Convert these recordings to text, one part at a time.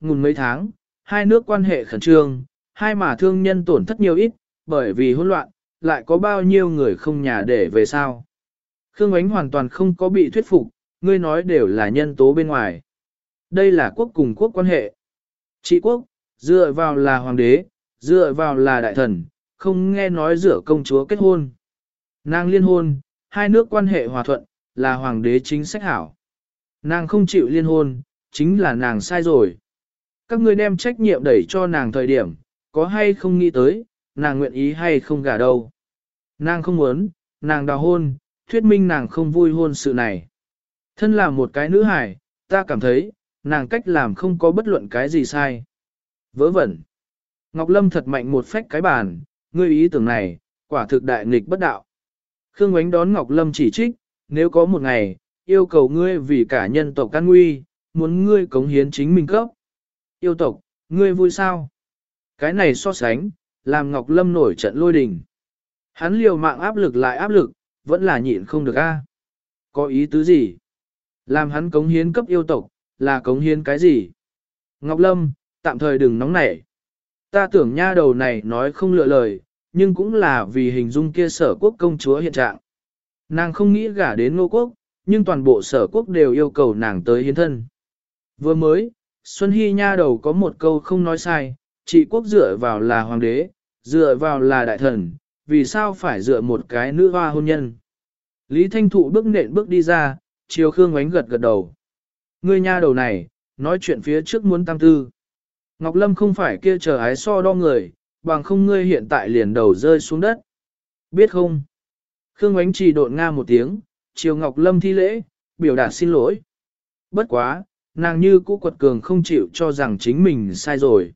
ngùn mấy tháng, hai nước quan hệ khẩn trương, hai mà thương nhân tổn thất nhiều ít, bởi vì hỗn loạn, lại có bao nhiêu người không nhà để về sao. Khương Ánh hoàn toàn không có bị thuyết phục, ngươi nói đều là nhân tố bên ngoài. Đây là quốc cùng quốc quan hệ. Trị quốc, dựa vào là hoàng đế, dựa vào là đại thần, không nghe nói dựa công chúa kết hôn. Nàng liên hôn, hai nước quan hệ hòa thuận, là hoàng đế chính sách hảo. Nàng không chịu liên hôn, chính là nàng sai rồi. Các ngươi đem trách nhiệm đẩy cho nàng thời điểm, có hay không nghĩ tới, nàng nguyện ý hay không gả đâu. Nàng không muốn, nàng đào hôn, thuyết minh nàng không vui hôn sự này. Thân là một cái nữ hải, ta cảm thấy, nàng cách làm không có bất luận cái gì sai. Vớ vẩn. Ngọc Lâm thật mạnh một phách cái bàn, ngươi ý tưởng này, quả thực đại nghịch bất đạo. Khương Ngoánh đón Ngọc Lâm chỉ trích, nếu có một ngày, yêu cầu ngươi vì cả nhân tộc can nguy, muốn ngươi cống hiến chính mình cấp. Yêu tộc, ngươi vui sao? Cái này so sánh, làm Ngọc Lâm nổi trận lôi đình. Hắn liều mạng áp lực lại áp lực, vẫn là nhịn không được a. Có ý tứ gì? Làm hắn cống hiến cấp yêu tộc, là cống hiến cái gì? Ngọc Lâm, tạm thời đừng nóng nảy. Ta tưởng nha đầu này nói không lựa lời, nhưng cũng là vì hình dung kia sở quốc công chúa hiện trạng. Nàng không nghĩ gả đến ngô quốc, nhưng toàn bộ sở quốc đều yêu cầu nàng tới hiến thân. Vừa mới, Xuân Hy nha đầu có một câu không nói sai, trị quốc dựa vào là hoàng đế, dựa vào là đại thần, vì sao phải dựa một cái nữ hoa hôn nhân. Lý Thanh Thụ bước nện bước đi ra, chiều Khương Ánh gật gật đầu. Ngươi nha đầu này, nói chuyện phía trước muốn tam tư. Ngọc Lâm không phải kia chờ ái so đo người, bằng không ngươi hiện tại liền đầu rơi xuống đất. Biết không? Khương Ánh chỉ độn nga một tiếng, chiều Ngọc Lâm thi lễ, biểu đạt xin lỗi. Bất quá, nàng như cũ quật cường không chịu cho rằng chính mình sai rồi.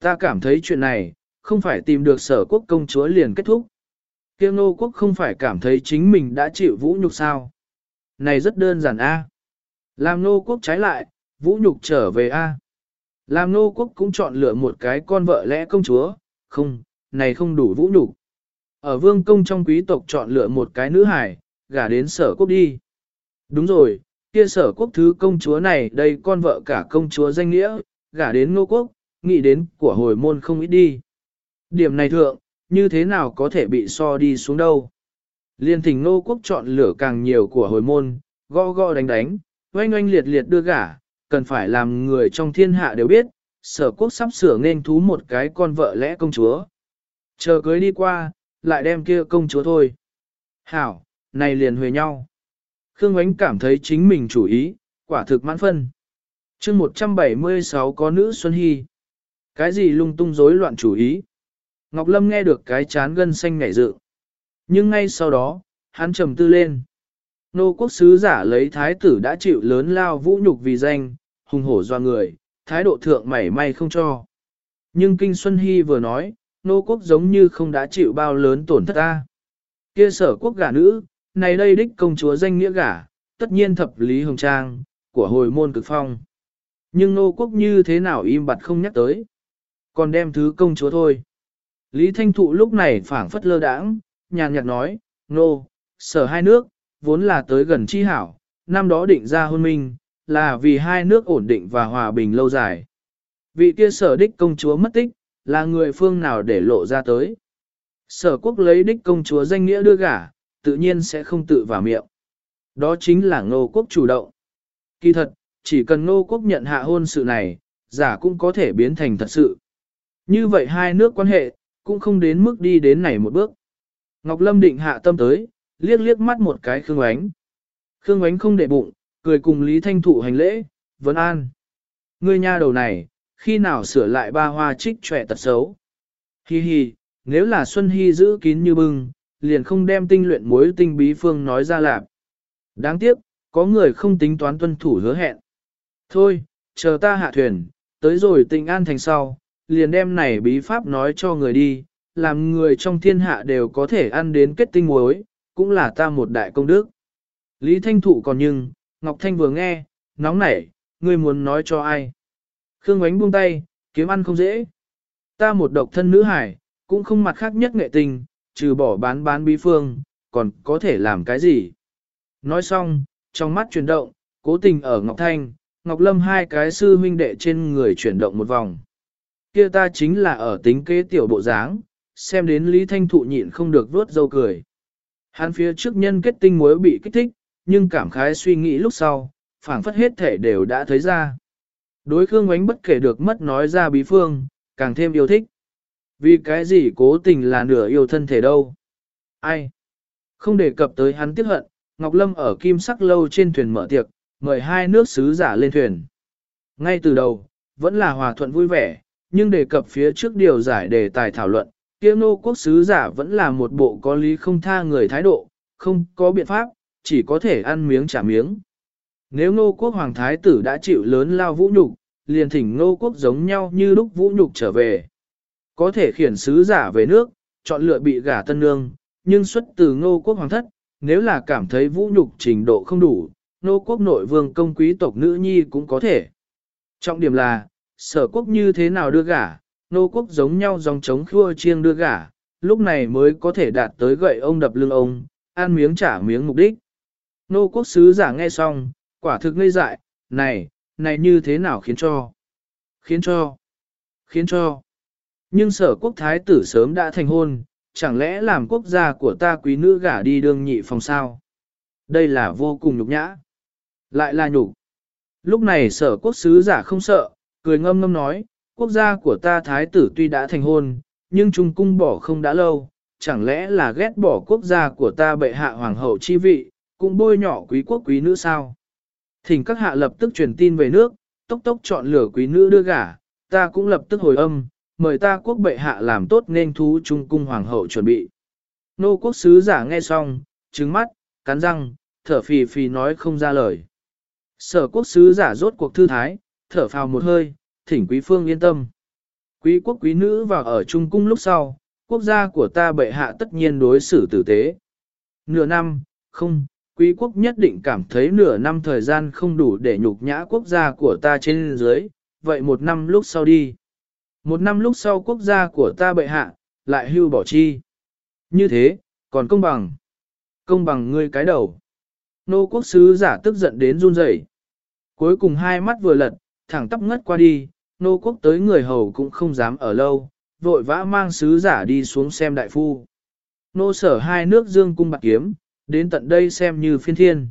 Ta cảm thấy chuyện này, không phải tìm được sở quốc công chúa liền kết thúc. Kiêu nô quốc không phải cảm thấy chính mình đã chịu vũ nhục sao. Này rất đơn giản a. Làm nô quốc trái lại, vũ nhục trở về a. Làm nô quốc cũng chọn lựa một cái con vợ lẽ công chúa, không, này không đủ vũ nhục. Ở vương công trong quý tộc chọn lựa một cái nữ hải, gả đến sở quốc đi. Đúng rồi, kia sở quốc thứ công chúa này đây con vợ cả công chúa danh nghĩa, gả đến nô quốc, nghĩ đến của hồi môn không ít đi. Điểm này thượng, như thế nào có thể bị so đi xuống đâu. Liên thỉnh nô quốc chọn lựa càng nhiều của hồi môn, gõ gõ đánh đánh, oanh oanh liệt liệt đưa gả, cần phải làm người trong thiên hạ đều biết, sở quốc sắp sửa nên thú một cái con vợ lẽ công chúa. Chờ cưới đi qua, lại đem kia công chúa thôi. Hảo, này liền huề nhau. Khương Ánh cảm thấy chính mình chủ ý, quả thực mãn phân. chương 176 có nữ Xuân Hy. Cái gì lung tung rối loạn chủ ý? Ngọc Lâm nghe được cái chán gân xanh ngảy dự. Nhưng ngay sau đó, hắn trầm tư lên. Nô quốc sứ giả lấy thái tử đã chịu lớn lao vũ nhục vì danh, hùng hổ doa người, thái độ thượng mảy may không cho. Nhưng Kinh Xuân Hy vừa nói, nô quốc giống như không đã chịu bao lớn tổn thất ta. Kia sở quốc gả nữ, này đây đích công chúa danh nghĩa gả, tất nhiên thập lý hồng trang, của hồi môn cực phong. Nhưng nô quốc như thế nào im bặt không nhắc tới. Còn đem thứ công chúa thôi. Lý Thanh Thụ lúc này phảng phất lơ đãng, nhàn nhạt nói, nô, sở hai nước, vốn là tới gần chi hảo, năm đó định ra hôn minh, là vì hai nước ổn định và hòa bình lâu dài. Vị kia sở đích công chúa mất tích, là người phương nào để lộ ra tới. Sở quốc lấy đích công chúa danh nghĩa đưa gả, tự nhiên sẽ không tự vào miệng. Đó chính là ngô quốc chủ động. Kỳ thật, chỉ cần ngô quốc nhận hạ hôn sự này, giả cũng có thể biến thành thật sự. Như vậy hai nước quan hệ, cũng không đến mức đi đến này một bước. Ngọc Lâm định hạ tâm tới, liếc liếc mắt một cái Khương Ánh. Khương Ánh không để bụng, cười cùng Lý Thanh Thụ hành lễ, vấn an. Ngươi nha đầu này, khi nào sửa lại ba hoa trích trẻ tật xấu. Hi hi, nếu là Xuân Hy giữ kín như bưng, liền không đem tinh luyện mối tinh bí phương nói ra lạp. Đáng tiếc, có người không tính toán tuân thủ hứa hẹn. Thôi, chờ ta hạ thuyền, tới rồi tình an thành sau, liền đem này bí pháp nói cho người đi, làm người trong thiên hạ đều có thể ăn đến kết tinh muối, cũng là ta một đại công đức. Lý Thanh Thụ còn nhưng, Ngọc Thanh vừa nghe, nóng nảy, ngươi muốn nói cho ai. Khương Ngoánh buông tay, kiếm ăn không dễ. Ta một độc thân nữ hải, cũng không mặt khác nhất nghệ tình, trừ bỏ bán bán bí phương, còn có thể làm cái gì. Nói xong, trong mắt chuyển động, cố tình ở Ngọc Thanh, Ngọc Lâm hai cái sư huynh đệ trên người chuyển động một vòng. Kia ta chính là ở tính kế tiểu bộ dáng, xem đến Lý Thanh Thụ nhịn không được vuốt dâu cười. Hắn phía trước nhân kết tinh muối bị kích thích, nhưng cảm khái suy nghĩ lúc sau, phảng phất hết thể đều đã thấy ra. Đối Khương Ngoánh bất kể được mất nói ra bí phương, càng thêm yêu thích. Vì cái gì cố tình là nửa yêu thân thể đâu. Ai? Không đề cập tới hắn tiếc hận, Ngọc Lâm ở kim sắc lâu trên thuyền mở tiệc, mời hai nước sứ giả lên thuyền. Ngay từ đầu, vẫn là hòa thuận vui vẻ, nhưng đề cập phía trước điều giải đề tài thảo luận, kia nô quốc sứ giả vẫn là một bộ có lý không tha người thái độ, không có biện pháp, chỉ có thể ăn miếng trả miếng. Nếu nô quốc hoàng thái tử đã chịu lớn lao vũ nhục, liền thỉnh nô quốc giống nhau như lúc vũ nhục trở về. Có thể khiển sứ giả về nước, chọn lựa bị gả tân nương, nhưng xuất từ ngô quốc hoàng thất, nếu là cảm thấy vũ nhục trình độ không đủ, Ngô quốc nội vương công quý tộc nữ nhi cũng có thể. Trọng điểm là, sở quốc như thế nào đưa gả, Ngô quốc giống nhau dòng chống khua chiêng đưa gả, lúc này mới có thể đạt tới gậy ông đập lưng ông, ăn miếng trả miếng mục đích. Nô quốc sứ giả nghe xong, quả thực ngây dại, này, này như thế nào khiến cho, khiến cho, khiến cho. Nhưng sở quốc thái tử sớm đã thành hôn, chẳng lẽ làm quốc gia của ta quý nữ gả đi đương nhị phòng sao? Đây là vô cùng nhục nhã. Lại là nhục. Lúc này sở quốc sứ giả không sợ, cười ngâm ngâm nói, quốc gia của ta thái tử tuy đã thành hôn, nhưng trung cung bỏ không đã lâu, chẳng lẽ là ghét bỏ quốc gia của ta bệ hạ hoàng hậu chi vị, cũng bôi nhỏ quý quốc quý nữ sao? Thỉnh các hạ lập tức truyền tin về nước, tốc tốc chọn lửa quý nữ đưa gả, ta cũng lập tức hồi âm, mời ta quốc bệ hạ làm tốt nên thú trung cung hoàng hậu chuẩn bị. Nô quốc sứ giả nghe xong, trứng mắt, cắn răng, thở phì phì nói không ra lời. Sở quốc sứ giả rốt cuộc thư thái, thở phào một hơi, thỉnh quý phương yên tâm. Quý quốc quý nữ vào ở trung cung lúc sau, quốc gia của ta bệ hạ tất nhiên đối xử tử tế. Nửa năm, không, quý quốc nhất định cảm thấy nửa năm thời gian không đủ để nhục nhã quốc gia của ta trên dưới, vậy một năm lúc sau đi. Một năm lúc sau quốc gia của ta bệ hạ, lại hưu bỏ chi. Như thế, còn công bằng. Công bằng ngươi cái đầu. Nô quốc sứ giả tức giận đến run rẩy. Cuối cùng hai mắt vừa lật, thẳng tắp ngất qua đi, nô quốc tới người hầu cũng không dám ở lâu, vội vã mang sứ giả đi xuống xem đại phu. Nô sở hai nước dương cung bạc kiếm, đến tận đây xem như phiên thiên.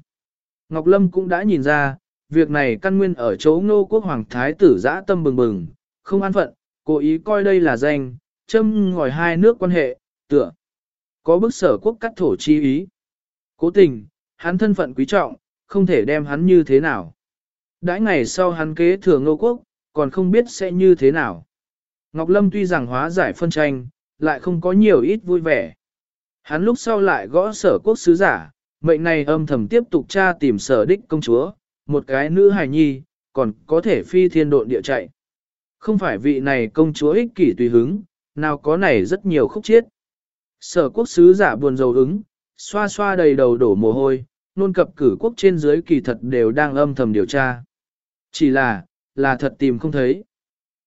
Ngọc Lâm cũng đã nhìn ra, việc này căn nguyên ở chỗ nô quốc hoàng thái tử giã tâm bừng bừng, không an phận, cố ý coi đây là danh, châm ngòi hai nước quan hệ, tựa. Có bức sở quốc cắt thổ chi ý. Cố tình, hắn thân phận quý trọng, không thể đem hắn như thế nào. Đãi ngày sau hắn kế thừa ngô quốc, còn không biết sẽ như thế nào. Ngọc Lâm tuy rằng hóa giải phân tranh, lại không có nhiều ít vui vẻ. Hắn lúc sau lại gõ sở quốc sứ giả, mệnh này âm thầm tiếp tục tra tìm sở đích công chúa, một cái nữ hài nhi, còn có thể phi thiên độn địa chạy. Không phải vị này công chúa ích kỷ tùy hứng, nào có này rất nhiều khúc chiết. Sở quốc sứ giả buồn rầu ứng, xoa xoa đầy đầu đổ mồ hôi, nôn cập cử quốc trên dưới kỳ thật đều đang âm thầm điều tra. Chỉ là, là thật tìm không thấy.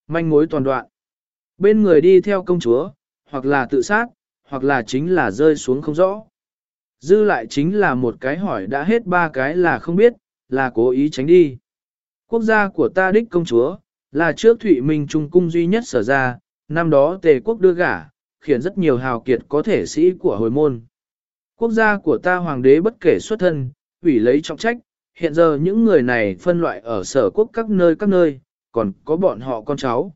Manh mối toàn đoạn. Bên người đi theo công chúa, hoặc là tự sát, hoặc là chính là rơi xuống không rõ. Dư lại chính là một cái hỏi đã hết ba cái là không biết, là cố ý tránh đi. Quốc gia của ta đích công chúa, là trước Thụy Minh Trung Cung duy nhất sở ra, năm đó tề quốc đưa gả, khiến rất nhiều hào kiệt có thể sĩ của hồi môn. Quốc gia của ta hoàng đế bất kể xuất thân, ủy lấy trọng trách, hiện giờ những người này phân loại ở sở quốc các nơi các nơi, còn có bọn họ con cháu.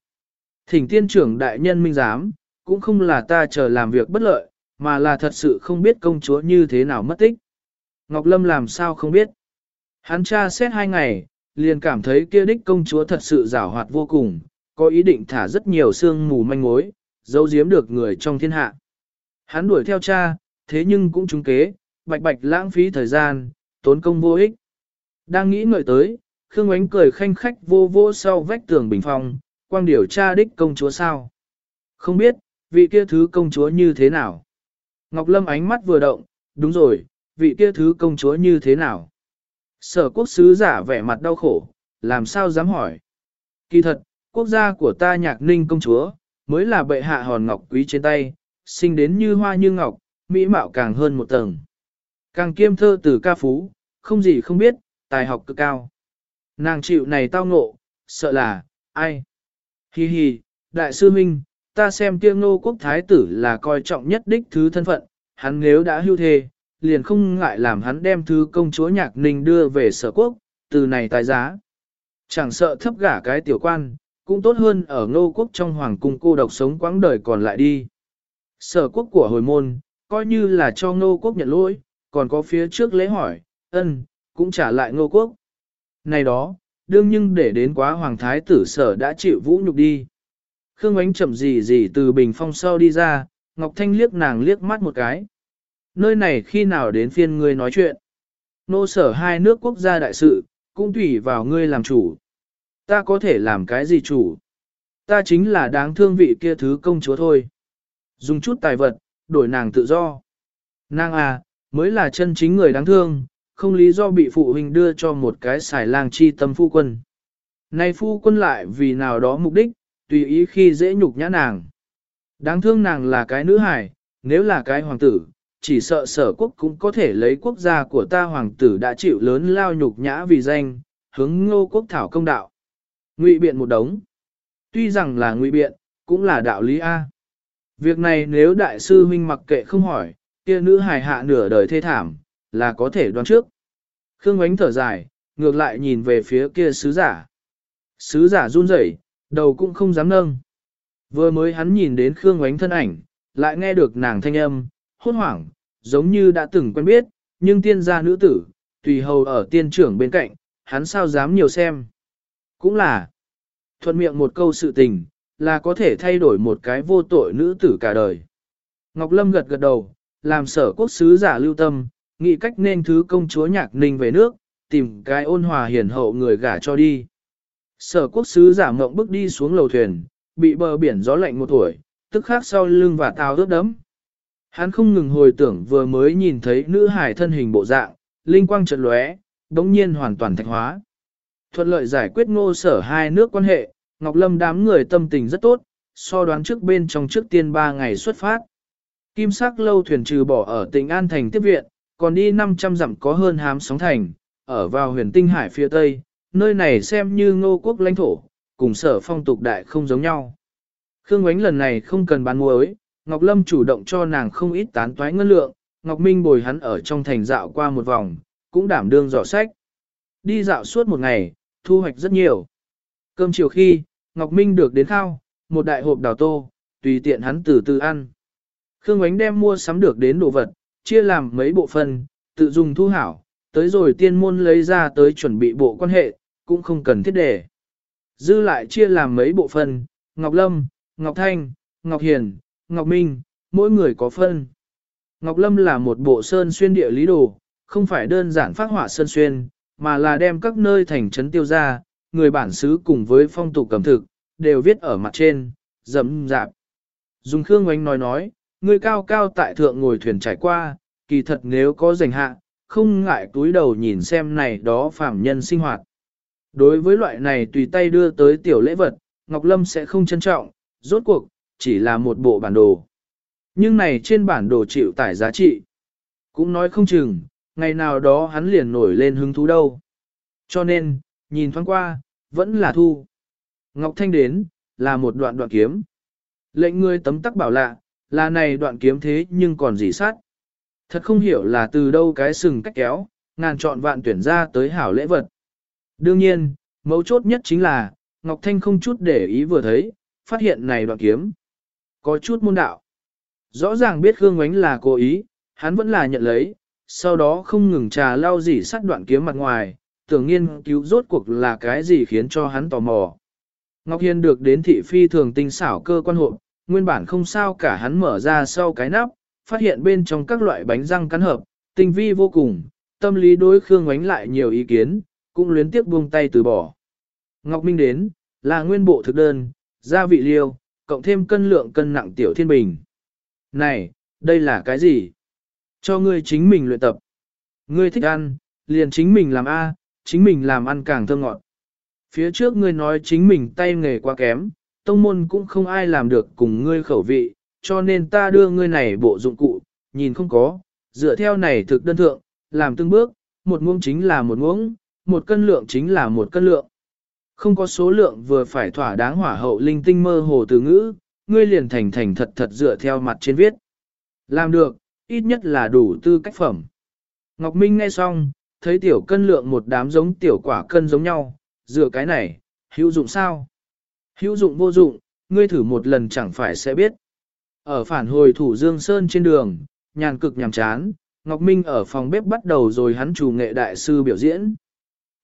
Thỉnh tiên trưởng đại nhân minh giám, cũng không là ta chờ làm việc bất lợi, mà là thật sự không biết công chúa như thế nào mất tích. Ngọc Lâm làm sao không biết. Hắn tra xét hai ngày, liền cảm thấy kia đích công chúa thật sự giảo hoạt vô cùng, có ý định thả rất nhiều xương mù manh mối, giấu giếm được người trong thiên hạ. Hắn đuổi theo cha, thế nhưng cũng trúng kế, bạch bạch lãng phí thời gian, tốn công vô ích. Đang nghĩ ngợi tới, Khương Ánh cười khanh khách vô vô sau vách tường bình phong, quang điều tra đích công chúa sao. Không biết, vị kia thứ công chúa như thế nào. Ngọc Lâm ánh mắt vừa động, đúng rồi, vị kia thứ công chúa như thế nào. Sở quốc sứ giả vẻ mặt đau khổ, làm sao dám hỏi. Kỳ thật, quốc gia của ta nhạc ninh công chúa, mới là bệ hạ hòn ngọc quý trên tay, sinh đến như hoa như ngọc, mỹ mạo càng hơn một tầng. Càng kiêm thơ từ ca phú, không gì không biết, tài học cực cao. Nàng chịu này tao ngộ, sợ là, ai? Hi hi, đại sư huynh, ta xem tiêu ngô quốc thái tử là coi trọng nhất đích thứ thân phận, hắn nếu đã hưu thề, liền không ngại làm hắn đem thứ công chúa nhạc ninh đưa về sở quốc, từ này tài giá. Chẳng sợ thấp gả cái tiểu quan, cũng tốt hơn ở ngô quốc trong hoàng cung cô độc sống quãng đời còn lại đi. Sở quốc của hồi môn, coi như là cho ngô quốc nhận lỗi, còn có phía trước lễ hỏi, ân, cũng trả lại ngô quốc. Này đó, đương nhưng để đến quá hoàng thái tử sở đã chịu vũ nhục đi. Khương ánh chậm gì gì từ bình phong sau đi ra, Ngọc Thanh liếc nàng liếc mắt một cái. Nơi này khi nào đến phiên ngươi nói chuyện? Nô sở hai nước quốc gia đại sự, cũng tùy vào ngươi làm chủ. Ta có thể làm cái gì chủ? Ta chính là đáng thương vị kia thứ công chúa thôi. Dùng chút tài vật, đổi nàng tự do. Nàng à, mới là chân chính người đáng thương, không lý do bị phụ huynh đưa cho một cái xài lang chi tâm phu quân. nay phu quân lại vì nào đó mục đích, tùy ý khi dễ nhục nhã nàng. Đáng thương nàng là cái nữ hải, nếu là cái hoàng tử, chỉ sợ sở quốc cũng có thể lấy quốc gia của ta hoàng tử đã chịu lớn lao nhục nhã vì danh, hướng ngô quốc thảo công đạo. Ngụy biện một đống. Tuy rằng là ngụy biện, cũng là đạo lý A. Việc này nếu đại sư huynh mặc kệ không hỏi, kia nữ hài hạ nửa đời thê thảm, là có thể đoán trước. Khương ánh thở dài, ngược lại nhìn về phía kia sứ giả. Sứ giả run rẩy, đầu cũng không dám nâng. Vừa mới hắn nhìn đến Khương ánh thân ảnh, lại nghe được nàng thanh âm, hốt hoảng, giống như đã từng quen biết, nhưng tiên gia nữ tử, tùy hầu ở tiên trưởng bên cạnh, hắn sao dám nhiều xem. Cũng là, thuận miệng một câu sự tình, là có thể thay đổi một cái vô tội nữ tử cả đời. Ngọc Lâm gật gật đầu, làm sở quốc sứ giả lưu tâm, nghĩ cách nên thứ công chúa nhạc ninh về nước, tìm cái ôn hòa hiền hậu người gả cho đi. Sở quốc sứ giả mộng bước đi xuống lầu thuyền, bị bờ biển gió lạnh một tuổi, tức khác sau lưng và tao ướt đấm. Hắn không ngừng hồi tưởng vừa mới nhìn thấy nữ hải thân hình bộ dạng, linh quang chợt lóe, đống nhiên hoàn toàn thạch hóa. Thuận lợi giải quyết ngô sở hai nước quan hệ, Ngọc Lâm đám người tâm tình rất tốt, so đoán trước bên trong trước tiên ba ngày xuất phát. Kim sắc lâu thuyền trừ bỏ ở tỉnh An Thành tiếp viện, còn đi 500 dặm có hơn hám sóng thành, ở vào huyền tinh hải phía tây, nơi này xem như ngô quốc lãnh thổ, cùng sở phong tục đại không giống nhau. Khương Ngoánh lần này không cần bán muối, Ngọc Lâm chủ động cho nàng không ít tán toái ngân lượng, Ngọc Minh bồi hắn ở trong thành dạo qua một vòng, cũng đảm đương dò sách. Đi dạo suốt một ngày, thu hoạch rất nhiều. Cơm chiều khi, Ngọc Minh được đến khao, một đại hộp đào tô, tùy tiện hắn từ từ ăn. Khương Ánh đem mua sắm được đến đồ vật, chia làm mấy bộ phần, tự dùng thu hảo, tới rồi tiên môn lấy ra tới chuẩn bị bộ quan hệ, cũng không cần thiết để Dư lại chia làm mấy bộ phần. Ngọc Lâm, Ngọc Thanh, Ngọc Hiền, Ngọc Minh, mỗi người có phân. Ngọc Lâm là một bộ sơn xuyên địa lý đồ, không phải đơn giản phát họa sơn xuyên, mà là đem các nơi thành trấn tiêu ra, người bản xứ cùng với phong tục cẩm thực, đều viết ở mặt trên, dẫm dạp. Dùng Khương Ngoánh nói nói, người cao cao tại thượng ngồi thuyền trải qua, kỳ thật nếu có rảnh hạ, không ngại túi đầu nhìn xem này đó phạm nhân sinh hoạt. Đối với loại này tùy tay đưa tới tiểu lễ vật, Ngọc Lâm sẽ không trân trọng, rốt cuộc, chỉ là một bộ bản đồ. Nhưng này trên bản đồ chịu tải giá trị. Cũng nói không chừng, ngày nào đó hắn liền nổi lên hứng thú đâu. Cho nên, nhìn thoáng qua, vẫn là thu. Ngọc Thanh đến, là một đoạn đoạn kiếm. Lệnh ngươi tấm tắc bảo lạ, là này đoạn kiếm thế nhưng còn gì sát. Thật không hiểu là từ đâu cái sừng cách kéo, ngàn chọn vạn tuyển ra tới hảo lễ vật. Đương nhiên, mấu chốt nhất chính là, Ngọc Thanh không chút để ý vừa thấy, phát hiện này đoạn kiếm. Có chút môn đạo. Rõ ràng biết Khương Ngoánh là cố ý, hắn vẫn là nhận lấy, sau đó không ngừng trà lau dỉ sát đoạn kiếm mặt ngoài, tưởng nghiên cứu rốt cuộc là cái gì khiến cho hắn tò mò. Ngọc Hiên được đến thị phi thường tinh xảo cơ quan hộ, nguyên bản không sao cả hắn mở ra sau cái nắp, phát hiện bên trong các loại bánh răng cắn hợp, tinh vi vô cùng, tâm lý đối Khương Ngoánh lại nhiều ý kiến, cũng luyến tiếc buông tay từ bỏ. Ngọc Minh đến, là nguyên bộ thực đơn, gia vị liêu, cộng thêm cân lượng cân nặng tiểu thiên bình. Này, đây là cái gì? Cho ngươi chính mình luyện tập. Ngươi thích ăn, liền chính mình làm A, chính mình làm ăn càng thơm ngọt. Phía trước ngươi nói chính mình tay nghề quá kém, tông môn cũng không ai làm được cùng ngươi khẩu vị, cho nên ta đưa ngươi này bộ dụng cụ, nhìn không có, dựa theo này thực đơn thượng, làm từng bước, một muỗng chính là một muỗng, một cân lượng chính là một cân lượng. Không có số lượng vừa phải thỏa đáng hỏa hậu linh tinh mơ hồ từ ngữ, ngươi liền thành thành thật thật dựa theo mặt trên viết. Làm được, ít nhất là đủ tư cách phẩm. Ngọc Minh nghe xong, thấy tiểu cân lượng một đám giống tiểu quả cân giống nhau, dựa cái này, hữu dụng sao? Hữu dụng vô dụng, ngươi thử một lần chẳng phải sẽ biết. Ở phản hồi thủ Dương Sơn trên đường, nhàn cực nhàm chán, Ngọc Minh ở phòng bếp bắt đầu rồi hắn chủ nghệ đại sư biểu diễn.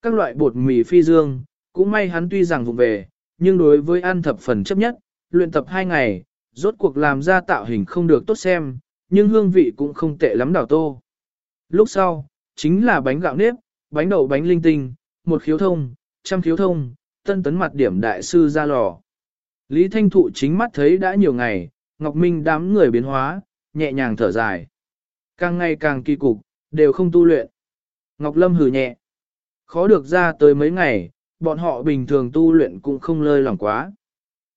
Các loại bột mì phi dương, cũng may hắn tuy rằng vụ về, nhưng đối với ăn thập phần chấp nhất, luyện tập hai ngày, rốt cuộc làm ra tạo hình không được tốt xem, nhưng hương vị cũng không tệ lắm đảo tô. Lúc sau, chính là bánh gạo nếp, bánh đậu bánh linh tinh, một khiếu thông, trăm khiếu thông, tân tấn mặt điểm đại sư ra lò. Lý Thanh Thụ chính mắt thấy đã nhiều ngày, Ngọc Minh đám người biến hóa, nhẹ nhàng thở dài. Càng ngày càng kỳ cục, đều không tu luyện. Ngọc Lâm hừ nhẹ. Khó được ra tới mấy ngày, bọn họ bình thường tu luyện cũng không lơi lỏng quá.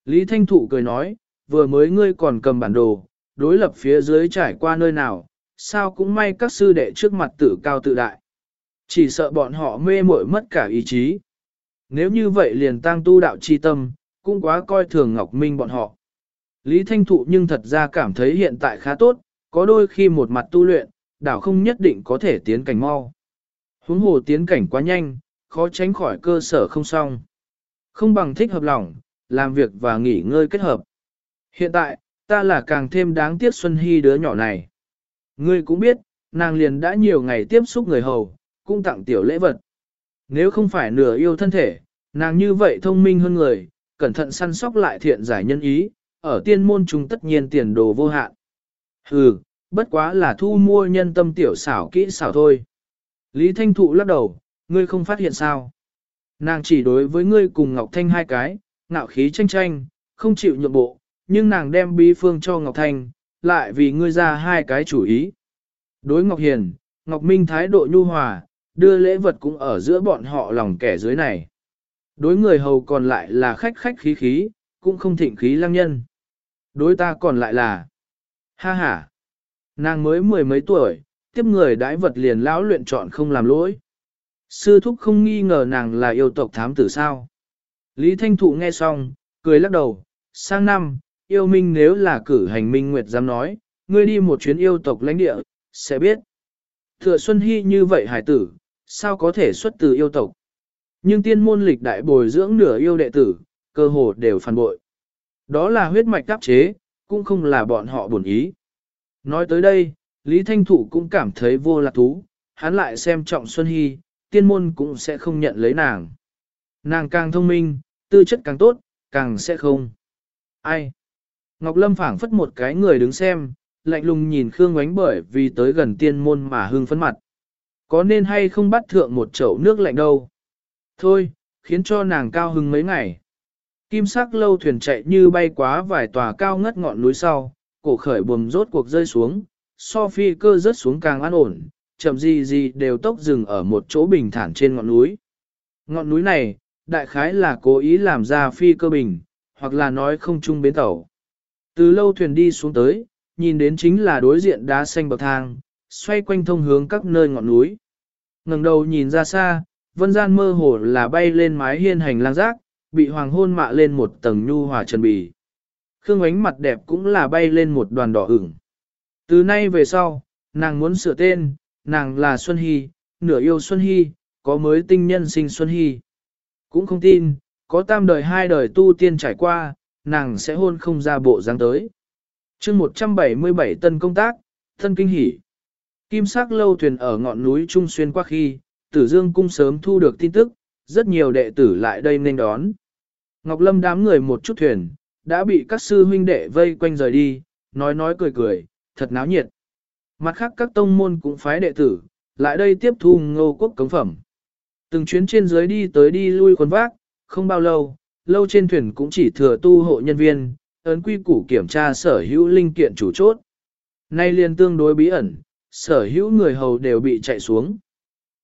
Lý Thanh Thụ cười nói, vừa mới ngươi còn cầm bản đồ, đối lập phía dưới trải qua nơi nào, sao cũng may các sư đệ trước mặt tự cao tự đại. Chỉ sợ bọn họ mê muội mất cả ý chí. Nếu như vậy liền tăng tu đạo chi tâm, cũng quá coi thường Ngọc Minh bọn họ. Lý Thanh Thụ nhưng thật ra cảm thấy hiện tại khá tốt, có đôi khi một mặt tu luyện, đảo không nhất định có thể tiến cảnh mau. Huống hồ tiến cảnh quá nhanh, khó tránh khỏi cơ sở không xong. Không bằng thích hợp lòng, làm việc và nghỉ ngơi kết hợp. Hiện tại, ta là càng thêm đáng tiếc Xuân Hy đứa nhỏ này. Ngươi cũng biết, nàng liền đã nhiều ngày tiếp xúc người hầu, cũng tặng tiểu lễ vật. Nếu không phải nửa yêu thân thể, nàng như vậy thông minh hơn người, cẩn thận săn sóc lại thiện giải nhân ý, ở tiên môn chúng tất nhiên tiền đồ vô hạn. Hừ, bất quá là thu mua nhân tâm tiểu xảo kỹ xảo thôi. Lý Thanh Thụ lắc đầu, ngươi không phát hiện sao. Nàng chỉ đối với ngươi cùng Ngọc Thanh hai cái, ngạo khí tranh tranh, không chịu nhượng bộ, nhưng nàng đem bí phương cho Ngọc Thanh, lại vì ngươi ra hai cái chủ ý. Đối Ngọc Hiền, Ngọc Minh thái độ nhu hòa, đưa lễ vật cũng ở giữa bọn họ lòng kẻ dưới này. Đối người hầu còn lại là khách khách khí khí, cũng không thịnh khí lăng nhân. Đối ta còn lại là, ha ha, nàng mới mười mấy tuổi, tiếp người đãi vật liền lão luyện chọn không làm lỗi. Sư thúc không nghi ngờ nàng là yêu tộc thám tử sao. Lý Thanh Thụ nghe xong, cười lắc đầu, sang năm, yêu minh nếu là cử hành minh nguyệt dám nói, ngươi đi một chuyến yêu tộc lãnh địa, sẽ biết. Thừa Xuân Hy như vậy hải tử, sao có thể xuất từ yêu tộc. Nhưng tiên môn lịch đại bồi dưỡng nửa yêu đệ tử, cơ hồ đều phản bội. Đó là huyết mạch đáp chế, cũng không là bọn họ buồn ý. Nói tới đây, Lý Thanh Thụ cũng cảm thấy vô lạc thú, hắn lại xem trọng Xuân Hy, tiên môn cũng sẽ không nhận lấy nàng. Nàng càng thông minh, tư chất càng tốt, càng sẽ không. Ai? Ngọc Lâm phảng phất một cái người đứng xem, lạnh lùng nhìn Khương Ngoánh bởi vì tới gần tiên môn mà hưng phấn mặt. Có nên hay không bắt thượng một chậu nước lạnh đâu? Thôi, khiến cho nàng cao hưng mấy ngày. Kim sắc lâu thuyền chạy như bay quá vài tòa cao ngất ngọn núi sau, cổ khởi buồm rốt cuộc rơi xuống, Sophie cơ rớt xuống càng an ổn, chậm gì gì đều tốc dừng ở một chỗ bình thản trên ngọn núi. Ngọn núi này, đại khái là cố ý làm ra phi cơ bình, hoặc là nói không chung bến tàu. Từ lâu thuyền đi xuống tới, nhìn đến chính là đối diện đá xanh bậc thang, xoay quanh thông hướng các nơi ngọn núi. ngẩng đầu nhìn ra xa, vân gian mơ hồ là bay lên mái hiên hành lang rác, bị hoàng hôn mạ lên một tầng nhu hòa trần bì. Khương ánh mặt đẹp cũng là bay lên một đoàn đỏ ửng. Từ nay về sau, nàng muốn sửa tên, nàng là Xuân Hy, nửa yêu Xuân Hy, có mới tinh nhân sinh Xuân Hy. Cũng không tin, có tam đời hai đời tu tiên trải qua, nàng sẽ hôn không ra bộ dáng tới. chương 177 tân công tác, thân kinh hỷ. Kim sắc lâu thuyền ở ngọn núi Trung Xuyên qua khi, tử dương cung sớm thu được tin tức, rất nhiều đệ tử lại đây nên đón. Ngọc Lâm đám người một chút thuyền, đã bị các sư huynh đệ vây quanh rời đi, nói nói cười cười, thật náo nhiệt. Mặt khác các tông môn cũng phái đệ tử, lại đây tiếp thu ngô quốc cống phẩm. Từng chuyến trên dưới đi tới đi lui quần vác, không bao lâu, lâu trên thuyền cũng chỉ thừa tu hộ nhân viên, ấn quy củ kiểm tra sở hữu linh kiện chủ chốt. Nay liền tương đối bí ẩn, sở hữu người hầu đều bị chạy xuống.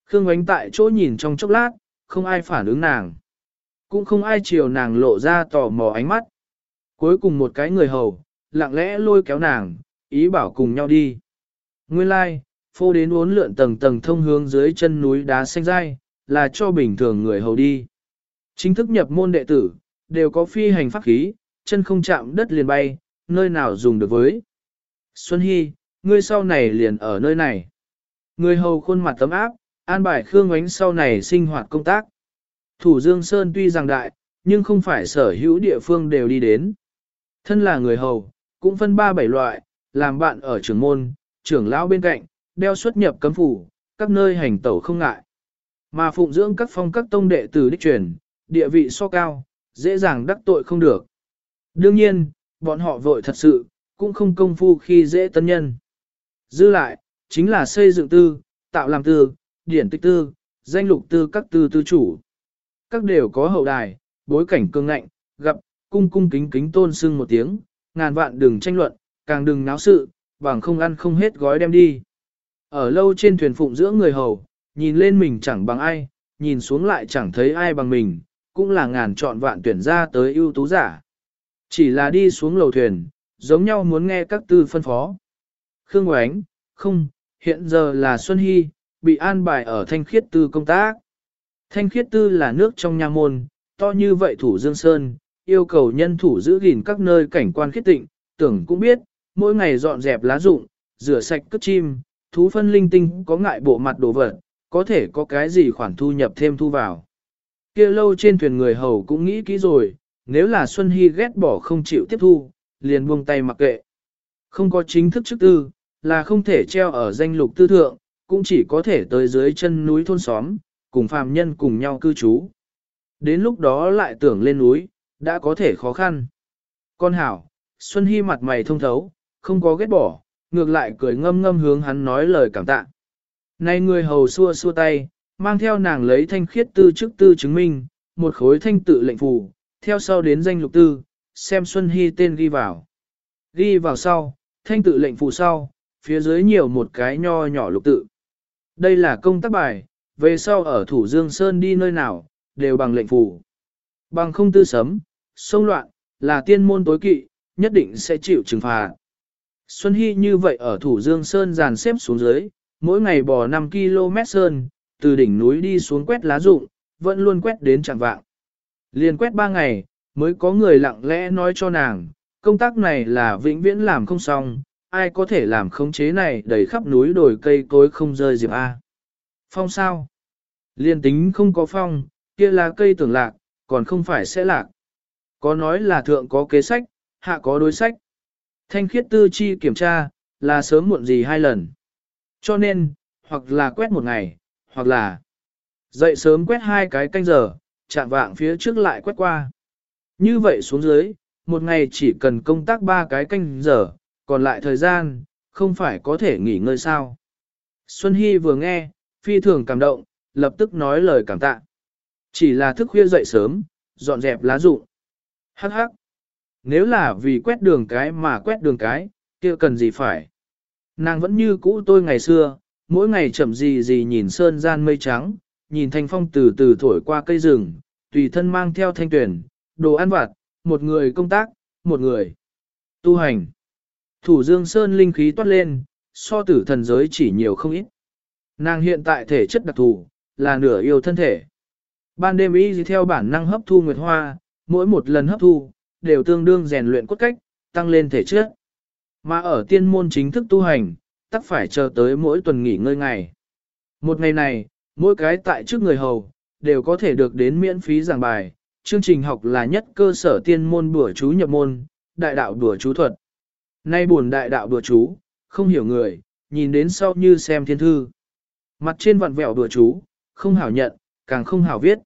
Khương ánh tại chỗ nhìn trong chốc lát, không ai phản ứng nàng. Cũng không ai chiều nàng lộ ra tò mò ánh mắt. Cuối cùng một cái người hầu, lặng lẽ lôi kéo nàng, ý bảo cùng nhau đi. Nguyên lai, like, phô đến uốn lượn tầng tầng thông hướng dưới chân núi đá xanh dai, là cho bình thường người hầu đi. Chính thức nhập môn đệ tử, đều có phi hành pháp khí, chân không chạm đất liền bay, nơi nào dùng được với. Xuân Hy, ngươi sau này liền ở nơi này. Người hầu khuôn mặt tấm áp, an bài Khương Ngoánh sau này sinh hoạt công tác. Thủ Dương Sơn tuy rằng đại, nhưng không phải sở hữu địa phương đều đi đến. Thân là người hầu, cũng phân ba bảy loại, làm bạn ở trưởng môn, trưởng lão bên cạnh, đeo xuất nhập cấm phủ, các nơi hành tẩu không ngại. Mà phụng dưỡng các phong các tông đệ tử đích truyền, địa vị so cao, dễ dàng đắc tội không được. Đương nhiên, bọn họ vội thật sự, cũng không công phu khi dễ tân nhân. Dư lại, chính là xây dựng tư, tạo làm tư, điển tích tư, danh lục tư các tư tư chủ. Các đều có hậu đài, bối cảnh cương ngạnh, gặp, cung cung kính kính tôn sưng một tiếng, ngàn vạn đừng tranh luận, càng đừng náo sự, bằng không ăn không hết gói đem đi. Ở lâu trên thuyền phụng giữa người hầu, nhìn lên mình chẳng bằng ai, nhìn xuống lại chẳng thấy ai bằng mình, cũng là ngàn chọn vạn tuyển ra tới ưu tú giả. Chỉ là đi xuống lầu thuyền, giống nhau muốn nghe các tư phân phó. Khương Oánh, không, hiện giờ là Xuân Hy, bị an bài ở thanh khiết tư công tác. Thanh khiết tư là nước trong nha môn, to như vậy thủ Dương Sơn, yêu cầu nhân thủ giữ gìn các nơi cảnh quan khiết tịnh, tưởng cũng biết, mỗi ngày dọn dẹp lá rụng, rửa sạch cất chim, thú phân linh tinh có ngại bộ mặt đồ vật, có thể có cái gì khoản thu nhập thêm thu vào. kia lâu trên thuyền người hầu cũng nghĩ kỹ rồi, nếu là Xuân Hy ghét bỏ không chịu tiếp thu, liền buông tay mặc kệ. Không có chính thức chức tư, là không thể treo ở danh lục tư thượng, cũng chỉ có thể tới dưới chân núi thôn xóm, cùng phàm nhân cùng nhau cư trú. Đến lúc đó lại tưởng lên núi, đã có thể khó khăn. Con hảo, Xuân Hy mặt mày thông thấu, không có ghét bỏ, ngược lại cười ngâm ngâm hướng hắn nói lời cảm tạ. Này người hầu xua xua tay, mang theo nàng lấy thanh khiết tư chức tư chứng minh, một khối thanh tự lệnh phù, theo sau đến danh lục tư, xem Xuân Hy tên ghi vào. Ghi vào sau, thanh tự lệnh phù sau, phía dưới nhiều một cái nho nhỏ lục tự. Đây là công tác bài, về sau ở Thủ Dương Sơn đi nơi nào, đều bằng lệnh phù. Bằng không tư sấm, sông loạn, là tiên môn tối kỵ, nhất định sẽ chịu trừng phạt. Xuân Hy như vậy ở Thủ Dương Sơn dàn xếp xuống dưới, mỗi ngày bò 5 km sơn, từ đỉnh núi đi xuống quét lá rụng, vẫn luôn quét đến chẳng vạng. Liên quét 3 ngày, mới có người lặng lẽ nói cho nàng, công tác này là vĩnh viễn làm không xong, ai có thể làm khống chế này đầy khắp núi đồi cây cối không rơi diệp A. Phong sao? Liên tính không có phong, kia là cây tưởng lạc, còn không phải sẽ lạc. Có nói là thượng có kế sách, hạ có đối sách. Thanh khiết tư chi kiểm tra, là sớm muộn gì hai lần. Cho nên, hoặc là quét một ngày, hoặc là dậy sớm quét hai cái canh giờ, chạm vạng phía trước lại quét qua. Như vậy xuống dưới, một ngày chỉ cần công tác ba cái canh giờ, còn lại thời gian, không phải có thể nghỉ ngơi sao. Xuân Hy vừa nghe, phi thường cảm động, lập tức nói lời cảm tạ. Chỉ là thức khuya dậy sớm, dọn dẹp lá rụng. Hắc hắc. Nếu là vì quét đường cái mà quét đường cái, kia cần gì phải. Nàng vẫn như cũ tôi ngày xưa, mỗi ngày chậm gì gì nhìn sơn gian mây trắng, nhìn thanh phong từ từ thổi qua cây rừng, tùy thân mang theo thanh tuyển, đồ ăn vặt, một người công tác, một người tu hành. Thủ dương sơn linh khí toát lên, so tử thần giới chỉ nhiều không ít. Nàng hiện tại thể chất đặc thù, là nửa yêu thân thể. Ban đêm y theo bản năng hấp thu nguyệt hoa, mỗi một lần hấp thu, đều tương đương rèn luyện cốt cách, tăng lên thể chất. Mà ở tiên môn chính thức tu hành, tắc phải chờ tới mỗi tuần nghỉ ngơi ngày. Một ngày này, mỗi cái tại trước người hầu, đều có thể được đến miễn phí giảng bài. Chương trình học là nhất cơ sở tiên môn bùa chú nhập môn, đại đạo đùa chú thuật. Nay buồn đại đạo đùa chú, không hiểu người, nhìn đến sau như xem thiên thư. Mặt trên vặn vẹo đùa chú, không hảo nhận, càng không hảo viết.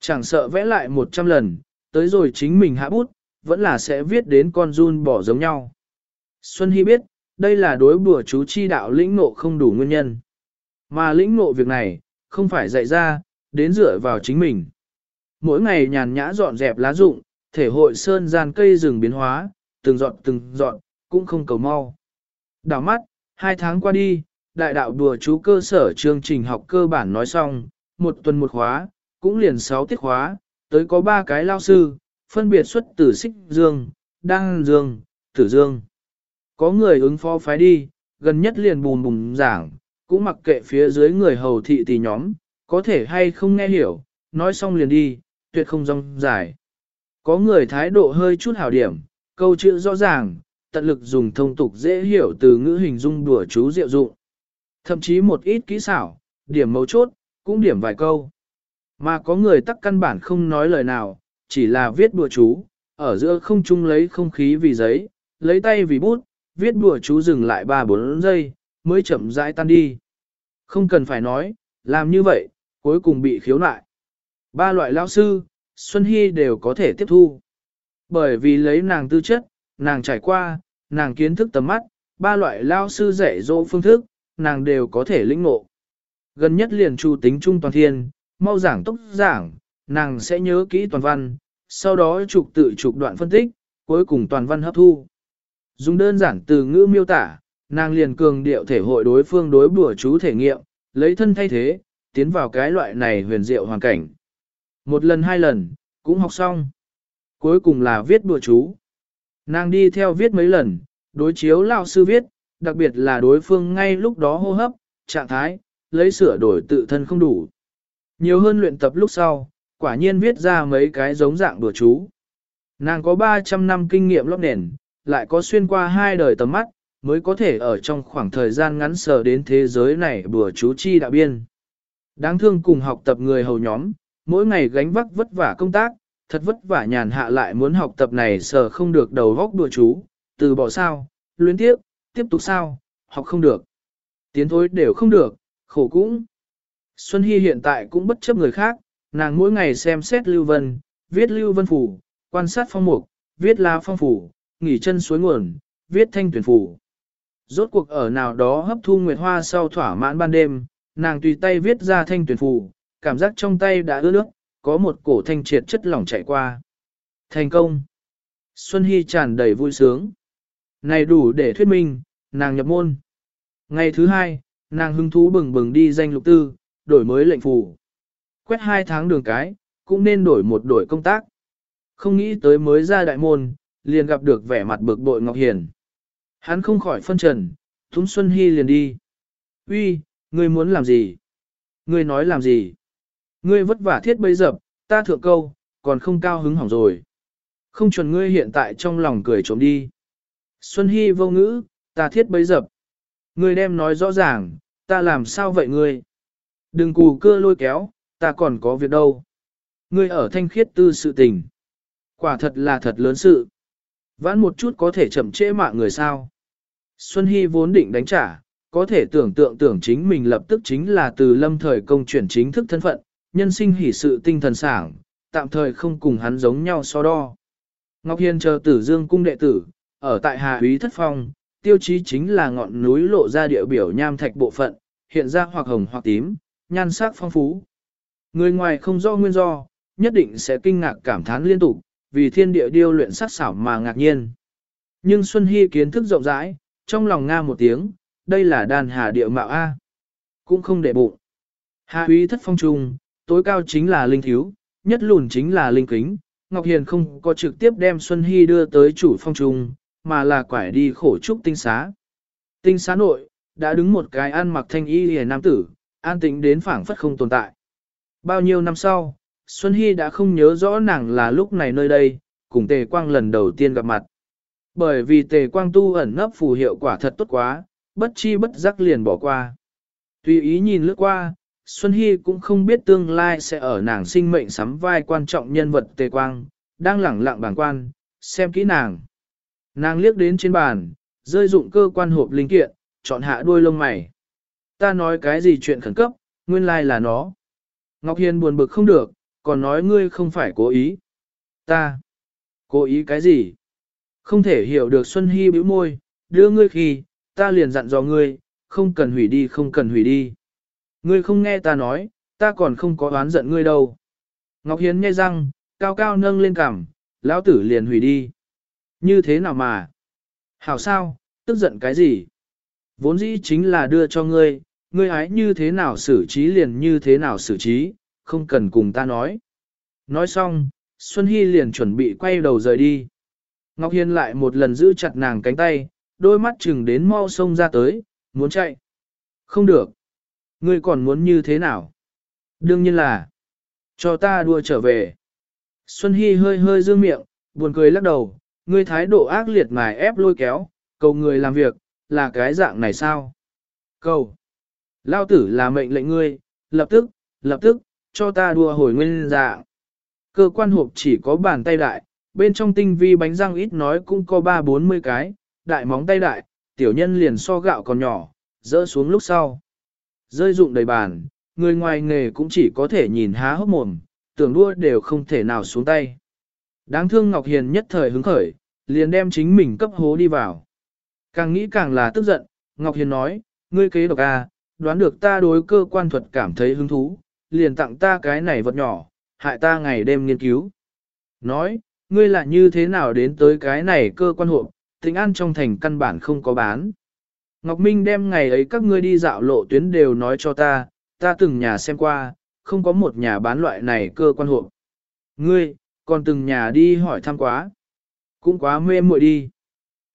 Chẳng sợ vẽ lại một trăm lần, tới rồi chính mình hạ bút, vẫn là sẽ viết đến con run bỏ giống nhau. Xuân Hy biết, đây là đối bùa chú chi đạo lĩnh ngộ không đủ nguyên nhân. Mà lĩnh ngộ việc này, không phải dạy ra, đến dựa vào chính mình. Mỗi ngày nhàn nhã dọn dẹp lá rụng, thể hội sơn gian cây rừng biến hóa, từng dọn từng dọn, cũng không cầu mau. Đảo mắt, hai tháng qua đi, đại đạo đùa chú cơ sở chương trình học cơ bản nói xong, một tuần một khóa, cũng liền sáu tiết khóa, tới có ba cái lao sư, phân biệt xuất từ xích dương, đăng dương, tử dương. Có người ứng phó phái đi, gần nhất liền bùm bùm giảng, cũng mặc kệ phía dưới người hầu thị tỷ nhóm, Có thể hay không nghe hiểu, nói xong liền đi, tuyệt không rong dài. Có người thái độ hơi chút hảo điểm, câu chữ rõ ràng, tận lực dùng thông tục dễ hiểu từ ngữ hình dung đùa chú diệu dụng. Thậm chí một ít kỹ xảo, điểm mấu chốt, cũng điểm vài câu. Mà có người tắc căn bản không nói lời nào, chỉ là viết bùa chú, ở giữa không trung lấy không khí vì giấy, lấy tay vì bút, viết bùa chú dừng lại 3-4 giây, mới chậm rãi tan đi. Không cần phải nói, làm như vậy, cuối cùng bị khiếu nại. Ba loại lao sư, Xuân Hy đều có thể tiếp thu. Bởi vì lấy nàng tư chất, nàng trải qua, nàng kiến thức tầm mắt, ba loại lao sư dạy dỗ phương thức, nàng đều có thể lĩnh ngộ. Gần nhất liền chu tính trung toàn thiên, mau giảng tốc giảng, nàng sẽ nhớ kỹ toàn văn, sau đó trục tự trục đoạn phân tích, cuối cùng toàn văn hấp thu. Dùng đơn giản từ ngữ miêu tả, nàng liền cường điệu thể hội đối phương đối bùa chú thể nghiệm, lấy thân thay thế, tiến vào cái loại này huyền diệu hoàn cảnh. Một lần hai lần, cũng học xong. Cuối cùng là viết bùa chú. Nàng đi theo viết mấy lần, đối chiếu lao sư viết, đặc biệt là đối phương ngay lúc đó hô hấp, trạng thái, lấy sửa đổi tự thân không đủ. Nhiều hơn luyện tập lúc sau, quả nhiên viết ra mấy cái giống dạng đùa chú. Nàng có 300 năm kinh nghiệm lót nền, lại có xuyên qua hai đời tầm mắt, mới có thể ở trong khoảng thời gian ngắn sờ đến thế giới này bùa chú chi đạo biên. Đáng thương cùng học tập người hầu nhóm, mỗi ngày gánh vác vất vả công tác, thật vất vả nhàn hạ lại muốn học tập này sờ không được đầu góc đùa chú, từ bỏ sao, luyến tiếp, tiếp tục sao, học không được. Tiến thối đều không được, khổ cũng. Xuân Hy hiện tại cũng bất chấp người khác, nàng mỗi ngày xem xét lưu vân, viết lưu vân phủ, quan sát phong mục, viết la phong phủ, nghỉ chân suối nguồn, viết thanh tuyển phủ. Rốt cuộc ở nào đó hấp thu nguyệt hoa sau thỏa mãn ban đêm, nàng tùy tay viết ra thanh tuyển phủ, cảm giác trong tay đã ướt nước, có một cổ thanh triệt chất lỏng chạy qua. Thành công! Xuân Hy tràn đầy vui sướng. Này đủ để thuyết minh, nàng nhập môn. Ngày thứ hai, nàng hứng thú bừng bừng đi danh lục tư, đổi mới lệnh phủ. Quét hai tháng đường cái, cũng nên đổi một đổi công tác. Không nghĩ tới mới ra đại môn, liền gặp được vẻ mặt bực bội Ngọc Hiền. Hắn không khỏi phân trần, Thúng Xuân Hy liền đi. Uy, ngươi muốn làm gì? Ngươi nói làm gì? Ngươi vất vả thiết bây dập, ta thượng câu, còn không cao hứng hỏng rồi. Không chuẩn ngươi hiện tại trong lòng cười trộm đi. Xuân Hy vô ngữ, ta thiết bấy dập. Ngươi đem nói rõ ràng, ta làm sao vậy ngươi? Đừng cù cưa lôi kéo, ta còn có việc đâu. Ngươi ở thanh khiết tư sự tình. Quả thật là thật lớn sự. Vãn một chút có thể chậm trễ mạng người sao. Xuân Hy vốn định đánh trả, có thể tưởng tượng tưởng chính mình lập tức chính là từ lâm thời công chuyển chính thức thân phận, nhân sinh hỷ sự tinh thần sảng, tạm thời không cùng hắn giống nhau so đo. Ngọc Hiên chờ tử dương cung đệ tử, ở tại Hà Úy Thất Phong, tiêu chí chính là ngọn núi lộ ra địa biểu nham thạch bộ phận, hiện ra hoặc hồng hoặc tím, nhan sắc phong phú. Người ngoài không do nguyên do, nhất định sẽ kinh ngạc cảm thán liên tục, vì thiên địa điêu luyện sắc xảo mà ngạc nhiên. Nhưng Xuân Hy kiến thức rộng rãi, trong lòng nga một tiếng, đây là đàn hà địa mạo A. Cũng không để bụng. Hà Úy Thất Phong trung, tối cao chính là linh thiếu, nhất lùn chính là linh kính. Ngọc Hiền không có trực tiếp đem Xuân Hy đưa tới chủ phong trung, mà là quải đi khổ trúc tinh xá. Tinh xá nội, đã đứng một cái ăn mặc thanh y hề nam tử, an tĩnh đến phảng phất không tồn tại. Bao nhiêu năm sau, Xuân Hy đã không nhớ rõ nàng là lúc này nơi đây, cùng Tề Quang lần đầu tiên gặp mặt. Bởi vì Tề Quang tu ẩn nấp phù hiệu quả thật tốt quá, bất chi bất giác liền bỏ qua. Tùy ý nhìn lướt qua, Xuân Hy cũng không biết tương lai sẽ ở nàng sinh mệnh sắm vai quan trọng nhân vật Tề Quang, đang lẳng lặng bàng quan, xem kỹ nàng. Nàng liếc đến trên bàn, rơi dụng cơ quan hộp linh kiện, chọn hạ đuôi lông mày. Ta nói cái gì chuyện khẩn cấp, nguyên lai là nó. Ngọc Hiền buồn bực không được, còn nói ngươi không phải cố ý. Ta, cố ý cái gì? Không thể hiểu được Xuân Hy bĩu môi, đưa ngươi khi, ta liền dặn dò ngươi, không cần hủy đi không cần hủy đi. Ngươi không nghe ta nói, ta còn không có oán giận ngươi đâu. Ngọc Hiến nghe răng, cao cao nâng lên cằm, lão tử liền hủy đi. Như thế nào mà? Hảo sao, tức giận cái gì? Vốn dĩ chính là đưa cho ngươi, ngươi ái như thế nào xử trí liền như thế nào xử trí, không cần cùng ta nói. Nói xong, Xuân Hy liền chuẩn bị quay đầu rời đi. Ngọc Hiên lại một lần giữ chặt nàng cánh tay, đôi mắt chừng đến mau sông ra tới, muốn chạy. Không được. Ngươi còn muốn như thế nào? Đương nhiên là, cho ta đua trở về. Xuân Hy hơi hơi dương miệng, buồn cười lắc đầu, ngươi thái độ ác liệt mài ép lôi kéo, cầu người làm việc, là cái dạng này sao? Cầu. Lao tử là mệnh lệnh ngươi, lập tức, lập tức, cho ta đua hồi nguyên dạng. Cơ quan hộp chỉ có bàn tay đại, bên trong tinh vi bánh răng ít nói cũng có ba bốn mươi cái, đại móng tay đại, tiểu nhân liền so gạo còn nhỏ, rỡ xuống lúc sau. Rơi dụng đầy bàn, người ngoài nghề cũng chỉ có thể nhìn há hốc mồm, tưởng đua đều không thể nào xuống tay. Đáng thương Ngọc Hiền nhất thời hứng khởi, liền đem chính mình cấp hố đi vào. Càng nghĩ càng là tức giận, Ngọc Hiền nói, ngươi kế độc à? Đoán được ta đối cơ quan thuật cảm thấy hứng thú, liền tặng ta cái này vật nhỏ, hại ta ngày đêm nghiên cứu. Nói, ngươi là như thế nào đến tới cái này cơ quan hộ, tình an trong thành căn bản không có bán. Ngọc Minh đem ngày ấy các ngươi đi dạo lộ tuyến đều nói cho ta, ta từng nhà xem qua, không có một nhà bán loại này cơ quan hộ. Ngươi, còn từng nhà đi hỏi thăm quá. Cũng quá mê muội đi.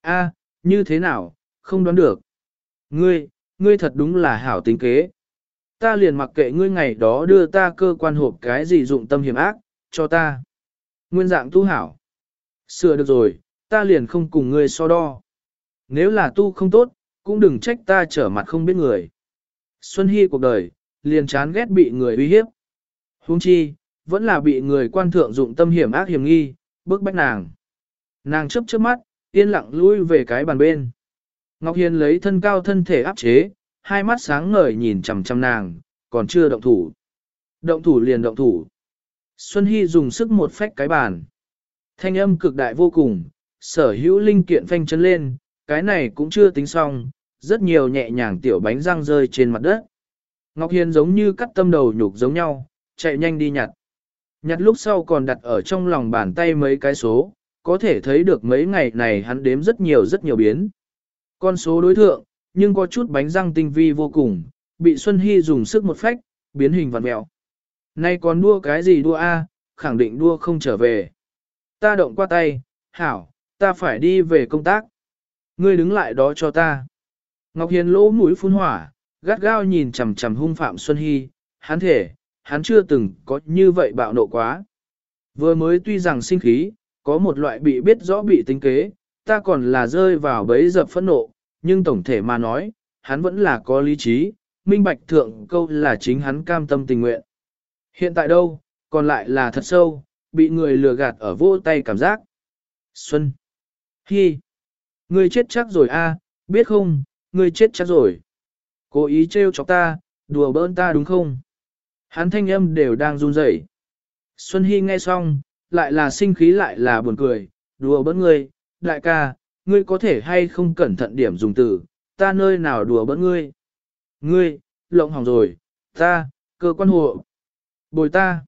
A, như thế nào, không đoán được. Ngươi, ngươi thật đúng là hảo tính kế. Ta liền mặc kệ ngươi ngày đó đưa ta cơ quan hộp cái gì dụng tâm hiểm ác, cho ta. Nguyên dạng tu hảo. Sửa được rồi, ta liền không cùng ngươi so đo. Nếu là tu không tốt, cũng đừng trách ta trở mặt không biết người. Xuân Hy cuộc đời, liền chán ghét bị người uy hiếp. Huống chi, vẫn là bị người quan thượng dụng tâm hiểm ác hiểm nghi, bức bách nàng. Nàng chấp chớp mắt, yên lặng lui về cái bàn bên. Ngọc Hiền lấy thân cao thân thể áp chế, hai mắt sáng ngời nhìn chằm chằm nàng, còn chưa động thủ. Động thủ liền động thủ. Xuân Hy dùng sức một phách cái bàn. Thanh âm cực đại vô cùng, sở hữu linh kiện phanh chân lên, cái này cũng chưa tính xong, rất nhiều nhẹ nhàng tiểu bánh răng rơi trên mặt đất. Ngọc Hiền giống như cắt tâm đầu nhục giống nhau, chạy nhanh đi nhặt. Nhặt lúc sau còn đặt ở trong lòng bàn tay mấy cái số, có thể thấy được mấy ngày này hắn đếm rất nhiều rất nhiều biến. Con số đối thượng, nhưng có chút bánh răng tinh vi vô cùng, bị Xuân Hy dùng sức một phách, biến hình vặn mẹo. Nay còn đua cái gì đua a? khẳng định đua không trở về. Ta động qua tay, hảo, ta phải đi về công tác. Ngươi đứng lại đó cho ta. Ngọc Hiền lỗ mũi phun hỏa, gắt gao nhìn chằm chằm hung phạm Xuân Hy, hắn thể, hắn chưa từng có như vậy bạo nộ quá. Vừa mới tuy rằng sinh khí, có một loại bị biết rõ bị tính kế, ta còn là rơi vào bấy dập phẫn nộ, nhưng tổng thể mà nói, hắn vẫn là có lý trí, minh bạch thượng câu là chính hắn cam tâm tình nguyện. Hiện tại đâu, còn lại là thật sâu, bị người lừa gạt ở vô tay cảm giác. Xuân. Hi. Ngươi chết chắc rồi a, biết không, ngươi chết chắc rồi. Cố ý trêu chọc ta, đùa bỡn ta đúng không? Hắn thanh âm đều đang run rẩy. Xuân Hi nghe xong, lại là sinh khí lại là buồn cười, đùa bỡn ngươi, đại ca, ngươi có thể hay không cẩn thận điểm dùng từ, ta nơi nào đùa bỡn ngươi. Ngươi, lộng hỏng rồi, ta, cơ quan hộ. Bồi ta.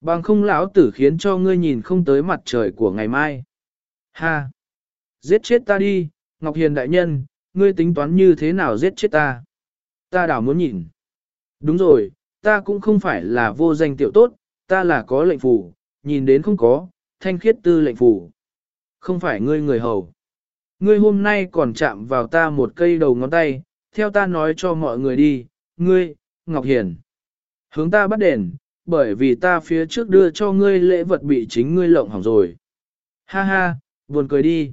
Bằng không lão tử khiến cho ngươi nhìn không tới mặt trời của ngày mai. Ha! Giết chết ta đi, Ngọc Hiền đại nhân, ngươi tính toán như thế nào giết chết ta? Ta đảo muốn nhìn. Đúng rồi, ta cũng không phải là vô danh tiểu tốt, ta là có lệnh phủ, nhìn đến không có, thanh khiết tư lệnh phủ. Không phải ngươi người hầu. Ngươi hôm nay còn chạm vào ta một cây đầu ngón tay, theo ta nói cho mọi người đi, ngươi, Ngọc Hiền. Hướng ta bắt đền, bởi vì ta phía trước đưa cho ngươi lễ vật bị chính ngươi lộng hỏng rồi. Ha ha, buồn cười đi.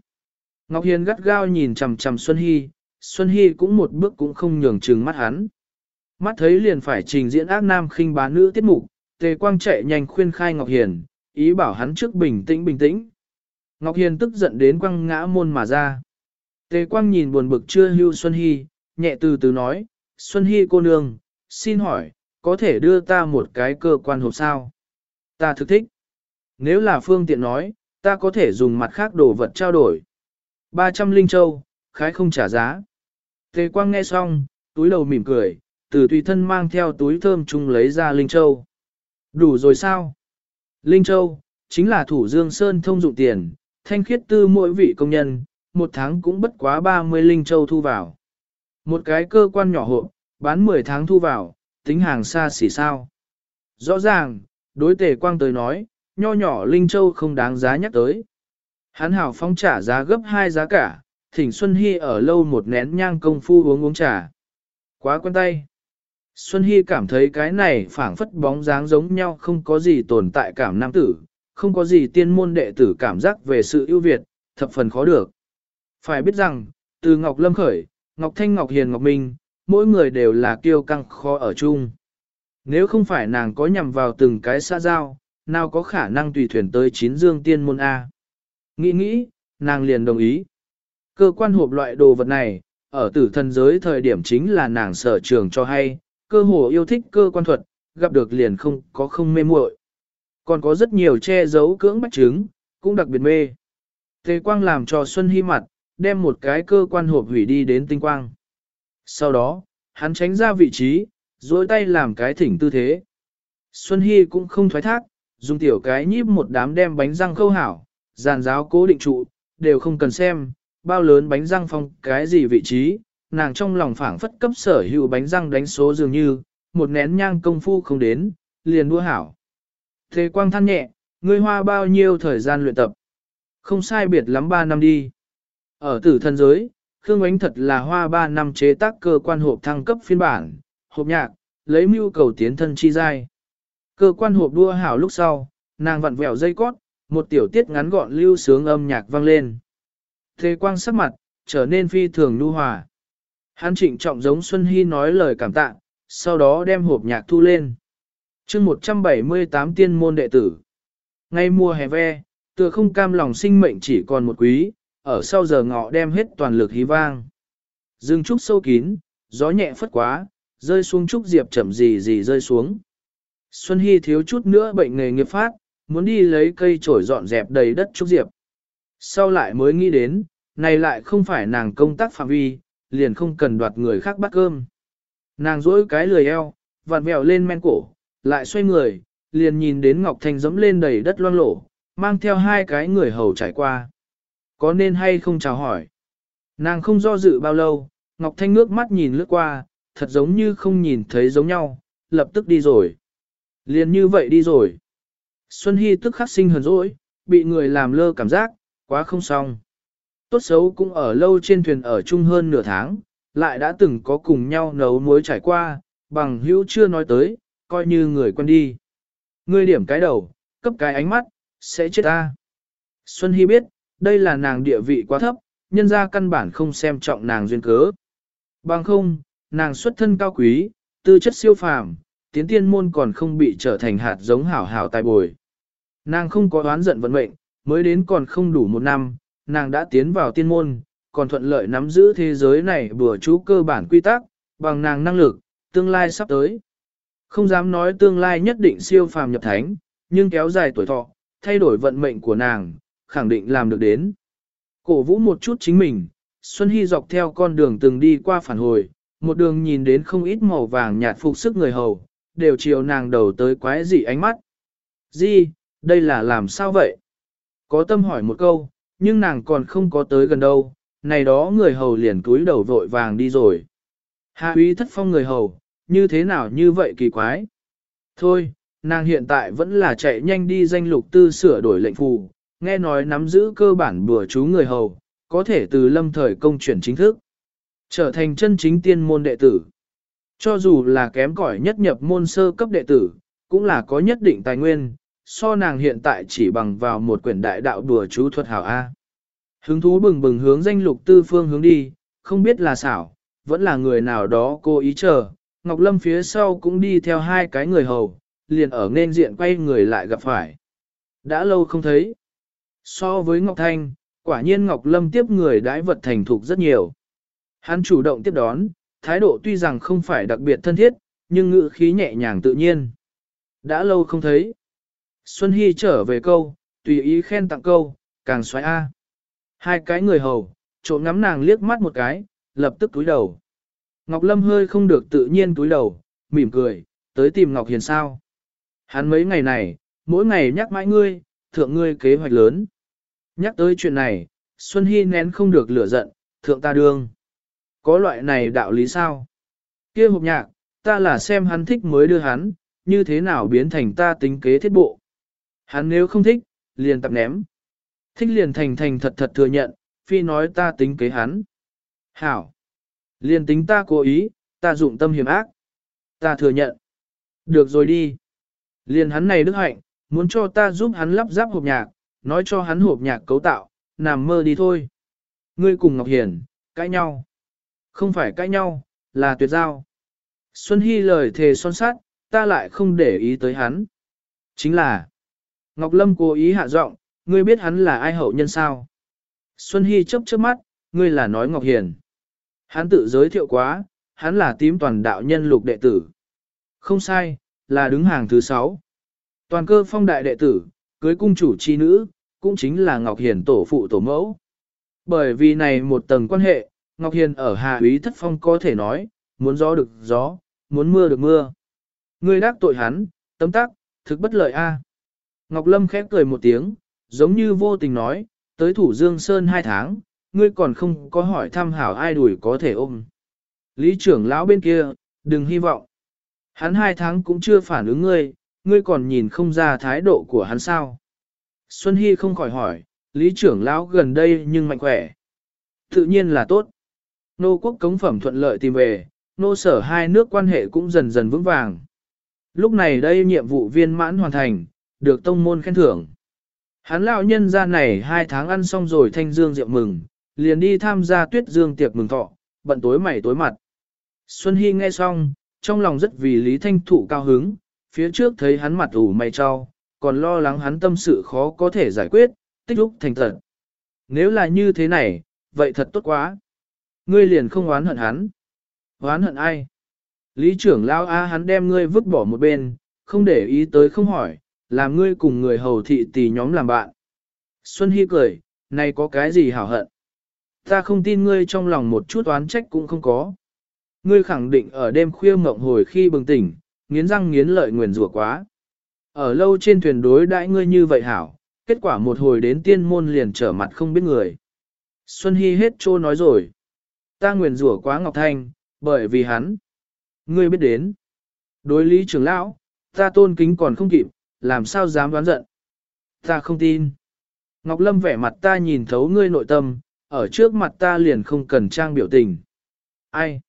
Ngọc Hiền gắt gao nhìn chằm chằm Xuân Hy, Xuân Hy cũng một bước cũng không nhường trừng mắt hắn. Mắt thấy liền phải trình diễn ác nam khinh bá nữ tiết mục, Tề Quang chạy nhanh khuyên khai Ngọc Hiền, ý bảo hắn trước bình tĩnh bình tĩnh. Ngọc Hiền tức giận đến quăng ngã môn mà ra. Tề Quang nhìn buồn bực chưa hưu Xuân Hy, nhẹ từ từ nói, Xuân Hy cô nương, xin hỏi, có thể đưa ta một cái cơ quan hộp sao? Ta thực thích. Nếu là phương tiện nói, ta có thể dùng mặt khác đồ vật trao đổi. 300 linh châu, khái không trả giá. Tề Quang nghe xong, túi đầu mỉm cười, từ tùy thân mang theo túi thơm chung lấy ra linh châu. Đủ rồi sao? Linh châu, chính là thủ dương sơn thông dụng tiền, thanh khiết tư mỗi vị công nhân, một tháng cũng bất quá 30 linh châu thu vào. Một cái cơ quan nhỏ hộ, bán 10 tháng thu vào, tính hàng xa xỉ sao. Rõ ràng, đối tề quang tới nói, nho nhỏ linh châu không đáng giá nhắc tới. Hắn hảo phong trả giá gấp hai giá cả, thỉnh Xuân Hy ở lâu một nén nhang công phu uống uống trà. Quá quen tay. Xuân Hy cảm thấy cái này phảng phất bóng dáng giống nhau không có gì tồn tại cảm nam tử, không có gì tiên môn đệ tử cảm giác về sự ưu việt, thập phần khó được. Phải biết rằng, từ Ngọc Lâm khởi, Ngọc Thanh Ngọc Hiền Ngọc Minh, mỗi người đều là kiêu căng khó ở chung. Nếu không phải nàng có nhằm vào từng cái xã giao, nào có khả năng tùy thuyền tới chín dương tiên môn A. Nghĩ nghĩ, nàng liền đồng ý. Cơ quan hộp loại đồ vật này, ở tử thần giới thời điểm chính là nàng sở trường cho hay, cơ hồ yêu thích cơ quan thuật, gặp được liền không có không mê muội. Còn có rất nhiều che giấu cưỡng bách chứng, cũng đặc biệt mê. Tề quang làm cho Xuân Hy mặt, đem một cái cơ quan hộp hủy đi đến tinh quang. Sau đó, hắn tránh ra vị trí, dối tay làm cái thỉnh tư thế. Xuân Hy cũng không thoái thác, dùng tiểu cái nhíp một đám đem bánh răng khâu hảo, giàn giáo cố định trụ, đều không cần xem, bao lớn bánh răng phong cái gì vị trí, nàng trong lòng phảng phất cấp sở hữu bánh răng đánh số dường như, một nén nhang công phu không đến, liền đua hảo. Thế quang than nhẹ, ngươi hoa bao nhiêu thời gian luyện tập? Không sai biệt lắm 3 năm đi. Ở tử thân giới, Khương Ánh thật là hoa 3 năm chế tác cơ quan hộp thăng cấp phiên bản, hộp nhạc, lấy mưu cầu tiến thân chi giai. Cơ quan hộp đua hảo lúc sau, nàng vặn vẹo dây cót, một tiểu tiết ngắn gọn lưu sướng âm nhạc vang lên. Thế quang sắc mặt, trở nên phi thường nu hòa. Hắn trịnh trọng giống Xuân Hy nói lời cảm tạ, sau đó đem hộp nhạc thu lên chương 178 tiên môn đệ tử. Ngay mùa hè ve, tựa không cam lòng sinh mệnh chỉ còn một quý, ở sau giờ ngọ đem hết toàn lực hí vang. Dương trúc sâu kín, gió nhẹ phất quá, rơi xuống trúc diệp chậm gì gì rơi xuống. Xuân Hy thiếu chút nữa bệnh nghề nghiệp phát, muốn đi lấy cây trổi dọn dẹp đầy đất trúc diệp. Sau lại mới nghĩ đến, này lại không phải nàng công tác phạm vi, liền không cần đoạt người khác bắt cơm. Nàng dỗi cái lười eo, vặn vẹo lên men cổ, lại xoay người, liền nhìn đến Ngọc Thanh dẫm lên đầy đất loang lổ, mang theo hai cái người hầu trải qua. Có nên hay không chào hỏi? Nàng không do dự bao lâu, Ngọc Thanh ngước mắt nhìn lướt qua, thật giống như không nhìn thấy giống nhau, lập tức đi rồi. Liền như vậy đi rồi. Xuân Hy tức khắc sinh hờn dỗi, bị người làm lơ cảm giác, quá không xong. Tốt xấu cũng ở lâu trên thuyền ở chung hơn nửa tháng, lại đã từng có cùng nhau nấu muối trải qua, bằng hữu chưa nói tới, coi như người quen đi. Ngươi điểm cái đầu, cấp cái ánh mắt, sẽ chết ta. Xuân Hy biết, đây là nàng địa vị quá thấp, nhân ra căn bản không xem trọng nàng duyên cớ. Bằng không, nàng xuất thân cao quý, tư chất siêu phàm, tiến tiên môn còn không bị trở thành hạt giống hảo hảo tài bồi. Nàng không có đoán giận vận mệnh, mới đến còn không đủ một năm, nàng đã tiến vào tiên môn, còn thuận lợi nắm giữ thế giới này bừa chú cơ bản quy tắc, bằng nàng năng lực, tương lai sắp tới. Không dám nói tương lai nhất định siêu phàm nhập thánh, nhưng kéo dài tuổi thọ, thay đổi vận mệnh của nàng, khẳng định làm được đến. Cổ vũ một chút chính mình, Xuân Hy dọc theo con đường từng đi qua phản hồi, một đường nhìn đến không ít màu vàng nhạt phục sức người hầu, đều chiều nàng đầu tới quái dị ánh mắt. Di, đây là làm sao vậy? Có tâm hỏi một câu, nhưng nàng còn không có tới gần đâu, này đó người hầu liền túi đầu vội vàng đi rồi. Hạ úy thất phong người hầu, như thế nào như vậy kỳ quái? Thôi, nàng hiện tại vẫn là chạy nhanh đi danh lục tư sửa đổi lệnh phù, nghe nói nắm giữ cơ bản bùa chú người hầu, có thể từ lâm thời công chuyển chính thức, trở thành chân chính tiên môn đệ tử. Cho dù là kém cỏi nhất nhập môn sơ cấp đệ tử, cũng là có nhất định tài nguyên, so nàng hiện tại chỉ bằng vào một quyển đại đạo bùa chú thuật hảo A. Hứng thú bừng bừng hướng danh lục tư phương hướng đi, không biết là xảo, vẫn là người nào đó cô ý chờ, Ngọc Lâm phía sau cũng đi theo hai cái người hầu, liền ở nên diện quay người lại gặp phải. Đã lâu không thấy. So với Ngọc Thanh, quả nhiên Ngọc Lâm tiếp người đãi vật thành thục rất nhiều. Hắn chủ động tiếp đón, thái độ tuy rằng không phải đặc biệt thân thiết, nhưng ngữ khí nhẹ nhàng tự nhiên. Đã lâu không thấy. Xuân Hy trở về câu, tùy ý khen tặng câu, càng xoáy A. Hai cái người hầu, trộm ngắm nàng liếc mắt một cái, lập tức túi đầu. Ngọc Lâm hơi không được tự nhiên túi đầu, mỉm cười, tới tìm Ngọc Hiền sao. Hắn mấy ngày này, mỗi ngày nhắc mãi ngươi, thượng ngươi kế hoạch lớn. Nhắc tới chuyện này, Xuân Hy nén không được lửa giận, thượng ta đương. Có loại này đạo lý sao? kia hộp nhạc, ta là xem hắn thích mới đưa hắn, như thế nào biến thành ta tính kế thiết bộ. Hắn nếu không thích, liền tập ném. Thích liền thành thành thật thật thừa nhận, phi nói ta tính kế hắn. Hảo liên tính ta cố ý, ta dụng tâm hiểm ác. Ta thừa nhận. Được rồi đi. Liền hắn này đức hạnh, muốn cho ta giúp hắn lắp ráp hộp nhạc, nói cho hắn hộp nhạc cấu tạo, nằm mơ đi thôi. Ngươi cùng Ngọc Hiền, cãi nhau. Không phải cãi nhau, là tuyệt giao. Xuân Hy lời thề son sát, ta lại không để ý tới hắn. Chính là, Ngọc Lâm cố ý hạ giọng, ngươi biết hắn là ai hậu nhân sao? Xuân Hy chớp chớp mắt, ngươi là nói Ngọc Hiền. Hắn tự giới thiệu quá, hắn là tím toàn đạo nhân lục đệ tử. Không sai, là đứng hàng thứ sáu. Toàn cơ phong đại đệ tử, cưới cung chủ chi nữ, cũng chính là Ngọc Hiền tổ phụ tổ mẫu. Bởi vì này một tầng quan hệ, Ngọc Hiền ở Hà Úy Thất Phong có thể nói, muốn gió được gió, muốn mưa được mưa. Ngươi đắc tội hắn, tấm tắc, thực bất lợi a. Ngọc Lâm khép cười một tiếng, giống như vô tình nói, tới thủ Dương Sơn hai tháng, ngươi còn không có hỏi thăm hảo ai đuổi có thể ôm. Lý trưởng lão bên kia, đừng hy vọng. Hắn hai tháng cũng chưa phản ứng ngươi, ngươi còn nhìn không ra thái độ của hắn sao. Xuân Hy không khỏi hỏi, lý trưởng lão gần đây nhưng mạnh khỏe. Tự nhiên là tốt. Nô quốc cống phẩm thuận lợi tìm về, nô sở hai nước quan hệ cũng dần dần vững vàng. Lúc này đây nhiệm vụ viên mãn hoàn thành, được tông môn khen thưởng. Hắn lão nhân ra này hai tháng ăn xong rồi thanh dương rượu mừng, liền đi tham gia tuyết dương tiệc mừng thọ, bận tối mày tối mặt. Xuân Hy nghe xong, trong lòng rất vì Lý Thanh Thụ cao hứng, phía trước thấy hắn mặt ủ mày cho, còn lo lắng hắn tâm sự khó có thể giải quyết, tích lúc thành thật. Nếu là như thế này, vậy thật tốt quá. Ngươi liền không oán hận hắn. Oán hận ai? Lý trưởng lao A hắn đem ngươi vứt bỏ một bên, không để ý tới không hỏi, làm ngươi cùng người hầu thị tỷ nhóm làm bạn. Xuân Hy cười, này có cái gì hảo hận? Ta không tin ngươi trong lòng một chút oán trách cũng không có. Ngươi khẳng định ở đêm khuya mộng hồi khi bừng tỉnh, nghiến răng nghiến lợi nguyền rủa quá. Ở lâu trên thuyền đối đãi ngươi như vậy hảo, kết quả một hồi đến tiên môn liền trở mặt không biết người. Xuân Hy hết trô nói rồi. Ta nguyền rủa quá Ngọc Thanh, bởi vì hắn. Ngươi biết đến. Đối lý trưởng lão, ta tôn kính còn không kịp, làm sao dám đoán giận. Ta không tin. Ngọc Lâm vẻ mặt ta nhìn thấu ngươi nội tâm, ở trước mặt ta liền không cần trang biểu tình. Ai?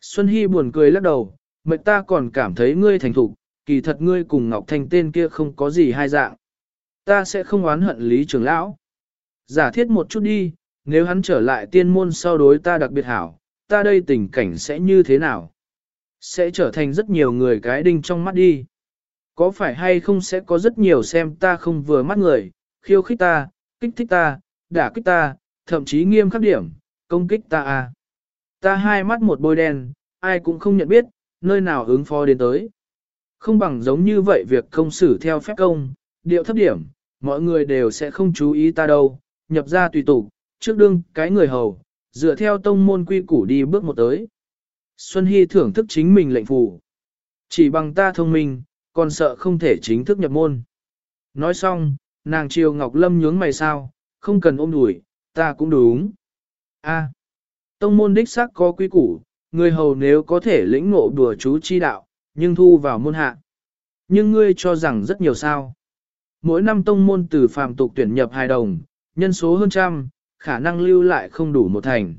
Xuân Hy buồn cười lắc đầu, mệnh ta còn cảm thấy ngươi thành thục, kỳ thật ngươi cùng Ngọc Thanh tên kia không có gì hai dạng. Ta sẽ không oán hận lý trưởng lão. Giả thiết một chút đi, nếu hắn trở lại tiên môn sau đối ta đặc biệt hảo, ta đây tình cảnh sẽ như thế nào? Sẽ trở thành rất nhiều người cái đinh trong mắt đi. Có phải hay không sẽ có rất nhiều xem ta không vừa mắt người, khiêu khích ta, kích thích ta, đả kích ta, thậm chí nghiêm khắc điểm, công kích ta à. Ta hai mắt một bôi đen, ai cũng không nhận biết, nơi nào ứng phó đến tới. Không bằng giống như vậy việc công xử theo phép công, điệu thấp điểm, mọi người đều sẽ không chú ý ta đâu, nhập ra tùy tục, trước đương cái người hầu, dựa theo tông môn quy củ đi bước một tới. Xuân Hy thưởng thức chính mình lệnh phù. Chỉ bằng ta thông minh, còn sợ không thể chính thức nhập môn. Nói xong, nàng triều Ngọc Lâm nhướng mày sao, không cần ôm đùi, ta cũng đúng. A, tông môn đích xác có quy củ, người hầu nếu có thể lĩnh ngộ đùa chú chi đạo, nhưng thu vào môn hạ. Nhưng ngươi cho rằng rất nhiều sao. Mỗi năm tông môn từ phàm tục tuyển nhập hai đồng, nhân số hơn trăm, khả năng lưu lại không đủ một thành.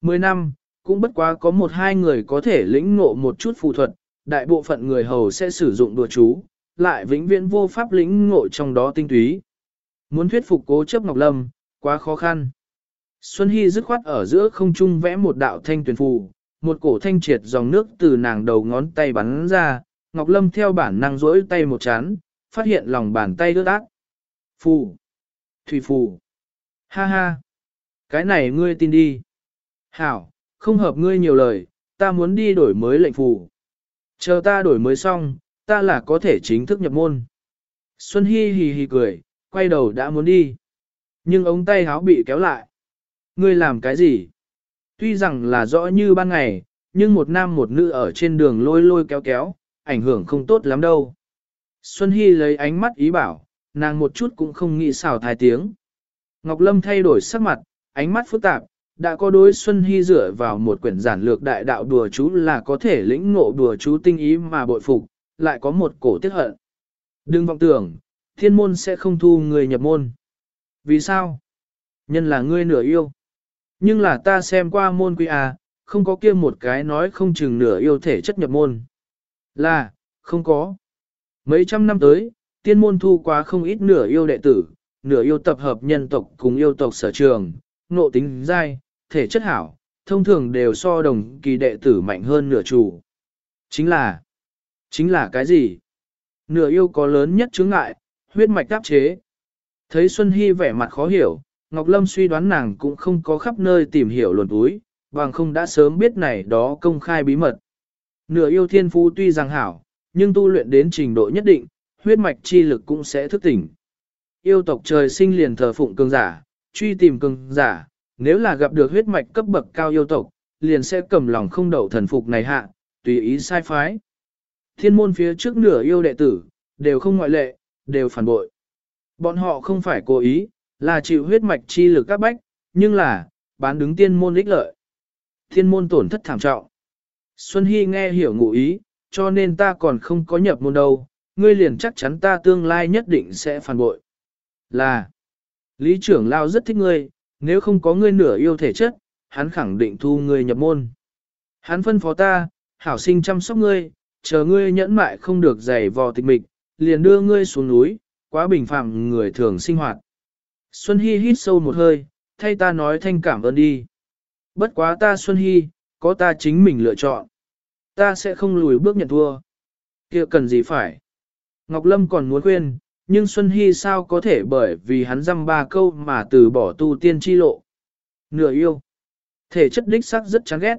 Mười năm, cũng bất quá có một hai người có thể lĩnh ngộ một chút phù thuật, đại bộ phận người hầu sẽ sử dụng đùa chú, lại vĩnh viễn vô pháp lĩnh ngộ trong đó tinh túy. Muốn thuyết phục cố chấp Ngọc Lâm, quá khó khăn. Xuân Hy dứt khoát ở giữa không trung vẽ một đạo thanh tuyển phù, một cổ thanh triệt dòng nước từ nàng đầu ngón tay bắn ra, Ngọc Lâm theo bản năng rỗi tay một chán, phát hiện lòng bàn tay ướt ác. Phù! Thủy phù! Ha ha! Cái này ngươi tin đi. Hảo, không hợp ngươi nhiều lời, ta muốn đi đổi mới lệnh phù. Chờ ta đổi mới xong, ta là có thể chính thức nhập môn. Xuân Hi hì hì cười, quay đầu đã muốn đi. Nhưng ống tay háo bị kéo lại. Ngươi làm cái gì? Tuy rằng là rõ như ban ngày, nhưng một nam một nữ ở trên đường lôi lôi kéo kéo, ảnh hưởng không tốt lắm đâu. Xuân Hy lấy ánh mắt ý bảo, nàng một chút cũng không nghĩ xào thai tiếng. Ngọc Lâm thay đổi sắc mặt, ánh mắt phức tạp, đã có đối Xuân Hy dựa vào một quyển giản lược đại đạo đùa chú là có thể lĩnh ngộ đùa chú tinh ý mà bội phục, lại có một cổ tiết hận. Đừng vọng tưởng, thiên môn sẽ không thu người nhập môn. Vì sao? Nhân là ngươi nửa yêu. Nhưng là ta xem qua môn quy à, không có kia một cái nói không chừng nửa yêu thể chất nhập môn. Là, không có. Mấy trăm năm tới, tiên môn thu quá không ít nửa yêu đệ tử, nửa yêu tập hợp nhân tộc cùng yêu tộc sở trường, nộ tính dai, thể chất hảo, thông thường đều so đồng kỳ đệ tử mạnh hơn nửa chủ. Chính là, chính là cái gì? Nửa yêu có lớn nhất chướng ngại, huyết mạch đáp chế. Thấy Xuân Hy vẻ mặt khó hiểu, Ngọc Lâm suy đoán nàng cũng không có khắp nơi tìm hiểu luồn túi, bằng không đã sớm biết này đó công khai bí mật. Nửa yêu thiên phú tuy rằng hảo, nhưng tu luyện đến trình độ nhất định, huyết mạch chi lực cũng sẽ thức tỉnh. Yêu tộc trời sinh liền thờ phụng cường giả, truy tìm cường giả, nếu là gặp được huyết mạch cấp bậc cao yêu tộc, liền sẽ cầm lòng không đậu thần phục này hạ, tùy ý sai phái. Thiên môn phía trước nửa yêu đệ tử, đều không ngoại lệ, đều phản bội. Bọn họ không phải cố ý, là chịu huyết mạch chi lực các bách, nhưng là, bán đứng tiên môn ích lợi. Thiên môn tổn thất thảm trọng. Xuân Hy nghe hiểu ngụ ý, cho nên ta còn không có nhập môn đâu, ngươi liền chắc chắn ta tương lai nhất định sẽ phản bội. Là, Lý trưởng Lao rất thích ngươi, nếu không có ngươi nửa yêu thể chất, hắn khẳng định thu ngươi nhập môn. Hắn phân phó ta, hảo sinh chăm sóc ngươi, chờ ngươi nhẫn mại không được giày vò tịch mịch, liền đưa ngươi xuống núi, quá bình phạm người thường sinh hoạt. Xuân Hy hít sâu một hơi, thay ta nói thanh cảm ơn đi. Bất quá ta Xuân Hy, có ta chính mình lựa chọn. Ta sẽ không lùi bước nhận thua. kia cần gì phải. Ngọc Lâm còn muốn khuyên, nhưng Xuân Hy sao có thể bởi vì hắn dăm ba câu mà từ bỏ tu tiên chi lộ. Nửa yêu. Thể chất đích sắc rất chán ghét.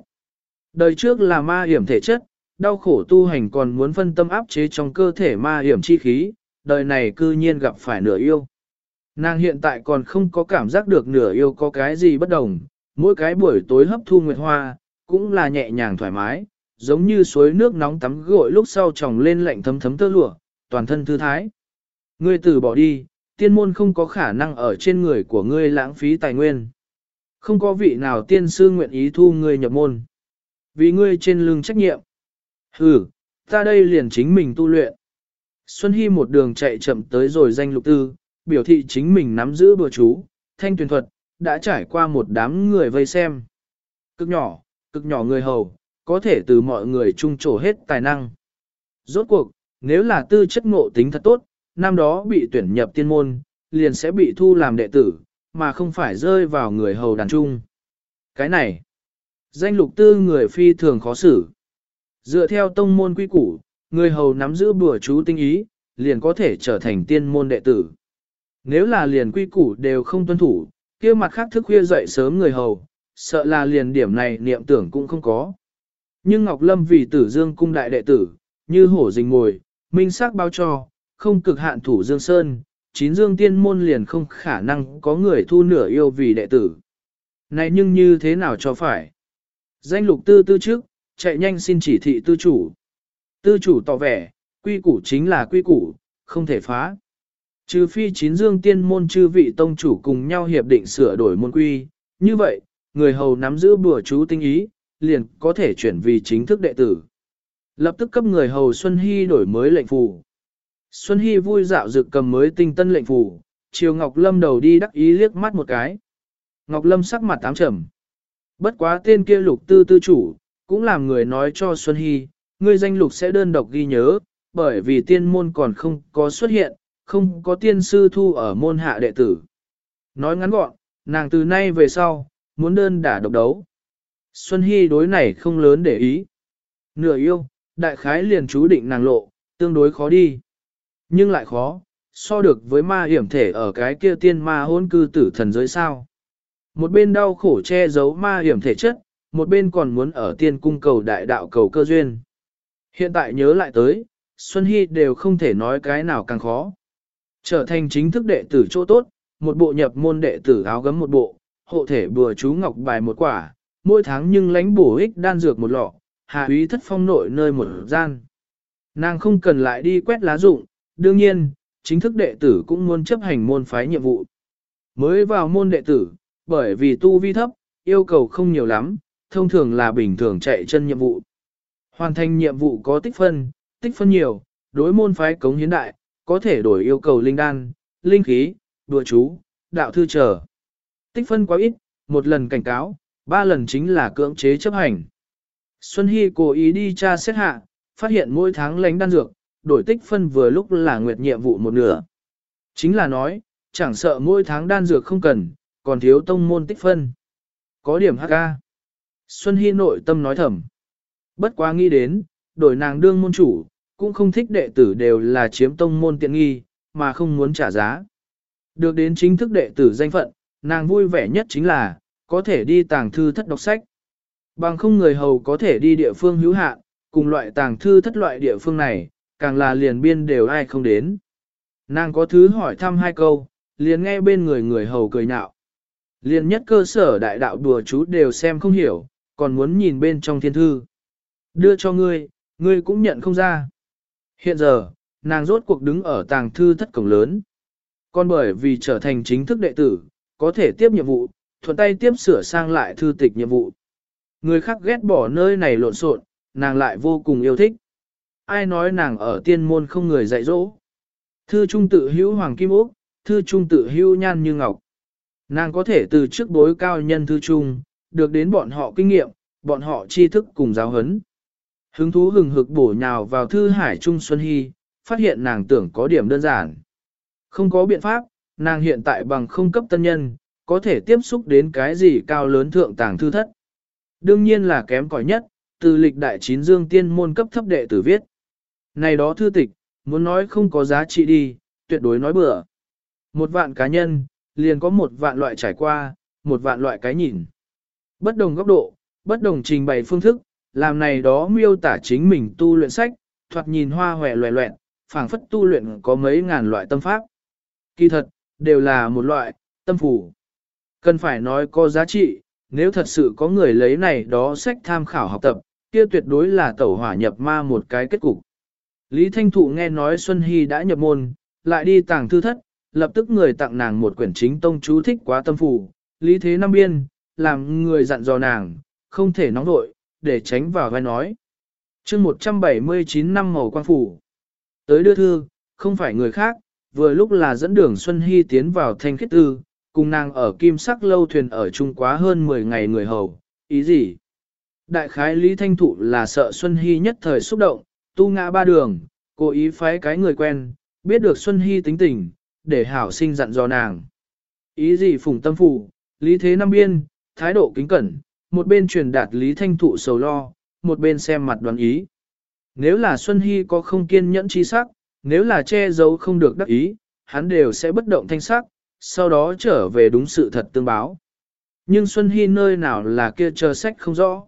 Đời trước là ma hiểm thể chất, đau khổ tu hành còn muốn phân tâm áp chế trong cơ thể ma hiểm chi khí, đời này cư nhiên gặp phải nửa yêu. Nàng hiện tại còn không có cảm giác được nửa yêu có cái gì bất đồng, mỗi cái buổi tối hấp thu nguyệt hoa, cũng là nhẹ nhàng thoải mái, giống như suối nước nóng tắm gội lúc sau tròng lên lạnh thấm thấm tơ lụa, toàn thân thư thái. Ngươi từ bỏ đi, tiên môn không có khả năng ở trên người của ngươi lãng phí tài nguyên. Không có vị nào tiên sư nguyện ý thu ngươi nhập môn. Vì ngươi trên lưng trách nhiệm. Ừ, ta đây liền chính mình tu luyện. Xuân Hy một đường chạy chậm tới rồi danh lục tư, biểu thị chính mình nắm giữ bừa chú, thanh tuyển thuật, đã trải qua một đám người vây xem. Cực nhỏ, cực nhỏ người hầu, có thể từ mọi người chung trổ hết tài năng. Rốt cuộc, nếu là tư chất ngộ tính thật tốt, năm đó bị tuyển nhập tiên môn, liền sẽ bị thu làm đệ tử, mà không phải rơi vào người hầu đàn trung. Cái này, danh lục tư người phi thường khó xử. Dựa theo tông môn quy củ, người hầu nắm giữ bùa chú tinh ý, liền có thể trở thành tiên môn đệ tử. Nếu là liền quy củ đều không tuân thủ, kia mặt khác thức khuya dậy sớm người hầu, sợ là liền điểm này niệm tưởng cũng không có. Nhưng Ngọc Lâm vì tử dương cung đại đệ tử, như hổ rình ngồi, minh sắc bao cho, không cực hạn thủ dương sơn, chín dương tiên môn liền không khả năng có người thu nửa yêu vì đệ tử. Này nhưng như thế nào cho phải? Danh lục tư tư trước, chạy nhanh xin chỉ thị tư chủ. Tư chủ tỏ vẻ, quy củ chính là quy củ, không thể phá. Trừ phi chín dương tiên môn chư vị tông chủ cùng nhau hiệp định sửa đổi môn quy, như vậy, người hầu nắm giữ bùa chú tinh ý, liền có thể chuyển vì chính thức đệ tử. Lập tức cấp người hầu Xuân Hy đổi mới lệnh phù. Xuân Hy vui dạo dực cầm mới tinh tân lệnh phù, chiều Ngọc Lâm đầu đi đắc ý liếc mắt một cái. Ngọc Lâm sắc mặt tám trầm. Bất quá tên kia lục tư tư chủ, cũng làm người nói cho Xuân Hy, Ngươi danh lục sẽ đơn độc ghi nhớ, bởi vì tiên môn còn không có xuất hiện, không có tiên sư thu ở môn hạ đệ tử. Nói ngắn gọn, nàng từ nay về sau, muốn đơn đả độc đấu. Xuân Hy đối này không lớn để ý. Nửa yêu, đại khái liền chú định nàng lộ, tương đối khó đi. Nhưng lại khó, so được với ma hiểm thể ở cái kia tiên ma hôn cư tử thần giới sao. Một bên đau khổ che giấu ma hiểm thể chất, một bên còn muốn ở tiên cung cầu đại đạo cầu cơ duyên. Hiện tại nhớ lại tới, Xuân Hy đều không thể nói cái nào càng khó. Trở thành chính thức đệ tử chỗ tốt, một bộ nhập môn đệ tử áo gấm một bộ, hộ thể bùa chú ngọc bài một quả, mỗi tháng nhưng lánh bổ ích đan dược một lọ, hạ úy thất phong nội nơi một gian. Nàng không cần lại đi quét lá dụng, đương nhiên, chính thức đệ tử cũng muốn chấp hành môn phái nhiệm vụ. Mới vào môn đệ tử, bởi vì tu vi thấp, yêu cầu không nhiều lắm, thông thường là bình thường chạy chân nhiệm vụ. Hoàn thành nhiệm vụ có tích phân, tích phân nhiều, đối môn phái cống hiến đại, có thể đổi yêu cầu linh đan, linh khí, đùa chú, đạo thư trở. Tích phân quá ít, một lần cảnh cáo, ba lần chính là cưỡng chế chấp hành. Xuân Hy cố ý đi tra xét hạ, phát hiện mỗi tháng lánh đan dược, đổi tích phân vừa lúc là nguyệt nhiệm vụ một nửa. Chính là nói, chẳng sợ mỗi tháng đan dược không cần, còn thiếu tông môn tích phân. Có điểm HK. Xuân Hy nội tâm nói thầm. Bất quá nghĩ đến, đổi nàng đương môn chủ, cũng không thích đệ tử đều là chiếm tông môn tiện nghi, mà không muốn trả giá. Được đến chính thức đệ tử danh phận, nàng vui vẻ nhất chính là, có thể đi tàng thư thất đọc sách. Bằng không người hầu có thể đi địa phương hữu hạn, cùng loại tàng thư thất loại địa phương này, càng là liền biên đều ai không đến. Nàng có thứ hỏi thăm hai câu, liền nghe bên người người hầu cười nhạo. Liền nhất cơ sở đại đạo đùa chú đều xem không hiểu, còn muốn nhìn bên trong thiên thư. Đưa cho ngươi, ngươi cũng nhận không ra. Hiện giờ, nàng rốt cuộc đứng ở tàng thư thất cổng lớn. Còn bởi vì trở thành chính thức đệ tử, có thể tiếp nhiệm vụ, thuận tay tiếp sửa sang lại thư tịch nhiệm vụ. Người khác ghét bỏ nơi này lộn xộn, nàng lại vô cùng yêu thích. Ai nói nàng ở tiên môn không người dạy dỗ. Thư trung tự hữu hoàng kim ốc, thư trung tự hữu nhan như ngọc. Nàng có thể từ trước bối cao nhân thư trung, được đến bọn họ kinh nghiệm, bọn họ tri thức cùng giáo hấn. Hứng thú hừng hực bổ nhào vào thư hải trung Xuân Hy, phát hiện nàng tưởng có điểm đơn giản. Không có biện pháp, nàng hiện tại bằng không cấp tân nhân, có thể tiếp xúc đến cái gì cao lớn thượng tàng thư thất. Đương nhiên là kém cỏi nhất, từ lịch đại chín dương tiên môn cấp thấp đệ tử viết. Này đó thư tịch, muốn nói không có giá trị đi, tuyệt đối nói bừa. Một vạn cá nhân, liền có một vạn loại trải qua, một vạn loại cái nhìn. Bất đồng góc độ, bất đồng trình bày phương thức, làm này đó miêu tả chính mình tu luyện sách, thoạt nhìn hoa hòe loẹ loẹn, phảng phất tu luyện có mấy ngàn loại tâm pháp. Kỳ thật, đều là một loại, tâm phủ. Cần phải nói có giá trị, nếu thật sự có người lấy này đó sách tham khảo học tập, kia tuyệt đối là tẩu hỏa nhập ma một cái kết cục. Lý Thanh Thụ nghe nói Xuân Hy đã nhập môn, lại đi tàng thư thất, lập tức người tặng nàng một quyển chính tông chú thích quá tâm phủ, Lý Thế Năm Biên, làm người dặn dò nàng, không thể nóng vội để tránh vào vai nói. chương 179 năm màu quang phủ. Tới đưa thư, không phải người khác, vừa lúc là dẫn đường Xuân Hy tiến vào thanh khiết tư, cùng nàng ở kim sắc lâu thuyền ở chung quá hơn 10 ngày người hầu, ý gì? Đại khái Lý Thanh Thụ là sợ Xuân Hy nhất thời xúc động, tu ngã ba đường, cố ý phái cái người quen, biết được Xuân Hy tính tình, để hảo sinh dặn dò nàng. Ý gì phùng tâm phủ, Lý Thế Năm Biên, thái độ kính cẩn, một bên truyền đạt Lý Thanh Thụ sầu lo, một bên xem mặt đoán ý. Nếu là Xuân Hy có không kiên nhẫn chi sắc, nếu là che giấu không được đắc ý, hắn đều sẽ bất động thanh sắc, sau đó trở về đúng sự thật tương báo. Nhưng Xuân Hy nơi nào là kia chờ sách không rõ.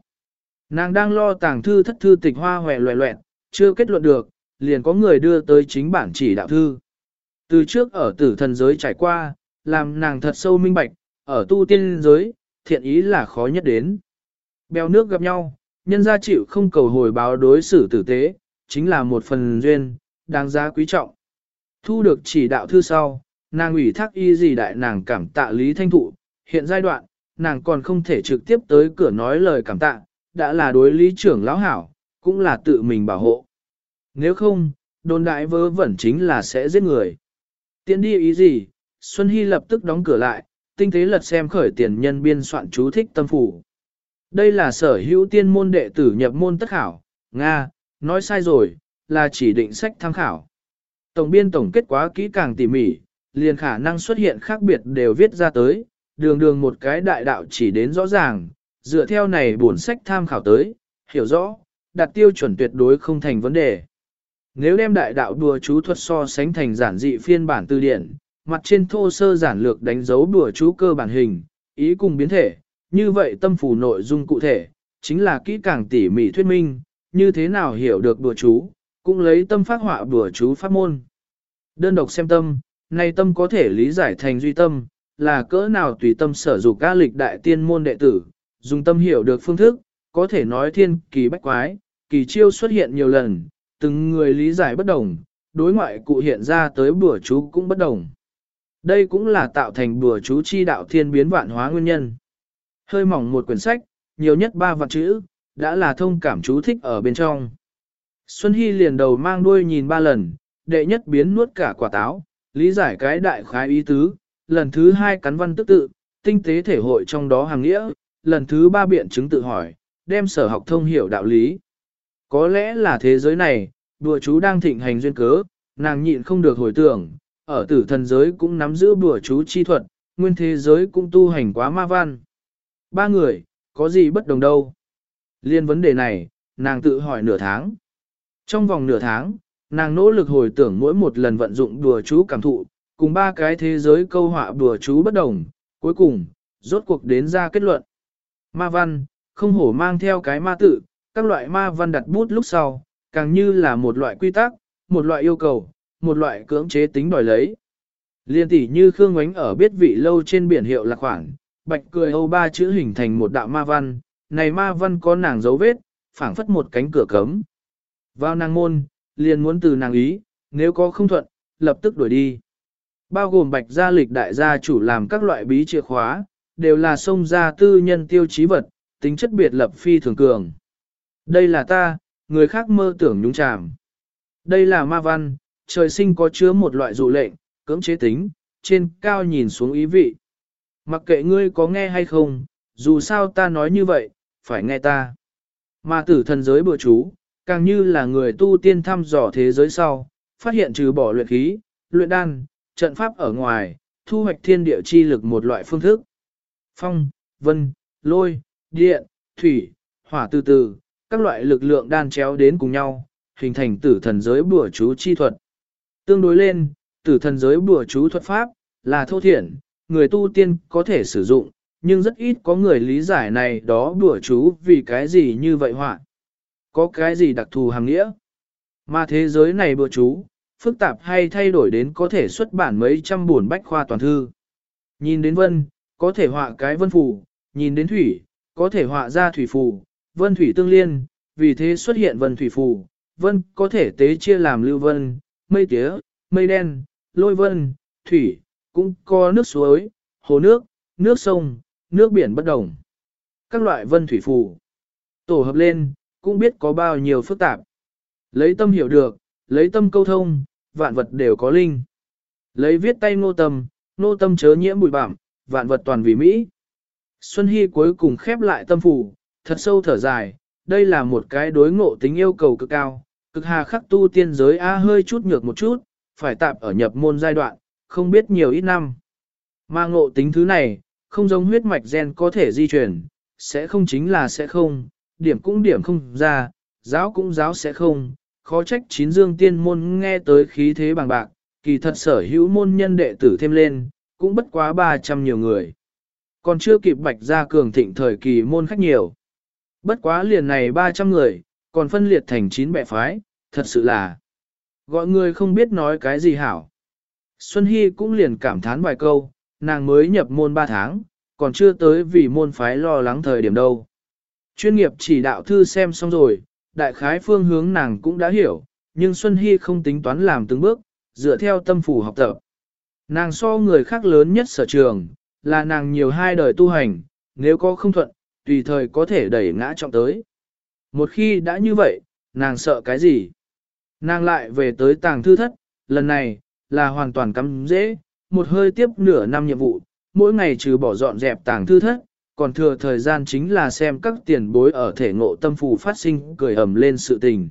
Nàng đang lo tàng thư thất thư tịch hoa hòe loẹ loẹt, chưa kết luận được, liền có người đưa tới chính bản chỉ đạo thư. Từ trước ở tử thần giới trải qua, làm nàng thật sâu minh bạch, ở tu tiên giới, thiện ý là khó nhất đến. Bèo nước gặp nhau, nhân gia chịu không cầu hồi báo đối xử tử tế, chính là một phần duyên, đáng giá quý trọng. Thu được chỉ đạo thư sau, nàng ủy thác y gì đại nàng cảm tạ Lý Thanh Thụ, hiện giai đoạn, nàng còn không thể trực tiếp tới cửa nói lời cảm tạ, đã là đối lý trưởng lão hảo, cũng là tự mình bảo hộ. Nếu không, đồn đại vớ vẩn chính là sẽ giết người. Tiến đi ý gì, Xuân Hy lập tức đóng cửa lại, tinh tế lật xem khởi tiền nhân biên soạn chú thích tâm phủ. Đây là sở hữu tiên môn đệ tử nhập môn tất khảo, Nga, nói sai rồi, là chỉ định sách tham khảo. Tổng biên tổng kết quá kỹ càng tỉ mỉ, liền khả năng xuất hiện khác biệt đều viết ra tới, đường đường một cái đại đạo chỉ đến rõ ràng, dựa theo này bổn sách tham khảo tới, hiểu rõ, đặt tiêu chuẩn tuyệt đối không thành vấn đề. Nếu đem đại đạo đùa chú thuật so sánh thành giản dị phiên bản từ điển, mặt trên thô sơ giản lược đánh dấu đùa chú cơ bản hình, ý cùng biến thể, như vậy tâm phủ nội dung cụ thể, chính là kỹ càng tỉ mỉ thuyết minh, như thế nào hiểu được đùa chú, cũng lấy tâm phát họa đùa chú pháp môn. Đơn độc xem tâm, nay tâm có thể lý giải thành duy tâm, là cỡ nào tùy tâm sở dục ca lịch đại tiên môn đệ tử, dùng tâm hiểu được phương thức, có thể nói thiên kỳ bách quái, kỳ chiêu xuất hiện nhiều lần, từng người lý giải bất đồng, đối ngoại cụ hiện ra tới bùa chú cũng bất đồng. Đây cũng là tạo thành bùa chú chi đạo thiên biến vạn hóa nguyên nhân. Hơi mỏng một quyển sách, nhiều nhất ba vạn chữ, đã là thông cảm chú thích ở bên trong. Xuân Hy liền đầu mang đuôi nhìn ba lần, đệ nhất biến nuốt cả quả táo, lý giải cái đại khái ý tứ, lần thứ hai cắn văn tức tự, tinh tế thể hội trong đó hàng nghĩa, lần thứ ba biện chứng tự hỏi, đem sở học thông hiểu đạo lý. Có lẽ là thế giới này, đùa chú đang thịnh hành duyên cớ, nàng nhịn không được hồi tưởng, ở tử thần giới cũng nắm giữ đùa chú chi thuật, nguyên thế giới cũng tu hành quá ma văn. Ba người, có gì bất đồng đâu? Liên vấn đề này, nàng tự hỏi nửa tháng. Trong vòng nửa tháng, nàng nỗ lực hồi tưởng mỗi một lần vận dụng đùa chú cảm thụ, cùng ba cái thế giới câu họa đùa chú bất đồng, cuối cùng, rốt cuộc đến ra kết luận. Ma văn, không hổ mang theo cái ma tự, các loại ma văn đặt bút lúc sau, càng như là một loại quy tắc, một loại yêu cầu, một loại cưỡng chế tính đòi lấy. Liên tỷ như Khương Ngoánh ở biết vị lâu trên biển hiệu là khoảng, bạch cười âu ba chữ hình thành một đạo ma văn, này ma văn có nàng dấu vết, phảng phất một cánh cửa cấm. Vào nàng môn, liền muốn từ nàng ý, nếu có không thuận, lập tức đuổi đi. Bao gồm bạch gia lịch đại gia chủ làm các loại bí chìa khóa, đều là sông gia tư nhân tiêu chí vật, tính chất biệt lập phi thường cường. Đây là ta, người khác mơ tưởng nhúng chàm. Đây là ma văn, trời sinh có chứa một loại dụ lệnh, cưỡng chế tính, trên cao nhìn xuống ý vị. Mặc kệ ngươi có nghe hay không, dù sao ta nói như vậy, phải nghe ta. Mà tử thần giới bừa chú, càng như là người tu tiên thăm dò thế giới sau, phát hiện trừ bỏ luyện khí, luyện đan, trận pháp ở ngoài, thu hoạch thiên địa chi lực một loại phương thức. Phong, vân, lôi, điện, thủy, hỏa từ từ, các loại lực lượng đan chéo đến cùng nhau, hình thành tử thần giới bùa chú chi thuật. Tương đối lên, tử thần giới bùa chú thuật pháp, là thô thiển, người tu tiên có thể sử dụng, nhưng rất ít có người lý giải này đó bùa chú vì cái gì như vậy họa. Có cái gì đặc thù hàng nghĩa. Mà thế giới này bùa chú, phức tạp hay thay đổi đến có thể xuất bản mấy trăm buồn bách khoa toàn thư. Nhìn đến vân, có thể họa cái vân phù, nhìn đến thủy, có thể họa ra thủy phù, vân thủy tương liên, vì thế xuất hiện vân thủy phù, vân có thể tế chia làm lưu vân, mây tía, mây đen, lôi vân, thủy, cũng có nước suối, hồ nước, nước sông, nước biển bất đồng. Các loại vân thủy phù tổ hợp lên, cũng biết có bao nhiêu phức tạp. Lấy tâm hiểu được, lấy tâm câu thông, vạn vật đều có linh. Lấy viết tay ngô tâm, ngô tâm chớ nhiễm bụi bặm, vạn vật toàn vì Mỹ. Xuân Hy cuối cùng khép lại tâm phủ, thật sâu thở dài, đây là một cái đối ngộ tính yêu cầu cực cao, cực hà khắc tu tiên giới A hơi chút nhược một chút, phải tạm ở nhập môn giai đoạn, không biết nhiều ít năm. Mà ngộ tính thứ này, không giống huyết mạch gen có thể di chuyển, sẽ không chính là sẽ không, điểm cũng điểm không ra, giáo cũng giáo sẽ không, khó trách chín dương tiên môn nghe tới khí thế bằng bạc, kỳ thật sở hữu môn nhân đệ tử thêm lên, cũng bất quá 300 nhiều người. Còn chưa kịp bạch ra cường thịnh thời kỳ môn khách nhiều. Bất quá liền này 300 người, còn phân liệt thành chín bệ phái, thật sự là gọi người không biết nói cái gì hảo. Xuân Hy cũng liền cảm thán vài câu, nàng mới nhập môn 3 tháng, còn chưa tới vì môn phái lo lắng thời điểm đâu. Chuyên nghiệp chỉ đạo thư xem xong rồi, đại khái phương hướng nàng cũng đã hiểu, nhưng Xuân Hy không tính toán làm từng bước, dựa theo tâm phủ học tập. Nàng so người khác lớn nhất sở trường, là nàng nhiều hai đời tu hành, nếu có không thuận, tùy thời có thể đẩy ngã trọng tới. Một khi đã như vậy, nàng sợ cái gì? Nàng lại về tới tàng thư thất, lần này, là hoàn toàn cắm dễ, một hơi tiếp nửa năm nhiệm vụ, mỗi ngày trừ bỏ dọn dẹp tàng thư thất, còn thừa thời gian chính là xem các tiền bối ở thể ngộ tâm phù phát sinh cười ẩm lên sự tình.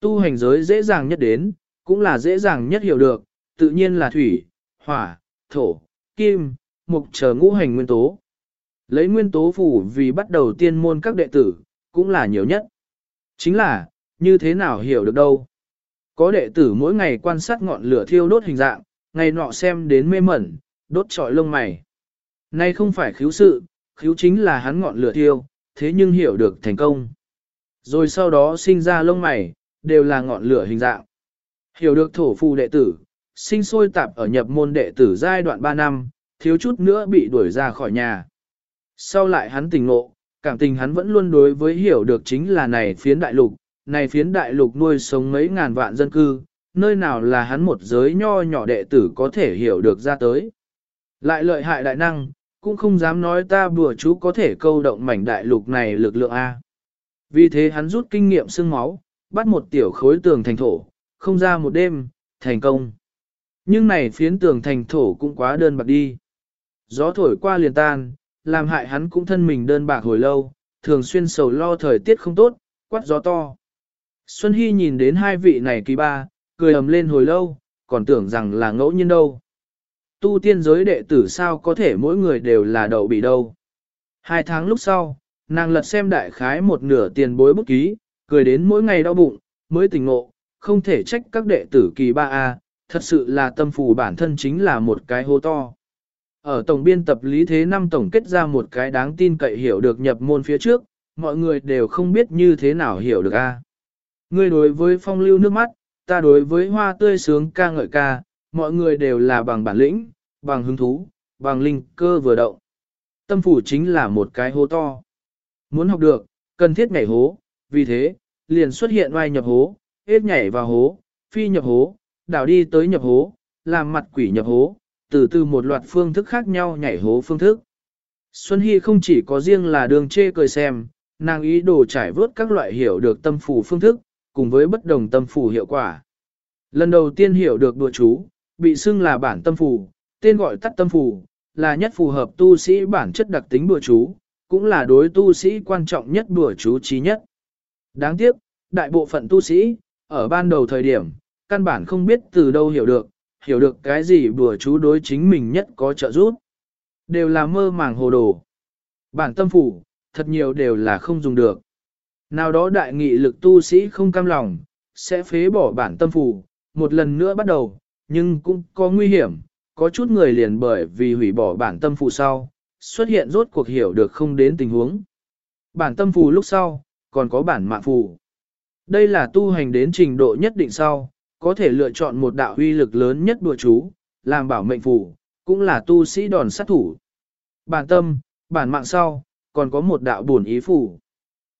Tu hành giới dễ dàng nhất đến, cũng là dễ dàng nhất hiểu được, tự nhiên là thủy, hỏa, thổ, kim, mục chờ ngũ hành nguyên tố. Lấy nguyên tố phủ vì bắt đầu tiên môn các đệ tử, cũng là nhiều nhất. Chính là, như thế nào hiểu được đâu. Có đệ tử mỗi ngày quan sát ngọn lửa thiêu đốt hình dạng, ngày nọ xem đến mê mẩn, đốt trọi lông mày. Nay không phải khiếu sự, khiếu chính là hắn ngọn lửa thiêu, thế nhưng hiểu được thành công. Rồi sau đó sinh ra lông mày, đều là ngọn lửa hình dạng. Hiểu được thổ phù đệ tử, sinh sôi tạp ở nhập môn đệ tử giai đoạn 3 năm, thiếu chút nữa bị đuổi ra khỏi nhà. Sau lại hắn tình ngộ, cảm tình hắn vẫn luôn đối với hiểu được chính là này phiến đại lục, này phiến đại lục nuôi sống mấy ngàn vạn dân cư, nơi nào là hắn một giới nho nhỏ đệ tử có thể hiểu được ra tới. Lại lợi hại đại năng, cũng không dám nói ta bùa chú có thể câu động mảnh đại lục này lực lượng A. Vì thế hắn rút kinh nghiệm xương máu, bắt một tiểu khối tường thành thổ, không ra một đêm, thành công. Nhưng này phiến tường thành thổ cũng quá đơn bạc đi. Gió thổi qua liền tan, làm hại hắn cũng thân mình đơn bạc hồi lâu, thường xuyên sầu lo thời tiết không tốt, quát gió to. Xuân Hy nhìn đến hai vị này kỳ ba, cười ầm lên hồi lâu, còn tưởng rằng là ngẫu nhiên đâu. Tu tiên giới đệ tử sao có thể mỗi người đều là đậu bị đâu. Hai tháng lúc sau, nàng lật xem đại khái một nửa tiền bối bút ký, cười đến mỗi ngày đau bụng, mới tỉnh ngộ, không thể trách các đệ tử kỳ ba a thật sự là tâm phù bản thân chính là một cái hô to. Ở tổng biên tập lý thế năm tổng kết ra một cái đáng tin cậy hiểu được nhập môn phía trước, mọi người đều không biết như thế nào hiểu được a. Ngươi đối với phong lưu nước mắt, ta đối với hoa tươi sướng ca ngợi ca, mọi người đều là bằng bản lĩnh, bằng hứng thú, bằng linh cơ vừa động. Tâm phủ chính là một cái hố to. Muốn học được, cần thiết nhảy hố, vì thế, liền xuất hiện oai nhập hố, hết nhảy vào hố, phi nhập hố, đảo đi tới nhập hố, làm mặt quỷ nhập hố, từ từ một loạt phương thức khác nhau nhảy hố phương thức. Xuân Hy không chỉ có riêng là đường chê cười xem, nàng ý đồ trải vớt các loại hiểu được tâm phủ phương thức, cùng với bất đồng tâm phủ hiệu quả. Lần đầu tiên hiểu được đùa chú, bị xưng là bản tâm phủ, tên gọi tắt tâm phủ, là nhất phù hợp tu sĩ bản chất đặc tính đùa chú, cũng là đối tu sĩ quan trọng nhất đùa chú trí nhất. Đáng tiếc, đại bộ phận tu sĩ, ở ban đầu thời điểm, căn bản không biết từ đâu hiểu được, hiểu được cái gì bùa chú đối chính mình nhất có trợ giúp. Đều là mơ màng hồ đồ. Bản tâm phủ, thật nhiều đều là không dùng được. Nào đó đại nghị lực tu sĩ không cam lòng, sẽ phế bỏ bản tâm phủ, một lần nữa bắt đầu, nhưng cũng có nguy hiểm, có chút người liền bởi vì hủy bỏ bản tâm phù sau, xuất hiện rốt cuộc hiểu được không đến tình huống. Bản tâm phù lúc sau, còn có bản mạng phù. Đây là tu hành đến trình độ nhất định sau, có thể lựa chọn một đạo uy lực lớn nhất đùa chú, làm bảo mệnh phù, cũng là tu sĩ đòn sát thủ. Bản tâm, bản mạng sau, còn có một đạo bổn ý phù.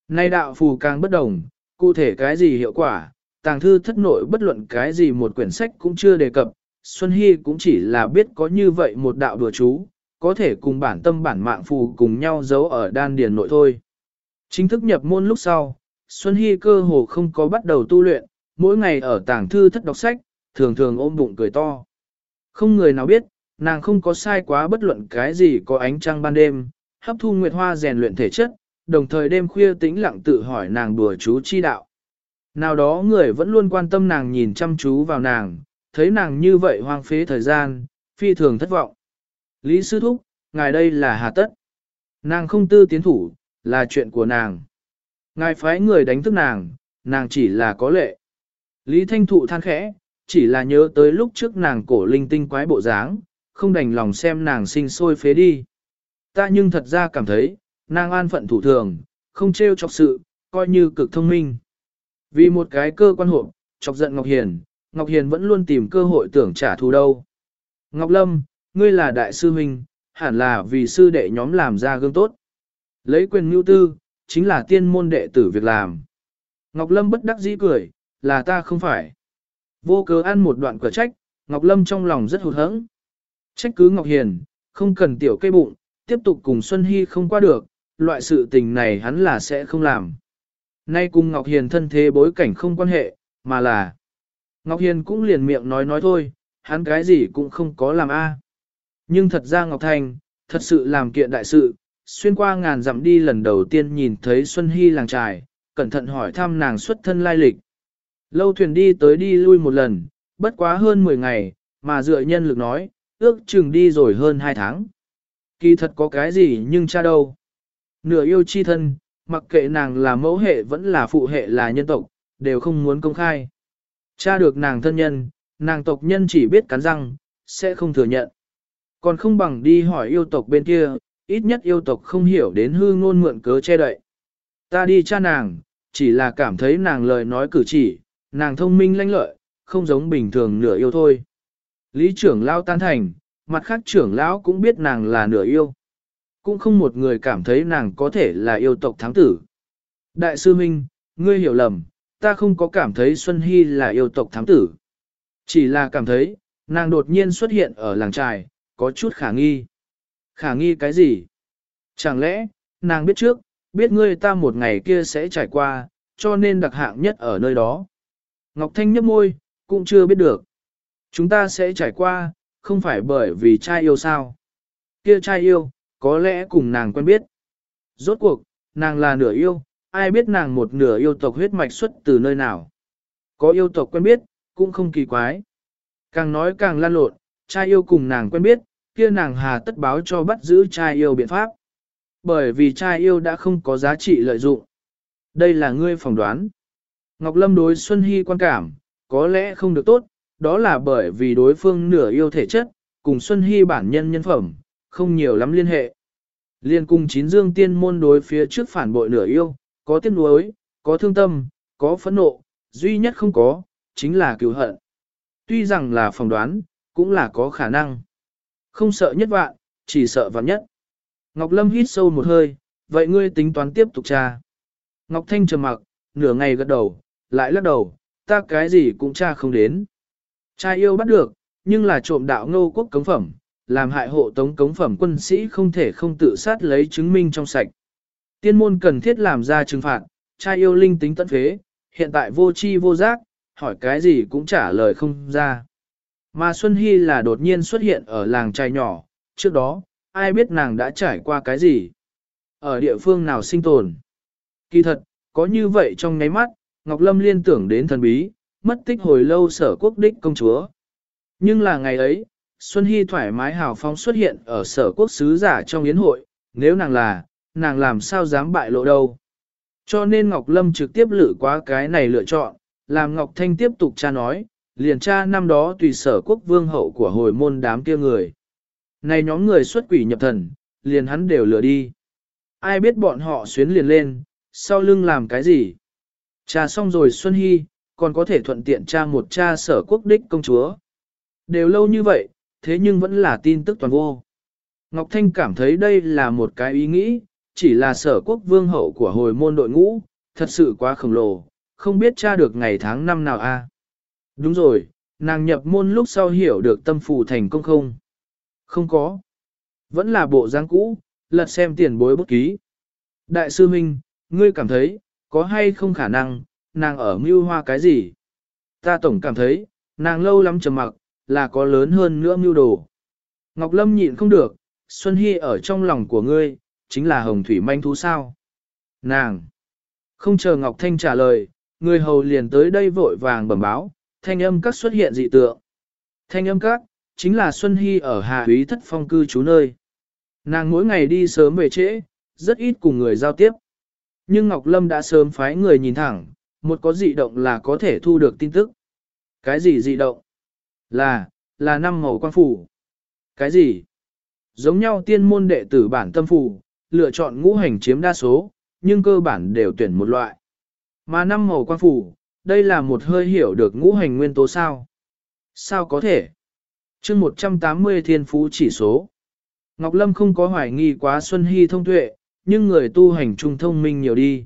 Nay đạo phù càng bất đồng, cụ thể cái gì hiệu quả, tàng thư thất nội bất luận cái gì một quyển sách cũng chưa đề cập, Xuân Hy cũng chỉ là biết có như vậy một đạo đùa chú, có thể cùng bản tâm bản mạng phù cùng nhau giấu ở đan điền nội thôi. Chính thức nhập môn lúc sau, Xuân Hy cơ hồ không có bắt đầu tu luyện, mỗi ngày ở tàng thư thất đọc sách, thường thường ôm bụng cười to. Không người nào biết, nàng không có sai quá bất luận cái gì có ánh trăng ban đêm, hấp thu nguyệt hoa rèn luyện thể chất, đồng thời đêm khuya tĩnh lặng tự hỏi nàng đùa chú chi đạo. Nào đó người vẫn luôn quan tâm nàng nhìn chăm chú vào nàng, thấy nàng như vậy hoang phế thời gian, phi thường thất vọng. Lý sư thúc, ngài đây là hà tất. Nàng không tư tiến thủ, là chuyện của nàng. Ngài phái người đánh thức nàng, nàng chỉ là có lệ. Lý thanh thụ than khẽ, chỉ là nhớ tới lúc trước nàng cổ linh tinh quái bộ dáng, không đành lòng xem nàng sinh sôi phế đi. Ta nhưng thật ra cảm thấy, nàng an phận thủ thường, không trêu chọc sự, coi như cực thông minh. Vì một cái cơ quan hộ, chọc giận Ngọc Hiền, Ngọc Hiền vẫn luôn tìm cơ hội tưởng trả thù đâu. Ngọc Lâm, ngươi là đại sư huynh, hẳn là vì sư đệ nhóm làm ra gương tốt. Lấy quyền mưu tư, chính là tiên môn đệ tử việc làm. Ngọc Lâm bất đắc dĩ cười, là ta không phải. Vô cớ ăn một đoạn cửa trách, Ngọc Lâm trong lòng rất hụt hẫng. Trách cứ Ngọc Hiền, không cần tiểu cây bụng, tiếp tục cùng Xuân Hy không qua được, loại sự tình này hắn là sẽ không làm. Nay cùng Ngọc Hiền thân thế bối cảnh không quan hệ, mà là Ngọc Hiền cũng liền miệng nói nói thôi, hắn cái gì cũng không có làm a. À. Nhưng thật ra Ngọc Thành, thật sự làm kiện đại sự, xuyên qua ngàn dặm đi lần đầu tiên nhìn thấy Xuân Hy làng trài, cẩn thận hỏi thăm nàng xuất thân lai lịch. Lâu thuyền đi tới đi lui một lần, bất quá hơn 10 ngày, mà dựa nhân lực nói, ước chừng đi rồi hơn 2 tháng. Kỳ thật có cái gì nhưng cha đâu. Nửa yêu chi thân, mặc kệ nàng là mẫu hệ vẫn là phụ hệ là nhân tộc, đều không muốn công khai. Cha được nàng thân nhân, nàng tộc nhân chỉ biết cắn răng, sẽ không thừa nhận. Còn không bằng đi hỏi yêu tộc bên kia, ít nhất yêu tộc không hiểu đến hư ngôn mượn cớ che đậy. Ta đi cha nàng, chỉ là cảm thấy nàng lời nói cử chỉ, nàng thông minh lanh lợi, không giống bình thường nửa yêu thôi. Lý trưởng lão tan thành, mặt khác trưởng lão cũng biết nàng là nửa yêu. Cũng không một người cảm thấy nàng có thể là yêu tộc thắng tử. Đại sư Minh, ngươi hiểu lầm, ta không có cảm thấy Xuân Hy là yêu tộc thám tử. Chỉ là cảm thấy, nàng đột nhiên xuất hiện ở làng trài, có chút khả nghi. Khả nghi cái gì? Chẳng lẽ, nàng biết trước, biết ngươi ta một ngày kia sẽ trải qua, cho nên đặc hạng nhất ở nơi đó. Ngọc Thanh nhấp môi, cũng chưa biết được. Chúng ta sẽ trải qua, không phải bởi vì trai yêu sao. Kia trai yêu, có lẽ cùng nàng quen biết. Rốt cuộc, nàng là nửa yêu, ai biết nàng một nửa yêu tộc huyết mạch xuất từ nơi nào. Có yêu tộc quen biết, cũng không kỳ quái. Càng nói càng lan lộn, trai yêu cùng nàng quen biết, kia nàng hà tất báo cho bắt giữ trai yêu biện pháp. Bởi vì trai yêu đã không có giá trị lợi dụng. Đây là ngươi phỏng đoán. Ngọc Lâm đối Xuân Hy quan cảm, có lẽ không được tốt, đó là bởi vì đối phương nửa yêu thể chất, cùng Xuân Hy bản nhân nhân phẩm, không nhiều lắm liên hệ. Liên cùng chín dương tiên môn đối phía trước phản bội nửa yêu, có tiếc nuối, có thương tâm, có phẫn nộ, duy nhất không có, chính là cứu hận. Tuy rằng là phỏng đoán, cũng là có khả năng. Không sợ nhất vạn, chỉ sợ vạn nhất. Ngọc Lâm hít sâu một hơi, vậy ngươi tính toán tiếp tục tra. Ngọc Thanh trầm mặc, nửa ngày gật đầu, lại lắc đầu, ta cái gì cũng cha không đến. trai yêu bắt được, nhưng là trộm đạo ngô quốc cống phẩm, làm hại hộ tống cống phẩm quân sĩ không thể không tự sát lấy chứng minh trong sạch. Tiên môn cần thiết làm ra trừng phạt, trai yêu linh tính tận phế, hiện tại vô chi vô giác, hỏi cái gì cũng trả lời không ra. Mà Xuân Hy là đột nhiên xuất hiện ở làng trai nhỏ, trước đó, ai biết nàng đã trải qua cái gì? Ở địa phương nào sinh tồn? Kỳ thật, có như vậy trong ngáy mắt, Ngọc Lâm liên tưởng đến thần bí, mất tích hồi lâu sở quốc đích công chúa. Nhưng là ngày ấy, Xuân Hy thoải mái hào phóng xuất hiện ở sở quốc sứ giả trong yến hội, nếu nàng là, nàng làm sao dám bại lộ đâu. Cho nên Ngọc Lâm trực tiếp lựa quá cái này lựa chọn, làm Ngọc Thanh tiếp tục cha nói, liền cha năm đó tùy sở quốc vương hậu của hồi môn đám kia người. Này nhóm người xuất quỷ nhập thần, liền hắn đều lừa đi. Ai biết bọn họ xuyến liền lên, sau lưng làm cái gì? Cha xong rồi Xuân Hy, còn có thể thuận tiện cha một cha sở quốc đích công chúa. Đều lâu như vậy, thế nhưng vẫn là tin tức toàn vô. Ngọc Thanh cảm thấy đây là một cái ý nghĩ, chỉ là sở quốc vương hậu của hồi môn đội ngũ, thật sự quá khổng lồ, không biết tra được ngày tháng năm nào a. Đúng rồi, nàng nhập môn lúc sau hiểu được tâm phù thành công không? Không có. Vẫn là bộ dáng cũ, lật xem tiền bối bút ký. Đại sư Minh, ngươi cảm thấy, có hay không khả năng, nàng ở mưu hoa cái gì? Ta tổng cảm thấy, nàng lâu lắm trầm mặc, là có lớn hơn nữa mưu đồ. Ngọc Lâm nhịn không được, Xuân Hy ở trong lòng của ngươi, chính là hồng thủy manh thú sao. Nàng! Không chờ Ngọc Thanh trả lời, người hầu liền tới đây vội vàng bẩm báo, thanh âm các xuất hiện dị tượng. Thanh âm các, chính là Xuân Hy ở Hà Húy thất phong cư trú nơi. Nàng mỗi ngày đi sớm về trễ, rất ít cùng người giao tiếp. Nhưng Ngọc Lâm đã sớm phái người nhìn thẳng, một có dị động là có thể thu được tin tức. Cái gì dị động? Là, là năm màu quan phủ. Cái gì? Giống nhau tiên môn đệ tử bản tâm phủ, lựa chọn ngũ hành chiếm đa số, nhưng cơ bản đều tuyển một loại. Mà năm màu quan phủ, đây là một hơi hiểu được ngũ hành nguyên tố sao. Sao có thể? chương 180 thiên phú chỉ số. Ngọc Lâm không có hoài nghi quá Xuân Hy thông tuệ, nhưng người tu hành trung thông minh nhiều đi.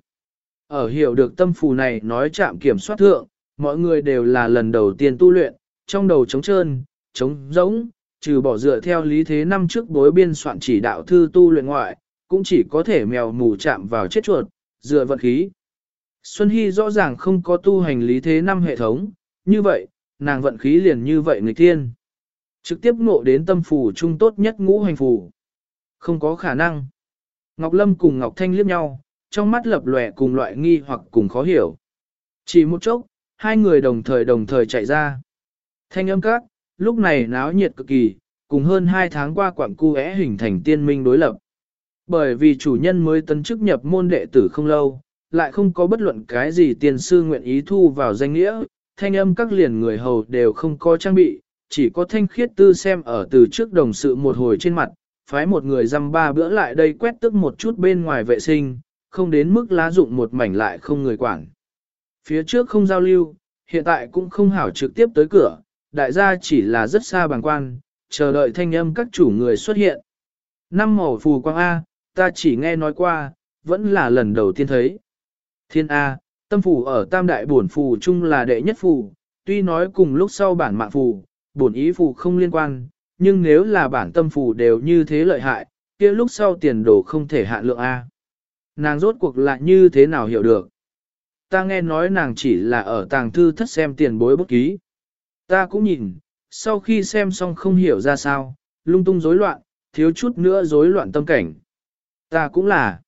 Ở hiểu được tâm phù này nói chạm kiểm soát thượng, mọi người đều là lần đầu tiên tu luyện, trong đầu trống trơn, trống rỗng, trừ bỏ dựa theo lý thế năm trước bối biên soạn chỉ đạo thư tu luyện ngoại, cũng chỉ có thể mèo mù chạm vào chết chuột, dựa vận khí. Xuân Hy rõ ràng không có tu hành lý thế năm hệ thống, như vậy, nàng vận khí liền như vậy người tiên, Trực tiếp ngộ đến tâm phù trung tốt nhất ngũ hành phù. Không có khả năng. Ngọc Lâm cùng Ngọc Thanh liếc nhau, trong mắt lập lòe cùng loại nghi hoặc cùng khó hiểu. Chỉ một chốc, hai người đồng thời đồng thời chạy ra. Thanh âm các, lúc này náo nhiệt cực kỳ, cùng hơn hai tháng qua quảng cu é hình thành tiên minh đối lập. Bởi vì chủ nhân mới tấn chức nhập môn đệ tử không lâu, lại không có bất luận cái gì tiền sư nguyện ý thu vào danh nghĩa, thanh âm các liền người hầu đều không có trang bị, chỉ có thanh khiết tư xem ở từ trước đồng sự một hồi trên mặt, phái một người dăm ba bữa lại đây quét tức một chút bên ngoài vệ sinh, không đến mức lá dụng một mảnh lại không người quản. Phía trước không giao lưu, hiện tại cũng không hảo trực tiếp tới cửa, đại gia chỉ là rất xa bằng quan, chờ đợi thanh âm các chủ người xuất hiện. Năm màu phù quang A, ta chỉ nghe nói qua, vẫn là lần đầu tiên thấy. Thiên A, tâm phù ở tam đại bổn phù chung là đệ nhất phù, tuy nói cùng lúc sau bản mạng phù, bổn ý phù không liên quan, nhưng nếu là bản tâm phù đều như thế lợi hại, kia lúc sau tiền đồ không thể hạn lượng A. Nàng rốt cuộc lại như thế nào hiểu được? Ta nghe nói nàng chỉ là ở tàng thư thất xem tiền bối bút ký. Ta cũng nhìn, sau khi xem xong không hiểu ra sao, lung tung rối loạn, thiếu chút nữa rối loạn tâm cảnh. Ta cũng là.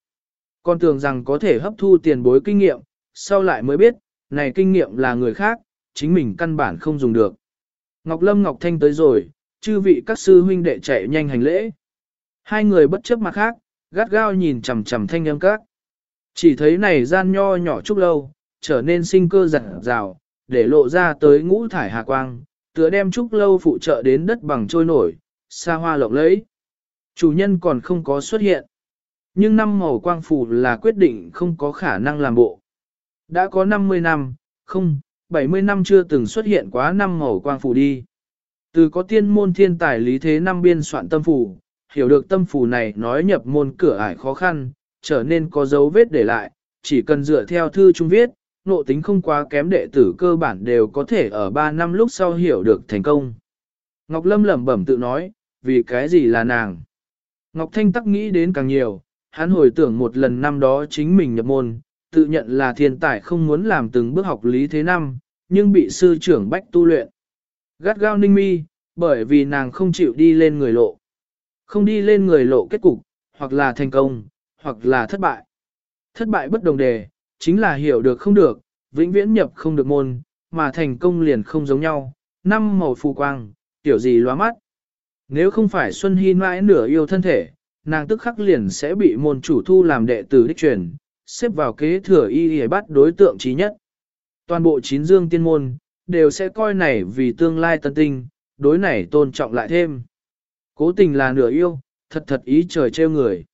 Con tưởng rằng có thể hấp thu tiền bối kinh nghiệm, sau lại mới biết, này kinh nghiệm là người khác, chính mình căn bản không dùng được. Ngọc Lâm Ngọc Thanh tới rồi, chư vị các sư huynh đệ chạy nhanh hành lễ. Hai người bất chấp mặt khác, gắt gao nhìn chằm chằm thanh âm các. Chỉ thấy này gian nho nhỏ chút lâu, trở nên sinh cơ giật rào, để lộ ra tới ngũ thải hà quang, tựa đem trúc lâu phụ trợ đến đất bằng trôi nổi, xa hoa lộng lẫy. Chủ nhân còn không có xuất hiện. Nhưng năm màu quang phủ là quyết định không có khả năng làm bộ. Đã có 50 năm, không, 70 năm chưa từng xuất hiện quá năm màu quang phủ đi. Từ có tiên môn thiên tài lý thế năm biên soạn tâm phủ, hiểu được tâm phủ này nói nhập môn cửa ải khó khăn, trở nên có dấu vết để lại, chỉ cần dựa theo thư trung viết, nộ tính không quá kém đệ tử cơ bản đều có thể ở 3 năm lúc sau hiểu được thành công. Ngọc Lâm lẩm bẩm tự nói, vì cái gì là nàng? Ngọc Thanh tắc nghĩ đến càng nhiều, hắn hồi tưởng một lần năm đó chính mình nhập môn, tự nhận là thiên tài không muốn làm từng bước học lý thế năm, nhưng bị sư trưởng bách tu luyện. Gắt gao ninh mi, bởi vì nàng không chịu đi lên người lộ. Không đi lên người lộ kết cục, hoặc là thành công, hoặc là thất bại. Thất bại bất đồng đề, chính là hiểu được không được, vĩnh viễn nhập không được môn, mà thành công liền không giống nhau, năm màu phù quang, tiểu gì loa mắt. Nếu không phải Xuân Hy mãi nửa yêu thân thể, nàng tức khắc liền sẽ bị môn chủ thu làm đệ tử đích truyền, xếp vào kế thừa y y bắt đối tượng trí nhất. Toàn bộ chín dương tiên môn, đều sẽ coi này vì tương lai tân tinh, đối này tôn trọng lại thêm. Cố tình là nửa yêu, thật thật ý trời trêu người.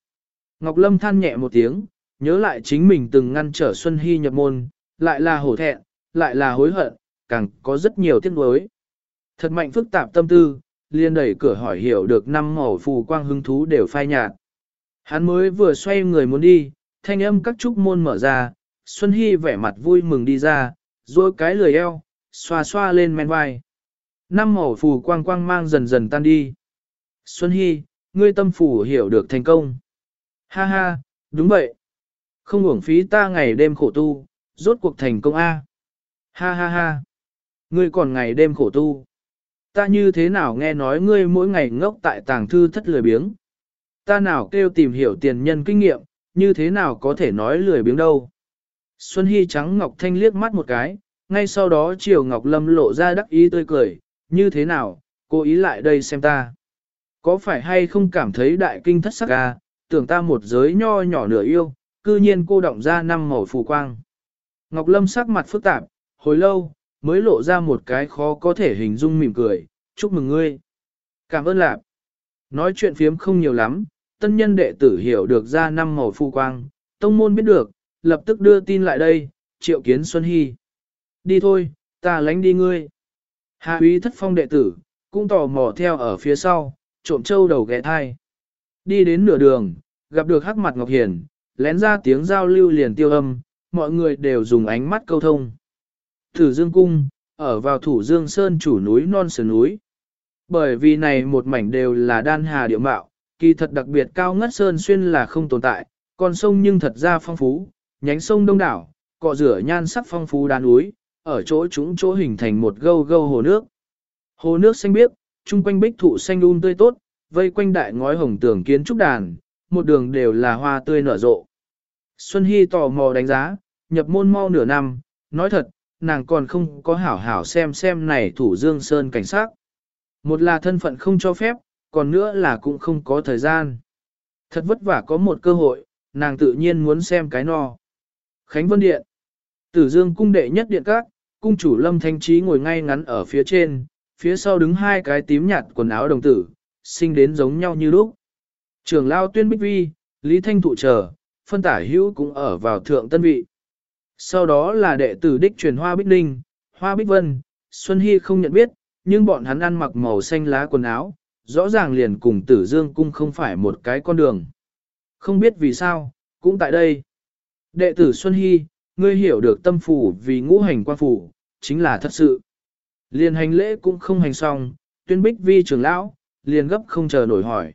Ngọc Lâm than nhẹ một tiếng, nhớ lại chính mình từng ngăn trở Xuân Hy nhập môn, lại là hổ thẹn, lại là hối hận, càng có rất nhiều tiếc nuối. Thật mạnh phức tạp tâm tư, liên đẩy cửa hỏi hiểu được năm màu phù quang hứng thú đều phai nhạt. Hắn mới vừa xoay người muốn đi, thanh âm các trúc môn mở ra, Xuân Hy vẻ mặt vui mừng đi ra, rồi cái lười eo, xoa xoa lên men vai. Năm màu phù quang quang mang dần dần tan đi. Xuân Hy, ngươi tâm phủ hiểu được thành công. Ha ha, đúng vậy. Không uổng phí ta ngày đêm khổ tu, rốt cuộc thành công A. Ha ha ha. Ngươi còn ngày đêm khổ tu. Ta như thế nào nghe nói ngươi mỗi ngày ngốc tại tàng thư thất lười biếng. Ta nào kêu tìm hiểu tiền nhân kinh nghiệm, như thế nào có thể nói lười biếng đâu. Xuân Hy trắng Ngọc Thanh liếc mắt một cái, ngay sau đó Triều Ngọc Lâm lộ ra đắc ý tươi cười, như thế nào, cô ý lại đây xem ta. Có phải hay không cảm thấy đại kinh thất sắc à, tưởng ta một giới nho nhỏ nửa yêu, cư nhiên cô động ra năm màu phù quang. Ngọc Lâm sắc mặt phức tạp, hồi lâu, mới lộ ra một cái khó có thể hình dung mỉm cười, chúc mừng ngươi. Cảm ơn lạp. Nói chuyện phiếm không nhiều lắm, tân nhân đệ tử hiểu được ra năm màu phù quang, tông môn biết được, lập tức đưa tin lại đây, triệu kiến Xuân Hy. Đi thôi, ta lánh đi ngươi. Hạ úy thất phong đệ tử, cũng tò mò theo ở phía sau, trộm châu đầu ghé thai. Đi đến nửa đường, gặp được hắc mặt Ngọc Hiền, lén ra tiếng giao lưu liền tiêu âm, mọi người đều dùng ánh mắt câu thông. Thử Dương Cung, ở vào thủ Dương Sơn chủ núi non sườn núi. Bởi vì này một mảnh đều là đan hà địa mạo, kỳ thật đặc biệt cao ngất sơn xuyên là không tồn tại, còn sông nhưng thật ra phong phú, nhánh sông đông đảo, cọ rửa nhan sắc phong phú đan núi, ở chỗ chúng chỗ hình thành một gâu gâu hồ nước. Hồ nước xanh biếc, chung quanh bích thụ xanh um tươi tốt, vây quanh đại ngói hồng tường kiến trúc đàn, một đường đều là hoa tươi nở rộ. Xuân Hy tò mò đánh giá, nhập môn mau nửa năm, nói thật, nàng còn không có hảo hảo xem xem này thủ dương sơn cảnh sát. Một là thân phận không cho phép, còn nữa là cũng không có thời gian. Thật vất vả có một cơ hội, nàng tự nhiên muốn xem cái no. Khánh Vân Điện Tử Dương cung đệ nhất điện các, cung chủ Lâm Thanh Trí ngồi ngay ngắn ở phía trên, phía sau đứng hai cái tím nhạt quần áo đồng tử, sinh đến giống nhau như lúc. Trường Lao Tuyên Bích Vi, Lý Thanh Thụ chờ, phân tả hữu cũng ở vào thượng tân vị. Sau đó là đệ tử đích truyền Hoa Bích Ninh, Hoa Bích Vân, Xuân Hy không nhận biết, nhưng bọn hắn ăn mặc màu xanh lá quần áo, rõ ràng liền cùng tử dương cung không phải một cái con đường. Không biết vì sao, cũng tại đây. Đệ tử Xuân Hy, ngươi hiểu được tâm phủ vì ngũ hành quan phủ, chính là thật sự. Liền hành lễ cũng không hành xong, tuyên bích vi trưởng lão, liền gấp không chờ nổi hỏi.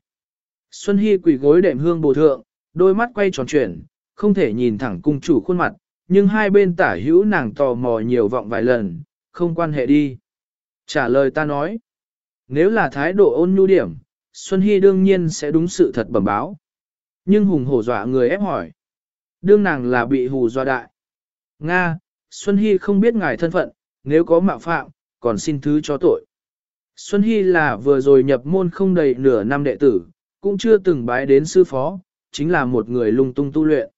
Xuân Hy quỳ gối đệm hương bồ thượng, đôi mắt quay tròn chuyển, không thể nhìn thẳng cung chủ khuôn mặt, nhưng hai bên tả hữu nàng tò mò nhiều vọng vài lần, không quan hệ đi. Trả lời ta nói, nếu là thái độ ôn nhu điểm, Xuân Hy đương nhiên sẽ đúng sự thật bẩm báo. Nhưng hùng hổ dọa người ép hỏi. Đương nàng là bị hù dọa đại. Nga, Xuân Hy không biết ngài thân phận, nếu có mạo phạm, còn xin thứ cho tội. Xuân Hy là vừa rồi nhập môn không đầy nửa năm đệ tử, cũng chưa từng bái đến sư phó, chính là một người lung tung tu luyện.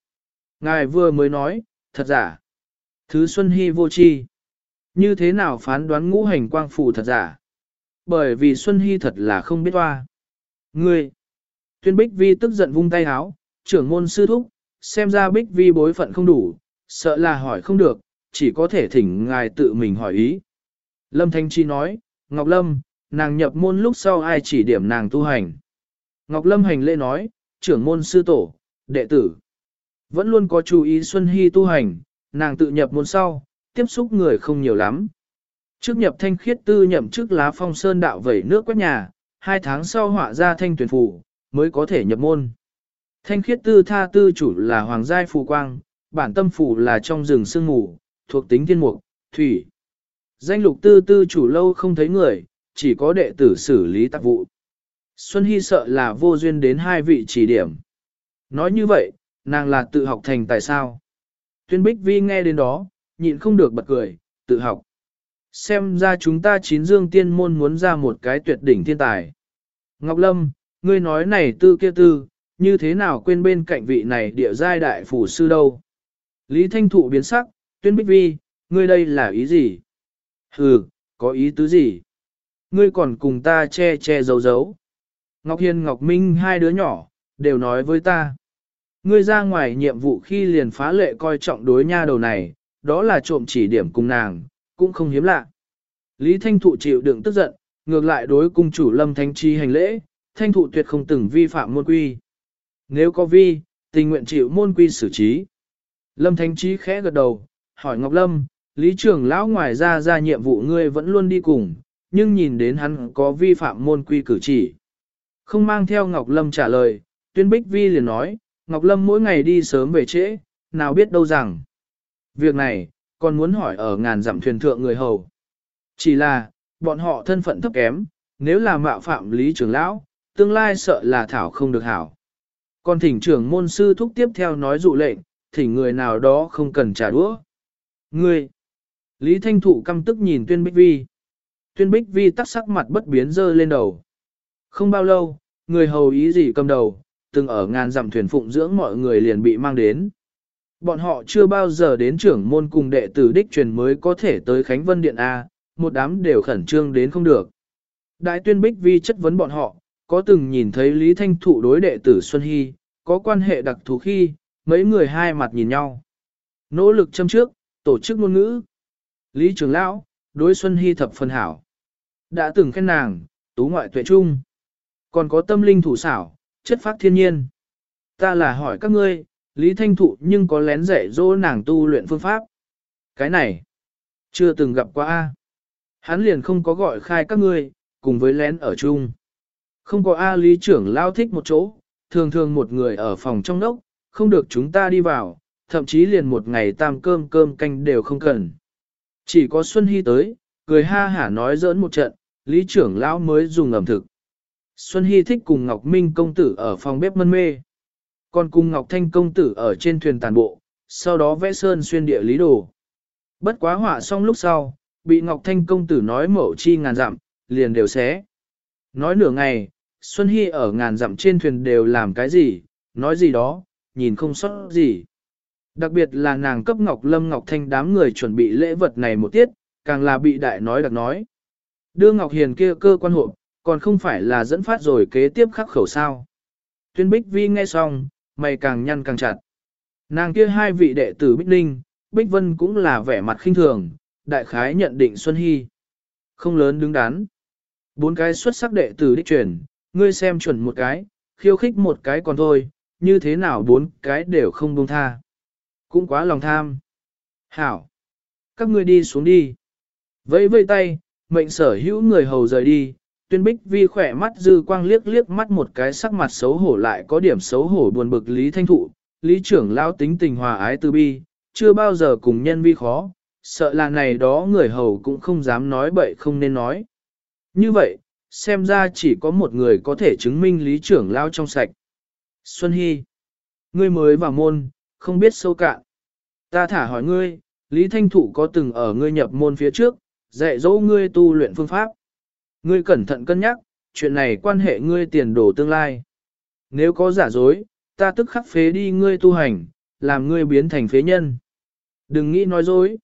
Ngài vừa mới nói, thật giả. Thứ Xuân Hy vô chi. Như thế nào phán đoán ngũ hành quang phủ thật giả? Bởi vì Xuân Hy thật là không biết hoa. Ngươi! Tuyên Bích Vi tức giận vung tay háo, trưởng môn sư thúc, xem ra Bích Vi bối phận không đủ, sợ là hỏi không được, chỉ có thể thỉnh ngài tự mình hỏi ý. Lâm Thanh Chi nói, Ngọc Lâm, nàng nhập môn lúc sau ai chỉ điểm nàng tu hành. Ngọc Lâm hành lễ nói, trưởng môn sư tổ, đệ tử. Vẫn luôn có chú ý Xuân Hy tu hành, nàng tự nhập môn sau, tiếp xúc người không nhiều lắm. Trước nhập thanh khiết tư nhậm chức lá phong sơn đạo vẩy nước quét nhà, hai tháng sau họa ra thanh tuyển phủ, mới có thể nhập môn. Thanh khiết tư tha tư chủ là hoàng giai phù quang, bản tâm phủ là trong rừng sương ngủ thuộc tính thiên mục, thủy. Danh lục tư tư chủ lâu không thấy người, chỉ có đệ tử xử lý tạp vụ. Xuân Hy sợ là vô duyên đến hai vị chỉ điểm. Nói như vậy, nàng là tự học thành tại sao? Tuyên Bích Vi nghe đến đó, nhịn không được bật cười, tự học. Xem ra chúng ta chín dương tiên môn muốn ra một cái tuyệt đỉnh thiên tài. Ngọc Lâm, ngươi nói này tư kia tư, như thế nào quên bên cạnh vị này địa giai đại phủ sư đâu? Lý Thanh Thụ biến sắc, tuyên Bích Vi, ngươi đây là ý gì? Hừ, có ý tứ gì? Ngươi còn cùng ta che che giấu giấu. Ngọc Hiền Ngọc Minh hai đứa nhỏ, đều nói với ta. Ngươi ra ngoài nhiệm vụ khi liền phá lệ coi trọng đối nha đầu này, đó là trộm chỉ điểm cùng nàng, cũng không hiếm lạ. Lý Thanh Thụ chịu đựng tức giận, ngược lại đối cung chủ Lâm Thanh Chi hành lễ, Thanh Thụ tuyệt không từng vi phạm môn quy. Nếu có vi, tình nguyện chịu môn quy xử trí. Lâm Thanh Chi khẽ gật đầu, hỏi Ngọc Lâm, Lý trưởng lão ngoài ra ra nhiệm vụ ngươi vẫn luôn đi cùng, nhưng nhìn đến hắn có vi phạm môn quy cử chỉ. Không mang theo Ngọc Lâm trả lời, tuyên bích vi liền nói, Ngọc Lâm mỗi ngày đi sớm về trễ, nào biết đâu rằng. Việc này, còn muốn hỏi ở ngàn dặm thuyền thượng người hầu. Chỉ là, bọn họ thân phận thấp kém, nếu là mạo phạm lý trưởng lão, tương lai sợ là thảo không được hảo. Còn thỉnh trưởng môn sư thúc tiếp theo nói dụ lệnh, thì người nào đó không cần trả đũa. Ngươi! Lý Thanh Thụ căm tức nhìn Tuyên Bích Vi. Tuyên Bích Vi tắc sắc mặt bất biến dơ lên đầu. Không bao lâu, người hầu ý gì cầm đầu, từng ở ngàn dặm thuyền phụng dưỡng mọi người liền bị mang đến. Bọn họ chưa bao giờ đến trưởng môn cùng đệ tử đích truyền mới có thể tới Khánh Vân Điện A, một đám đều khẩn trương đến không được. Đại tuyên Bích Vi chất vấn bọn họ, có từng nhìn thấy Lý Thanh Thụ đối đệ tử Xuân Hy, có quan hệ đặc thù khi, mấy người hai mặt nhìn nhau. Nỗ lực châm trước, tổ chức ngôn ngữ. Lý trưởng Lão, đối Xuân Hy thập phần hảo. Đã từng khen nàng, tú ngoại tuệ trung. Còn có tâm linh thủ xảo, chất phát thiên nhiên. Ta là hỏi các ngươi, Lý Thanh Thụ nhưng có lén dạy dỗ nàng tu luyện phương pháp. Cái này, chưa từng gặp qua A. Hắn liền không có gọi khai các ngươi, cùng với lén ở chung. Không có A lý trưởng lao thích một chỗ, thường thường một người ở phòng trong nốc, không được chúng ta đi vào, thậm chí liền một ngày tam cơm cơm canh đều không cần. Chỉ có Xuân Hy tới, cười ha hả nói giỡn một trận, lý trưởng lão mới dùng ẩm thực. Xuân Hy thích cùng Ngọc Minh công tử ở phòng bếp mân mê. Còn cùng Ngọc Thanh công tử ở trên thuyền tàn bộ, sau đó vẽ sơn xuyên địa lý đồ. Bất quá họa xong lúc sau, bị Ngọc Thanh công tử nói mẫu chi ngàn dặm, liền đều xé. Nói nửa ngày, Xuân Hy ở ngàn dặm trên thuyền đều làm cái gì, nói gì đó, nhìn không sót gì. Đặc biệt là nàng cấp Ngọc Lâm Ngọc Thanh đám người chuẩn bị lễ vật này một tiết, càng là bị đại nói đặc nói. Đưa Ngọc Hiền kia cơ quan hộ, còn không phải là dẫn phát rồi kế tiếp khắc khẩu sao. Tuyên Bích Vi nghe xong, mày càng nhăn càng chặt. Nàng kia hai vị đệ tử Bích Ninh, Bích Vân cũng là vẻ mặt khinh thường, đại khái nhận định Xuân Hy. Không lớn đứng đắn. Bốn cái xuất sắc đệ tử đích truyền, ngươi xem chuẩn một cái, khiêu khích một cái còn thôi, như thế nào bốn cái đều không buông tha. Cũng quá lòng tham. Hảo. Các ngươi đi xuống đi. Vẫy vây tay, mệnh sở hữu người hầu rời đi, tuyên bích vi khỏe mắt dư quang liếc liếc mắt một cái sắc mặt xấu hổ lại có điểm xấu hổ buồn bực Lý Thanh Thụ, Lý trưởng lao tính tình hòa ái từ bi, chưa bao giờ cùng nhân vi khó, sợ là này đó người hầu cũng không dám nói bậy không nên nói. Như vậy, xem ra chỉ có một người có thể chứng minh Lý trưởng lao trong sạch. Xuân Hy, ngươi mới vào môn, không biết sâu cạn. Ta thả hỏi ngươi, Lý Thanh Thụ có từng ở ngươi nhập môn phía trước, dạy dỗ ngươi tu luyện phương pháp. Ngươi cẩn thận cân nhắc, chuyện này quan hệ ngươi tiền đồ tương lai. Nếu có giả dối, ta tức khắc phế đi ngươi tu hành, làm ngươi biến thành phế nhân. Đừng nghĩ nói dối.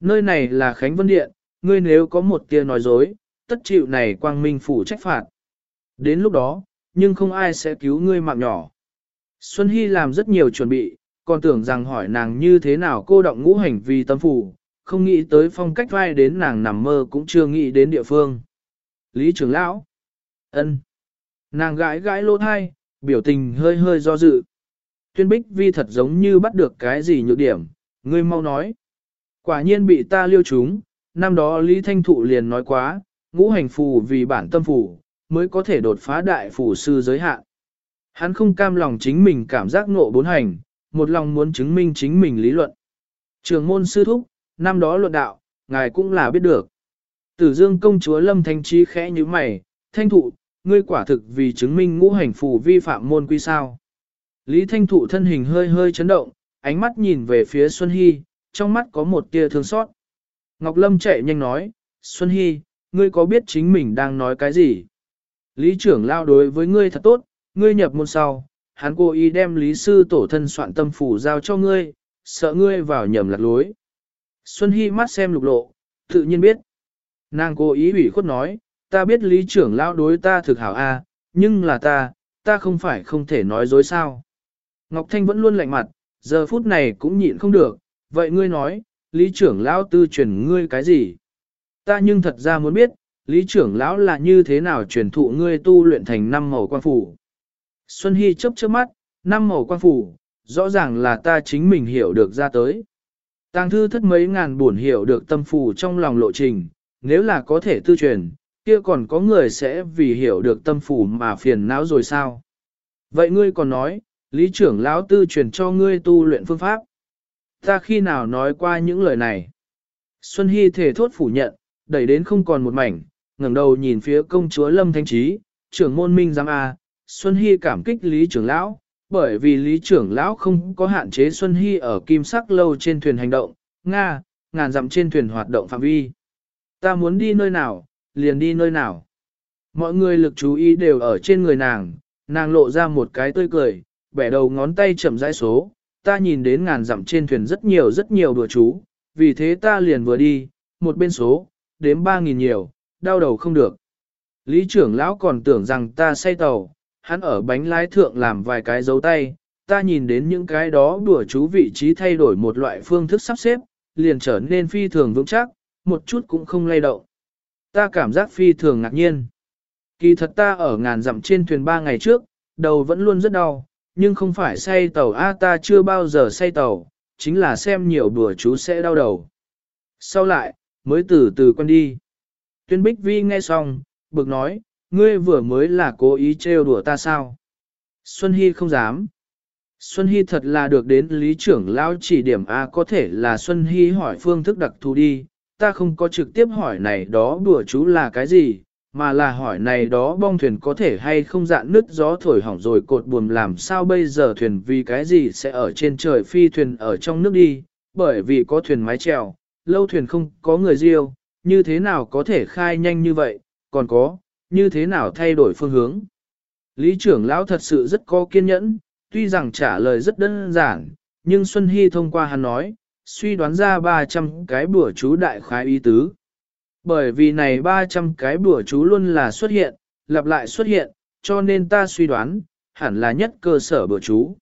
Nơi này là Khánh Vân Điện, ngươi nếu có một tia nói dối, tất chịu này quang minh phủ trách phạt. Đến lúc đó, nhưng không ai sẽ cứu ngươi mạng nhỏ. Xuân Hy làm rất nhiều chuẩn bị, còn tưởng rằng hỏi nàng như thế nào cô động ngũ hành vì tâm phủ, không nghĩ tới phong cách vai đến nàng nằm mơ cũng chưa nghĩ đến địa phương. Lý trưởng lão, ân, nàng gãi gãi lỗ thai, biểu tình hơi hơi do dự. Tuyên bích vi thật giống như bắt được cái gì nhược điểm, ngươi mau nói. Quả nhiên bị ta liêu chúng, năm đó Lý Thanh Thụ liền nói quá, ngũ hành phù vì bản tâm phù, mới có thể đột phá đại phủ sư giới hạn. Hắn không cam lòng chính mình cảm giác ngộ bốn hành, một lòng muốn chứng minh chính mình lý luận. Trường môn sư thúc, năm đó luận đạo, ngài cũng là biết được. Tử dương công chúa lâm thanh trí khẽ như mày, thanh thụ, ngươi quả thực vì chứng minh ngũ hành phù vi phạm môn quy sao. Lý thanh thụ thân hình hơi hơi chấn động, ánh mắt nhìn về phía Xuân Hy, trong mắt có một tia thương xót. Ngọc Lâm chạy nhanh nói, Xuân Hy, ngươi có biết chính mình đang nói cái gì? Lý trưởng lao đối với ngươi thật tốt, ngươi nhập môn sau, hắn cố ý đem lý sư tổ thân soạn tâm phủ giao cho ngươi, sợ ngươi vào nhầm lạc lối. Xuân Hy mắt xem lục lộ, tự nhiên biết. Nàng cố ý ủy khuất nói, ta biết lý trưởng lao đối ta thực hảo a, nhưng là ta, ta không phải không thể nói dối sao. Ngọc Thanh vẫn luôn lạnh mặt, giờ phút này cũng nhịn không được, vậy ngươi nói, lý trưởng lão tư truyền ngươi cái gì? Ta nhưng thật ra muốn biết, lý trưởng lão là như thế nào truyền thụ ngươi tu luyện thành năm màu quan phủ. Xuân Hy chớp chớp mắt, năm màu quan phủ, rõ ràng là ta chính mình hiểu được ra tới. Tàng thư thất mấy ngàn buồn hiểu được tâm phủ trong lòng lộ trình, nếu là có thể tư truyền, kia còn có người sẽ vì hiểu được tâm phủ mà phiền não rồi sao? Vậy ngươi còn nói, lý trưởng lão tư truyền cho ngươi tu luyện phương pháp. Ta khi nào nói qua những lời này? Xuân Hy thể thốt phủ nhận, đẩy đến không còn một mảnh, ngẩng đầu nhìn phía công chúa Lâm Thanh Trí, trưởng môn minh giám A, Xuân Hy cảm kích Lý trưởng lão, bởi vì Lý trưởng lão không có hạn chế Xuân Hy ở kim sắc lâu trên thuyền hành động, Nga, ngàn dặm trên thuyền hoạt động phạm vi. Ta muốn đi nơi nào, liền đi nơi nào. Mọi người lực chú ý đều ở trên người nàng, nàng lộ ra một cái tươi cười, bẻ đầu ngón tay chậm rãi số, ta nhìn đến ngàn dặm trên thuyền rất nhiều rất nhiều đùa chú, vì thế ta liền vừa đi, một bên số, đếm ba nghìn nhiều, đau đầu không được. Lý trưởng lão còn tưởng rằng ta say tàu, hắn ở bánh lái thượng làm vài cái dấu tay, ta nhìn đến những cái đó đùa chú vị trí thay đổi một loại phương thức sắp xếp, liền trở nên phi thường vững chắc, một chút cũng không lay động. Ta cảm giác phi thường ngạc nhiên. Kỳ thật ta ở ngàn dặm trên thuyền ba ngày trước, đầu vẫn luôn rất đau, nhưng không phải say tàu A ta chưa bao giờ say tàu, chính là xem nhiều đùa chú sẽ đau đầu. Sau lại, mới từ từ quen đi. Tuyên Bích Vi nghe xong, bực nói, ngươi vừa mới là cố ý trêu đùa ta sao? Xuân Hy không dám. Xuân Hy thật là được đến lý trưởng lão chỉ điểm A có thể là Xuân Hy hỏi phương thức đặc thù đi, ta không có trực tiếp hỏi này đó đùa chú là cái gì, mà là hỏi này đó bong thuyền có thể hay không dạn nứt gió thổi hỏng rồi cột buồm làm sao bây giờ thuyền vì cái gì sẽ ở trên trời phi thuyền ở trong nước đi, bởi vì có thuyền mái chèo, lâu thuyền không có người riêu, như thế nào có thể khai nhanh như vậy, còn có, như thế nào thay đổi phương hướng. Lý trưởng lão thật sự rất có kiên nhẫn, tuy rằng trả lời rất đơn giản, nhưng Xuân Hy thông qua hắn nói, suy đoán ra 300 cái bùa chú đại khái ý tứ. Bởi vì này 300 cái bùa chú luôn là xuất hiện, lặp lại xuất hiện, cho nên ta suy đoán, hẳn là nhất cơ sở bùa chú.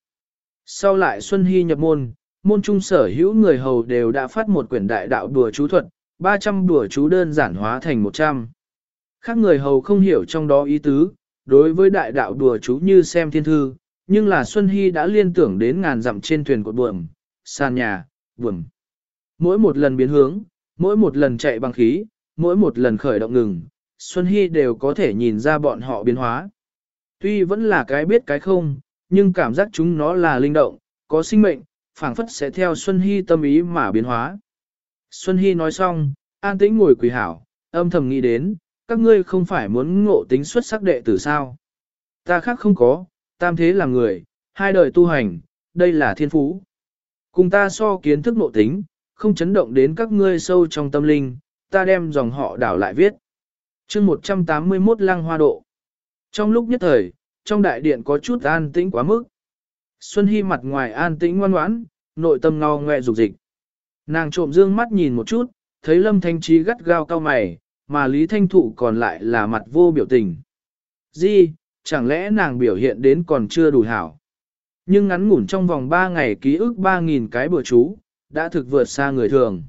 Sau lại Xuân Hy nhập môn, môn trung sở hữu người hầu đều đã phát một quyển đại đạo bùa chú thuật, 300 bùa chú đơn giản hóa thành 100. Khác người hầu không hiểu trong đó ý tứ, đối với đại đạo đùa chú như xem thiên thư, nhưng là Xuân Hy đã liên tưởng đến ngàn dặm trên thuyền cột buồm, sàn nhà, buồm. Mỗi một lần biến hướng, mỗi một lần chạy bằng khí, mỗi một lần khởi động ngừng, Xuân Hy đều có thể nhìn ra bọn họ biến hóa. Tuy vẫn là cái biết cái không, nhưng cảm giác chúng nó là linh động, có sinh mệnh, phảng phất sẽ theo Xuân Hy tâm ý mà biến hóa. Xuân Hy nói xong, an tĩnh ngồi quỳ hảo, âm thầm nghĩ đến, các ngươi không phải muốn ngộ tính xuất sắc đệ tử sao. Ta khác không có, tam thế là người, hai đời tu hành, đây là thiên phú. Cùng ta so kiến thức ngộ tính, không chấn động đến các ngươi sâu trong tâm linh, ta đem dòng họ đảo lại viết. chương 181 lăng hoa độ. Trong lúc nhất thời, trong đại điện có chút an tĩnh quá mức. Xuân Hy mặt ngoài an tĩnh ngoan ngoãn, nội tâm ngao ngoe rục dịch. Nàng trộm dương mắt nhìn một chút, thấy Lâm Thanh Trí gắt gao cao mày, mà Lý Thanh Thụ còn lại là mặt vô biểu tình. Di, chẳng lẽ nàng biểu hiện đến còn chưa đủ hảo. Nhưng ngắn ngủn trong vòng 3 ngày ký ức 3.000 cái bữa chú, đã thực vượt xa người thường.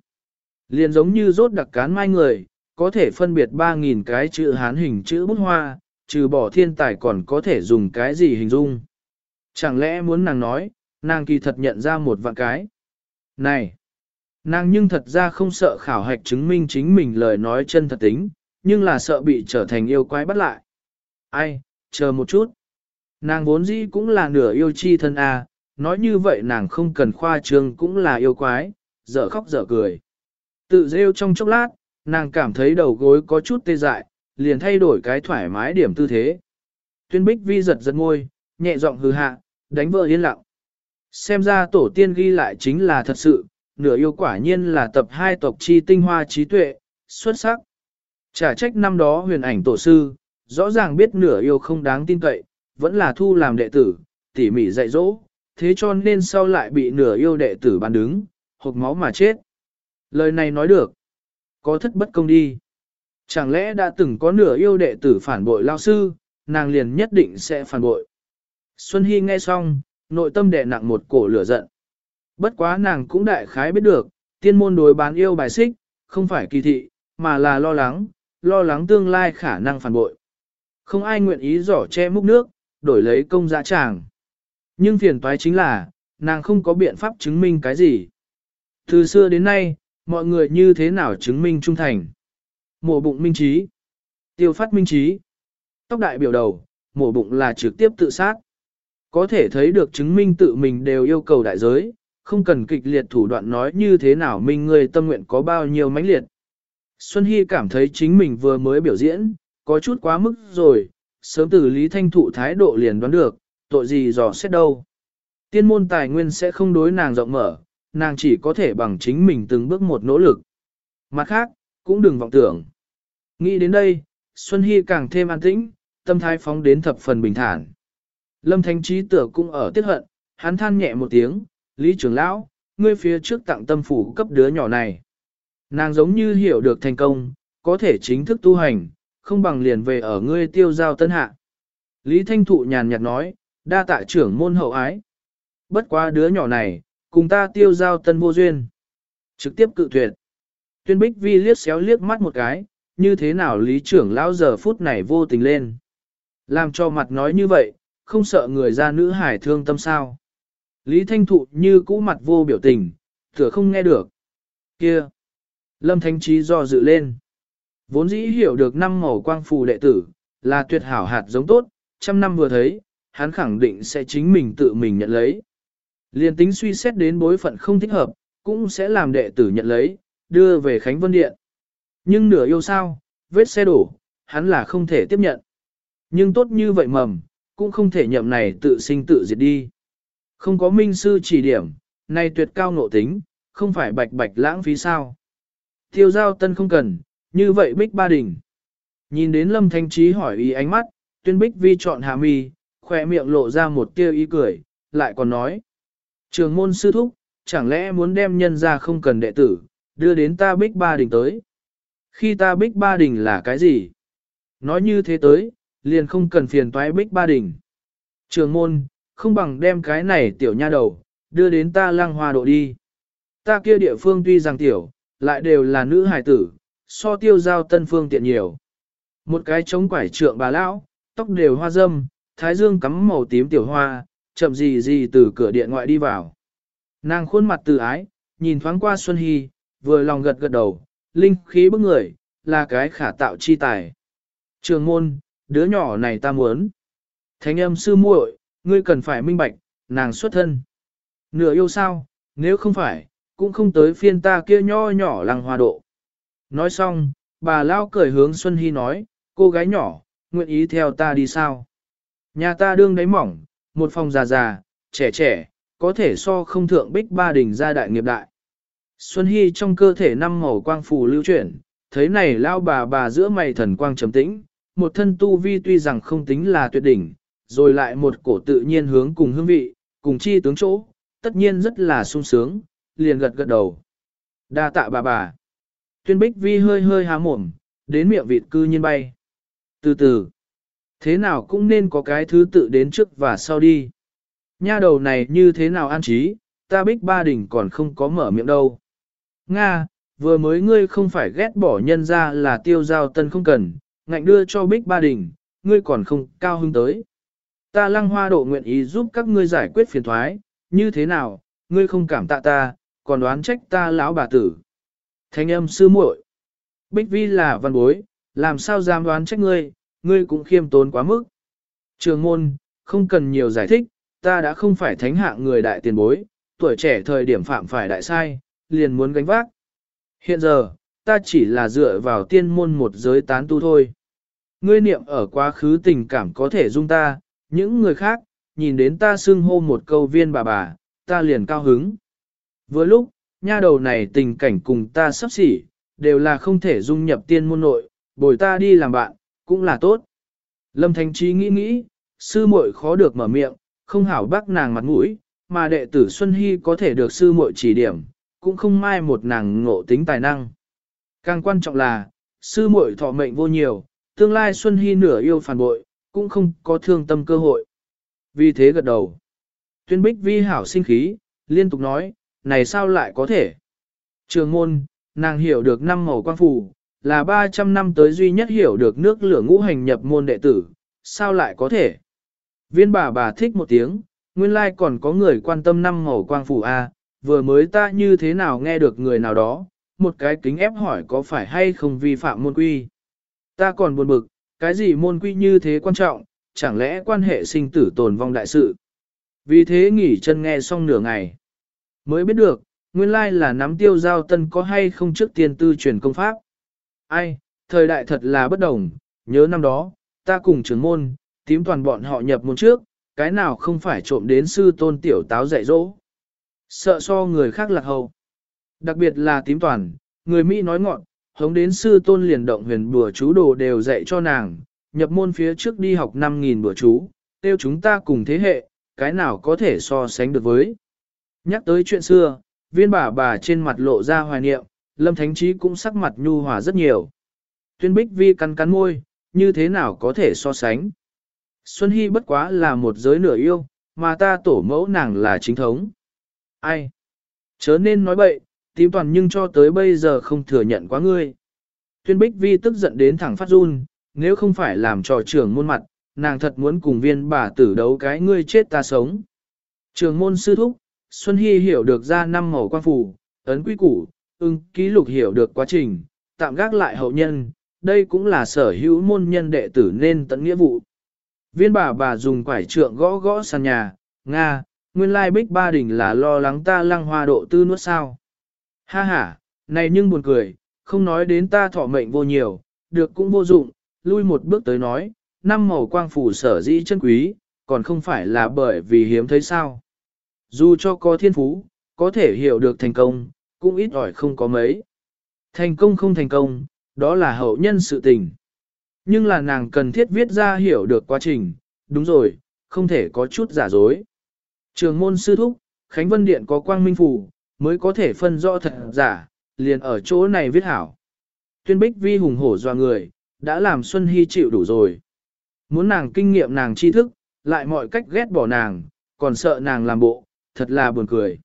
Liền giống như rốt đặc cán mai người, có thể phân biệt 3.000 cái chữ hán hình chữ bút hoa, trừ bỏ thiên tài còn có thể dùng cái gì hình dung. Chẳng lẽ muốn nàng nói, nàng kỳ thật nhận ra một vạn cái. Này! Nàng nhưng thật ra không sợ khảo hạch chứng minh chính mình lời nói chân thật tính, nhưng là sợ bị trở thành yêu quái bắt lại. Ai, chờ một chút. Nàng vốn dĩ cũng là nửa yêu chi thân a, nói như vậy nàng không cần khoa trương cũng là yêu quái, dở khóc dở cười. Tự rêu trong chốc lát, nàng cảm thấy đầu gối có chút tê dại, liền thay đổi cái thoải mái điểm tư thế. Tuyên bích vi giật giật ngôi, nhẹ giọng hừ hạ, đánh vợ yên lặng. Xem ra tổ tiên ghi lại chính là thật sự, nửa yêu quả nhiên là tập hai tộc chi tinh hoa trí tuệ, xuất sắc. Trả trách năm đó huyền ảnh tổ sư, rõ ràng biết nửa yêu không đáng tin cậy, vẫn là thu làm đệ tử, tỉ mỉ dạy dỗ, thế cho nên sau lại bị nửa yêu đệ tử bàn đứng, hộp máu mà chết. Lời này nói được, có thất bất công đi. Chẳng lẽ đã từng có nửa yêu đệ tử phản bội lao sư, nàng liền nhất định sẽ phản bội. Xuân Hy nghe xong, nội tâm đè nặng một cổ lửa giận. Bất quá nàng cũng đại khái biết được, tiên môn đối bán yêu bài xích, không phải kỳ thị, mà là lo lắng, lo lắng tương lai khả năng phản bội. Không ai nguyện ý giỏ che múc nước, đổi lấy công giá tràng. Nhưng phiền toái chính là, nàng không có biện pháp chứng minh cái gì. Từ xưa đến nay, mọi người như thế nào chứng minh trung thành? Mổ bụng minh trí, tiêu phát minh trí, tóc đại biểu đầu, mổ bụng là trực tiếp tự sát. Có thể thấy được chứng minh tự mình đều yêu cầu đại giới, không cần kịch liệt thủ đoạn nói như thế nào mình người tâm nguyện có bao nhiêu mãnh liệt. Xuân Hy cảm thấy chính mình vừa mới biểu diễn, có chút quá mức rồi, sớm từ Lý Thanh Thụ thái độ liền đoán được, tội gì dò xét đâu. Tiên môn tài nguyên sẽ không đối nàng rộng mở, nàng chỉ có thể bằng chính mình từng bước một nỗ lực. Mặt khác, cũng đừng vọng tưởng. Nghĩ đến đây, Xuân Hy càng thêm an tĩnh, tâm thái phóng đến thập phần bình thản. Lâm Thánh Trí tựa cũng ở tiết hận, hắn than nhẹ một tiếng, Lý trưởng lão, ngươi phía trước tặng tâm phủ cấp đứa nhỏ này. Nàng giống như hiểu được thành công, có thể chính thức tu hành, không bằng liền về ở ngươi tiêu giao tân hạ. Lý Thanh Thụ nhàn nhạt nói, đa tạ trưởng môn hậu ái. Bất quá đứa nhỏ này, cùng ta tiêu giao tân vô duyên. Trực tiếp cự tuyệt. Tuyên Bích Vi liếc xéo liếc mắt một cái, như thế nào lý trưởng lão giờ phút này vô tình lên. Làm cho mặt nói như vậy, không sợ người ra nữ hải thương tâm sao. Lý Thanh Thụ như cũ mặt vô biểu tình, thừa không nghe được. Kia! Lâm Thanh Trí do dự lên. Vốn dĩ hiểu được năm màu quang phù đệ tử, là tuyệt hảo hạt giống tốt, trăm năm vừa thấy, hắn khẳng định sẽ chính mình tự mình nhận lấy. Liên tính suy xét đến bối phận không thích hợp, cũng sẽ làm đệ tử nhận lấy, đưa về Khánh Vân Điện. Nhưng nửa yêu sao, vết xe đổ, hắn là không thể tiếp nhận. Nhưng tốt như vậy mầm, cũng không thể nhậm này tự sinh tự diệt đi. Không có minh sư chỉ điểm, nay tuyệt cao nộ tính, không phải bạch bạch lãng phí sao. Tiêu giao tân không cần, như vậy bích ba đỉnh. Nhìn đến lâm thanh trí hỏi ý ánh mắt, tuyên bích vi chọn hạ mi, khỏe miệng lộ ra một tia ý cười, lại còn nói. Trường môn sư thúc, chẳng lẽ muốn đem nhân ra không cần đệ tử, đưa đến ta bích ba đỉnh tới. Khi ta bích ba đỉnh là cái gì? Nói như thế tới, liền không cần phiền toái bích ba đỉnh. Trường môn, không bằng đem cái này tiểu nha đầu, đưa đến ta lăng hoa độ đi. Ta kia địa phương tuy rằng tiểu, lại đều là nữ hài tử, so tiêu giao tân phương tiện nhiều. Một cái trống quải trượng bà lão, tóc đều hoa dâm, thái dương cắm màu tím tiểu hoa, chậm gì gì từ cửa điện ngoại đi vào. Nàng khuôn mặt từ ái, nhìn thoáng qua Xuân Hy, vừa lòng gật gật đầu, linh khí bức người, là cái khả tạo chi tài. Trường môn, đứa nhỏ này ta muốn. Thánh âm sư muội, ngươi cần phải minh bạch, nàng xuất thân. Nửa yêu sao, nếu không phải, cũng không tới phiên ta kia nho nhỏ lăng hoa độ. Nói xong, bà lao cười hướng Xuân Hy nói, cô gái nhỏ, nguyện ý theo ta đi sao? Nhà ta đương đáy mỏng, một phòng già già, trẻ trẻ, có thể so không thượng bích ba đỉnh gia đại nghiệp đại. Xuân Hy trong cơ thể năm màu quang phù lưu chuyển, thấy này lao bà bà giữa mày thần quang trầm tĩnh, một thân tu vi tuy rằng không tính là tuyệt đỉnh, rồi lại một cổ tự nhiên hướng cùng hương vị, cùng chi tướng chỗ, tất nhiên rất là sung sướng, liền gật gật đầu. đa tạ bà bà. Tuyên bích vi hơi hơi há mồm, đến miệng vịt cư nhiên bay. Từ từ, thế nào cũng nên có cái thứ tự đến trước và sau đi. Nha đầu này như thế nào an trí, ta bích ba đỉnh còn không có mở miệng đâu. Nga, vừa mới ngươi không phải ghét bỏ nhân ra là tiêu giao tân không cần, ngạnh đưa cho bích ba đỉnh, ngươi còn không cao hứng tới. Ta lăng hoa độ nguyện ý giúp các ngươi giải quyết phiền thoái, như thế nào, ngươi không cảm tạ ta, còn đoán trách ta lão bà tử. Thanh âm sư muội, Bích vi là văn bối, làm sao dám đoán trách ngươi, ngươi cũng khiêm tốn quá mức. Trường môn, không cần nhiều giải thích, ta đã không phải thánh hạng người đại tiền bối, tuổi trẻ thời điểm phạm phải đại sai, liền muốn gánh vác. Hiện giờ, ta chỉ là dựa vào tiên môn một giới tán tu thôi. Ngươi niệm ở quá khứ tình cảm có thể dung ta, những người khác, nhìn đến ta xưng hô một câu viên bà bà, ta liền cao hứng. Vừa lúc, nha đầu này tình cảnh cùng ta sắp xỉ, đều là không thể dung nhập tiên môn nội, bồi ta đi làm bạn, cũng là tốt. Lâm Thanh Trí nghĩ nghĩ, sư muội khó được mở miệng, không hảo bác nàng mặt mũi, mà đệ tử Xuân Hy có thể được sư muội chỉ điểm, cũng không mai một nàng ngộ tính tài năng. Càng quan trọng là, sư muội thọ mệnh vô nhiều, tương lai Xuân Hy nửa yêu phản bội, cũng không có thương tâm cơ hội. Vì thế gật đầu. Tuyên bích vi hảo sinh khí, liên tục nói, này sao lại có thể? Trường môn, nàng hiểu được năm màu quang phù, là 300 năm tới duy nhất hiểu được nước lửa ngũ hành nhập môn đệ tử, sao lại có thể? Viên bà bà thích một tiếng, nguyên lai còn có người quan tâm năm màu quang phù A, à, vừa mới ta như thế nào nghe được người nào đó, một cái kính ép hỏi có phải hay không vi phạm môn quy. Ta còn buồn bực, cái gì môn quy như thế quan trọng, chẳng lẽ quan hệ sinh tử tồn vong đại sự. Vì thế nghỉ chân nghe xong nửa ngày. Mới biết được, nguyên lai là nắm tiêu giao tân có hay không trước tiên tư truyền công pháp. Ai, thời đại thật là bất đồng, nhớ năm đó, ta cùng trưởng môn, tím toàn bọn họ nhập môn trước, cái nào không phải trộm đến sư tôn tiểu táo dạy dỗ. Sợ so người khác lạc hậu. Đặc biệt là tím toàn, người Mỹ nói ngọn, hống đến sư tôn liền động huyền bùa chú đồ đều dạy cho nàng, nhập môn phía trước đi học 5.000 bùa chú, tiêu chúng ta cùng thế hệ, cái nào có thể so sánh được với. Nhắc tới chuyện xưa, viên bà bà trên mặt lộ ra hoài niệm, lâm thánh trí cũng sắc mặt nhu hòa rất nhiều. Tuyên bích vi cắn cắn môi, như thế nào có thể so sánh. Xuân Hy bất quá là một giới nửa yêu, mà ta tổ mẫu nàng là chính thống. Ai? Chớ nên nói bậy, tím toàn nhưng cho tới bây giờ không thừa nhận quá ngươi. Tuyên Bích Vi tức giận đến thẳng phát run, nếu không phải làm trò trưởng môn mặt, nàng thật muốn cùng viên bà tử đấu cái ngươi chết ta sống. Trường môn sư thúc, Xuân Hy hiểu được ra năm màu quan phủ, ấn quy củ, ưng ký lục hiểu được quá trình, tạm gác lại hậu nhân, đây cũng là sở hữu môn nhân đệ tử nên tận nghĩa vụ. Viên bà bà dùng quải trượng gõ gõ sàn nhà, Nga, nguyên lai bích ba đỉnh là lo lắng ta lăng hoa độ tư nuốt sao. Ha ha, này nhưng buồn cười, không nói đến ta thọ mệnh vô nhiều, được cũng vô dụng, lui một bước tới nói, năm màu quang phủ sở dĩ chân quý, còn không phải là bởi vì hiếm thấy sao. Dù cho có thiên phú, có thể hiểu được thành công, cũng ít ỏi không có mấy. Thành công không thành công, đó là hậu nhân sự tình. Nhưng là nàng cần thiết viết ra hiểu được quá trình, đúng rồi, không thể có chút giả dối. Trường môn sư thúc, Khánh Vân Điện có quang minh phủ, mới có thể phân rõ thật giả, liền ở chỗ này viết hảo. Tuyên bích vi hùng hổ doa người, đã làm Xuân Hy chịu đủ rồi. Muốn nàng kinh nghiệm nàng tri thức, lại mọi cách ghét bỏ nàng, còn sợ nàng làm bộ, thật là buồn cười.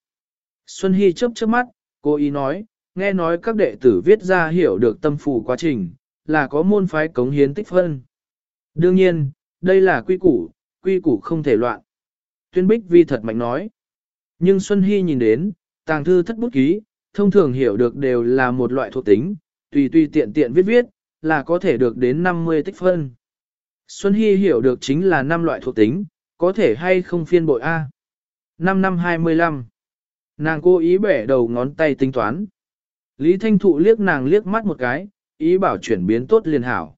Xuân Hy chớp chớp mắt, cô ý nói, nghe nói các đệ tử viết ra hiểu được tâm phù quá trình, là có môn phái cống hiến tích phân. Đương nhiên, đây là quy củ, quy củ không thể loạn. Tuyên Bích Vi thật mạnh nói. Nhưng Xuân Hy nhìn đến, tàng thư thất bút ký, thông thường hiểu được đều là một loại thuộc tính, tùy tùy tiện tiện viết viết, là có thể được đến 50 tích phân. Xuân Hy hiểu được chính là 5 loại thuộc tính, có thể hay không phiên bội A. 5 năm 25. Nàng cố ý bẻ đầu ngón tay tính toán. Lý Thanh Thụ liếc nàng liếc mắt một cái, ý bảo chuyển biến tốt liền hảo.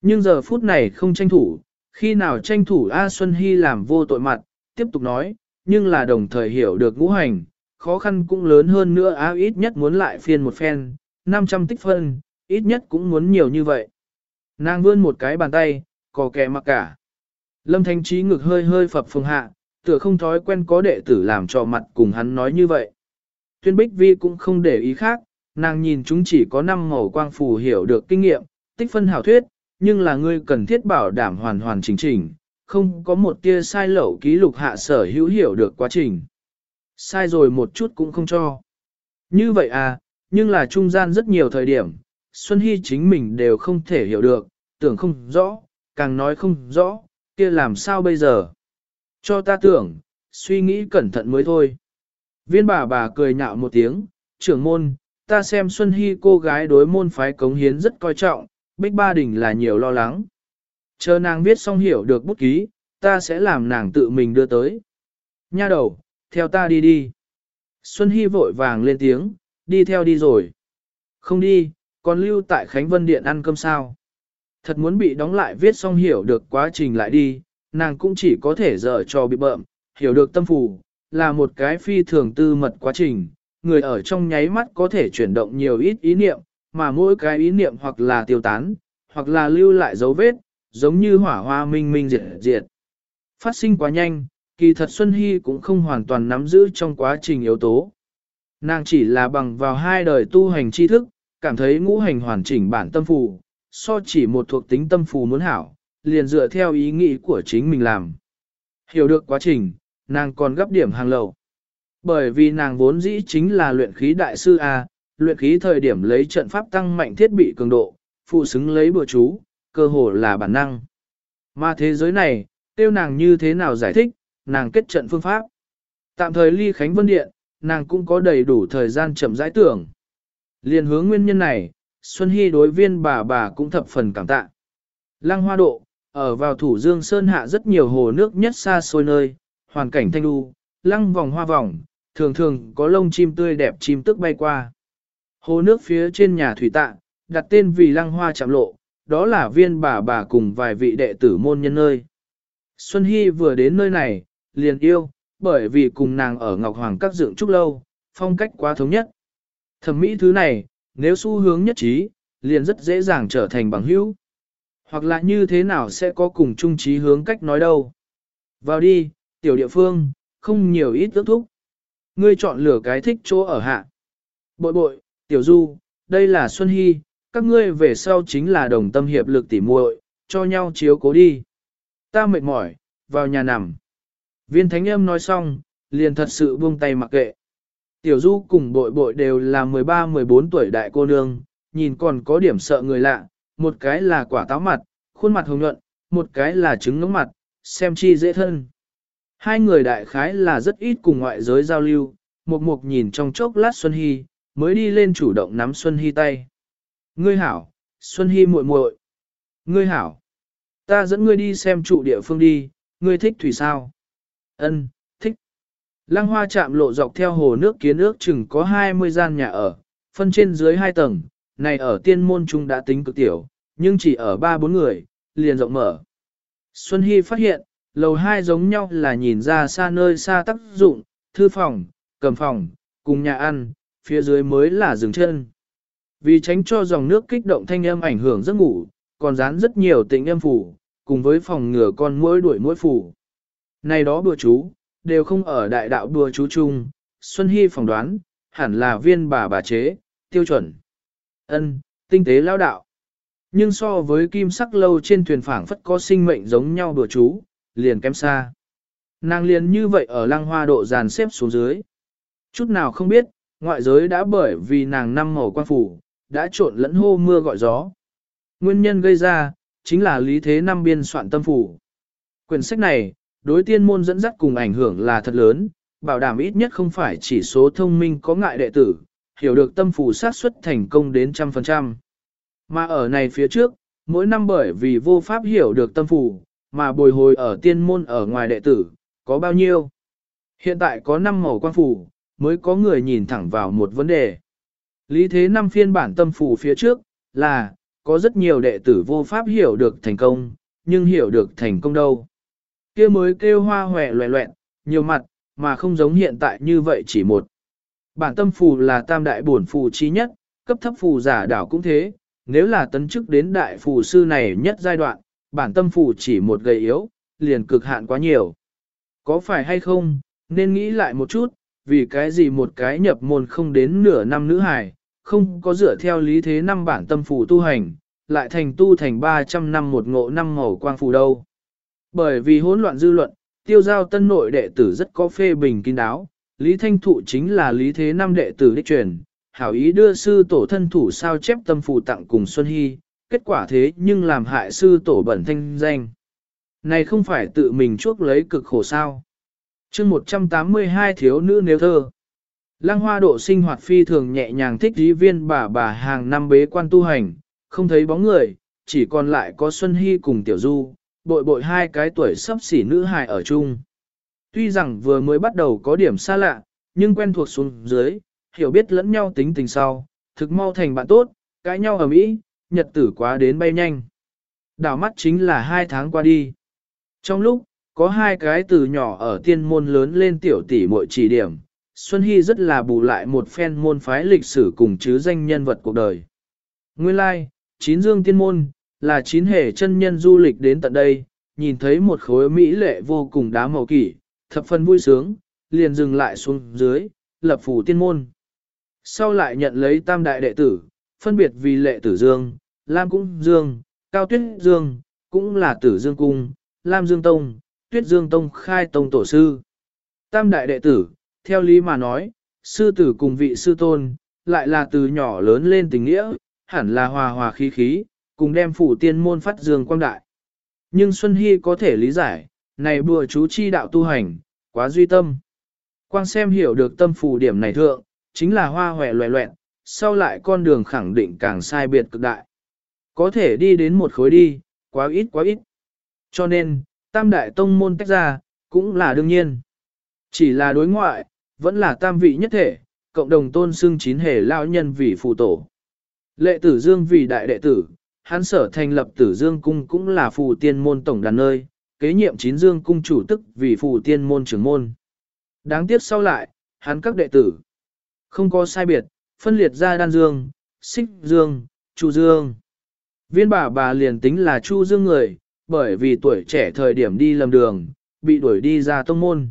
Nhưng giờ phút này không tranh thủ, khi nào tranh thủ A Xuân Hy làm vô tội mặt, tiếp tục nói, nhưng là đồng thời hiểu được ngũ hành, khó khăn cũng lớn hơn nữa á ít nhất muốn lại phiên một phen, 500 tích phân, ít nhất cũng muốn nhiều như vậy. Nàng vươn một cái bàn tay, có kẻ mặc cả. Lâm Thanh Trí ngực hơi hơi phập phồng hạ, tựa không thói quen có đệ tử làm cho mặt cùng hắn nói như vậy. Tuyên Bích Vi cũng không để ý khác, nàng nhìn chúng chỉ có 5 màu quang phù hiểu được kinh nghiệm, tích phân hảo thuyết, nhưng là ngươi cần thiết bảo đảm hoàn hoàn chỉnh chỉnh, không có một tia sai lậu ký lục hạ sở hữu hiểu được quá trình. Sai rồi một chút cũng không cho. Như vậy à, nhưng là trung gian rất nhiều thời điểm, Xuân Hy chính mình đều không thể hiểu được, tưởng không rõ, càng nói không rõ, kia làm sao bây giờ? Cho ta tưởng, suy nghĩ cẩn thận mới thôi. Viên bà bà cười nhạo một tiếng, trưởng môn, ta xem Xuân Hy cô gái đối môn phái cống hiến rất coi trọng, Bích Ba Đình là nhiều lo lắng. Chờ nàng viết xong hiểu được bút ký, ta sẽ làm nàng tự mình đưa tới. Nha đầu, theo ta đi đi. Xuân Hy vội vàng lên tiếng, đi theo đi rồi. Không đi, còn lưu tại Khánh Vân Điện ăn cơm sao. Thật muốn bị đóng lại viết xong hiểu được quá trình lại đi, nàng cũng chỉ có thể dở cho bị bợm, hiểu được tâm phù, là một cái phi thường tư mật quá trình, người ở trong nháy mắt có thể chuyển động nhiều ít ý niệm, mà mỗi cái ý niệm hoặc là tiêu tán, hoặc là lưu lại dấu vết, giống như hỏa hoa minh minh diệt diệt. Phát sinh quá nhanh, kỳ thật Xuân Hy cũng không hoàn toàn nắm giữ trong quá trình yếu tố. Nàng chỉ là bằng vào hai đời tu hành tri thức, cảm thấy ngũ hành hoàn chỉnh bản tâm phù, so chỉ một thuộc tính tâm phù muốn hảo, liền dựa theo ý nghĩ của chính mình làm. Hiểu được quá trình, nàng còn gấp điểm hàng lầu. Bởi vì nàng vốn dĩ chính là luyện khí đại sư A, luyện khí thời điểm lấy trận pháp tăng mạnh thiết bị cường độ, phụ xứng lấy bữa chú, cơ hồ là bản năng. Mà thế giới này, tiêu nàng như thế nào giải thích, nàng kết trận phương pháp. Tạm thời ly Khánh Vân Điện, nàng cũng có đầy đủ thời gian chậm rãi tưởng. Liên hướng nguyên nhân này, Xuân Hy đối viên bà bà cũng thập phần cảm tạ. Lăng hoa độ, ở vào thủ dương sơn hạ rất nhiều hồ nước nhất xa xôi nơi, hoàn cảnh thanh đu, lăng vòng hoa vòng, thường thường có lông chim tươi đẹp chim tức bay qua. Hồ nước phía trên nhà thủy tạ, đặt tên vì lăng hoa chạm lộ, đó là viên bà bà cùng vài vị đệ tử môn nhân nơi. Xuân Hy vừa đến nơi này, liền yêu, bởi vì cùng nàng ở Ngọc Hoàng các dựng trúc lâu, phong cách quá thống nhất. Thẩm mỹ thứ này, nếu xu hướng nhất trí, liền rất dễ dàng trở thành bằng hữu. Hoặc là như thế nào sẽ có cùng chung trí hướng cách nói đâu. Vào đi, tiểu địa phương, không nhiều ít ước thúc. Ngươi chọn lựa cái thích chỗ ở hạ. Bội bội, tiểu du, đây là Xuân Hy, các ngươi về sau chính là đồng tâm hiệp lực tỉ muội, cho nhau chiếu cố đi. Ta mệt mỏi, vào nhà nằm. Viên thánh âm nói xong, liền thật sự buông tay mặc kệ. Tiểu du cùng bội bội đều là 13-14 tuổi đại cô nương, nhìn còn có điểm sợ người lạ, một cái là quả táo mặt, khuôn mặt hồng nhuận, một cái là trứng ngống mặt, xem chi dễ thân. Hai người đại khái là rất ít cùng ngoại giới giao lưu, một mục nhìn trong chốc lát Xuân Hy, mới đi lên chủ động nắm Xuân Hy tay. Ngươi hảo, Xuân Hy muội muội. Ngươi hảo, ta dẫn ngươi đi xem trụ địa phương đi, ngươi thích thủy sao? Ân, thích. Lăng hoa chạm lộ dọc theo hồ nước kiến ước chừng có 20 gian nhà ở, phân trên dưới hai tầng, này ở tiên môn trung đã tính cực tiểu, nhưng chỉ ở ba bốn người, liền rộng mở. Xuân Hy phát hiện, lầu hai giống nhau là nhìn ra xa nơi xa tác dụng, thư phòng, cầm phòng, cùng nhà ăn, phía dưới mới là rừng chân. Vì tránh cho dòng nước kích động thanh âm ảnh hưởng giấc ngủ, còn dán rất nhiều tịnh âm phủ, cùng với phòng ngừa con mũi đuổi mũi phủ. Này đó bùa chú, đều không ở đại đạo bùa chú chung, Xuân Hy phỏng đoán, hẳn là viên bà bà chế, tiêu chuẩn. ân tinh tế lao đạo. Nhưng so với kim sắc lâu trên thuyền phảng phất có sinh mệnh giống nhau bùa chú, liền kém xa. Nàng liền như vậy ở lăng hoa độ dàn xếp xuống dưới. Chút nào không biết, ngoại giới đã bởi vì nàng năm màu quan phủ, đã trộn lẫn hô mưa gọi gió. Nguyên nhân gây ra, chính là lý thế năm biên soạn tâm phủ. Quyển sách này, đối tiên môn dẫn dắt cùng ảnh hưởng là thật lớn, bảo đảm ít nhất không phải chỉ số thông minh có ngại đệ tử, hiểu được tâm phủ sát xuất thành công đến trăm phần trăm. Mà ở này phía trước, mỗi năm bởi vì vô pháp hiểu được tâm phủ, mà bồi hồi ở tiên môn ở ngoài đệ tử, có bao nhiêu? Hiện tại có 5 màu quan phủ, mới có người nhìn thẳng vào một vấn đề. Lý thế năm phiên bản tâm phủ phía trước, là, có rất nhiều đệ tử vô pháp hiểu được thành công, nhưng hiểu được thành công đâu kia mới kêu hoa hòe loẹ loẹn, nhiều mặt, mà không giống hiện tại như vậy chỉ một. Bản tâm phù là tam đại bổn phù chi nhất, cấp thấp phù giả đảo cũng thế, nếu là tấn chức đến đại phù sư này nhất giai đoạn, bản tâm phù chỉ một gầy yếu, liền cực hạn quá nhiều. Có phải hay không, nên nghĩ lại một chút, vì cái gì một cái nhập môn không đến nửa năm nữ hài, không có dựa theo lý thế năm bản tâm phù tu hành, lại thành tu thành 300 năm một ngộ năm màu quang phù đâu. Bởi vì hỗn loạn dư luận, tiêu giao tân nội đệ tử rất có phê bình kín đáo, Lý Thanh Thụ chính là Lý Thế Năm đệ tử đích truyền, hảo ý đưa sư tổ thân thủ sao chép tâm phù tặng cùng Xuân Hy, kết quả thế nhưng làm hại sư tổ bẩn thanh danh. Này không phải tự mình chuốc lấy cực khổ sao. chương 182 thiếu nữ nếu thơ. Lăng hoa độ sinh hoạt phi thường nhẹ nhàng thích dí viên bà bà hàng năm bế quan tu hành, không thấy bóng người, chỉ còn lại có Xuân Hy cùng Tiểu Du, bội bội hai cái tuổi sắp xỉ nữ hài ở chung. Tuy rằng vừa mới bắt đầu có điểm xa lạ, nhưng quen thuộc xuống dưới, hiểu biết lẫn nhau tính tình sau, thực mau thành bạn tốt, cãi nhau ở mỹ, nhật tử quá đến bay nhanh. Đảo mắt chính là hai tháng qua đi. Trong lúc, có hai cái từ nhỏ ở tiên môn lớn lên tiểu tỷ muội chỉ điểm, Xuân Hy rất là bù lại một phen môn phái lịch sử cùng chứ danh nhân vật cuộc đời. Nguyên lai, like, chín dương tiên môn, là chín hệ chân nhân du lịch đến tận đây, nhìn thấy một khối mỹ lệ vô cùng đá màu kỷ, thập phần vui sướng, liền dừng lại xuống dưới, lập phủ tiên môn. Sau lại nhận lấy tam đại đệ tử, phân biệt vì lệ tử dương, Lam cũng Dương, Cao Tuyết Dương, cũng là tử Dương Cung, Lam Dương Tông, Tuyết Dương Tông khai tông tổ sư. Tam đại đệ tử, theo lý mà nói, sư tử cùng vị sư tôn, lại là từ nhỏ lớn lên tình nghĩa, hẳn là hòa hòa khí khí, cùng đem phủ tiên môn phát dương quang đại. Nhưng Xuân Hy có thể lý giải, này bùa chú chi đạo tu hành, quá duy tâm. Quang xem hiểu được tâm phù điểm này thượng, chính là hoa hòe loẹ loẹn, sau lại con đường khẳng định càng sai biệt cực đại. Có thể đi đến một khối đi, quá ít quá ít. Cho nên, tam đại tông môn tách ra, cũng là đương nhiên. Chỉ là đối ngoại, vẫn là tam vị nhất thể, cộng đồng tôn xưng chín hề lao nhân vì phù tổ. Lệ tử dương vì đại đệ tử, hắn sở thành lập tử dương cung cũng là phù tiên môn tổng đàn nơi, kế nhiệm chín dương cung chủ tức vì phù tiên môn trưởng môn. Đáng tiếc sau lại, hắn các đệ tử, không có sai biệt, phân liệt ra đan dương, xích dương, chu dương. Viên bà bà liền tính là chu dương người, bởi vì tuổi trẻ thời điểm đi lầm đường, bị đuổi đi ra tông môn.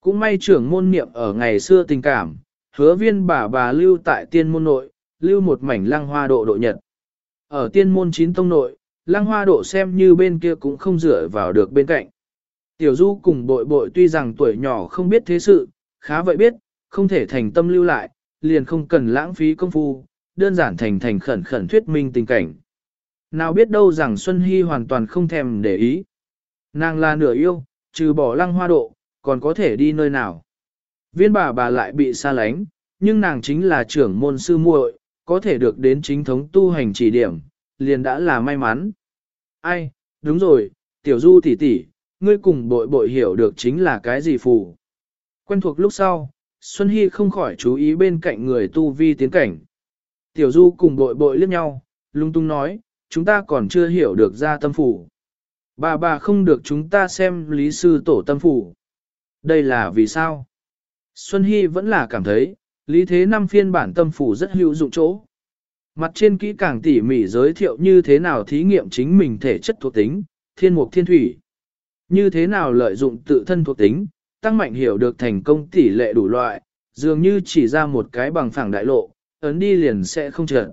Cũng may trưởng môn niệm ở ngày xưa tình cảm, hứa viên bà bà lưu tại tiên môn nội, lưu một mảnh lăng hoa độ độ nhật. Ở tiên môn chín tông nội, lăng hoa độ xem như bên kia cũng không dựa vào được bên cạnh. Tiểu du cùng bội bội tuy rằng tuổi nhỏ không biết thế sự, khá vậy biết, không thể thành tâm lưu lại, liền không cần lãng phí công phu, đơn giản thành thành khẩn khẩn thuyết minh tình cảnh. Nào biết đâu rằng Xuân Hy hoàn toàn không thèm để ý. Nàng là nửa yêu, trừ bỏ lăng hoa độ, còn có thể đi nơi nào. Viên bà bà lại bị xa lánh, nhưng nàng chính là trưởng môn sư muội, có thể được đến chính thống tu hành chỉ điểm, liền đã là may mắn. Ai, đúng rồi, tiểu du tỷ tỷ, ngươi cùng bội bội hiểu được chính là cái gì phù. Quen thuộc lúc sau, Xuân Hy không khỏi chú ý bên cạnh người tu vi tiến cảnh. Tiểu du cùng bội bội liếc nhau, lung tung nói, chúng ta còn chưa hiểu được ra tâm phủ. Bà bà không được chúng ta xem lý sư tổ tâm phủ. Đây là vì sao? Xuân Hy vẫn là cảm thấy, lý thế năm phiên bản tâm phủ rất hữu dụng chỗ. Mặt trên kỹ càng tỉ mỉ giới thiệu như thế nào thí nghiệm chính mình thể chất thuộc tính, thiên mục thiên thủy. Như thế nào lợi dụng tự thân thuộc tính, tăng mạnh hiểu được thành công tỷ lệ đủ loại, dường như chỉ ra một cái bằng phẳng đại lộ, ấn đi liền sẽ không trượt.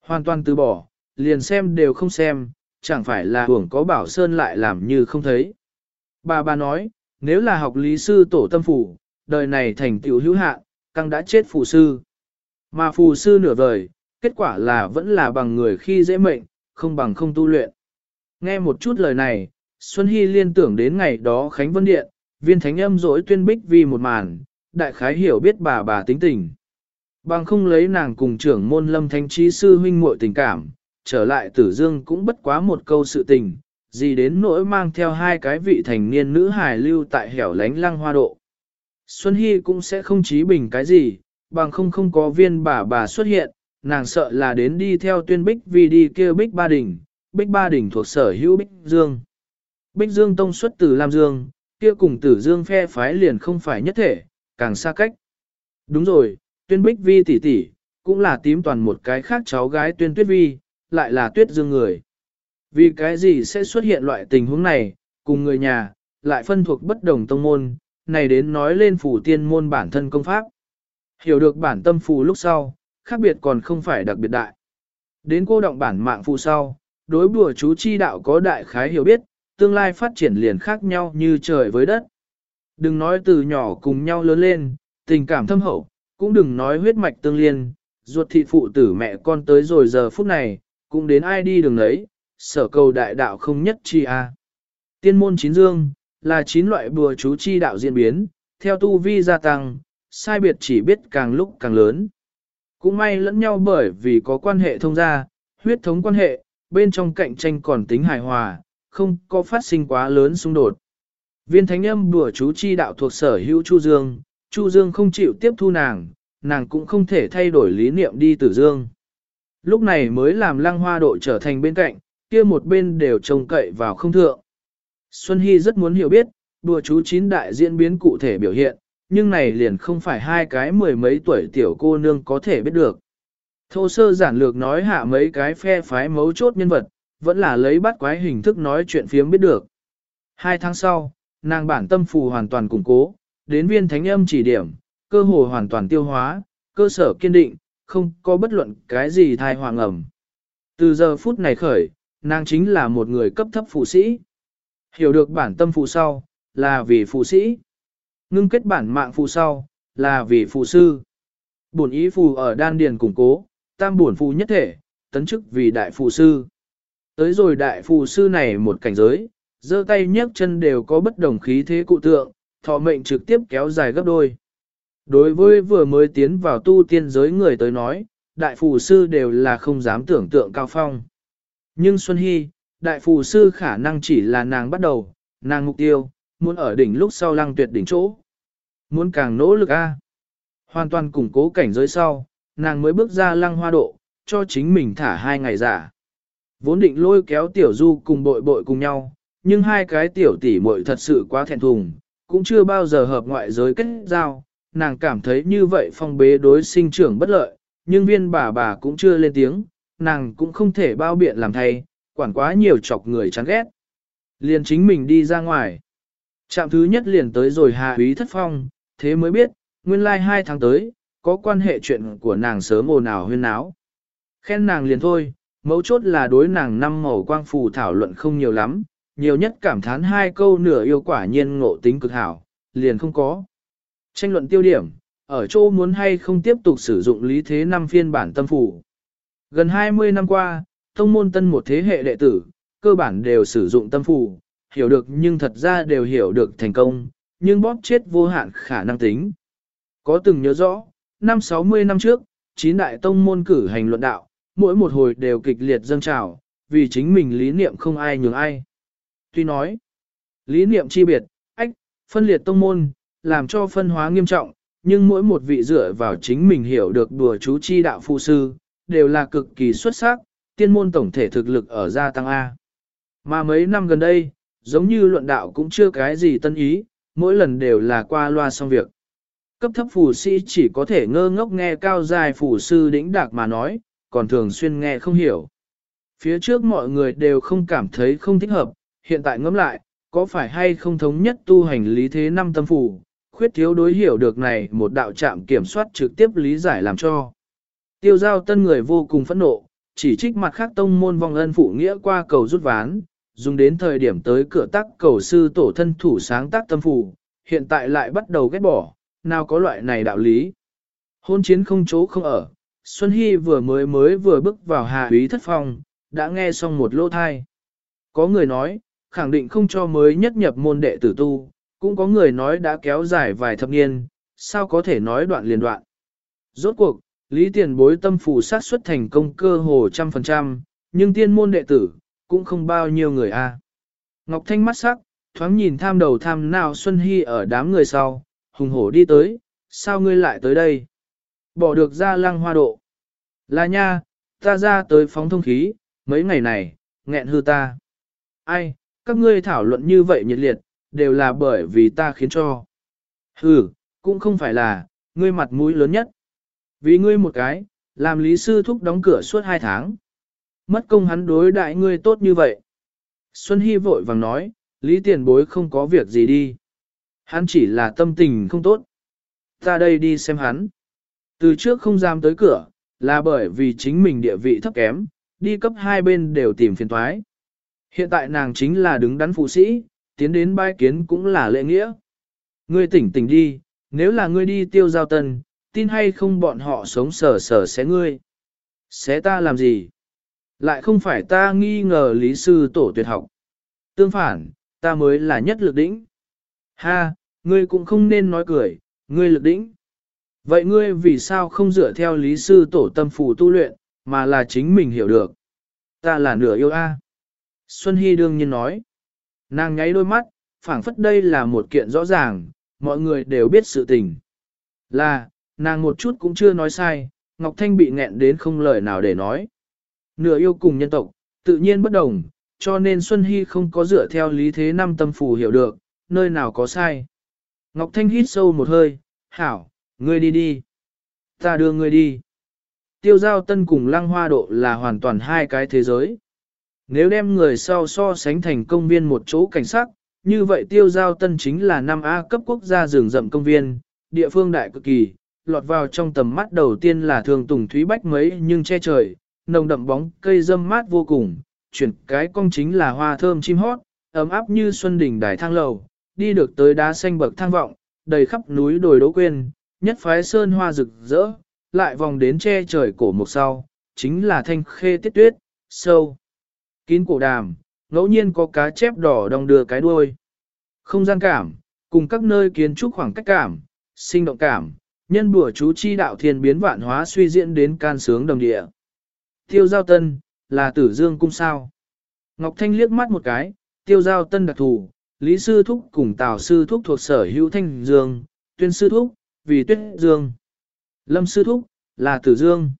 Hoàn toàn từ bỏ, liền xem đều không xem, chẳng phải là hưởng có bảo sơn lại làm như không thấy. Bà bà nói, nếu là học lý sư tổ tâm phủ, đời này thành tiểu hữu hạn, căng đã chết phù sư. Mà phù sư nửa vời, kết quả là vẫn là bằng người khi dễ mệnh, không bằng không tu luyện. Nghe một chút lời này, Xuân Hy liên tưởng đến ngày đó Khánh Vân Điện, viên thánh âm dỗi tuyên bích vì một màn, đại khái hiểu biết bà bà tính tình. Bằng không lấy nàng cùng trưởng môn lâm thanh trí sư huynh muội tình cảm, trở lại tử dương cũng bất quá một câu sự tình, gì đến nỗi mang theo hai cái vị thành niên nữ hài lưu tại hẻo lánh lăng hoa độ. Xuân Hy cũng sẽ không trí bình cái gì, bằng không không có viên bà bà xuất hiện, nàng sợ là đến đi theo tuyên bích vì đi kia bích ba đỉnh, bích ba đỉnh thuộc sở hữu bích dương. Bích dương tông xuất từ Lam Dương, kia cùng tử dương phe phái liền không phải nhất thể, càng xa cách. Đúng rồi, tuyên bích vi tỷ tỷ, cũng là tím toàn một cái khác cháu gái tuyên tuyết vi, lại là tuyết dương người. Vì cái gì sẽ xuất hiện loại tình huống này, cùng người nhà, lại phân thuộc bất đồng tông môn, này đến nói lên phủ tiên môn bản thân công pháp. Hiểu được bản tâm phù lúc sau, khác biệt còn không phải đặc biệt đại. Đến cô động bản mạng phù sau, đối bùa chú chi đạo có đại khái hiểu biết, tương lai phát triển liền khác nhau như trời với đất. Đừng nói từ nhỏ cùng nhau lớn lên, tình cảm thâm hậu, cũng đừng nói huyết mạch tương liên, ruột thị phụ tử mẹ con tới rồi giờ phút này, cũng đến ai đi đường ấy, sở cầu đại đạo không nhất chi a. Tiên môn chín dương, là chín loại bùa chú chi đạo diễn biến, theo tu vi gia tăng, sai biệt chỉ biết càng lúc càng lớn. Cũng may lẫn nhau bởi vì có quan hệ thông gia, huyết thống quan hệ, bên trong cạnh tranh còn tính hài hòa, không có phát sinh quá lớn xung đột. Viên thánh âm bùa chú chi đạo thuộc sở hữu Chu Dương, Chu Dương không chịu tiếp thu nàng, nàng cũng không thể thay đổi lý niệm đi tử Dương. Lúc này mới làm lăng hoa độ trở thành bên cạnh, kia một bên đều trông cậy vào không thượng. Xuân Hy rất muốn hiểu biết, đùa chú chín đại diễn biến cụ thể biểu hiện, nhưng này liền không phải hai cái mười mấy tuổi tiểu cô nương có thể biết được. Thô sơ giản lược nói hạ mấy cái phe phái mấu chốt nhân vật, vẫn là lấy bắt quái hình thức nói chuyện phiếm biết được. Hai tháng sau, nàng bản tâm phù hoàn toàn củng cố, đến viên thánh âm chỉ điểm, cơ hồ hoàn toàn tiêu hóa, cơ sở kiên định, không có bất luận cái gì thai hoàng ẩm. Từ giờ phút này khởi, nàng chính là một người cấp thấp phụ sĩ. Hiểu được bản tâm phụ sau, là vì phụ sĩ. Ngưng kết bản mạng phụ sau, là vì phụ sư. Bổn ý phù ở đan điền củng cố, tam bổn phù nhất thể, tấn chức vì đại phụ sư. Tới rồi đại phụ sư này một cảnh giới, giơ tay nhấc chân đều có bất đồng khí thế cụ tượng, thọ mệnh trực tiếp kéo dài gấp đôi. Đối với vừa mới tiến vào tu tiên giới người tới nói, đại phù sư đều là không dám tưởng tượng cao phong. Nhưng Xuân Hy, đại phù sư khả năng chỉ là nàng bắt đầu, nàng mục tiêu, muốn ở đỉnh lúc sau lăng tuyệt đỉnh chỗ. Muốn càng nỗ lực a Hoàn toàn củng cố cảnh giới sau, nàng mới bước ra lăng hoa độ, cho chính mình thả hai ngày giả. Vốn định lôi kéo tiểu du cùng bội bội cùng nhau, nhưng hai cái tiểu tỷ muội thật sự quá thẹn thùng, cũng chưa bao giờ hợp ngoại giới kết giao, nàng cảm thấy như vậy phong bế đối sinh trưởng bất lợi, nhưng viên bà bà cũng chưa lên tiếng, nàng cũng không thể bao biện làm thay, quản quá nhiều chọc người chán ghét. Liền chính mình đi ra ngoài. Trạm thứ nhất liền tới rồi hạ úy thất phong, thế mới biết, nguyên lai like hai tháng tới, có quan hệ chuyện của nàng sớm ồn ào huyên náo. Khen nàng liền thôi, mấu chốt là đối nàng năm màu quang phù thảo luận không nhiều lắm, nhiều nhất cảm thán hai câu nửa yêu quả nhiên ngộ tính cực hảo, liền không có. Tranh luận tiêu điểm, ở chỗ muốn hay không tiếp tục sử dụng lý thế năm phiên bản tâm phủ. Gần 20 năm qua, Tông môn tân một thế hệ đệ tử, cơ bản đều sử dụng tâm phù, hiểu được nhưng thật ra đều hiểu được thành công, nhưng bóp chết vô hạn khả năng tính. Có từng nhớ rõ, năm 60 năm trước, chín đại tông môn cử hành luận đạo, mỗi một hồi đều kịch liệt dâng trào, vì chính mình lý niệm không ai nhường ai. Tuy nói, lý niệm chi biệt, ách, phân liệt tông môn, làm cho phân hóa nghiêm trọng, nhưng mỗi một vị dựa vào chính mình hiểu được đùa chú chi đạo phụ sư, đều là cực kỳ xuất sắc, tiên môn tổng thể thực lực ở gia tăng A. Mà mấy năm gần đây, giống như luận đạo cũng chưa cái gì tân ý, mỗi lần đều là qua loa xong việc. Cấp thấp phù sĩ chỉ có thể ngơ ngốc nghe cao dài phù sư đĩnh đạc mà nói, còn thường xuyên nghe không hiểu. Phía trước mọi người đều không cảm thấy không thích hợp, hiện tại ngẫm lại, có phải hay không thống nhất tu hành lý thế năm tâm phù, khuyết thiếu đối hiểu được này một đạo trạm kiểm soát trực tiếp lý giải làm cho. Tiêu giao tân người vô cùng phẫn nộ, chỉ trích mặt khác tông môn vong ân phụ nghĩa qua cầu rút ván, dùng đến thời điểm tới cửa tắc cầu sư tổ thân thủ sáng tác tâm phủ, hiện tại lại bắt đầu ghét bỏ, nào có loại này đạo lý. Hôn chiến không chỗ không ở, Xuân Hy vừa mới mới vừa bước vào hạ úy thất phòng đã nghe xong một lô thai. Có người nói, khẳng định không cho mới nhất nhập môn đệ tử tu, cũng có người nói đã kéo dài vài thập niên, sao có thể nói đoạn liền đoạn. Rốt cuộc, lý tiền bối tâm phù sát xuất thành công cơ hồ trăm phần trăm, nhưng tiên môn đệ tử, cũng không bao nhiêu người a. Ngọc Thanh mắt sắc, thoáng nhìn tham đầu tham nào Xuân Hy ở đám người sau, hùng hổ đi tới, sao ngươi lại tới đây? Bỏ được ra lăng hoa độ. Là nha, ta ra tới phóng thông khí, mấy ngày này, nghẹn hư ta. Ai, các ngươi thảo luận như vậy nhiệt liệt, đều là bởi vì ta khiến cho. Ừ, cũng không phải là, ngươi mặt mũi lớn nhất. Vì ngươi một cái, làm lý sư thúc đóng cửa suốt hai tháng. Mất công hắn đối đại ngươi tốt như vậy. Xuân Hy vội vàng nói, lý tiền bối không có việc gì đi. Hắn chỉ là tâm tình không tốt. Ta đây đi xem hắn. Từ trước không dám tới cửa, là bởi vì chính mình địa vị thấp kém, đi cấp hai bên đều tìm phiền thoái. Hiện tại nàng chính là đứng đắn phụ sĩ, tiến đến bai kiến cũng là lệ nghĩa. Ngươi tỉnh tỉnh đi, nếu là ngươi đi tiêu giao tân, tin hay không bọn họ sống sờ sờ xé ngươi. Xé ta làm gì? Lại không phải ta nghi ngờ lý sư tổ tuyệt học. Tương phản, ta mới là nhất lực đỉnh. Ha, ngươi cũng không nên nói cười, ngươi lực đỉnh. Vậy ngươi vì sao không dựa theo lý sư tổ tâm phù tu luyện, mà là chính mình hiểu được? Ta là nửa yêu a. Xuân Hy đương nhiên nói. Nàng nháy đôi mắt, phảng phất đây là một kiện rõ ràng, mọi người đều biết sự tình. Là, nàng một chút cũng chưa nói sai, Ngọc Thanh bị nghẹn đến không lời nào để nói. Nửa yêu cùng nhân tộc, tự nhiên bất đồng, cho nên Xuân Hy không có dựa theo lý thế năm tâm phù hiểu được, nơi nào có sai. Ngọc Thanh hít sâu một hơi, hảo, ngươi đi đi. Ta đưa ngươi đi. Tiêu giao tân cùng lăng hoa độ là hoàn toàn hai cái thế giới. Nếu đem người sau so sánh thành công viên một chỗ cảnh sắc, như vậy tiêu giao tân chính là 5A cấp quốc gia rừng rậm công viên, địa phương đại cực kỳ, lọt vào trong tầm mắt đầu tiên là thường tùng thúy bách mấy nhưng che trời, nồng đậm bóng cây dâm mát vô cùng, chuyển cái cong chính là hoa thơm chim hót, ấm áp như xuân đỉnh đài thang lầu, đi được tới đá xanh bậc thang vọng, đầy khắp núi đồi đỗ quên, nhất phái sơn hoa rực rỡ, lại vòng đến che trời cổ một sau, chính là thanh khê tiết tuyết, sâu, kín cổ đàm, ngẫu nhiên có cá chép đỏ đong đưa cái đuôi. Không gian cảm, cùng các nơi kiến trúc khoảng cách cảm, sinh động cảm, nhân bùa chú chi đạo thiên biến vạn hóa suy diễn đến can sướng đồng địa. Tiêu giao tân, là tử dương cung sao. Ngọc Thanh liếc mắt một cái, tiêu giao tân đặc thù, Lý Sư Thúc cùng Tào Sư Thúc thuộc sở hữu thanh dương, tuyên Sư Thúc, vì tuyết dương. Lâm Sư Thúc, là tử dương.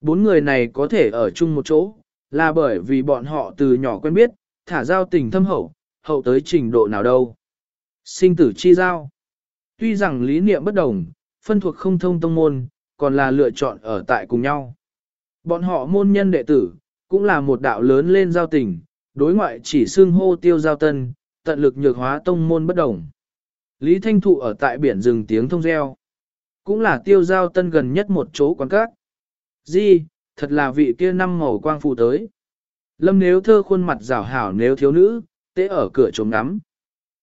Bốn người này có thể ở chung một chỗ, là bởi vì bọn họ từ nhỏ quen biết, thả giao tình thâm hậu, hậu tới trình độ nào đâu. Sinh tử chi giao. Tuy rằng lý niệm bất đồng, phân thuộc không thông tông môn, còn là lựa chọn ở tại cùng nhau. Bọn họ môn nhân đệ tử, cũng là một đạo lớn lên giao tình, đối ngoại chỉ xưng hô tiêu giao tân, tận lực nhược hóa tông môn bất đồng. Lý Thanh Thụ ở tại biển rừng tiếng thông reo. Cũng là tiêu giao tân gần nhất một chỗ quán cát. Di, thật là vị kia năm màu quang phụ tới. Lâm nếu thơ khuôn mặt rảo hảo nếu thiếu nữ, tế ở cửa trống ngắm.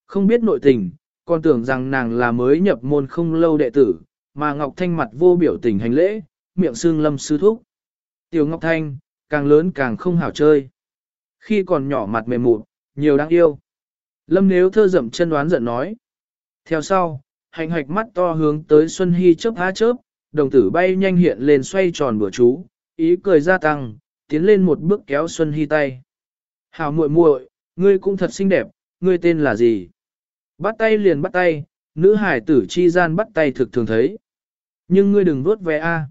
Không biết nội tình, còn tưởng rằng nàng là mới nhập môn không lâu đệ tử, mà Ngọc Thanh mặt vô biểu tình hành lễ, miệng xương lâm sư thúc. Tiểu Ngọc Thanh, càng lớn càng không hảo chơi. Khi còn nhỏ mặt mềm mụn, nhiều đáng yêu. Lâm nếu thơ dậm chân đoán giận nói. Theo sau, hành hạch mắt to hướng tới Xuân Hy chớp há chớp, đồng tử bay nhanh hiện lên xoay tròn bữa chú, ý cười gia tăng, tiến lên một bước kéo Xuân Hy tay. Hảo muội muội, ngươi cũng thật xinh đẹp, ngươi tên là gì? Bắt tay liền bắt tay, nữ hải tử chi gian bắt tay thực thường thấy. Nhưng ngươi đừng vớt vé a.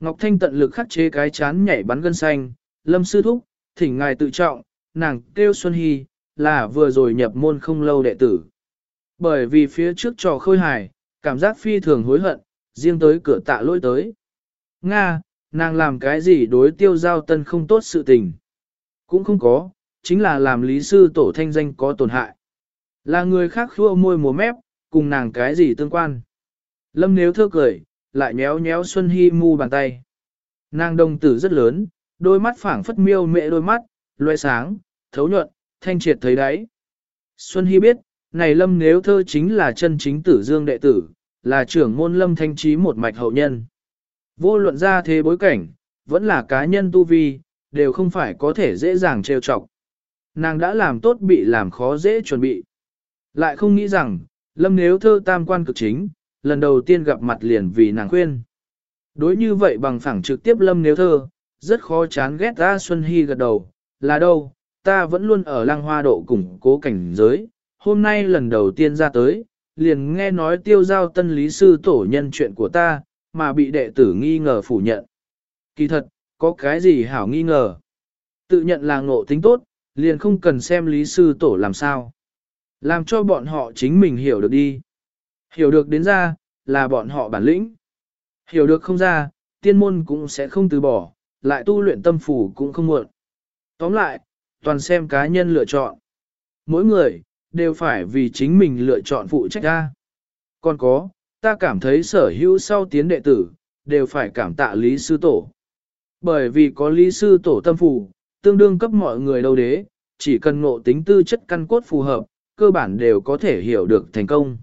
Ngọc Thanh tận lực khắc chế cái chán nhảy bắn gân xanh, lâm sư thúc, thỉnh ngài tự trọng, nàng kêu Xuân Hy, là vừa rồi nhập môn không lâu đệ tử. Bởi vì phía trước trò khôi hài, cảm giác phi thường hối hận, riêng tới cửa tạ lỗi tới. Nga, nàng làm cái gì đối tiêu giao tân không tốt sự tình? Cũng không có, chính là làm lý sư tổ thanh danh có tổn hại. Là người khác khua môi múa mép, cùng nàng cái gì tương quan. Lâm nếu thơ cười, lại nhéo nhéo Xuân Hy mu bàn tay. Nàng đồng tử rất lớn, đôi mắt phảng phất miêu mẹ đôi mắt, loe sáng, thấu nhuận, thanh triệt thấy đáy. Xuân Hy biết, này lâm nếu thơ chính là chân chính tử dương đệ tử, là trưởng môn lâm thanh trí một mạch hậu nhân. Vô luận ra thế bối cảnh, vẫn là cá nhân tu vi, đều không phải có thể dễ dàng trêu chọc. Nàng đã làm tốt bị làm khó dễ chuẩn bị. Lại không nghĩ rằng, lâm nếu thơ tam quan cực chính, lần đầu tiên gặp mặt liền vì nàng khuyên. Đối như vậy bằng phẳng trực tiếp lâm nếu thơ, rất khó chán ghét ra Xuân Hy gật đầu, là đâu, ta vẫn luôn ở lăng hoa độ củng cố cảnh giới, hôm nay lần đầu tiên ra tới, liền nghe nói tiêu giao tân lý sư tổ nhân chuyện của ta, mà bị đệ tử nghi ngờ phủ nhận. Kỳ thật, có cái gì hảo nghi ngờ? Tự nhận là ngộ tính tốt, liền không cần xem lý sư tổ làm sao. Làm cho bọn họ chính mình hiểu được đi. Hiểu được đến ra, là bọn họ bản lĩnh. Hiểu được không ra, tiên môn cũng sẽ không từ bỏ, lại tu luyện tâm phủ cũng không muộn. Tóm lại, toàn xem cá nhân lựa chọn. Mỗi người, đều phải vì chính mình lựa chọn phụ trách ra. Còn có, ta cảm thấy sở hữu sau tiến đệ tử, đều phải cảm tạ Lý Sư Tổ. Bởi vì có Lý Sư Tổ tâm phủ, tương đương cấp mọi người đâu đế, chỉ cần ngộ tính tư chất căn cốt phù hợp, cơ bản đều có thể hiểu được thành công.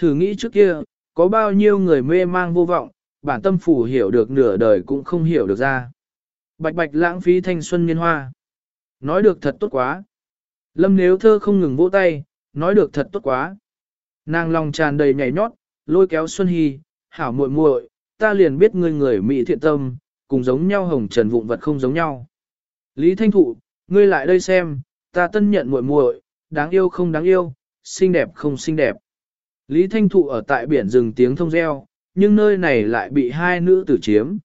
Thử nghĩ trước kia, có bao nhiêu người mê mang vô vọng, bản tâm phủ hiểu được nửa đời cũng không hiểu được ra. Bạch bạch lãng phí thanh xuân niên hoa. Nói được thật tốt quá. Lâm nếu thơ không ngừng vỗ tay, nói được thật tốt quá. Nàng lòng tràn đầy nhảy nhót, lôi kéo Xuân Hy, hảo muội muội, ta liền biết ngươi người mỹ thiện tâm, cùng giống nhau hồng trần vụn vật không giống nhau. Lý Thanh Thụ, ngươi lại đây xem, ta tân nhận muội muội, đáng yêu không đáng yêu, xinh đẹp không xinh đẹp. Lý Thanh Thụ ở tại biển rừng tiếng thông reo, nhưng nơi này lại bị hai nữ tử chiếm.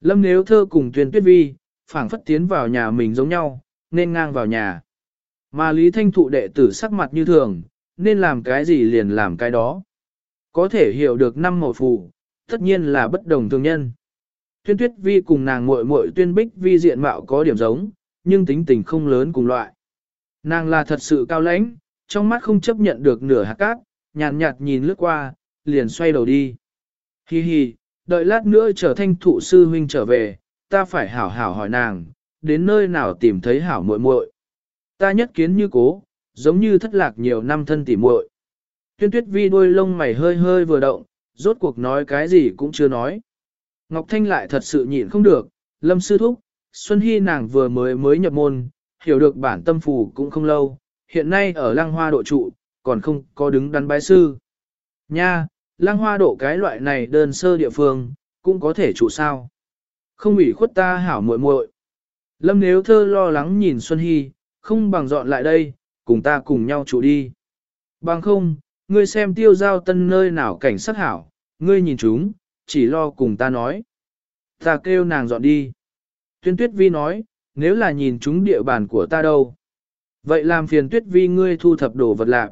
Lâm Nếu Thơ cùng Tuyên Tuyết Vi, phảng phất tiến vào nhà mình giống nhau, nên ngang vào nhà. Mà Lý Thanh Thụ đệ tử sắc mặt như thường, nên làm cái gì liền làm cái đó. Có thể hiểu được năm màu phù, tất nhiên là bất đồng thường nhân. Tuyên Tuyết Vi cùng nàng muội muội Tuyên Bích Vi diện mạo có điểm giống, nhưng tính tình không lớn cùng loại. Nàng là thật sự cao lãnh, trong mắt không chấp nhận được nửa hạt cát, nhàn nhạt, nhạt nhìn lướt qua, liền xoay đầu đi. Hi hi, đợi lát nữa trở thanh thụ sư huynh trở về, ta phải hảo hảo hỏi nàng, đến nơi nào tìm thấy hảo muội muội. Ta nhất kiến như cố, giống như thất lạc nhiều năm thân tỉ muội. Tuyên tuyết vi đôi lông mày hơi hơi vừa động, rốt cuộc nói cái gì cũng chưa nói. Ngọc Thanh lại thật sự nhịn không được, lâm sư thúc, Xuân Hy nàng vừa mới mới nhập môn, hiểu được bản tâm phù cũng không lâu, hiện nay ở lăng hoa độ trụ, còn không có đứng đắn bái sư. Nha, lang hoa độ cái loại này đơn sơ địa phương, cũng có thể trụ sao. Không ủy khuất ta hảo muội muội. Lâm nếu thơ lo lắng nhìn Xuân Hy, không bằng dọn lại đây, cùng ta cùng nhau trụ đi. Bằng không, ngươi xem tiêu giao tân nơi nào cảnh sát hảo, ngươi nhìn chúng, chỉ lo cùng ta nói. Ta kêu nàng dọn đi. Tuyên tuyết vi nói, nếu là nhìn chúng địa bàn của ta đâu. Vậy làm phiền tuyết vi ngươi thu thập đồ vật lạc.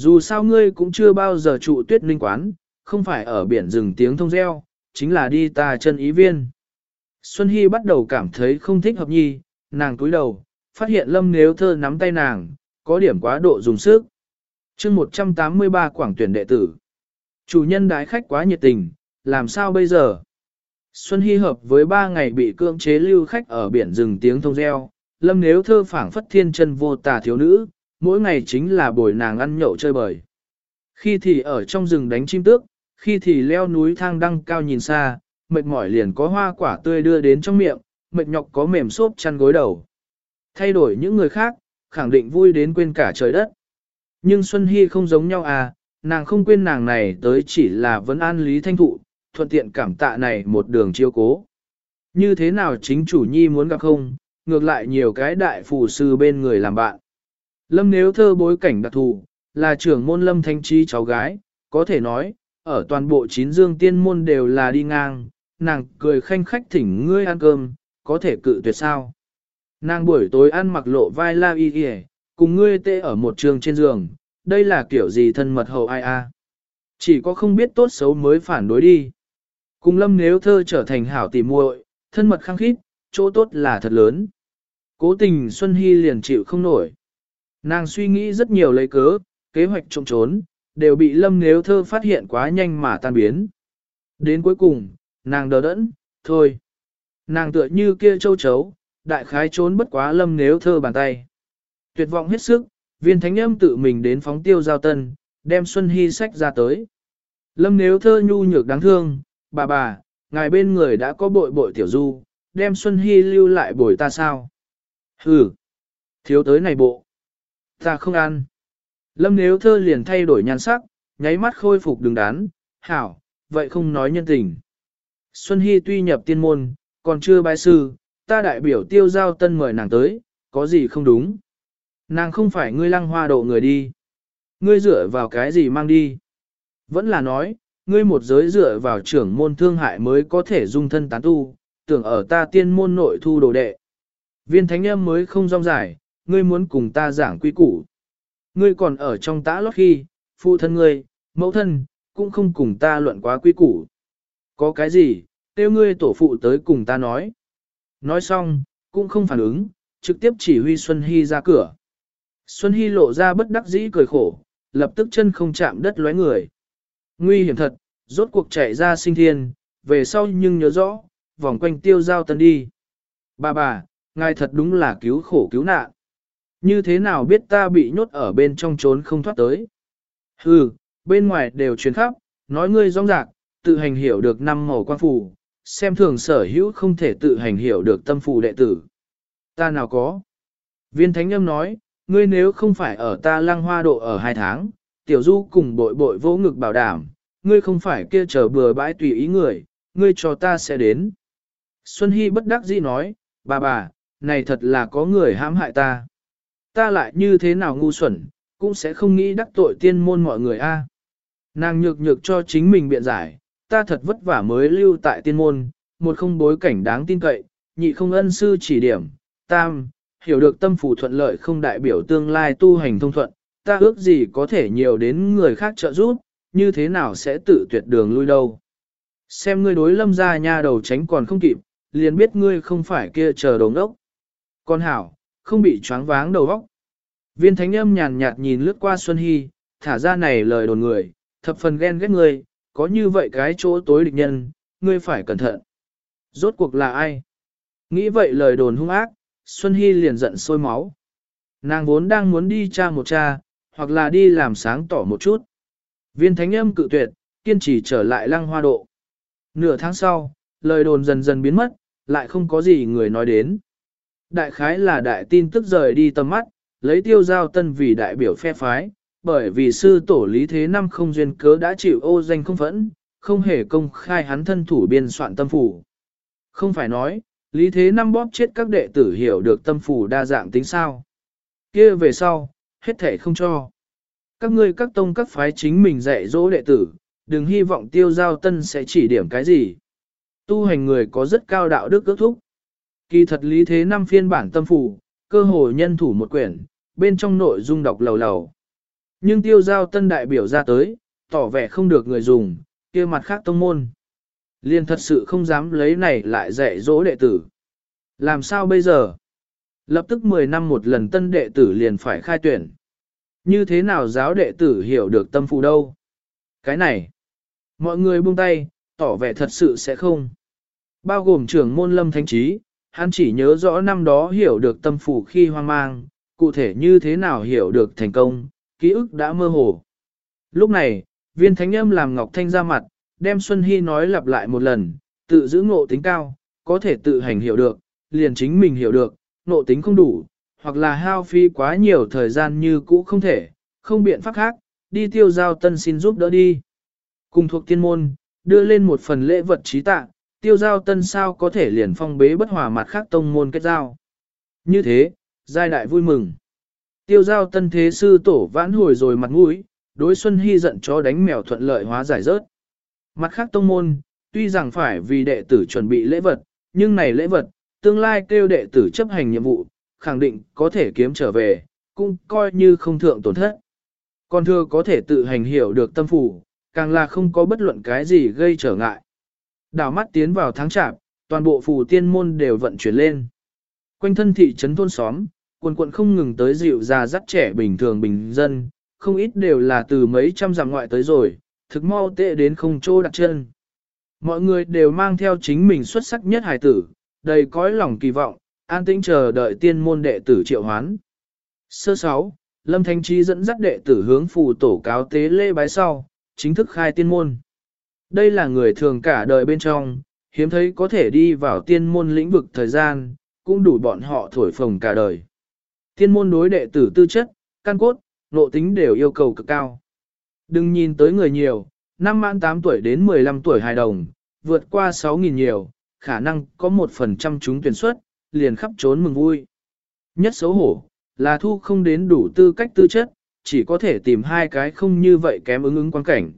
Dù sao ngươi cũng chưa bao giờ trụ tuyết linh quán, không phải ở biển rừng tiếng thông reo, chính là đi ta chân ý viên. Xuân Hy bắt đầu cảm thấy không thích hợp nhi, nàng túi đầu, phát hiện lâm nếu thơ nắm tay nàng, có điểm quá độ dùng sức. chương 183 quảng tuyển đệ tử. Chủ nhân đái khách quá nhiệt tình, làm sao bây giờ? Xuân Hy hợp với ba ngày bị cưỡng chế lưu khách ở biển rừng tiếng thông reo, lâm nếu thơ phảng phất thiên chân vô tà thiếu nữ, mỗi ngày chính là bồi nàng ăn nhậu chơi bời. Khi thì ở trong rừng đánh chim tước, khi thì leo núi thang đăng cao nhìn xa, mệt mỏi liền có hoa quả tươi đưa đến trong miệng, mệt nhọc có mềm xốp chăn gối đầu. Thay đổi những người khác, khẳng định vui đến quên cả trời đất. Nhưng Xuân Hy không giống nhau à, nàng không quên nàng này tới chỉ là vấn an lý thanh thụ, thuận tiện cảm tạ này một đường chiêu cố. Như thế nào chính chủ nhi muốn gặp không, ngược lại nhiều cái đại phù sư bên người làm bạn. Lâm nếu thơ bối cảnh đặc thù, là trưởng môn lâm thanh trí cháu gái, có thể nói, ở toàn bộ chín dương tiên môn đều là đi ngang, nàng cười khanh khách thỉnh ngươi ăn cơm, có thể cự tuyệt sao. Nàng buổi tối ăn mặc lộ vai la y y, cùng ngươi tê ở một trường trên giường, đây là kiểu gì thân mật hậu ai a? Chỉ có không biết tốt xấu mới phản đối đi. Cùng lâm nếu thơ trở thành hảo tỉ muội, thân mật khăng khít, chỗ tốt là thật lớn. Cố tình Xuân Hy liền chịu không nổi. Nàng suy nghĩ rất nhiều lấy cớ, kế hoạch trộm trốn, đều bị lâm nếu thơ phát hiện quá nhanh mà tan biến. Đến cuối cùng, nàng đỡ đẫn, thôi. Nàng tựa như kia châu chấu, đại khái trốn bất quá lâm nếu thơ bàn tay. Tuyệt vọng hết sức, viên thánh âm tự mình đến phóng tiêu giao tân, đem Xuân Hy sách ra tới. Lâm nếu thơ nhu nhược đáng thương, bà bà, ngài bên người đã có bội bội tiểu du, đem Xuân Hy lưu lại bồi ta sao? Hừ, thiếu tới này bộ. Ta không ăn. Lâm nếu thơ liền thay đổi nhan sắc, nháy mắt khôi phục đường đán, hảo, vậy không nói nhân tình. Xuân Hy tuy nhập tiên môn, còn chưa bái sư, ta đại biểu tiêu giao tân mời nàng tới, có gì không đúng. Nàng không phải ngươi lăng hoa độ người đi. Ngươi dựa vào cái gì mang đi. Vẫn là nói, ngươi một giới dựa vào trưởng môn thương hại mới có thể dung thân tán tu, tưởng ở ta tiên môn nội thu đồ đệ. Viên thánh âm mới không rong giải, ngươi muốn cùng ta giảng quy củ. Ngươi còn ở trong tã lót khi, phụ thân ngươi, mẫu thân, cũng không cùng ta luận quá quy củ. Có cái gì, tiêu ngươi tổ phụ tới cùng ta nói. Nói xong, cũng không phản ứng, trực tiếp chỉ huy Xuân Hy ra cửa. Xuân Hy lộ ra bất đắc dĩ cười khổ, lập tức chân không chạm đất lóe người. Nguy hiểm thật, rốt cuộc chạy ra sinh thiên, về sau nhưng nhớ rõ, vòng quanh tiêu giao tân đi. Bà bà, ngài thật đúng là cứu khổ cứu nạn. Như thế nào biết ta bị nhốt ở bên trong trốn không thoát tới? Hừ, bên ngoài đều truyền khắp, nói ngươi rong rạc, tự hành hiểu được năm màu quan phù, xem thường sở hữu không thể tự hành hiểu được tâm phù đệ tử. Ta nào có? Viên thánh âm nói, ngươi nếu không phải ở ta lăng hoa độ ở hai tháng, tiểu du cùng bội bội vỗ ngực bảo đảm, ngươi không phải kia chờ bừa bãi tùy ý người, ngươi cho ta sẽ đến. Xuân Hy bất đắc dĩ nói, bà bà, này thật là có người hãm hại ta. Ta lại như thế nào ngu xuẩn, cũng sẽ không nghĩ đắc tội tiên môn mọi người a. À. Nàng nhược nhược cho chính mình biện giải, ta thật vất vả mới lưu tại tiên môn, một không bối cảnh đáng tin cậy, nhị không ân sư chỉ điểm, tam, hiểu được tâm phủ thuận lợi không đại biểu tương lai tu hành thông thuận, ta ước gì có thể nhiều đến người khác trợ giúp, như thế nào sẽ tự tuyệt đường lui đâu. Xem ngươi đối lâm ra nha đầu tránh còn không kịp, liền biết ngươi không phải kia chờ đồng ốc. Con hảo, không bị choáng váng đầu óc. Viên thánh âm nhàn nhạt nhìn lướt qua Xuân Hy, thả ra này lời đồn người, thập phần ghen ghét ngươi, có như vậy cái chỗ tối địch nhân, ngươi phải cẩn thận. Rốt cuộc là ai? Nghĩ vậy lời đồn hung ác, Xuân Hy liền giận sôi máu. Nàng vốn đang muốn đi cha một cha, hoặc là đi làm sáng tỏ một chút. Viên thánh âm cự tuyệt, kiên trì trở lại lăng hoa độ. Nửa tháng sau, lời đồn dần dần biến mất, lại không có gì người nói đến. Đại khái là đại tin tức rời đi tầm mắt, lấy tiêu giao tân vì đại biểu phe phái, bởi vì sư tổ lý thế năm không duyên cớ đã chịu ô danh không phẫn, không hề công khai hắn thân thủ biên soạn tâm phủ. Không phải nói, lý thế năm bóp chết các đệ tử hiểu được tâm phủ đa dạng tính sao. kia về sau, hết thể không cho. Các ngươi các tông các phái chính mình dạy dỗ đệ tử, đừng hy vọng tiêu giao tân sẽ chỉ điểm cái gì. Tu hành người có rất cao đạo đức ước thúc. Kỳ thật lý thế năm phiên bản tâm phủ, cơ hồ nhân thủ một quyển, bên trong nội dung đọc lầu lầu. Nhưng tiêu giao tân đại biểu ra tới, tỏ vẻ không được người dùng, kia mặt khác tông môn. Liên thật sự không dám lấy này lại dạy dỗ đệ tử. Làm sao bây giờ? Lập tức 10 năm một lần tân đệ tử liền phải khai tuyển. Như thế nào giáo đệ tử hiểu được tâm phù đâu? Cái này, mọi người buông tay, tỏ vẻ thật sự sẽ không. Bao gồm trưởng môn lâm thanh trí, hắn chỉ nhớ rõ năm đó hiểu được tâm phủ khi hoang mang, cụ thể như thế nào hiểu được thành công, ký ức đã mơ hồ. Lúc này, viên thánh âm làm Ngọc Thanh ra mặt, đem Xuân Hy nói lặp lại một lần, tự giữ ngộ tính cao, có thể tự hành hiểu được, liền chính mình hiểu được, ngộ tính không đủ, hoặc là hao phi quá nhiều thời gian như cũ không thể, không biện pháp khác, đi tiêu giao tân xin giúp đỡ đi. Cùng thuộc tiên môn, đưa lên một phần lễ vật trí tạng tiêu giao tân sao có thể liền phong bế bất hòa mặt khác tông môn kết giao. Như thế, giai đại vui mừng. Tiêu giao tân thế sư tổ vãn hồi rồi mặt mũi, đối Xuân Hy giận cho đánh mèo thuận lợi hóa giải rớt. Mặt khác tông môn, tuy rằng phải vì đệ tử chuẩn bị lễ vật, nhưng này lễ vật, tương lai kêu đệ tử chấp hành nhiệm vụ, khẳng định có thể kiếm trở về, cũng coi như không thượng tổn thất. Còn thưa có thể tự hành hiểu được tâm phủ, càng là không có bất luận cái gì gây trở ngại. Đảo mắt tiến vào tháng chạp, toàn bộ phù tiên môn đều vận chuyển lên. Quanh thân thị trấn thôn xóm, quần quận không ngừng tới dịu già dắt trẻ bình thường bình dân, không ít đều là từ mấy trăm dặm ngoại tới rồi, thực mau tệ đến không chỗ đặt chân. Mọi người đều mang theo chính mình xuất sắc nhất hài tử, đầy cõi lòng kỳ vọng, an tĩnh chờ đợi tiên môn đệ tử triệu hoán. Sơ sáu, Lâm Thanh Trí dẫn dắt đệ tử hướng phù tổ cáo tế lễ bái sau, chính thức khai tiên môn. Đây là người thường cả đời bên trong, hiếm thấy có thể đi vào tiên môn lĩnh vực thời gian, cũng đủ bọn họ thổi phồng cả đời. Tiên môn đối đệ tử tư chất, căn cốt, nộ tính đều yêu cầu cực cao. Đừng nhìn tới người nhiều, năm mãn 8 tuổi đến 15 tuổi hài đồng, vượt qua 6.000 nhiều, khả năng có một phần trăm chúng tuyển xuất, liền khắp trốn mừng vui. Nhất xấu hổ, là thu không đến đủ tư cách tư chất, chỉ có thể tìm hai cái không như vậy kém ứng ứng quan cảnh.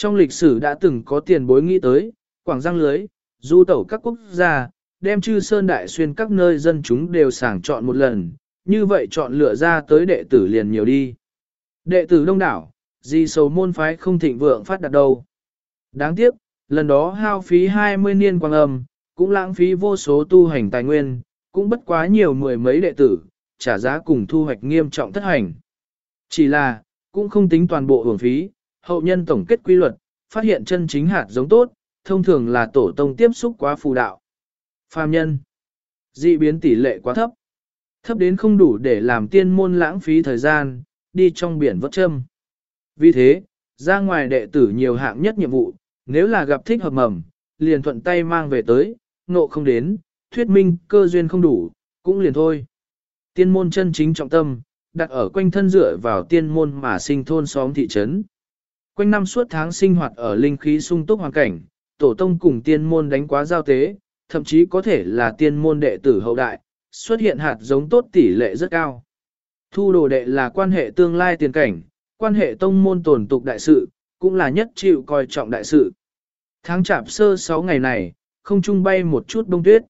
Trong lịch sử đã từng có tiền bối nghĩ tới, quảng giang lưới, du tẩu các quốc gia, đem chư sơn đại xuyên các nơi dân chúng đều sàng chọn một lần, như vậy chọn lựa ra tới đệ tử liền nhiều đi. Đệ tử đông đảo, gì sầu môn phái không thịnh vượng phát đạt đâu. Đáng tiếc, lần đó hao phí 20 niên quang âm, cũng lãng phí vô số tu hành tài nguyên, cũng bất quá nhiều mười mấy đệ tử, trả giá cùng thu hoạch nghiêm trọng thất hành. Chỉ là, cũng không tính toàn bộ hưởng phí, hậu nhân tổng kết quy luật, phát hiện chân chính hạt giống tốt, thông thường là tổ tông tiếp xúc quá phù đạo. Phàm nhân, dị biến tỷ lệ quá thấp, thấp đến không đủ để làm tiên môn lãng phí thời gian, đi trong biển vất châm. Vì thế, ra ngoài đệ tử nhiều hạng nhất nhiệm vụ, nếu là gặp thích hợp mầm, liền thuận tay mang về tới, nộ không đến, thuyết minh cơ duyên không đủ, cũng liền thôi. Tiên môn chân chính trọng tâm, đặt ở quanh thân dựa vào tiên môn mà sinh thôn xóm thị trấn. Quanh năm suốt tháng sinh hoạt ở linh khí sung túc hoàn cảnh, tổ tông cùng tiên môn đánh quá giao tế, thậm chí có thể là tiên môn đệ tử hậu đại, xuất hiện hạt giống tốt tỷ lệ rất cao. Thu đồ đệ là quan hệ tương lai tiền cảnh, quan hệ tông môn tổn tục đại sự, cũng là nhất chịu coi trọng đại sự. Tháng chạp sơ 6 ngày này, không trung bay một chút bông tuyết.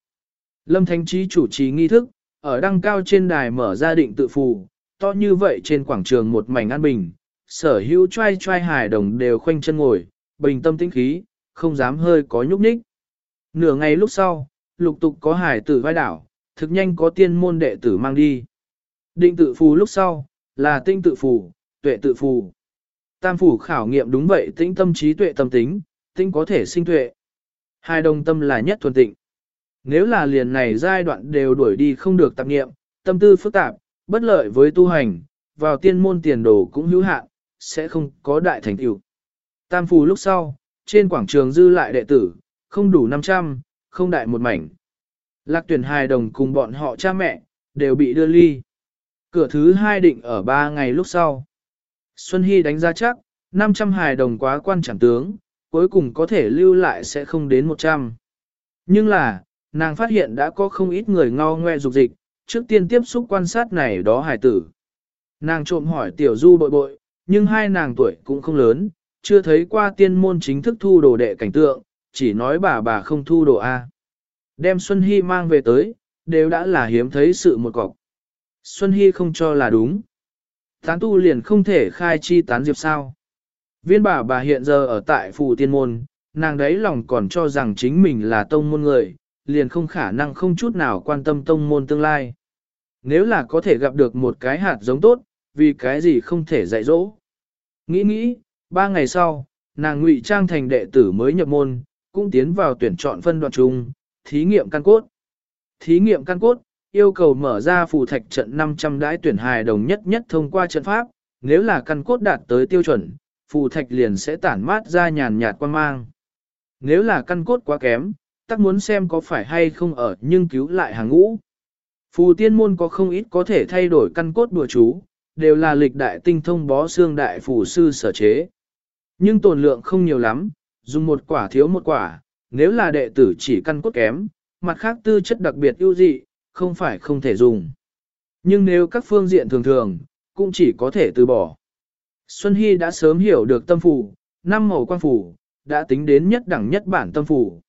Lâm Thánh Trí chủ trì nghi thức, ở đăng cao trên đài mở ra định tự phù, to như vậy trên quảng trường một mảnh an bình, sở hữu trai trai hài đồng đều khoanh chân ngồi, bình tâm tĩnh khí, không dám hơi có nhúc nhích. Nửa ngày lúc sau, lục tục có hải tử vai đảo, thực nhanh có tiên môn đệ tử mang đi. Định tự phù lúc sau, là tinh tự phù, tuệ tự phù. Tam phủ khảo nghiệm đúng vậy tĩnh tâm trí tuệ tâm tính, tinh có thể sinh tuệ. Hai đồng tâm là nhất thuần tịnh. Nếu là liền này giai đoạn đều đuổi đi không được tạp nghiệm, tâm tư phức tạp, bất lợi với tu hành, vào tiên môn tiền đồ cũng hữu hạn, sẽ không có đại thành tựu. Tam phù lúc sau, trên quảng trường dư lại đệ tử, không đủ 500, không đại một mảnh. Lạc tuyển hài đồng cùng bọn họ cha mẹ, đều bị đưa ly. Cửa thứ hai định ở ba ngày lúc sau. Xuân Hy đánh giá chắc, 500 hài đồng quá quan chẳng tướng, cuối cùng có thể lưu lại sẽ không đến 100. Nhưng là, nàng phát hiện đã có không ít người ngao ngoe dục dịch, trước tiên tiếp xúc quan sát này đó hài tử. Nàng trộm hỏi tiểu du bội bội, nhưng hai nàng tuổi cũng không lớn, chưa thấy qua tiên môn chính thức thu đồ đệ cảnh tượng, chỉ nói bà bà không thu đồ A. Đem Xuân Hy mang về tới, đều đã là hiếm thấy sự một cọc. Xuân Hy không cho là đúng. Tán tu liền không thể khai chi tán diệp sao. Viên bà bà hiện giờ ở tại phù tiên môn, nàng đấy lòng còn cho rằng chính mình là tông môn người, liền không khả năng không chút nào quan tâm tông môn tương lai. Nếu là có thể gặp được một cái hạt giống tốt, vì cái gì không thể dạy dỗ. Nghĩ nghĩ, ba ngày sau, nàng ngụy trang thành đệ tử mới nhập môn, cũng tiến vào tuyển chọn phân đoạn chung, thí nghiệm căn cốt. Thí nghiệm căn cốt, yêu cầu mở ra phù thạch trận 500 đãi tuyển hài đồng nhất nhất thông qua trận pháp, nếu là căn cốt đạt tới tiêu chuẩn, phù thạch liền sẽ tản mát ra nhàn nhạt quan mang. Nếu là căn cốt quá kém, tắc muốn xem có phải hay không ở nhưng cứu lại hàng ngũ. Phù tiên môn có không ít có thể thay đổi căn cốt đùa chú, đều là lịch đại tinh thông bó xương đại phủ sư sở chế. Nhưng tồn lượng không nhiều lắm, dùng một quả thiếu một quả, nếu là đệ tử chỉ căn cốt kém, mặt khác tư chất đặc biệt ưu dị, không phải không thể dùng. Nhưng nếu các phương diện thường thường, cũng chỉ có thể từ bỏ. Xuân Hy đã sớm hiểu được tâm phủ, năm màu quan phủ, đã tính đến nhất đẳng nhất bản tâm phủ.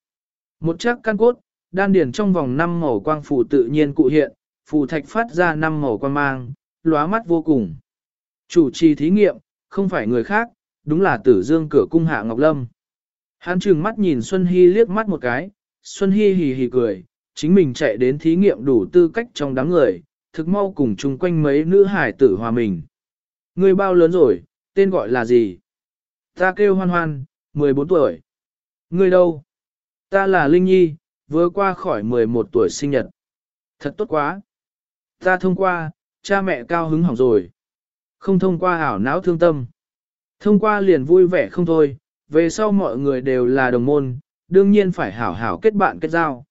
Một chắc căn cốt, đan điền trong vòng năm màu quang phủ tự nhiên cụ hiện, phù thạch phát ra năm màu quang mang, lóa mắt vô cùng. Chủ trì thí nghiệm, không phải người khác, đúng là tử dương cửa cung hạ Ngọc Lâm. Hắn trừng mắt nhìn Xuân Hy liếc mắt một cái, Xuân Hy hì hì cười, chính mình chạy đến thí nghiệm đủ tư cách trong đám người, thực mau cùng chung quanh mấy nữ hải tử hòa mình. Người bao lớn rồi, tên gọi là gì? Ta kêu hoan hoan, 14 tuổi. Người đâu? Ta là Linh Nhi, vừa qua khỏi 11 tuổi sinh nhật. Thật tốt quá. Ta thông qua, cha mẹ cao hứng hỏng rồi. Không thông qua ảo não thương tâm. Thông qua liền vui vẻ không thôi, về sau mọi người đều là đồng môn, đương nhiên phải hảo hảo kết bạn kết giao.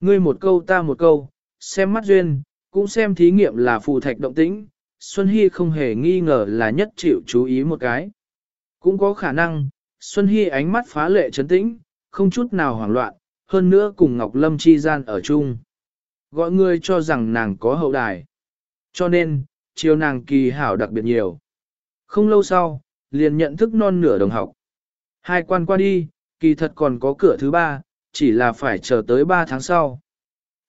Ngươi một câu ta một câu, xem mắt duyên, cũng xem thí nghiệm là phù thạch động tĩnh, Xuân Hy không hề nghi ngờ là nhất chịu chú ý một cái. Cũng có khả năng, Xuân Hy ánh mắt phá lệ trấn tĩnh, không chút nào hoảng loạn, hơn nữa cùng Ngọc Lâm chi gian ở chung. Gọi người cho rằng nàng có hậu đài. Cho nên, chiều nàng kỳ hảo đặc biệt nhiều. Không lâu sau, liền nhận thức non nửa đồng học. Hai quan qua đi, kỳ thật còn có cửa thứ ba, chỉ là phải chờ tới ba tháng sau.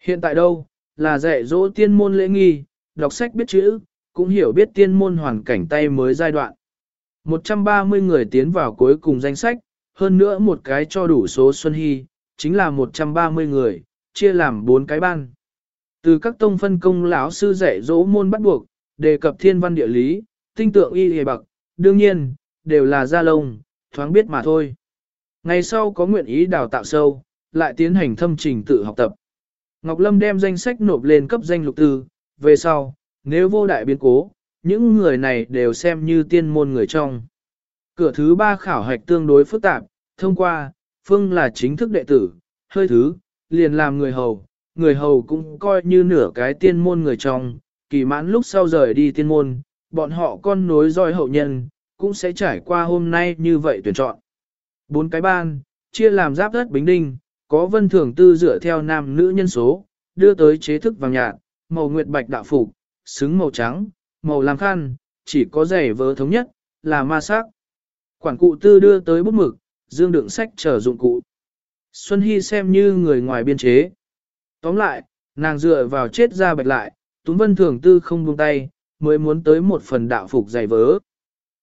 Hiện tại đâu, là dạy dỗ tiên môn lễ nghi, đọc sách biết chữ, cũng hiểu biết tiên môn hoàn cảnh tay mới giai đoạn. 130 người tiến vào cuối cùng danh sách, hơn nữa một cái cho đủ số Xuân Hy, chính là 130 người, chia làm 4 cái ban. Từ các tông phân công lão sư dạy dỗ môn bắt buộc, đề cập thiên văn địa lý, tinh tượng y hề bậc, đương nhiên, đều là gia lông, thoáng biết mà thôi. Ngày sau có nguyện ý đào tạo sâu, lại tiến hành thâm trình tự học tập. Ngọc Lâm đem danh sách nộp lên cấp danh lục tư, về sau, nếu vô đại biến cố, những người này đều xem như tiên môn người trong. Cửa thứ ba khảo hạch tương đối phức tạp, thông qua, Phương là chính thức đệ tử, hơi thứ, liền làm người hầu, người hầu cũng coi như nửa cái tiên môn người trong, kỳ mãn lúc sau rời đi tiên môn, bọn họ con nối dõi hậu nhân, cũng sẽ trải qua hôm nay như vậy tuyển chọn. Bốn cái ban, chia làm giáp đất bính đinh, có vân thường tư dựa theo nam nữ nhân số, đưa tới chế thức vàng nhạt, màu nguyệt bạch đạo phục, xứng màu trắng, màu làm khăn, chỉ có giày vớ thống nhất, là ma sắc. Quản cụ tư đưa tới bút mực, dương đựng sách trở dụng cụ. Xuân Hy xem như người ngoài biên chế. Tóm lại, nàng dựa vào chết ra bạch lại, Túng Vân Thường Tư không buông tay, mới muốn tới một phần đạo phục dày vớ.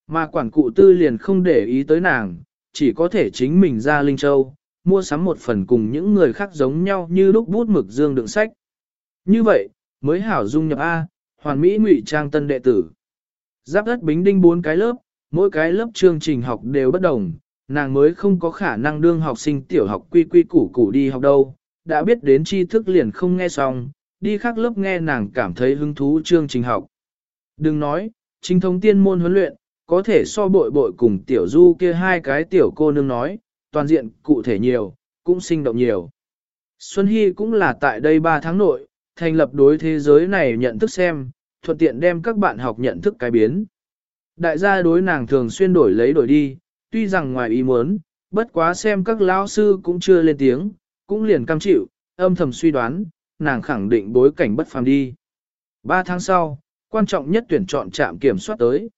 Mà quản cụ tư liền không để ý tới nàng, chỉ có thể chính mình ra Linh Châu, mua sắm một phần cùng những người khác giống nhau như lúc bút mực dương đựng sách. Như vậy, mới hảo dung nhập A, hoàn mỹ ngụy trang tân đệ tử. Giáp đất bính đinh bốn cái lớp, mỗi cái lớp chương trình học đều bất đồng, nàng mới không có khả năng đương học sinh tiểu học quy quy củ củ đi học đâu, đã biết đến tri thức liền không nghe xong, đi khác lớp nghe nàng cảm thấy hứng thú chương trình học. Đừng nói, chính thống tiên môn huấn luyện, có thể so bội bội cùng tiểu du kia hai cái tiểu cô nương nói, toàn diện cụ thể nhiều, cũng sinh động nhiều. Xuân Hy cũng là tại đây 3 tháng nội, thành lập đối thế giới này nhận thức xem, thuận tiện đem các bạn học nhận thức cái biến. Đại gia đối nàng thường xuyên đổi lấy đổi đi, tuy rằng ngoài ý muốn, bất quá xem các lão sư cũng chưa lên tiếng, cũng liền cam chịu, âm thầm suy đoán, nàng khẳng định bối cảnh bất phàm đi. Ba tháng sau, quan trọng nhất tuyển chọn trạm kiểm soát tới.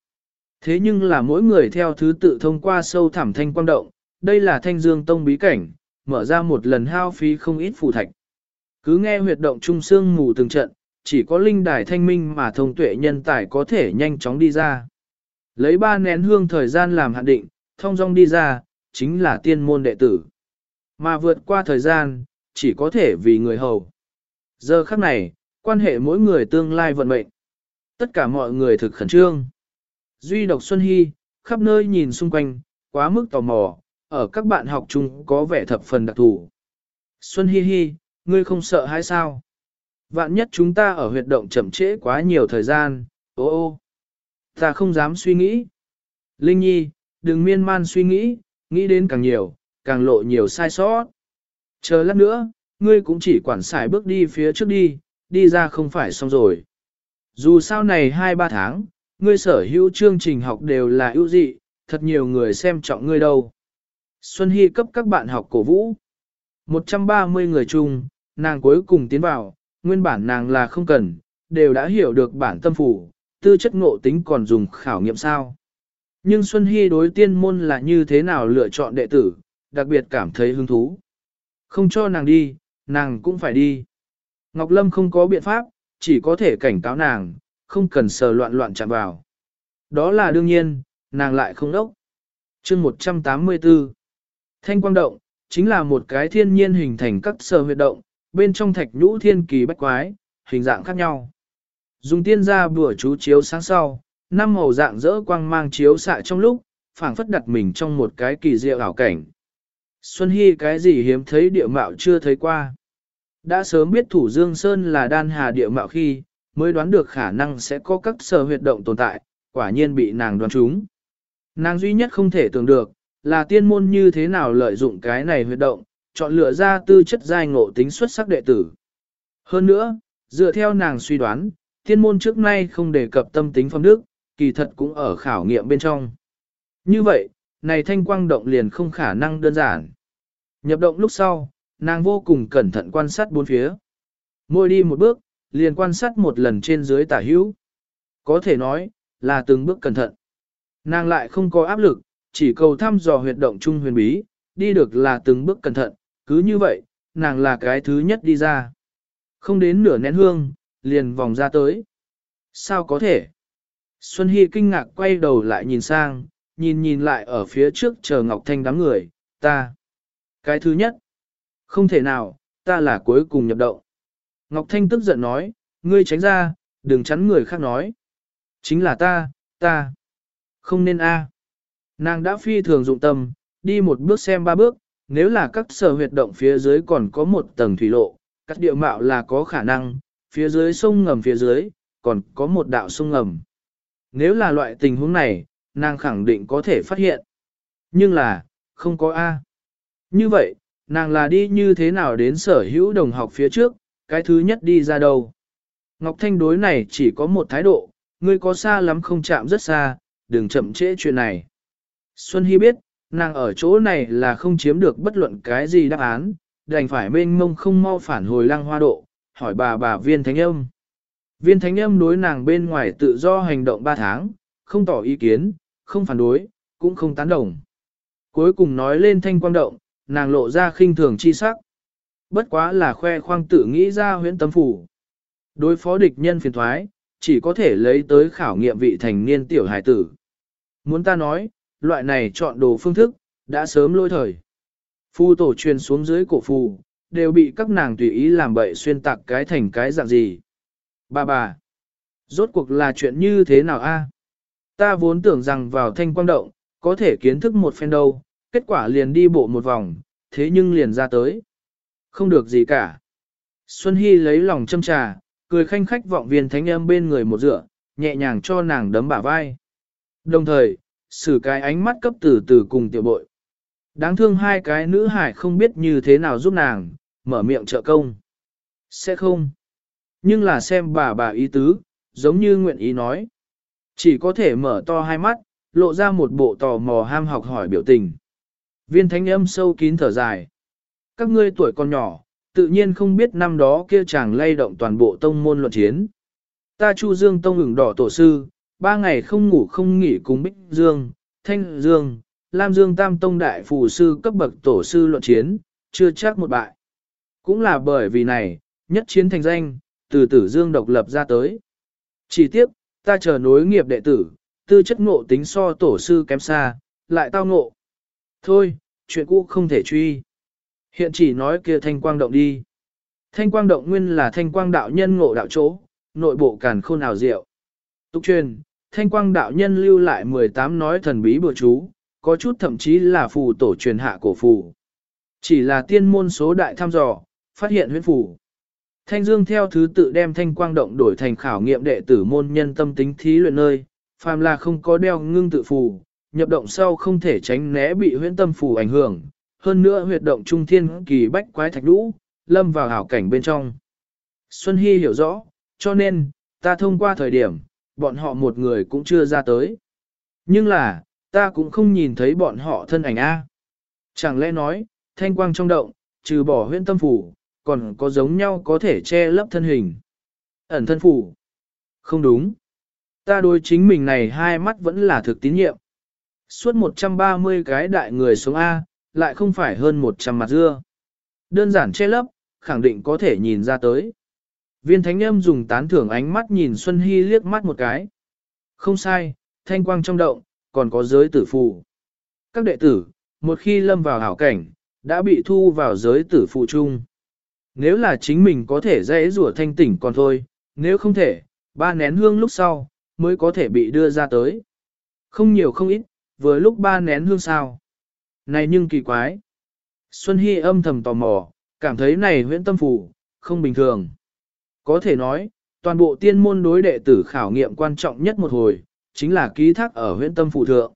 Thế nhưng là mỗi người theo thứ tự thông qua sâu thẳm thanh quang động, đây là thanh dương tông bí cảnh, mở ra một lần hao phí không ít phù thạch. Cứ nghe huyệt động trung sương mù từng trận, chỉ có linh đài thanh minh mà thông tuệ nhân tài có thể nhanh chóng đi ra. Lấy ba nén hương thời gian làm hạn định, thông dong đi ra, chính là tiên môn đệ tử. Mà vượt qua thời gian, chỉ có thể vì người hầu. Giờ khắc này, quan hệ mỗi người tương lai vận mệnh. Tất cả mọi người thực khẩn trương. Duy độc Xuân Hy, khắp nơi nhìn xung quanh, quá mức tò mò, ở các bạn học chung có vẻ thập phần đặc thù. Xuân Hi Hi, ngươi không sợ hay sao? Vạn nhất chúng ta ở huyệt động chậm trễ quá nhiều thời gian, ô ô. Ta không dám suy nghĩ. Linh Nhi, đừng miên man suy nghĩ, nghĩ đến càng nhiều, càng lộ nhiều sai sót. Chờ lát nữa, ngươi cũng chỉ quản xài bước đi phía trước đi, đi ra không phải xong rồi. Dù sau này 2-3 tháng, ngươi sở hữu chương trình học đều là ưu dị, thật nhiều người xem trọng ngươi đâu. Xuân Hy cấp các bạn học cổ vũ. 130 người chung, nàng cuối cùng tiến vào, nguyên bản nàng là không cần, đều đã hiểu được bản tâm phủ, tư chất ngộ tính còn dùng khảo nghiệm sao. Nhưng Xuân Hy đối tiên môn là như thế nào lựa chọn đệ tử, đặc biệt cảm thấy hứng thú. Không cho nàng đi, nàng cũng phải đi. Ngọc Lâm không có biện pháp, chỉ có thể cảnh cáo nàng, không cần sờ loạn loạn chạm vào. Đó là đương nhiên, nàng lại không đốc. chương 184 Thanh quang động, chính là một cái thiên nhiên hình thành các sờ huyệt động, bên trong thạch nhũ thiên kỳ bách quái, hình dạng khác nhau. Dùng tiên ra bửa chú chiếu sáng sau, năm màu dạng dỡ quang mang chiếu xạ trong lúc, phảng phất đặt mình trong một cái kỳ diệu ảo cảnh. Xuân Hy cái gì hiếm thấy địa mạo chưa thấy qua. Đã sớm biết thủ Dương Sơn là đan hà địa mạo khi, mới đoán được khả năng sẽ có các sở huyệt động tồn tại, quả nhiên bị nàng đoán trúng. Nàng duy nhất không thể tưởng được, là tiên môn như thế nào lợi dụng cái này huyệt động, chọn lựa ra tư chất giai ngộ tính xuất sắc đệ tử. Hơn nữa, dựa theo nàng suy đoán, tiên môn trước nay không đề cập tâm tính phong đức, kỳ thật cũng ở khảo nghiệm bên trong. Như vậy, này thanh quang động liền không khả năng đơn giản. Nhập động lúc sau, nàng vô cùng cẩn thận quan sát bốn phía. Môi đi một bước, liền quan sát một lần trên dưới tả hữu. Có thể nói, là từng bước cẩn thận. Nàng lại không có áp lực, chỉ cầu thăm dò huyệt động chung huyền bí, đi được là từng bước cẩn thận, cứ như vậy, nàng là cái thứ nhất đi ra. Không đến nửa nén hương, liền vòng ra tới. Sao có thể? Xuân Hy kinh ngạc quay đầu lại nhìn sang, nhìn nhìn lại ở phía trước chờ Ngọc Thanh đám người, ta. Cái thứ nhất, không thể nào, ta là cuối cùng nhập động. Ngọc Thanh tức giận nói, ngươi tránh ra, đừng chắn người khác nói. Chính là ta, ta. Không nên a. Nàng đã phi thường dụng tâm, đi một bước xem ba bước, nếu là các sở huyệt động phía dưới còn có một tầng thủy lộ, các địa mạo là có khả năng, phía dưới sông ngầm phía dưới, còn có một đạo sông ngầm. Nếu là loại tình huống này, nàng khẳng định có thể phát hiện. Nhưng là, không có A. Như vậy, nàng là đi như thế nào đến sở hữu đồng học phía trước, cái thứ nhất đi ra đâu. Ngọc Thanh đối này chỉ có một thái độ, ngươi có xa lắm không chạm rất xa, đừng chậm trễ chuyện này. Xuân Hy biết, nàng ở chỗ này là không chiếm được bất luận cái gì đáp án, đành phải mênh mông không mau phản hồi lăng hoa độ, hỏi bà bà viên thánh âm. Viên thánh âm đối nàng bên ngoài tự do hành động 3 tháng, không tỏ ý kiến, không phản đối, cũng không tán đồng. Cuối cùng nói lên thanh quang động, nàng lộ ra khinh thường chi sắc. Bất quá là khoe khoang tự nghĩ ra huyễn tâm phủ. Đối phó địch nhân phiền thoái, chỉ có thể lấy tới khảo nghiệm vị thành niên tiểu hải tử. Muốn ta nói, loại này chọn đồ phương thức, đã sớm lôi thời. Phu tổ truyền xuống dưới cổ phù, đều bị các nàng tùy ý làm bậy xuyên tạc cái thành cái dạng gì. Bà bà, rốt cuộc là chuyện như thế nào a? Ta vốn tưởng rằng vào thanh quang động, có thể kiến thức một phen đâu, kết quả liền đi bộ một vòng, thế nhưng liền ra tới. Không được gì cả. Xuân Hy lấy lòng châm trà, cười khanh khách vọng viên thánh âm bên người một dựa, nhẹ nhàng cho nàng đấm bả vai. Đồng thời, xử cái ánh mắt cấp từ từ cùng tiểu bội. Đáng thương hai cái nữ hải không biết như thế nào giúp nàng, mở miệng trợ công. Sẽ không. Nhưng là xem bà bà ý tứ, giống như nguyện ý nói. Chỉ có thể mở to hai mắt, lộ ra một bộ tò mò ham học hỏi biểu tình. Viên thánh âm sâu kín thở dài. Các ngươi tuổi còn nhỏ, tự nhiên không biết năm đó kia chàng lay động toàn bộ tông môn luận chiến. Ta Chu Dương tông ửng đỏ tổ sư, ba ngày không ngủ không nghỉ cùng Bích Dương, Thanh Dương, Lam Dương Tam Tông Đại Phù Sư cấp bậc tổ sư luận chiến, chưa chắc một bại. Cũng là bởi vì này, nhất chiến thành danh, từ tử Dương độc lập ra tới. Chỉ tiếp, ta chờ nối nghiệp đệ tử, tư chất ngộ tính so tổ sư kém xa, lại tao ngộ. Thôi, chuyện cũ không thể truy. Hiện chỉ nói kia thanh quang động đi. Thanh quang động nguyên là thanh quang đạo nhân ngộ đạo chỗ, nội bộ càn khôn ảo diệu. Tục truyền, thanh quang đạo nhân lưu lại 18 nói thần bí bừa chú, có chút thậm chí là phù tổ truyền hạ cổ phù. Chỉ là tiên môn số đại thăm dò, phát hiện huyễn phù. Thanh Dương theo thứ tự đem thanh quang động đổi thành khảo nghiệm đệ tử môn nhân tâm tính thí luyện nơi, phàm là không có đeo ngưng tự phù, nhập động sau không thể tránh né bị huyễn tâm phù ảnh hưởng, hơn nữa huyệt động trung thiên kỳ bách quái thạch đũ, lâm vào hảo cảnh bên trong. Xuân Hy hiểu rõ, cho nên, ta thông qua thời điểm, bọn họ một người cũng chưa ra tới. Nhưng là, ta cũng không nhìn thấy bọn họ thân ảnh A. Chẳng lẽ nói, thanh quang trong động, trừ bỏ huyễn tâm phủ, còn có giống nhau có thể che lấp thân hình. Ẩn thân phủ. Không đúng. Ta đối chính mình này hai mắt vẫn là thực tín nhiệm. Suốt 130 cái đại người xuống A, lại không phải hơn 100 mặt dưa. Đơn giản che lấp, khẳng định có thể nhìn ra tới. Viên thánh âm dùng tán thưởng ánh mắt nhìn Xuân Hy liếc mắt một cái. Không sai, thanh quang trong động, còn có giới tử phù. Các đệ tử, một khi lâm vào hảo cảnh, đã bị thu vào giới tử phụ chung. Nếu là chính mình có thể dễ rủa thanh tỉnh còn thôi, nếu không thể, ba nén hương lúc sau, mới có thể bị đưa ra tới. Không nhiều không ít, vừa lúc ba nén hương sao. Này nhưng kỳ quái. Xuân Hy âm thầm tò mò, cảm thấy này huyễn tâm phủ, không bình thường. Có thể nói, toàn bộ tiên môn đối đệ tử khảo nghiệm quan trọng nhất một hồi, chính là ký thác ở huyễn tâm Phủ thượng.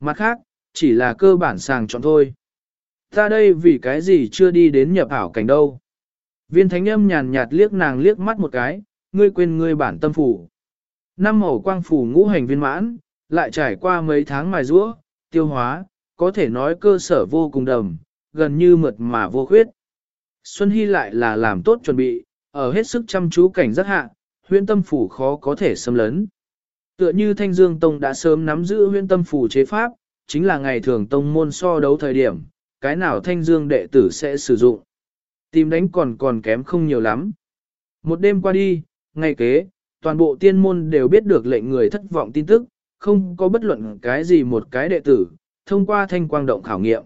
Mặt khác, chỉ là cơ bản sàng chọn thôi. Ta đây vì cái gì chưa đi đến nhập ảo cảnh đâu. Viên thánh âm nhàn nhạt liếc nàng liếc mắt một cái, ngươi quên ngươi bản tâm phủ. Năm màu quang phủ ngũ hành viên mãn, lại trải qua mấy tháng mài rũa, tiêu hóa, có thể nói cơ sở vô cùng đầm, gần như mượt mà vô khuyết. Xuân Hy lại là làm tốt chuẩn bị, ở hết sức chăm chú cảnh rất hạ, huyễn tâm phủ khó có thể xâm lấn. Tựa như Thanh Dương Tông đã sớm nắm giữ huyễn tâm phủ chế pháp, chính là ngày thường tông môn so đấu thời điểm, cái nào Thanh Dương đệ tử sẽ sử dụng. Tìm đánh còn còn kém không nhiều lắm. Một đêm qua đi, ngày kế, toàn bộ tiên môn đều biết được lệnh người thất vọng tin tức, không có bất luận cái gì một cái đệ tử, thông qua thanh quang động khảo nghiệm.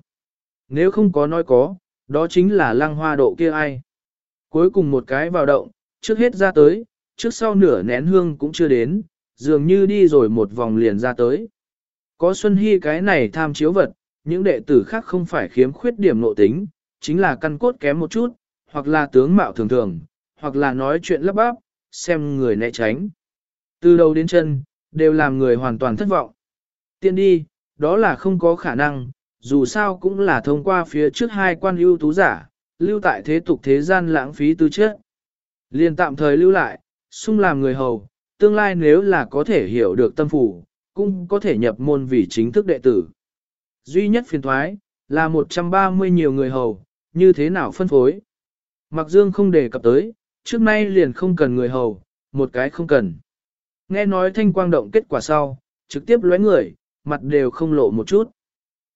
Nếu không có nói có, đó chính là lăng hoa độ kia ai. Cuối cùng một cái vào động, trước hết ra tới, trước sau nửa nén hương cũng chưa đến, dường như đi rồi một vòng liền ra tới. Có Xuân Hy cái này tham chiếu vật, những đệ tử khác không phải khiếm khuyết điểm nội tính, chính là căn cốt kém một chút, hoặc là tướng mạo thường thường, hoặc là nói chuyện lấp bắp, xem người né tránh. Từ đầu đến chân, đều làm người hoàn toàn thất vọng. Tiên đi, đó là không có khả năng, dù sao cũng là thông qua phía trước hai quan ưu tú giả, lưu tại thế tục thế gian lãng phí tư chất. Liên tạm thời lưu lại, xung làm người hầu, tương lai nếu là có thể hiểu được tâm phủ, cũng có thể nhập môn vì chính thức đệ tử. Duy nhất phiền thoái, là 130 nhiều người hầu, như thế nào phân phối. Mặc dương không đề cập tới, trước nay liền không cần người hầu, một cái không cần. Nghe nói thanh quang động kết quả sau, trực tiếp lóe người, mặt đều không lộ một chút.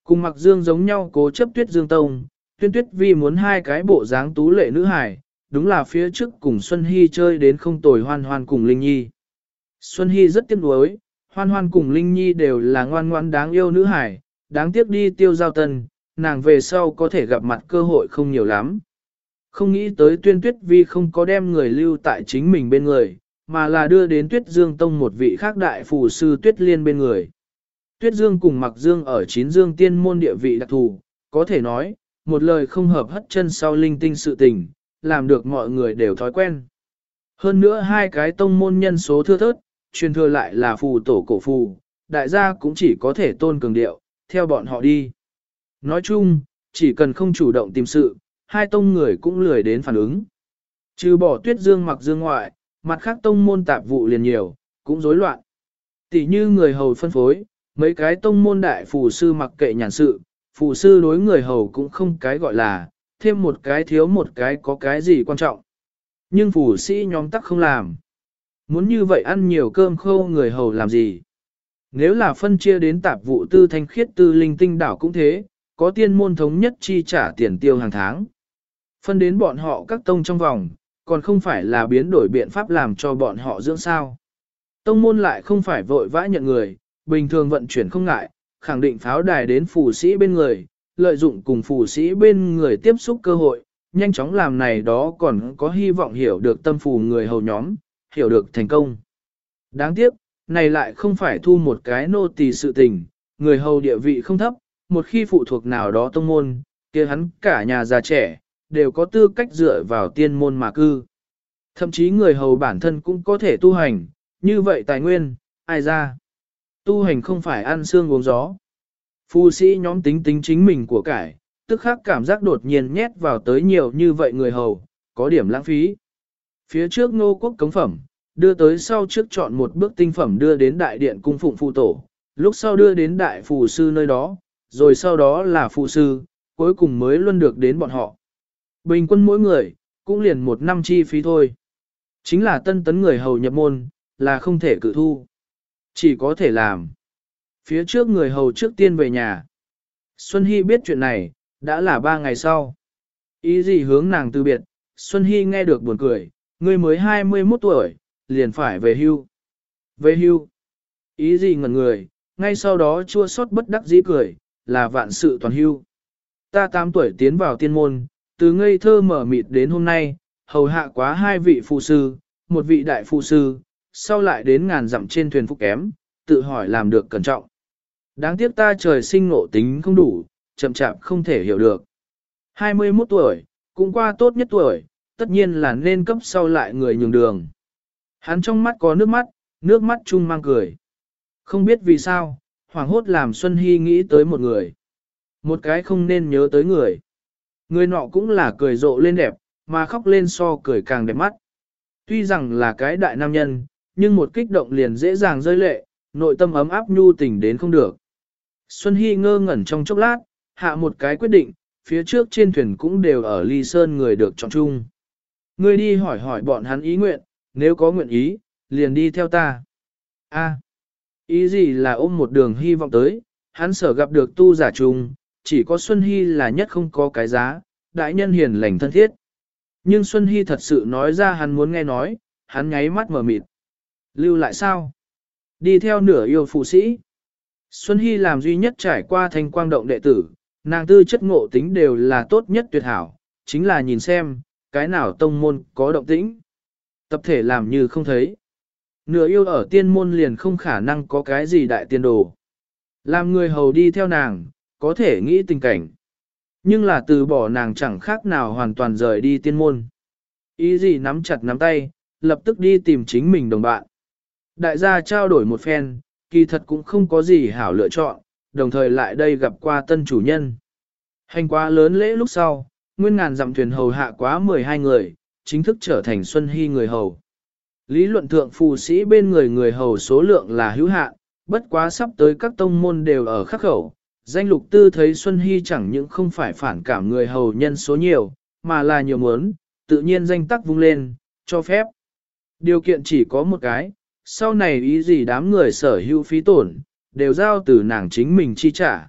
Cùng mặc dương giống nhau cố chấp tuyết dương tông, tuyên tuyết vi muốn hai cái bộ dáng tú lệ nữ hải, đúng là phía trước cùng Xuân Hy chơi đến không tồi hoan hoan cùng Linh Nhi. Xuân Hy rất tiếc nuối, hoan hoan cùng Linh Nhi đều là ngoan ngoan đáng yêu nữ hải, đáng tiếc đi tiêu giao tân, nàng về sau có thể gặp mặt cơ hội không nhiều lắm. Không nghĩ tới tuyên tuyết vi không có đem người lưu tại chính mình bên người, mà là đưa đến tuyết dương tông một vị khác đại phù sư tuyết liên bên người. Tuyết dương cùng mặc dương ở chín dương tiên môn địa vị đặc thù, có thể nói, một lời không hợp hất chân sau linh tinh sự tình, làm được mọi người đều thói quen. Hơn nữa hai cái tông môn nhân số thưa thớt, truyền thừa lại là phù tổ cổ phù, đại gia cũng chỉ có thể tôn cường điệu, theo bọn họ đi. Nói chung, chỉ cần không chủ động tìm sự, hai tông người cũng lười đến phản ứng. Trừ bỏ tuyết dương mặc dương ngoại, mặt khác tông môn tạp vụ liền nhiều, cũng rối loạn. Tỷ như người hầu phân phối, mấy cái tông môn đại phù sư mặc kệ nhàn sự, phù sư đối người hầu cũng không cái gọi là, thêm một cái thiếu một cái có cái gì quan trọng. Nhưng phù sĩ nhóm tắc không làm. Muốn như vậy ăn nhiều cơm khô người hầu làm gì? Nếu là phân chia đến tạp vụ tư thanh khiết tư linh tinh đảo cũng thế, có tiên môn thống nhất chi trả tiền tiêu hàng tháng. Phân đến bọn họ các tông trong vòng, còn không phải là biến đổi biện pháp làm cho bọn họ dưỡng sao. Tông môn lại không phải vội vã nhận người, bình thường vận chuyển không ngại, khẳng định pháo đài đến phù sĩ bên người, lợi dụng cùng phù sĩ bên người tiếp xúc cơ hội, nhanh chóng làm này đó còn có hy vọng hiểu được tâm phù người hầu nhóm, hiểu được thành công. Đáng tiếc, này lại không phải thu một cái nô tỳ sự tình, người hầu địa vị không thấp, một khi phụ thuộc nào đó tông môn, kia hắn cả nhà già trẻ, đều có tư cách dựa vào tiên môn mà cư. Thậm chí người hầu bản thân cũng có thể tu hành, như vậy tài nguyên, ai ra. Tu hành không phải ăn xương uống gió. Phu sĩ nhóm tính tính chính mình của cải, tức khắc cảm giác đột nhiên nhét vào tới nhiều như vậy người hầu, có điểm lãng phí. Phía trước ngô quốc cống phẩm, đưa tới sau trước chọn một bước tinh phẩm đưa đến đại điện cung phụng phụ tổ, lúc sau đưa đến đại phù sư nơi đó, rồi sau đó là phụ sư, cuối cùng mới luôn được đến bọn họ. Bình quân mỗi người, cũng liền một năm chi phí thôi. Chính là tân tấn người hầu nhập môn, là không thể cự thu. Chỉ có thể làm. Phía trước người hầu trước tiên về nhà. Xuân Hy biết chuyện này, đã là ba ngày sau. Ý gì hướng nàng từ biệt, Xuân Hy nghe được buồn cười, ngươi mới 21 tuổi, liền phải về hưu. Về hưu. Ý gì ngẩn người, ngay sau đó chua xót bất đắc dĩ cười, là vạn sự toàn hưu. Ta 8 tuổi tiến vào tiên môn, từ ngây thơ mở mịt đến hôm nay, hầu hạ quá hai vị phụ sư, một vị đại phụ sư, sau lại đến ngàn dặm trên thuyền phúc kém, tự hỏi làm được cẩn trọng. Đáng tiếc ta trời sinh ngộ tính không đủ, chậm chạp không thể hiểu được. 21 tuổi, cũng qua tốt nhất tuổi, tất nhiên là nên cấp sau lại người nhường đường. Hắn trong mắt có nước mắt, nước mắt chung mang cười. Không biết vì sao, hoàng hốt làm Xuân Hy nghĩ tới một người. Một cái không nên nhớ tới người. Người nọ cũng là cười rộ lên đẹp, mà khóc lên so cười càng đẹp mắt. Tuy rằng là cái đại nam nhân, nhưng một kích động liền dễ dàng rơi lệ, nội tâm ấm áp nhu tình đến không được. Xuân Hy ngơ ngẩn trong chốc lát, hạ một cái quyết định, phía trước trên thuyền cũng đều ở ly sơn người được chọn chung. Ngươi đi hỏi hỏi bọn hắn ý nguyện, nếu có nguyện ý, liền đi theo ta. A, ý gì là ôm một đường hy vọng tới, hắn sở gặp được tu giả trùng, chỉ có Xuân Hy là nhất không có cái giá, đại nhân hiền lành thân thiết. Nhưng Xuân Hy thật sự nói ra hắn muốn nghe nói, hắn nháy mắt mở mịt. Lưu lại sao? Đi theo nửa yêu phụ sĩ. Xuân Hy làm duy nhất trải qua thành quang động đệ tử, nàng tư chất ngộ tính đều là tốt nhất tuyệt hảo, chính là nhìn xem, cái nào tông môn có động tĩnh. Tập thể làm như không thấy. Nửa yêu ở tiên môn liền không khả năng có cái gì đại tiên đồ. Làm người hầu đi theo nàng, có thể nghĩ tình cảnh. Nhưng là từ bỏ nàng chẳng khác nào hoàn toàn rời đi tiên môn. Ý gì nắm chặt nắm tay, lập tức đi tìm chính mình đồng bạn. Đại gia trao đổi một phen, kỳ thật cũng không có gì hảo lựa chọn, đồng thời lại đây gặp qua tân chủ nhân. Hành quá lớn lễ lúc sau, nguyên ngàn dặm thuyền hầu hạ quá 12 người, chính thức trở thành Xuân Hy người hầu. Lý luận thượng phù sĩ bên người người hầu số lượng là hữu hạn, bất quá sắp tới các tông môn đều ở khắc khẩu. Danh lục tư thấy Xuân Hy chẳng những không phải phản cảm người hầu nhân số nhiều, mà là nhiều muốn, tự nhiên danh tắc vung lên, cho phép. Điều kiện chỉ có một cái, sau này ý gì đám người sở hữu phí tổn, đều giao từ nàng chính mình chi trả.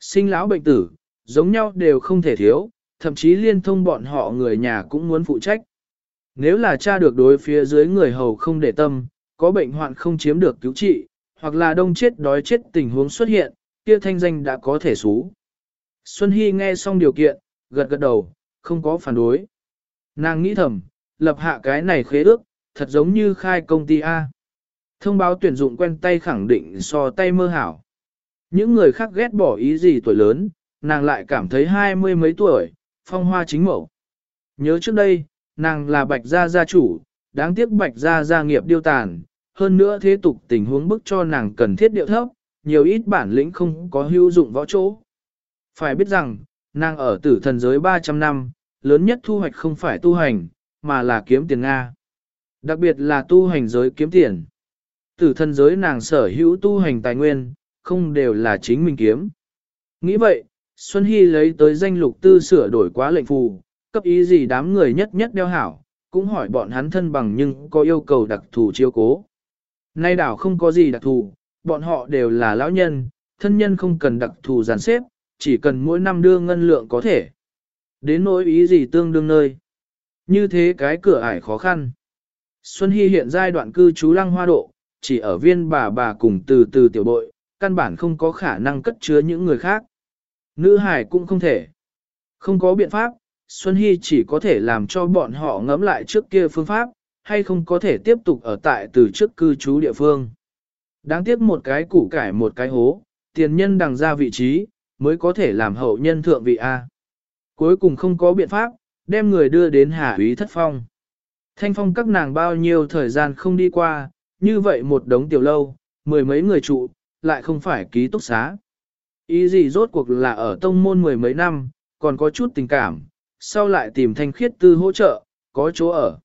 Sinh lão bệnh tử, giống nhau đều không thể thiếu, thậm chí liên thông bọn họ người nhà cũng muốn phụ trách. Nếu là cha được đối phía dưới người hầu không để tâm, có bệnh hoạn không chiếm được cứu trị, hoặc là đông chết đói chết tình huống xuất hiện, kia thanh danh đã có thể xú. Xuân Hy nghe xong điều kiện, gật gật đầu, không có phản đối. Nàng nghĩ thầm, lập hạ cái này khế ước, thật giống như khai công ty A. Thông báo tuyển dụng quen tay khẳng định so tay mơ hảo. Những người khác ghét bỏ ý gì tuổi lớn, nàng lại cảm thấy hai mươi mấy tuổi, phong hoa chính mẫu. Nhớ trước đây, nàng là bạch gia gia chủ, đáng tiếc bạch gia gia nghiệp điêu tàn, hơn nữa thế tục tình huống bức cho nàng cần thiết điệu thấp, nhiều ít bản lĩnh không có hữu dụng võ chỗ. Phải biết rằng, nàng ở tử thần giới 300 năm, lớn nhất thu hoạch không phải tu hành, mà là kiếm tiền Nga. Đặc biệt là tu hành giới kiếm tiền. Tử thần giới nàng sở hữu tu hành tài nguyên, không đều là chính mình kiếm. Nghĩ vậy, Xuân Hy lấy tới danh lục tư sửa đổi quá lệnh phù, cấp ý gì đám người nhất nhất đeo hảo, cũng hỏi bọn hắn thân bằng nhưng có yêu cầu đặc thù chiêu cố. Nay đảo không có gì đặc thù, bọn họ đều là lão nhân, thân nhân không cần đặc thù giàn xếp, chỉ cần mỗi năm đưa ngân lượng có thể. Đến nỗi ý gì tương đương nơi. Như thế cái cửa ải khó khăn. Xuân Hy hiện giai đoạn cư trú lăng hoa độ, chỉ ở viên bà bà cùng từ từ tiểu bội, căn bản không có khả năng cất chứa những người khác. Nữ hải cũng không thể. Không có biện pháp, Xuân Hy chỉ có thể làm cho bọn họ ngẫm lại trước kia phương pháp, hay không có thể tiếp tục ở tại từ trước cư trú địa phương. Đáng tiếc một cái củ cải một cái hố, tiền nhân đằng ra vị trí, mới có thể làm hậu nhân thượng vị A. Cuối cùng không có biện pháp, đem người đưa đến hà úy thất phong. Thanh phong các nàng bao nhiêu thời gian không đi qua, như vậy một đống tiểu lâu, mười mấy người trụ, lại không phải ký túc xá. Ý gì rốt cuộc là ở tông môn mười mấy năm, còn có chút tình cảm, sau lại tìm thanh khiết tư hỗ trợ, có chỗ ở.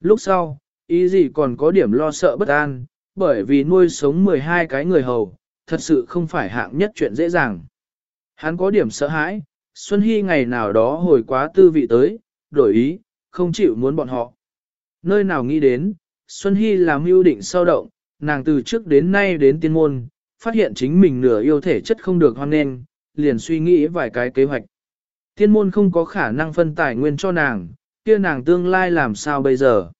Lúc sau, ý gì còn có điểm lo sợ bất an, bởi vì nuôi sống 12 cái người hầu, thật sự không phải hạng nhất chuyện dễ dàng. Hắn có điểm sợ hãi, Xuân Hy ngày nào đó hồi quá tư vị tới, đổi ý, không chịu muốn bọn họ. Nơi nào nghĩ đến, Xuân Hy làm mưu định sâu động, nàng từ trước đến nay đến tiên môn, phát hiện chính mình nửa yêu thể chất không được hoan nghênh, liền suy nghĩ vài cái kế hoạch. Thiên môn không có khả năng phân tài nguyên cho nàng, kia nàng tương lai làm sao bây giờ.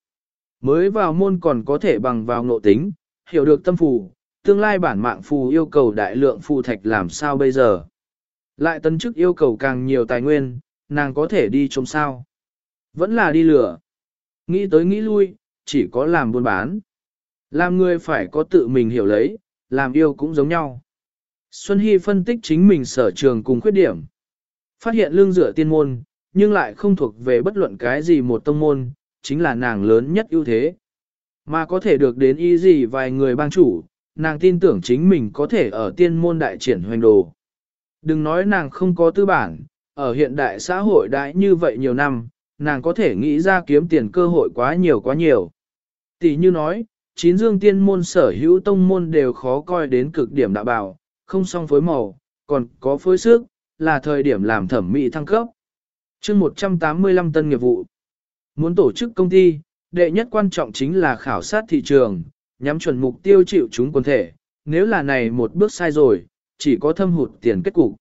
Mới vào môn còn có thể bằng vào ngộ tính, hiểu được tâm phù, tương lai bản mạng phù yêu cầu đại lượng phù thạch làm sao bây giờ. Lại tấn chức yêu cầu càng nhiều tài nguyên, nàng có thể đi trông sao. Vẫn là đi lửa. Nghĩ tới nghĩ lui, chỉ có làm buôn bán. Làm người phải có tự mình hiểu lấy, làm yêu cũng giống nhau. Xuân Hy phân tích chính mình sở trường cùng khuyết điểm. Phát hiện lương rửa tiên môn, nhưng lại không thuộc về bất luận cái gì một tông môn, chính là nàng lớn nhất ưu thế. Mà có thể được đến y gì vài người bang chủ, nàng tin tưởng chính mình có thể ở tiên môn đại triển hoành đồ. Đừng nói nàng không có tư bản, ở hiện đại xã hội đại như vậy nhiều năm, nàng có thể nghĩ ra kiếm tiền cơ hội quá nhiều quá nhiều. Tỷ như nói, chín dương tiên môn sở hữu tông môn đều khó coi đến cực điểm đạo bảo, không song phối màu, còn có phối sức, là thời điểm làm thẩm mỹ thăng cấp. chương 185 tân nghiệp vụ. Muốn tổ chức công ty, đệ nhất quan trọng chính là khảo sát thị trường, nhắm chuẩn mục tiêu chịu chúng quần thể, nếu là này một bước sai rồi, chỉ có thâm hụt tiền kết cục.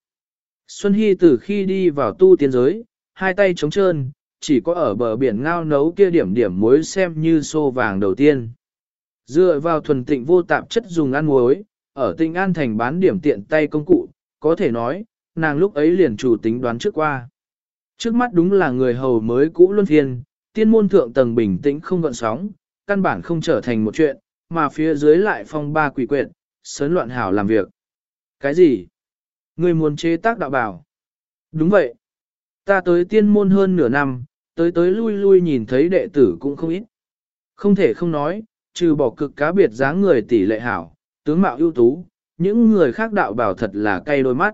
Xuân Hy từ khi đi vào tu tiên giới, hai tay trống trơn, chỉ có ở bờ biển ngao nấu kia điểm điểm muối xem như xô vàng đầu tiên. Dựa vào thuần tịnh vô tạp chất dùng ăn muối, ở tinh an thành bán điểm tiện tay công cụ, có thể nói, nàng lúc ấy liền chủ tính đoán trước qua. Trước mắt đúng là người hầu mới cũ luân phiên, tiên môn thượng tầng bình tĩnh không gọn sóng, căn bản không trở thành một chuyện, mà phía dưới lại phong ba quỷ quyệt, sớn loạn hảo làm việc. Cái gì? Người muốn chế tác đạo bảo? Đúng vậy. Ta tới tiên môn hơn nửa năm, tới tới lui lui nhìn thấy đệ tử cũng không ít. Không thể không nói, trừ bỏ cực cá biệt dáng người tỷ lệ hảo, tướng mạo ưu tú, những người khác đạo bảo thật là cay đôi mắt.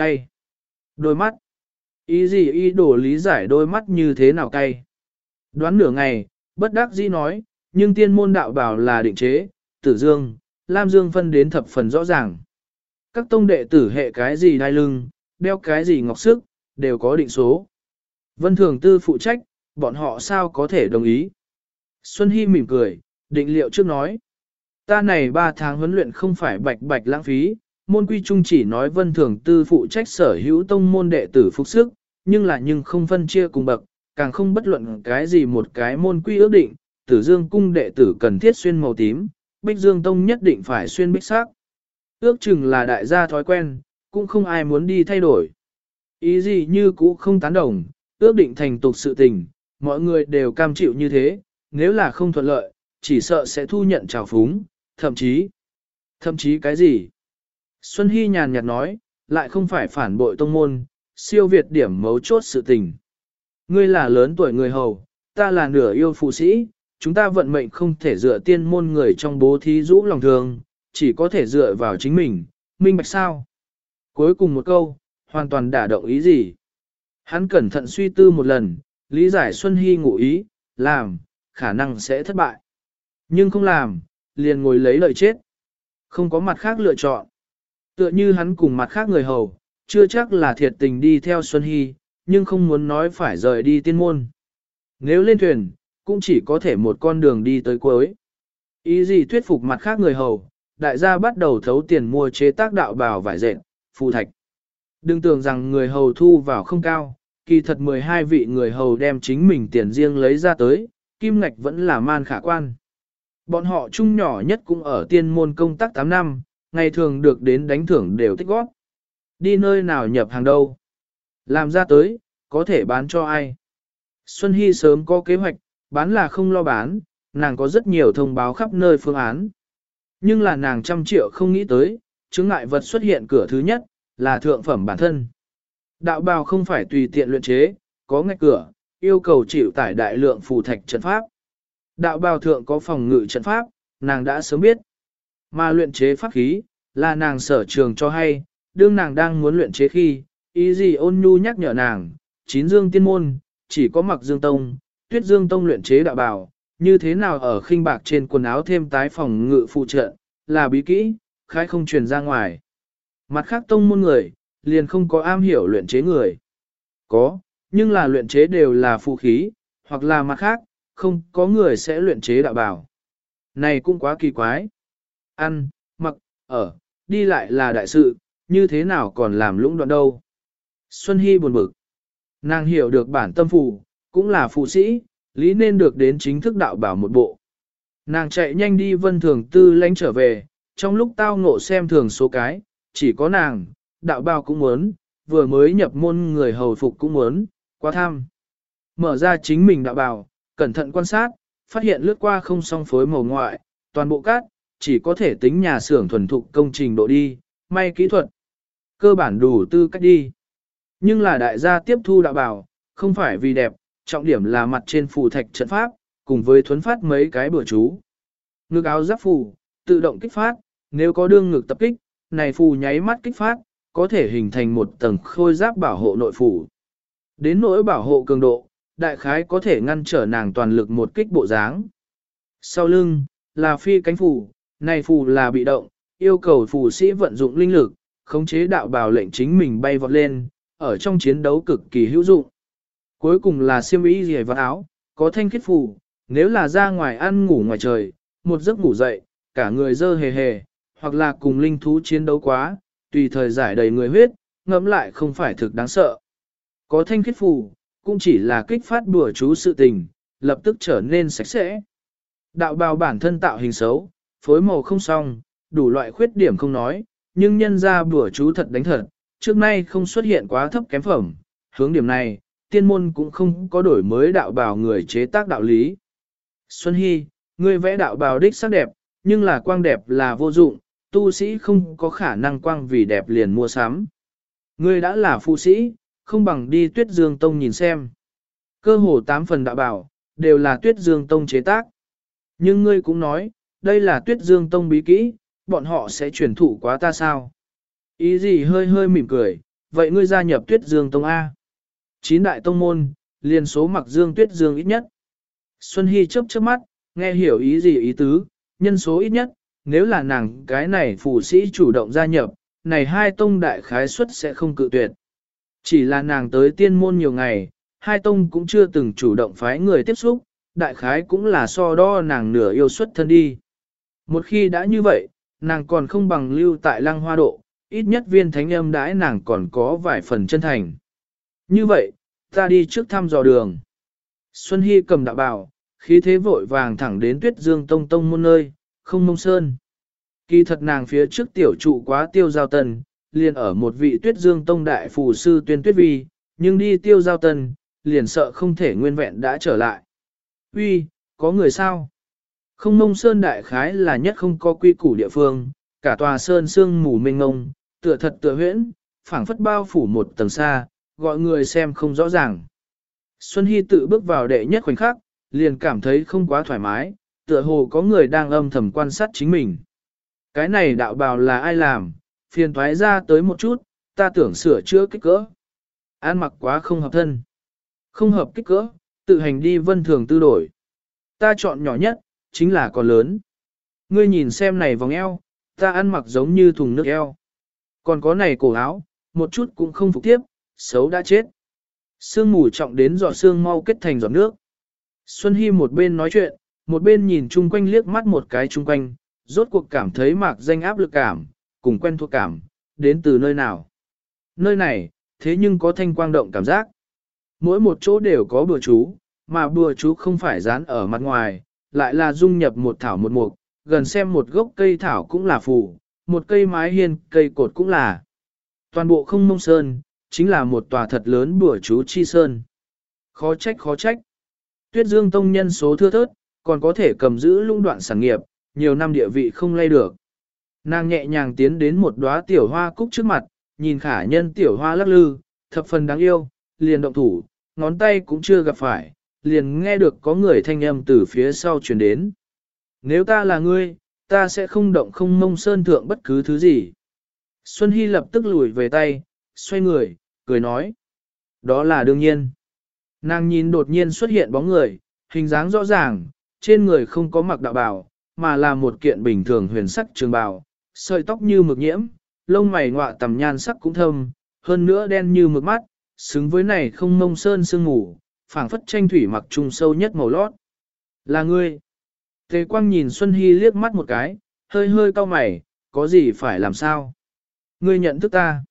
Cay. Đôi mắt. Ý gì ý đổ lý giải đôi mắt như thế nào cay. Đoán nửa ngày, bất đắc dĩ nói, nhưng tiên môn đạo bảo là định chế, tử dương, lam dương phân đến thập phần rõ ràng. Các tông đệ tử hệ cái gì đai lưng, đeo cái gì ngọc sức, đều có định số. Vân Thường Tư phụ trách, bọn họ sao có thể đồng ý. Xuân Hy mỉm cười, định liệu trước nói. Ta này 3 tháng huấn luyện không phải bạch bạch lãng phí, môn quy trung chỉ nói Vân Thường Tư phụ trách sở hữu tông môn đệ tử phục sức, nhưng là nhưng không phân chia cùng bậc, càng không bất luận cái gì một cái môn quy ước định, tử dương cung đệ tử cần thiết xuyên màu tím, bích dương tông nhất định phải xuyên bích sắc. Ước chừng là đại gia thói quen, cũng không ai muốn đi thay đổi. Ý gì như cũ không tán đồng, ước định thành tục sự tình, mọi người đều cam chịu như thế, nếu là không thuận lợi, chỉ sợ sẽ thu nhận trào phúng, thậm chí, thậm chí cái gì? Xuân Hy nhàn nhạt nói, lại không phải phản bội tông môn, siêu việt điểm mấu chốt sự tình. Ngươi là lớn tuổi người hầu, ta là nửa yêu phụ sĩ, chúng ta vận mệnh không thể dựa tiên môn người trong bố thí rũ lòng thường, chỉ có thể dựa vào chính mình, minh bạch sao. Cuối cùng một câu, hoàn toàn đả động ý gì. Hắn cẩn thận suy tư một lần, lý giải Xuân Hy ngụ ý, làm, khả năng sẽ thất bại. Nhưng không làm, liền ngồi lấy lợi chết. Không có mặt khác lựa chọn. Tựa như hắn cùng mặt khác người hầu, chưa chắc là thiệt tình đi theo Xuân Hy, nhưng không muốn nói phải rời đi tiên môn. Nếu lên thuyền, cũng chỉ có thể một con đường đi tới cuối. Ý gì thuyết phục mặt khác người hầu, đại gia bắt đầu thấu tiền mua chế tác đạo bào vải dệt, phù thạch. Đừng tưởng rằng người hầu thu vào không cao, kỳ thật 12 vị người hầu đem chính mình tiền riêng lấy ra tới, kim ngạch vẫn là man khả quan. Bọn họ chung nhỏ nhất cũng ở tiên môn công tác 8 năm, ngày thường được đến đánh thưởng đều tích góp. Đi nơi nào nhập hàng đâu. Làm ra tới, có thể bán cho ai. Xuân Hy sớm có kế hoạch, bán là không lo bán, nàng có rất nhiều thông báo khắp nơi phương án. Nhưng là nàng trăm triệu không nghĩ tới, chứng ngại vật xuất hiện cửa thứ nhất, là thượng phẩm bản thân. Đạo bào không phải tùy tiện luyện chế, có ngạch cửa, yêu cầu chịu tải đại lượng phù thạch trận pháp. Đạo bào thượng có phòng ngự trận pháp, nàng đã sớm biết. Mà luyện chế pháp khí, là nàng sở trường cho hay, đương nàng đang muốn luyện chế khi, ý gì ôn nhu nhắc nhở nàng, chín dương tiên môn, chỉ có mặc dương tông, tuyết dương tông luyện chế đạo bảo như thế nào ở khinh bạc trên quần áo thêm tái phòng ngự phụ trợ, là bí kỹ, khai không truyền ra ngoài. Mặt khác tông môn người, liền không có am hiểu luyện chế người. Có, nhưng là luyện chế đều là phụ khí, hoặc là mặt khác, không có người sẽ luyện chế đạo bảo. Này cũng quá kỳ quái. Ăn, mặc, ở, đi lại là đại sự, như thế nào còn làm lũng đoạn đâu. Xuân Hy buồn bực. Nàng hiểu được bản tâm phụ, cũng là phụ sĩ, lý nên được đến chính thức đạo bảo một bộ. Nàng chạy nhanh đi vân thường tư lánh trở về, trong lúc tao ngộ xem thường số cái, chỉ có nàng, đạo bào cũng muốn, vừa mới nhập môn người hầu phục cũng muốn, quá tham. Mở ra chính mình đạo bào, cẩn thận quan sát, phát hiện lướt qua không song phối màu ngoại, toàn bộ cát, chỉ có thể tính nhà xưởng thuần thục công trình độ đi, may kỹ thuật, cơ bản đủ tư cách đi. Nhưng là đại gia tiếp thu đạo bảo không phải vì đẹp, trọng điểm là mặt trên phù thạch trận pháp, cùng với thuấn phát mấy cái bữa chú. Ngực áo giáp phù, tự động kích phát, nếu có đương ngực tập kích, này phù nháy mắt kích phát, có thể hình thành một tầng khôi giáp bảo hộ nội phủ. Đến nỗi bảo hộ cường độ, đại khái có thể ngăn trở nàng toàn lực một kích bộ dáng. Sau lưng, là phi cánh phủ này phù là bị động, yêu cầu phù sĩ vận dụng linh lực, khống chế đạo bào lệnh chính mình bay vọt lên, ở trong chiến đấu cực kỳ hữu dụng. Cuối cùng là siêm ý gì vật áo, có thanh khiết phù, nếu là ra ngoài ăn ngủ ngoài trời, một giấc ngủ dậy, cả người dơ hề hề, hoặc là cùng linh thú chiến đấu quá, tùy thời giải đầy người huyết, ngẫm lại không phải thực đáng sợ. Có thanh khiết phù, cũng chỉ là kích phát bùa chú sự tình, lập tức trở nên sạch sẽ. Đạo bào bản thân tạo hình xấu, phối màu không xong, đủ loại khuyết điểm không nói, nhưng nhân ra bữa chú thật đánh thật, trước nay không xuất hiện quá thấp kém phẩm, hướng điểm này, tiên môn cũng không có đổi mới đạo bào người chế tác đạo lý. Xuân Hy, ngươi vẽ đạo bào đích sắc đẹp, nhưng là quang đẹp là vô dụng, tu sĩ không có khả năng quang vì đẹp liền mua sắm. Ngươi đã là phụ sĩ, không bằng đi tuyết dương tông nhìn xem. Cơ hồ tám phần đạo bào, đều là tuyết dương tông chế tác. Nhưng ngươi cũng nói, đây là tuyết dương tông bí kỹ, bọn họ sẽ truyền thụ quá ta sao? Ý gì hơi hơi mỉm cười, vậy ngươi gia nhập tuyết dương tông A. Chín đại tông môn, liền số mặc dương tuyết dương ít nhất. Xuân Hy chớp chớp mắt, nghe hiểu ý gì ý tứ, nhân số ít nhất, nếu là nàng cái này phù sĩ chủ động gia nhập, này hai tông đại khái suất sẽ không cự tuyệt. Chỉ là nàng tới tiên môn nhiều ngày, hai tông cũng chưa từng chủ động phái người tiếp xúc, đại khái cũng là so đo nàng nửa yêu xuất thân đi. Một khi đã như vậy, nàng còn không bằng lưu tại lăng hoa độ, ít nhất viên thánh âm đãi nàng còn có vài phần chân thành. Như vậy, ta đi trước thăm dò đường. Xuân Hy cầm đạo bào, khí thế vội vàng thẳng đến tuyết dương tông tông môn nơi, không mông sơn. Kỳ thật nàng phía trước tiểu trụ quá tiêu giao tần, liền ở một vị tuyết dương tông đại phù sư tuyên tuyết vi, nhưng đi tiêu giao tần, liền sợ không thể nguyên vẹn đã trở lại. Uy, có người sao? Không mông sơn đại khái là nhất không có quy củ địa phương, cả tòa sơn sương mù mênh ngông, tựa thật tựa huyễn, phảng phất bao phủ một tầng xa, gọi người xem không rõ ràng. Xuân Hy tự bước vào đệ nhất khoảnh khắc, liền cảm thấy không quá thoải mái, tựa hồ có người đang âm thầm quan sát chính mình. Cái này đạo bào là ai làm, phiền thoái ra tới một chút, ta tưởng sửa chữa kích cỡ. An mặc quá không hợp thân. Không hợp kích cỡ, tự hành đi vân thường tư đổi. Ta chọn nhỏ nhất, chính là còn lớn. Ngươi nhìn xem này vòng eo, ta ăn mặc giống như thùng nước eo. Còn có này cổ áo, một chút cũng không phục tiếp, xấu đã chết. Sương mù trọng đến giọt sương mau kết thành giọt nước. Xuân Hy một bên nói chuyện, một bên nhìn chung quanh liếc mắt một cái chung quanh, rốt cuộc cảm thấy mạc danh áp lực cảm, cùng quen thuộc cảm, đến từ nơi nào. Nơi này, thế nhưng có thanh quang động cảm giác. Mỗi một chỗ đều có bùa chú, mà bùa chú không phải dán ở mặt ngoài, lại là dung nhập một thảo một mục, gần xem một gốc cây thảo cũng là phù, một cây mái hiên, cây cột cũng là. Toàn bộ không mông sơn, chính là một tòa thật lớn bùa chú chi sơn. Khó trách khó trách. Tuyết Dương Tông nhân số thưa thớt, còn có thể cầm giữ lũng đoạn sản nghiệp, nhiều năm địa vị không lay được. Nàng nhẹ nhàng tiến đến một đóa tiểu hoa cúc trước mặt, nhìn khả nhân tiểu hoa lắc lư, thập phần đáng yêu, liền động thủ, ngón tay cũng chưa gặp phải, liền nghe được có người thanh âm từ phía sau truyền đến. Nếu ta là ngươi, ta sẽ không động không mông sơn thượng bất cứ thứ gì. Xuân Hy lập tức lùi về tay, xoay người, cười nói. Đó là đương nhiên. Nàng nhìn đột nhiên xuất hiện bóng người, hình dáng rõ ràng, trên người không có mặc đạo bào, mà là một kiện bình thường huyền sắc trường bào, sợi tóc như mực nhiễm, lông mày ngọa tầm nhan sắc cũng thâm, hơn nữa đen như mực mắt, xứng với này không mông sơn sương ngủ, phảng phất tranh thủy mặc trùng sâu nhất màu lót. Là ngươi. Tề quang nhìn Xuân Hy liếc mắt một cái, hơi hơi cau mày, có gì phải làm sao? Ngươi nhận thức ta.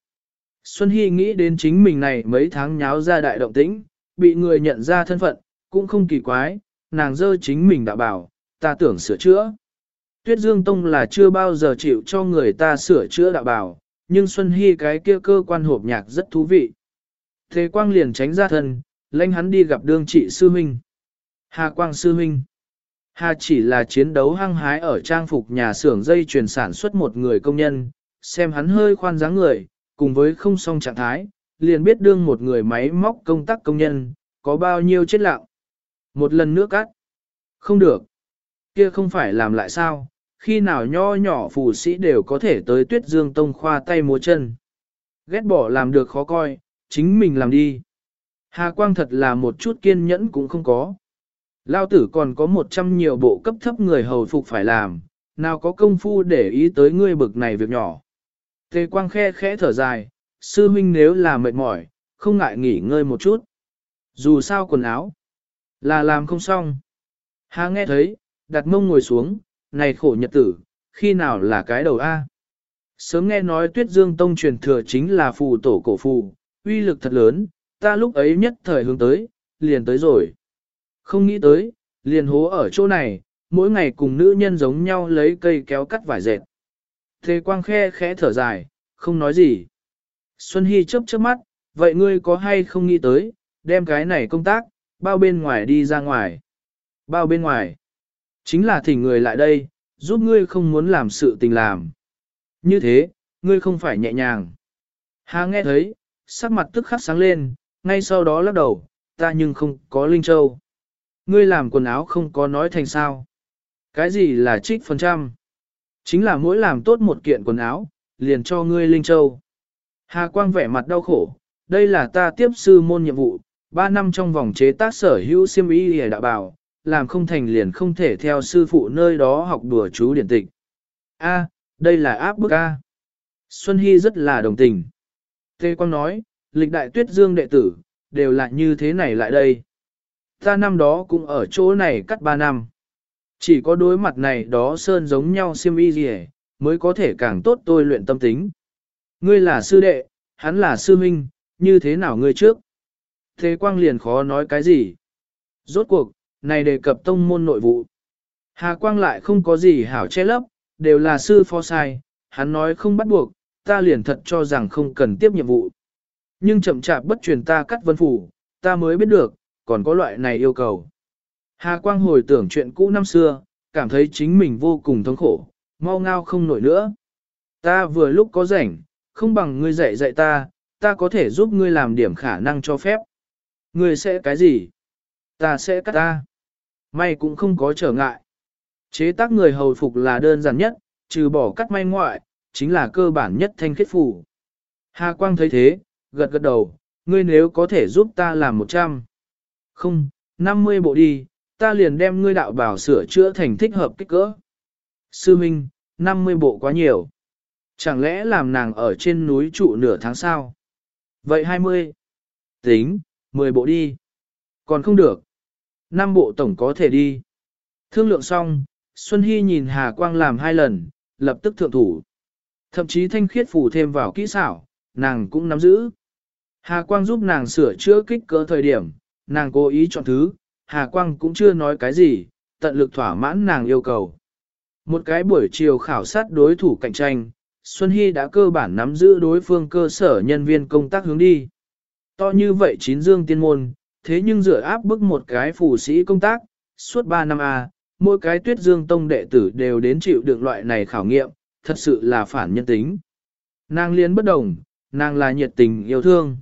Xuân Hy nghĩ đến chính mình này mấy tháng nháo ra đại động tĩnh, bị người nhận ra thân phận, cũng không kỳ quái, nàng dơ chính mình đã bảo, ta tưởng sửa chữa. Tuyết Dương Tông là chưa bao giờ chịu cho người ta sửa chữa đạo bảo, nhưng Xuân Hy cái kia cơ quan hộp nhạc rất thú vị. Thế Quang liền tránh ra thân, lãnh hắn đi gặp đương trị sư huynh. Hà Quang sư huynh. Hà chỉ là chiến đấu hăng hái ở trang phục nhà xưởng dây chuyển sản xuất một người công nhân, xem hắn hơi khoan dáng người, cùng với không song trạng thái, liền biết đương một người máy móc công tác công nhân, có bao nhiêu chết lặng. Một lần nữa cắt. Không được. Kia không phải làm lại sao, khi nào nho nhỏ phù sĩ đều có thể tới tuyết dương tông khoa tay múa chân. Ghét bỏ làm được khó coi, chính mình làm đi. Hà Quang thật là một chút kiên nhẫn cũng không có. Lao tử còn có một trăm nhiều bộ cấp thấp người hầu phục phải làm, nào có công phu để ý tới ngươi bực này việc nhỏ. Tề Quang khe khẽ thở dài, sư huynh nếu là mệt mỏi, không ngại nghỉ ngơi một chút. Dù sao quần áo, là làm không xong. Hà nghe thấy, đặt mông ngồi xuống, này khổ nhật tử, khi nào là cái đầu A. Sớm nghe nói tuyết dương tông truyền thừa chính là phù tổ cổ phù, uy lực thật lớn, ta lúc ấy nhất thời hướng tới, liền tới rồi. Không nghĩ tới, liền hố ở chỗ này, mỗi ngày cùng nữ nhân giống nhau lấy cây kéo cắt vải dệt. Thế quang khe khẽ thở dài, không nói gì. Xuân Hy chớp chớp mắt, vậy ngươi có hay không nghĩ tới, đem cái này công tác, bao bên ngoài đi ra ngoài. Bao bên ngoài, chính là thỉnh người lại đây, giúp ngươi không muốn làm sự tình làm. Như thế, ngươi không phải nhẹ nhàng. Hà nghe thấy, sắc mặt tức khắc sáng lên, ngay sau đó lắc đầu, ta nhưng không có Linh Châu. Ngươi làm quần áo không có nói thành sao. Cái gì là trích phần trăm? Chính là mỗi làm tốt một kiện quần áo, liền cho ngươi Linh Châu. Hà Quang vẻ mặt đau khổ, đây là ta tiếp sư môn nhiệm vụ, 3 năm trong vòng chế tác sở hữu siêm y hề đạo bảo, làm không thành liền không thể theo sư phụ nơi đó học đùa chú điển tịch. A, đây là áp bức A. Xuân Hy rất là đồng tình. Tê Quang nói, lịch đại tuyết dương đệ tử, đều là như thế này lại đây. Ta năm đó cũng ở chỗ này cắt 3 năm. Chỉ có đối mặt này đó sơn giống nhau siêm y gì mới có thể càng tốt tôi luyện tâm tính. Ngươi là sư đệ, hắn là sư minh, như thế nào ngươi trước? Thế quang liền khó nói cái gì? Rốt cuộc, này đề cập tông môn nội vụ. Hà quang lại không có gì hảo che lấp, đều là sư phó sai, hắn nói không bắt buộc, ta liền thật cho rằng không cần tiếp nhiệm vụ. Nhưng chậm chạp bất truyền ta cắt vân phủ, ta mới biết được, còn có loại này yêu cầu. Hà Quang hồi tưởng chuyện cũ năm xưa, cảm thấy chính mình vô cùng thống khổ, mau ngao không nổi nữa. Ta vừa lúc có rảnh, không bằng ngươi dạy dạy ta, ta có thể giúp ngươi làm điểm khả năng cho phép. Ngươi sẽ cái gì? Ta sẽ cắt ta. May cũng không có trở ngại. Chế tác người hầu phục là đơn giản nhất, trừ bỏ cắt may ngoại, chính là cơ bản nhất thanh khiết phủ. Hà Quang thấy thế, gật gật đầu, ngươi nếu có thể giúp ta làm 100. Không, 50 bộ đi, ta liền đem ngươi đạo bảo sửa chữa thành thích hợp kích cỡ. Sư Minh, 50 bộ quá nhiều. Chẳng lẽ làm nàng ở trên núi trụ nửa tháng sao? Vậy 20. Tính, 10 bộ đi. Còn không được. 5 bộ tổng có thể đi. Thương lượng xong, Xuân Hy nhìn Hà Quang làm hai lần, lập tức thượng thủ. Thậm chí thanh khiết phủ thêm vào kỹ xảo, nàng cũng nắm giữ. Hà Quang giúp nàng sửa chữa kích cỡ thời điểm, nàng cố ý chọn thứ, Hà Quang cũng chưa nói cái gì, tận lực thỏa mãn nàng yêu cầu. Một cái buổi chiều khảo sát đối thủ cạnh tranh, Xuân Hy đã cơ bản nắm giữ đối phương cơ sở nhân viên công tác hướng đi. To như vậy chín dương tiên môn, thế nhưng dựa áp bức một cái phù sĩ công tác, suốt 3 năm A, mỗi cái tuyết dương tông đệ tử đều đến chịu được loại này khảo nghiệm, thật sự là phản nhân tính. Nàng liên bất đồng, nàng là nhiệt tình yêu thương.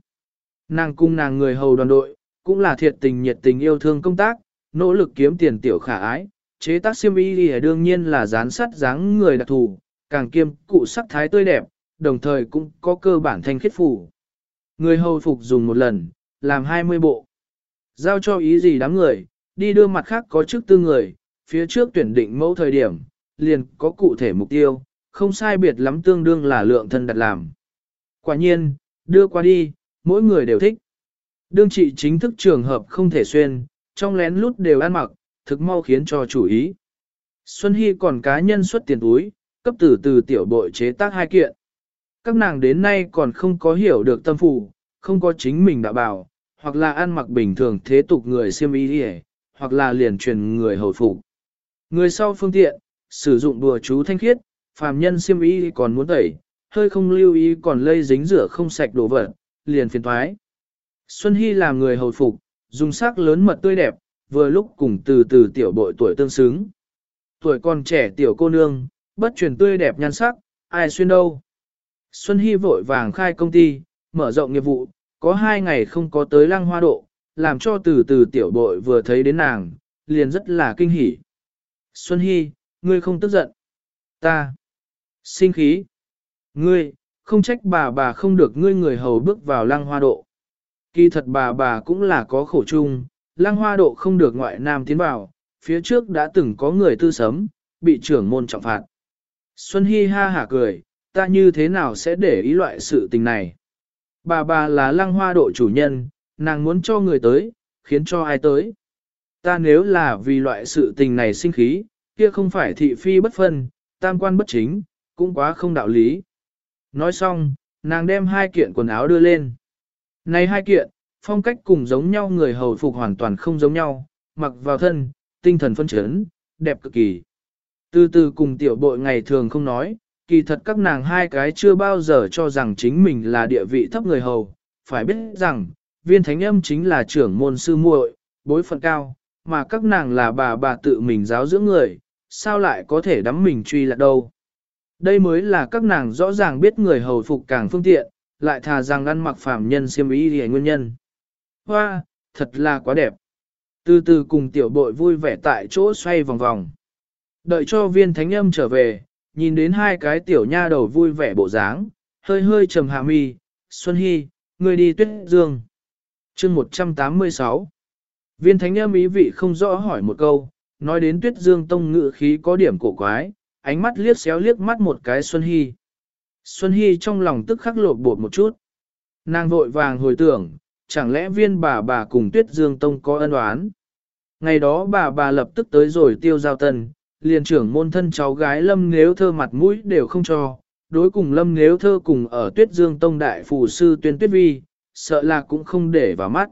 Nàng cung nàng người hầu đoàn đội, cũng là thiệt tình nhiệt tình yêu thương công tác, nỗ lực kiếm tiền tiểu khả ái, chế tác xiêm y thì đương nhiên là dán sắt dáng người đặc thù, càng kiêm cụ sắc thái tươi đẹp, đồng thời cũng có cơ bản thanh khiết phủ. Người hầu phục dùng một lần, làm 20 bộ. Giao cho ý gì đám người, đi đưa mặt khác có chức tư người, phía trước tuyển định mẫu thời điểm, liền có cụ thể mục tiêu, không sai biệt lắm tương đương là lượng thân đặt làm. Quả nhiên, đưa qua đi, mỗi người đều thích. Đương trị chính thức trường hợp không thể xuyên, trong lén lút đều ăn mặc, thực mau khiến cho chủ ý. Xuân Hy còn cá nhân xuất tiền túi, cấp từ từ tiểu bội chế tác hai kiện. Các nàng đến nay còn không có hiểu được tâm phụ không có chính mình đã bảo, hoặc là ăn mặc bình thường thế tục người siêm y đi hoặc là liền truyền người hồi phục. Người sau phương tiện, sử dụng đùa chú thanh khiết, phàm nhân siêm y còn muốn tẩy, hơi không lưu ý còn lây dính rửa không sạch đồ vật, liền phiền thoái. Xuân Hy làm người hồi phục, dùng sắc lớn mật tươi đẹp, vừa lúc cùng từ từ tiểu bội tuổi tương xứng. Tuổi còn trẻ tiểu cô nương, bất truyền tươi đẹp nhan sắc, ai xuyên đâu. Xuân Hy vội vàng khai công ty, mở rộng nghiệp vụ, có hai ngày không có tới lăng hoa độ, làm cho từ từ tiểu bội vừa thấy đến nàng, liền rất là kinh hỉ. Xuân Hy, ngươi không tức giận. Ta. Sinh khí. Ngươi, không trách bà bà không được ngươi người hầu bước vào lăng hoa độ. Kỳ thật bà bà cũng là có khổ chung, lăng hoa độ không được ngoại nam tiến vào, phía trước đã từng có người tư sấm, bị trưởng môn trọng phạt. Xuân Hy ha hả cười, ta như thế nào sẽ để ý loại sự tình này? Bà bà là lăng hoa độ chủ nhân, nàng muốn cho người tới, khiến cho ai tới? Ta nếu là vì loại sự tình này sinh khí, kia không phải thị phi bất phân, tam quan bất chính, cũng quá không đạo lý. Nói xong, nàng đem hai kiện quần áo đưa lên. Này hai kiện, phong cách cùng giống nhau người hầu phục hoàn toàn không giống nhau, mặc vào thân, tinh thần phân chấn, đẹp cực kỳ. Từ từ cùng tiểu bội ngày thường không nói, kỳ thật các nàng hai cái chưa bao giờ cho rằng chính mình là địa vị thấp người hầu, phải biết rằng, viên thánh âm chính là trưởng môn sư muội, bối phận cao, mà các nàng là bà bà tự mình giáo dưỡng người, sao lại có thể đắm mình truy lạc đâu. Đây mới là các nàng rõ ràng biết người hầu phục càng phương tiện, lại thà rằng ăn mặc phàm nhân siêm ý thì nguyên nhân. Hoa, thật là quá đẹp. Từ từ cùng tiểu bội vui vẻ tại chỗ xoay vòng vòng. Đợi cho viên thánh âm trở về, nhìn đến hai cái tiểu nha đầu vui vẻ bộ dáng, hơi hơi trầm hạ mi, Xuân Hy, người đi tuyết dương. chương 186 Viên thánh âm ý vị không rõ hỏi một câu, nói đến tuyết dương tông ngự khí có điểm cổ quái, ánh mắt liếc xéo liếc mắt một cái Xuân Hy. Xuân Hy trong lòng tức khắc lột bột một chút. Nàng vội vàng hồi tưởng, chẳng lẽ viên bà bà cùng tuyết dương tông có ân oán? Ngày đó bà bà lập tức tới rồi tiêu giao tân, liền trưởng môn thân cháu gái lâm nếu thơ mặt mũi đều không cho, đối cùng lâm nếu thơ cùng ở tuyết dương tông đại phù sư tuyên tuyết vi, sợ là cũng không để vào mắt.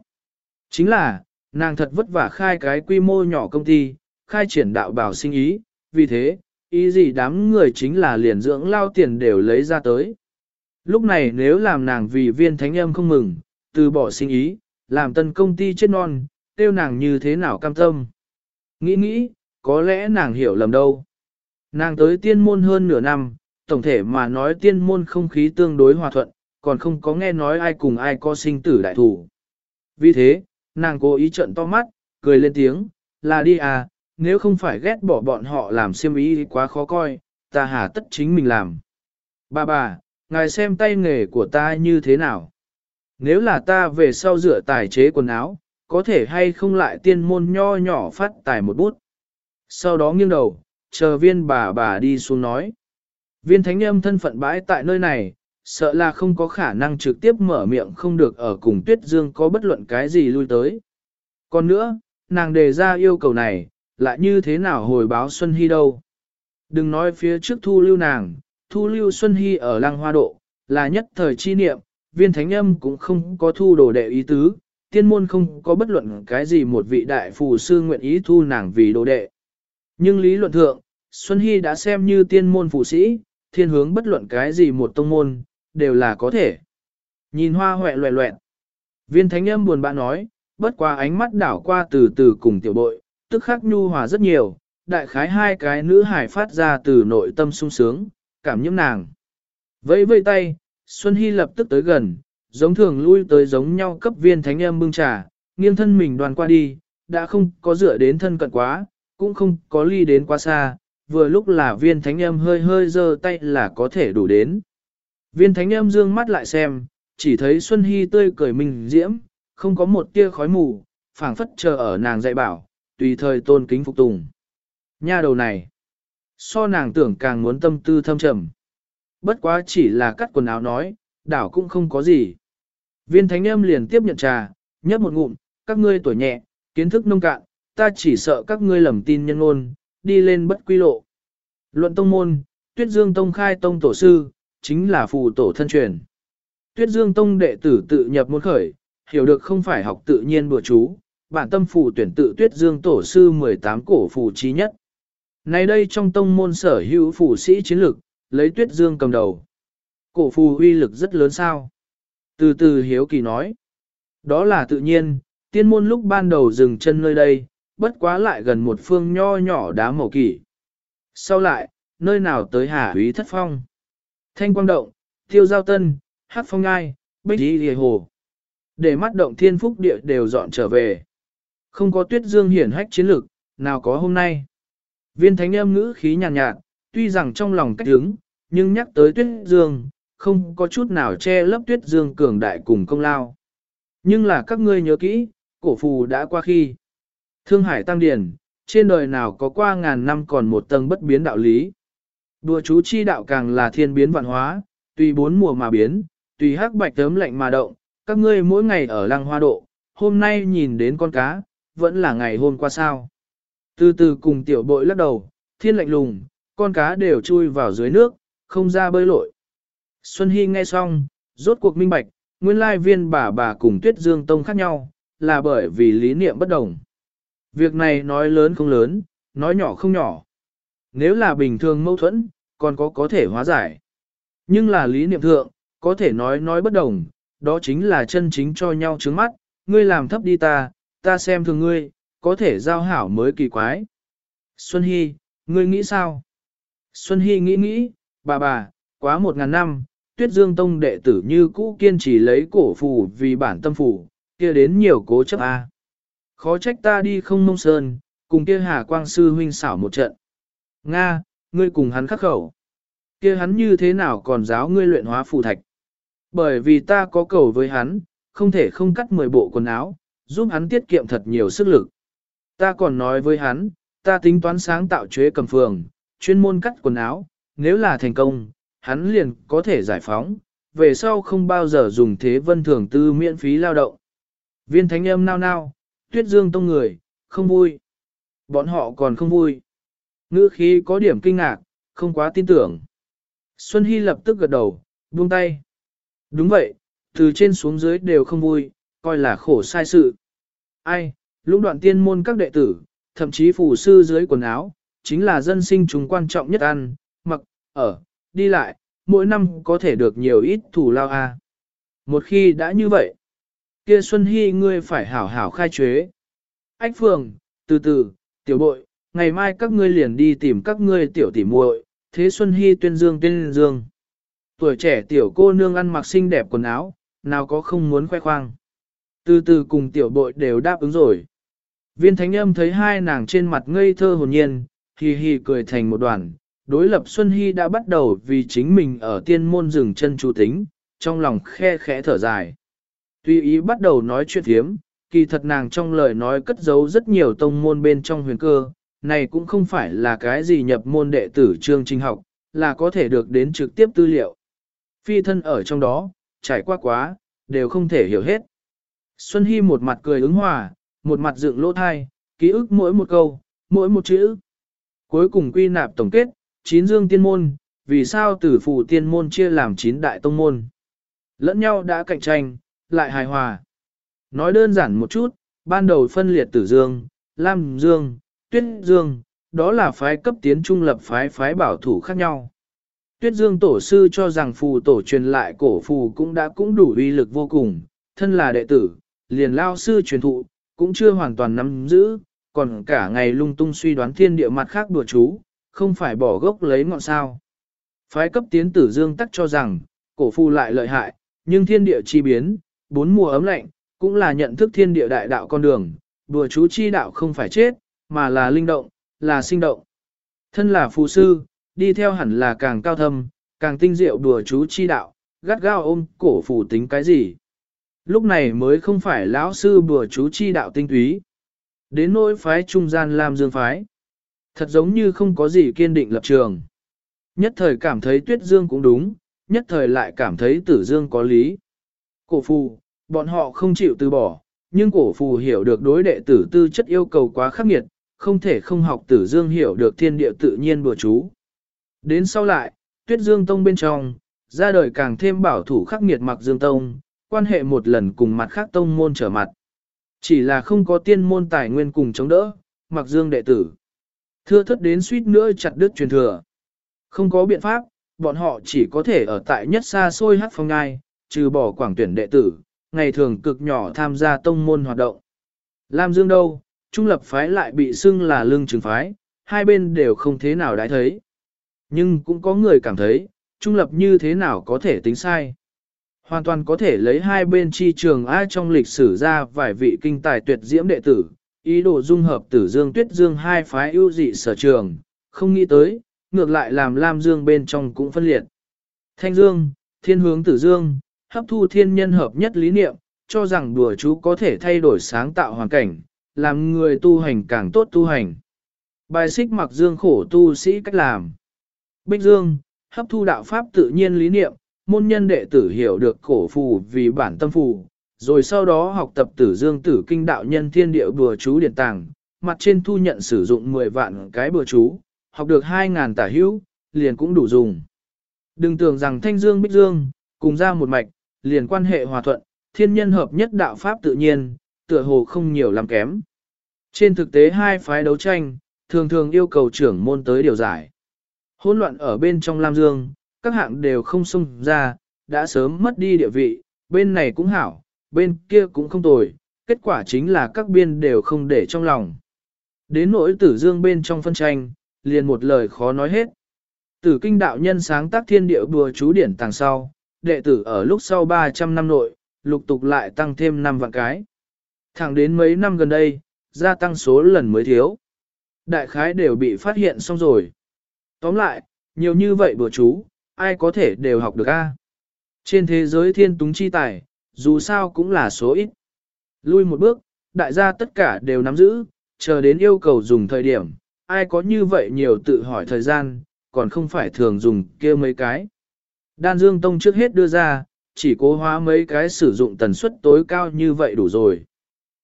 Chính là, nàng thật vất vả khai cái quy mô nhỏ công ty, khai triển đạo bảo sinh ý, vì thế, ý gì đám người chính là liền dưỡng lao tiền đều lấy ra tới. Lúc này nếu làm nàng vì viên thánh âm không mừng, từ bỏ sinh ý, làm tân công ty chết non, tiêu nàng như thế nào cam tâm. Nghĩ nghĩ, có lẽ nàng hiểu lầm đâu. Nàng tới tiên môn hơn nửa năm, tổng thể mà nói tiên môn không khí tương đối hòa thuận, còn không có nghe nói ai cùng ai có sinh tử đại thủ. Vì thế, nàng cố ý trận to mắt, cười lên tiếng, là đi à, nếu không phải ghét bỏ bọn họ làm siêm ý quá khó coi, ta hà tất chính mình làm. Bà bà, ngài xem tay nghề của ta như thế nào? Nếu là ta về sau rửa tài chế quần áo, có thể hay không lại tiên môn nho nhỏ phát tài một bút. Sau đó nghiêng đầu, chờ viên bà bà đi xuống nói. Viên thánh âm thân phận bãi tại nơi này, sợ là không có khả năng trực tiếp mở miệng không được ở cùng tuyết dương có bất luận cái gì lui tới. Còn nữa, nàng đề ra yêu cầu này, lại như thế nào hồi báo Xuân Hy đâu. Đừng nói phía trước thu lưu nàng, thu lưu Xuân Hy ở lăng hoa độ, là nhất thời chi niệm, viên thánh âm cũng không có thu đồ đệ ý tứ, tiên môn không có bất luận cái gì một vị đại phù sư nguyện ý thu nàng vì đồ đệ. Nhưng lý luận thượng, Xuân Hy đã xem như tiên môn phù sĩ, thiên hướng bất luận cái gì một tông môn, đều là có thể. Nhìn hoa hoẹ loẹ loẹn. Viên thánh âm buồn bã nói, bất qua ánh mắt đảo qua từ từ cùng tiểu bội, tức khắc nhu hòa rất nhiều, đại khái hai cái nữ hải phát ra từ nội tâm sung sướng, cảm nhiễm nàng. Vẫy vây tay, Xuân Hy lập tức tới gần, giống thường lui tới giống nhau cấp viên thánh âm bưng trà, nghiêng thân mình đoàn qua đi, đã không có dựa đến thân cận quá, cũng không có ly đến quá xa, vừa lúc là viên thánh âm hơi hơi giơ tay là có thể đủ đến. Viên thánh âm dương mắt lại xem, chỉ thấy Xuân Hy tươi cười mình diễm, không có một tia khói mù, phảng phất chờ ở nàng dạy bảo, tùy thời tôn kính phục tùng. Nha đầu này, so nàng tưởng càng muốn tâm tư thâm trầm. Bất quá chỉ là cắt quần áo nói, đảo cũng không có gì. Viên thánh âm liền tiếp nhận trà, nhấp một ngụm, các ngươi tuổi nhẹ, kiến thức nông cạn, ta chỉ sợ các ngươi lầm tin nhân ngôn, đi lên bất quy lộ. Luận tông môn, Tuyết Dương Tông khai tông tổ sư, chính là phù tổ thân truyền. Tuyết Dương Tông đệ tử tự nhập môn khởi, hiểu được không phải học tự nhiên bừa chú, bản tâm phù tuyển tự Tuyết Dương tổ sư 18 cổ phù trí nhất. Nay đây trong tông môn sở hữu phù sĩ chiến lực, lấy Tuyết Dương cầm đầu. Cổ phù uy lực rất lớn sao? Từ từ hiếu kỳ nói. Đó là tự nhiên, tiên môn lúc ban đầu dừng chân nơi đây, bất quá lại gần một phương nho nhỏ đá màu kỳ. Sau lại, nơi nào tới hà úy thất phong. Thanh quang động, tiêu giao tân, hát phong ngai, bích đi hề hồ. Để mắt động thiên phúc địa đều dọn trở về. Không có tuyết dương hiển hách chiến lực, nào có hôm nay. Viên thánh âm ngữ khí nhàn nhạt, nhạt, tuy rằng trong lòng cách đứng, nhưng nhắc tới tuyết dương, không có chút nào che lấp tuyết dương cường đại cùng công lao. Nhưng là các ngươi nhớ kỹ, cổ phù đã qua khi. Thương hải tăng điển, trên đời nào có qua ngàn năm còn một tầng bất biến đạo lý. Đùa chú chi đạo càng là thiên biến vạn hóa, tùy bốn mùa mà biến, tùy hắc bạch tấm lạnh mà động, các ngươi mỗi ngày ở lăng hoa độ, hôm nay nhìn đến con cá, vẫn là ngày hôm qua sao. Từ từ cùng tiểu bội lắc đầu, thiên lạnh lùng, con cá đều chui vào dưới nước, không ra bơi lội. Xuân Hy nghe xong, rốt cuộc minh bạch, nguyên lai viên bà bà cùng Tuyết Dương Tông khác nhau, là bởi vì lý niệm bất đồng. Việc này nói lớn không lớn, nói nhỏ không nhỏ. Nếu là bình thường mâu thuẫn, còn có có thể hóa giải. Nhưng là lý niệm thượng, có thể nói nói bất đồng, đó chính là chân chính cho nhau trướng mắt, ngươi làm thấp đi ta, ta xem thường ngươi, có thể giao hảo mới kỳ quái. Xuân Hy, ngươi nghĩ sao? Xuân Hy nghĩ nghĩ, bà bà, quá một ngàn năm, tuyết dương tông đệ tử như cũ kiên trì lấy cổ phù vì bản tâm phù, kia đến nhiều cố chấp a. Khó trách ta đi không mông sơn, cùng kia hà quang sư huynh xảo một trận. Nga, ngươi cùng hắn khắc khẩu. kia hắn như thế nào còn giáo ngươi luyện hóa phù thạch. Bởi vì ta có cầu với hắn, không thể không cắt 10 bộ quần áo, giúp hắn tiết kiệm thật nhiều sức lực. Ta còn nói với hắn, ta tính toán sáng tạo chế cầm phường, chuyên môn cắt quần áo, nếu là thành công, hắn liền có thể giải phóng, về sau không bao giờ dùng thế vân thường tư miễn phí lao động. Viên thánh âm nao nao, tuyết dương tông người, không vui. Bọn họ còn không vui. Ngữ khí có điểm kinh ngạc, không quá tin tưởng. Xuân Hy lập tức gật đầu, buông tay. Đúng vậy, từ trên xuống dưới đều không vui, coi là khổ sai sự. Ai, lũng đoạn tiên môn các đệ tử, thậm chí phù sư dưới quần áo, chính là dân sinh chúng quan trọng nhất ăn, mặc, ở, đi lại, mỗi năm có thể được nhiều ít thủ lao a. Một khi đã như vậy, kia Xuân Hy ngươi phải hảo hảo khai chế. Ách Phường, từ từ, tiểu bội, ngày mai các ngươi liền đi tìm các ngươi tiểu tỉ muội, thế Xuân Hy tuyên dương tuyên dương. Tuổi trẻ tiểu cô nương ăn mặc xinh đẹp quần áo, nào có không muốn khoe khoang. Từ từ cùng tiểu bội đều đáp ứng rồi. Viên thánh âm thấy hai nàng trên mặt ngây thơ hồn nhiên, hì hì cười thành một đoàn. Đối lập Xuân Hy đã bắt đầu vì chính mình ở tiên môn rừng chân chủ tính, trong lòng khe khẽ thở dài. Tuy ý bắt đầu nói chuyện thiếm, kỳ thật nàng trong lời nói cất giấu rất nhiều tông môn bên trong huyền cơ, này cũng không phải là cái gì nhập môn đệ tử chương trình học, là có thể được đến trực tiếp tư liệu. Phi thân ở trong đó, trải qua quá, đều không thể hiểu hết. Xuân Hy một mặt cười ứng hòa, một mặt dựng lỗ thai, ký ức mỗi một câu, mỗi một chữ. Cuối cùng quy nạp tổng kết, chín dương tiên môn, vì sao tử Phụ tiên môn chia làm chín đại tông môn. Lẫn nhau đã cạnh tranh, lại hài hòa. Nói đơn giản một chút, ban đầu phân liệt tử dương, lam dương, tuyết dương, đó là phái cấp tiến trung lập phái phái bảo thủ khác nhau. Tuyết dương tổ sư cho rằng phù tổ truyền lại cổ phù cũng đã cũng đủ uy lực vô cùng, thân là đệ tử, liền lao sư truyền thụ, cũng chưa hoàn toàn nắm giữ, còn cả ngày lung tung suy đoán thiên địa mặt khác đùa chú, không phải bỏ gốc lấy ngọn sao. Phái cấp tiến tử dương tắc cho rằng, cổ phù lại lợi hại, nhưng thiên địa chi biến, bốn mùa ấm lạnh, cũng là nhận thức thiên địa đại đạo con đường, đùa chú chi đạo không phải chết, mà là linh động, là sinh động. Thân là phù sư, đi theo hẳn là càng cao thâm, càng tinh diệu đùa chú chi đạo, gắt gao ôm cổ phù tính cái gì. Lúc này mới không phải lão sư bùa chú chi đạo tinh túy. Đến nỗi phái trung gian làm dương phái. Thật giống như không có gì kiên định lập trường. Nhất thời cảm thấy tuyết dương cũng đúng, nhất thời lại cảm thấy tử dương có lý. Cổ phù, bọn họ không chịu từ bỏ, nhưng cổ phù hiểu được đối đệ tử tư chất yêu cầu quá khắc nghiệt, không thể không học tử dương hiểu được thiên địa tự nhiên bùa chú. Đến sau lại, tuyết dương tông bên trong, ra đời càng thêm bảo thủ khắc nghiệt mặc dương tông, quan hệ một lần cùng mặt khác tông môn trở mặt. Chỉ là không có tiên môn tài nguyên cùng chống đỡ, mặc dương đệ tử. Thưa thất đến suýt nữa chặt đứt truyền thừa. Không có biện pháp, bọn họ chỉ có thể ở tại nhất xa xôi hát phong ngai, trừ bỏ quảng tuyển đệ tử, ngày thường cực nhỏ tham gia tông môn hoạt động. Lam Dương đâu, trung lập phái lại bị xưng là lương trừng phái, hai bên đều không thế nào đã thấy. Nhưng cũng có người cảm thấy, trung lập như thế nào có thể tính sai. Hoàn toàn có thể lấy hai bên chi trường ai trong lịch sử ra vài vị kinh tài tuyệt diễm đệ tử, ý đồ dung hợp tử dương tuyết dương hai phái ưu dị sở trường, không nghĩ tới, ngược lại làm Lam Dương bên trong cũng phân liệt. Thanh Dương, thiên hướng tử dương, hấp thu thiên nhân hợp nhất lý niệm, cho rằng đùa chú có thể thay đổi sáng tạo hoàn cảnh, làm người tu hành càng tốt tu hành. Bài xích mặc dương khổ tu sĩ cách làm. Bích Dương, hấp thu đạo pháp tự nhiên lý niệm, môn nhân đệ tử hiểu được cổ phù vì bản tâm phù, rồi sau đó học tập tử dương tử kinh đạo nhân thiên địa bừa chú điển tàng, mặt trên thu nhận sử dụng 10 vạn cái bừa chú, học được 2.000 tả hữu, liền cũng đủ dùng. Đừng tưởng rằng thanh dương bích dương, cùng ra một mạch, liền quan hệ hòa thuận, thiên nhân hợp nhất đạo pháp tự nhiên, tựa hồ không nhiều làm kém. Trên thực tế hai phái đấu tranh, thường thường yêu cầu trưởng môn tới điều giải. Hỗn loạn ở bên trong Lam Dương, các hạng đều không xông ra, đã sớm mất đi địa vị, bên này cũng hảo, bên kia cũng không tồi, kết quả chính là các biên đều không để trong lòng. Đến nỗi tử dương bên trong phân tranh, liền một lời khó nói hết. Tử kinh đạo nhân sáng tác thiên địa bùa chú điển tàng sau, đệ tử ở lúc sau 300 năm nội, lục tục lại tăng thêm 5 vạn cái. Thẳng đến mấy năm gần đây, gia tăng số lần mới thiếu. Đại khái đều bị phát hiện xong rồi. Tóm lại, nhiều như vậy bùa chú, ai có thể đều học được a? Trên thế giới thiên túng chi tài, dù sao cũng là số ít. Lui một bước, đại gia tất cả đều nắm giữ, chờ đến yêu cầu dùng thời điểm, ai có như vậy nhiều tự hỏi thời gian, còn không phải thường dùng kia mấy cái. Đan Dương Tông trước hết đưa ra, chỉ cố hóa mấy cái sử dụng tần suất tối cao như vậy đủ rồi.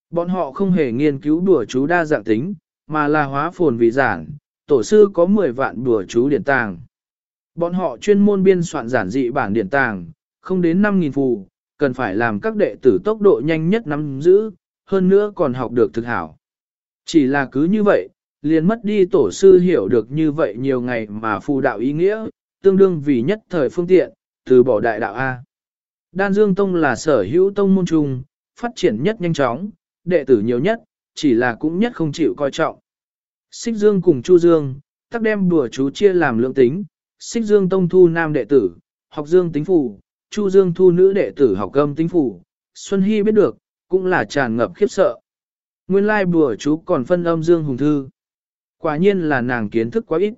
Bọn họ không hề nghiên cứu đùa chú đa dạng tính, mà là hóa phồn vì giản, tổ sư có 10 vạn đùa chú điển tàng. Bọn họ chuyên môn biên soạn giản dị bản điện tàng, không đến 5.000 phù, cần phải làm các đệ tử tốc độ nhanh nhất nắm giữ, hơn nữa còn học được thực hảo. Chỉ là cứ như vậy, liền mất đi tổ sư hiểu được như vậy nhiều ngày mà phù đạo ý nghĩa, tương đương vì nhất thời phương tiện, từ bỏ đại đạo A. Đan Dương Tông là sở hữu tông môn trung, phát triển nhất nhanh chóng, đệ tử nhiều nhất, chỉ là cũng nhất không chịu coi trọng. Xích Dương cùng Chu Dương, tắc đem bùa chú chia làm lượng tính, Xích Dương Tông thu nam đệ tử, học Dương tính phủ, Chu Dương thu nữ đệ tử học âm tính phủ. Xuân Hy biết được, cũng là tràn ngập khiếp sợ. Nguyên lai bùa chú còn phân âm Dương Hùng Thư. Quả nhiên là nàng kiến thức quá ít.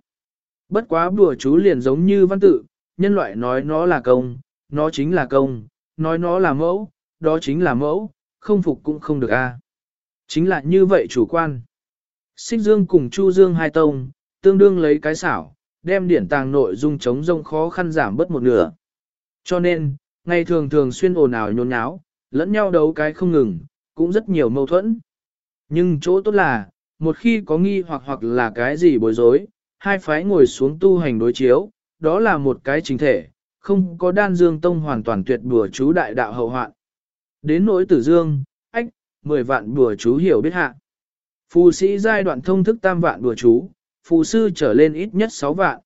Bất quá bùa chú liền giống như văn tự, nhân loại nói nó là công, nó chính là công, nói nó là mẫu, đó chính là mẫu, không phục cũng không được a. Chính là như vậy chủ quan. Xích Dương cùng Chu Dương hai tông, tương đương lấy cái xảo, đem điển tàng nội dung chống rông khó khăn giảm bớt một nửa. Cho nên, ngày thường thường xuyên ồn ào nhốn nháo, lẫn nhau đấu cái không ngừng, cũng rất nhiều mâu thuẫn. Nhưng chỗ tốt là, một khi có nghi hoặc hoặc là cái gì bối rối, hai phái ngồi xuống tu hành đối chiếu, đó là một cái chính thể, không có đan dương tông hoàn toàn tuyệt bùa chú đại đạo hậu hoạn. Đến nỗi tử dương, ách, 10 vạn bùa chú hiểu biết hạ. Phù sĩ giai đoạn thông thức tam vạn bùa chú, phù sư trở lên ít nhất 6 vạn.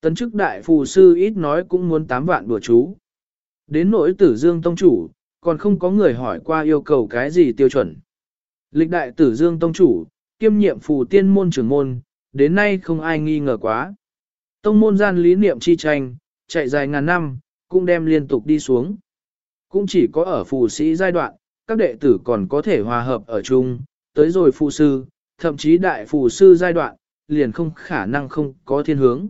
Tấn chức đại phù sư ít nói cũng muốn 8 vạn bùa chú. Đến nỗi tử dương tông chủ, còn không có người hỏi qua yêu cầu cái gì tiêu chuẩn. Lịch đại tử dương tông chủ, kiêm nhiệm phù tiên môn trưởng môn, đến nay không ai nghi ngờ quá. Tông môn gian lý niệm chi tranh, chạy dài ngàn năm, cũng đem liên tục đi xuống. Cũng chỉ có ở phù sĩ giai đoạn, các đệ tử còn có thể hòa hợp ở chung, tới rồi phù sư, thậm chí đại phù sư giai đoạn, liền không khả năng không có thiên hướng.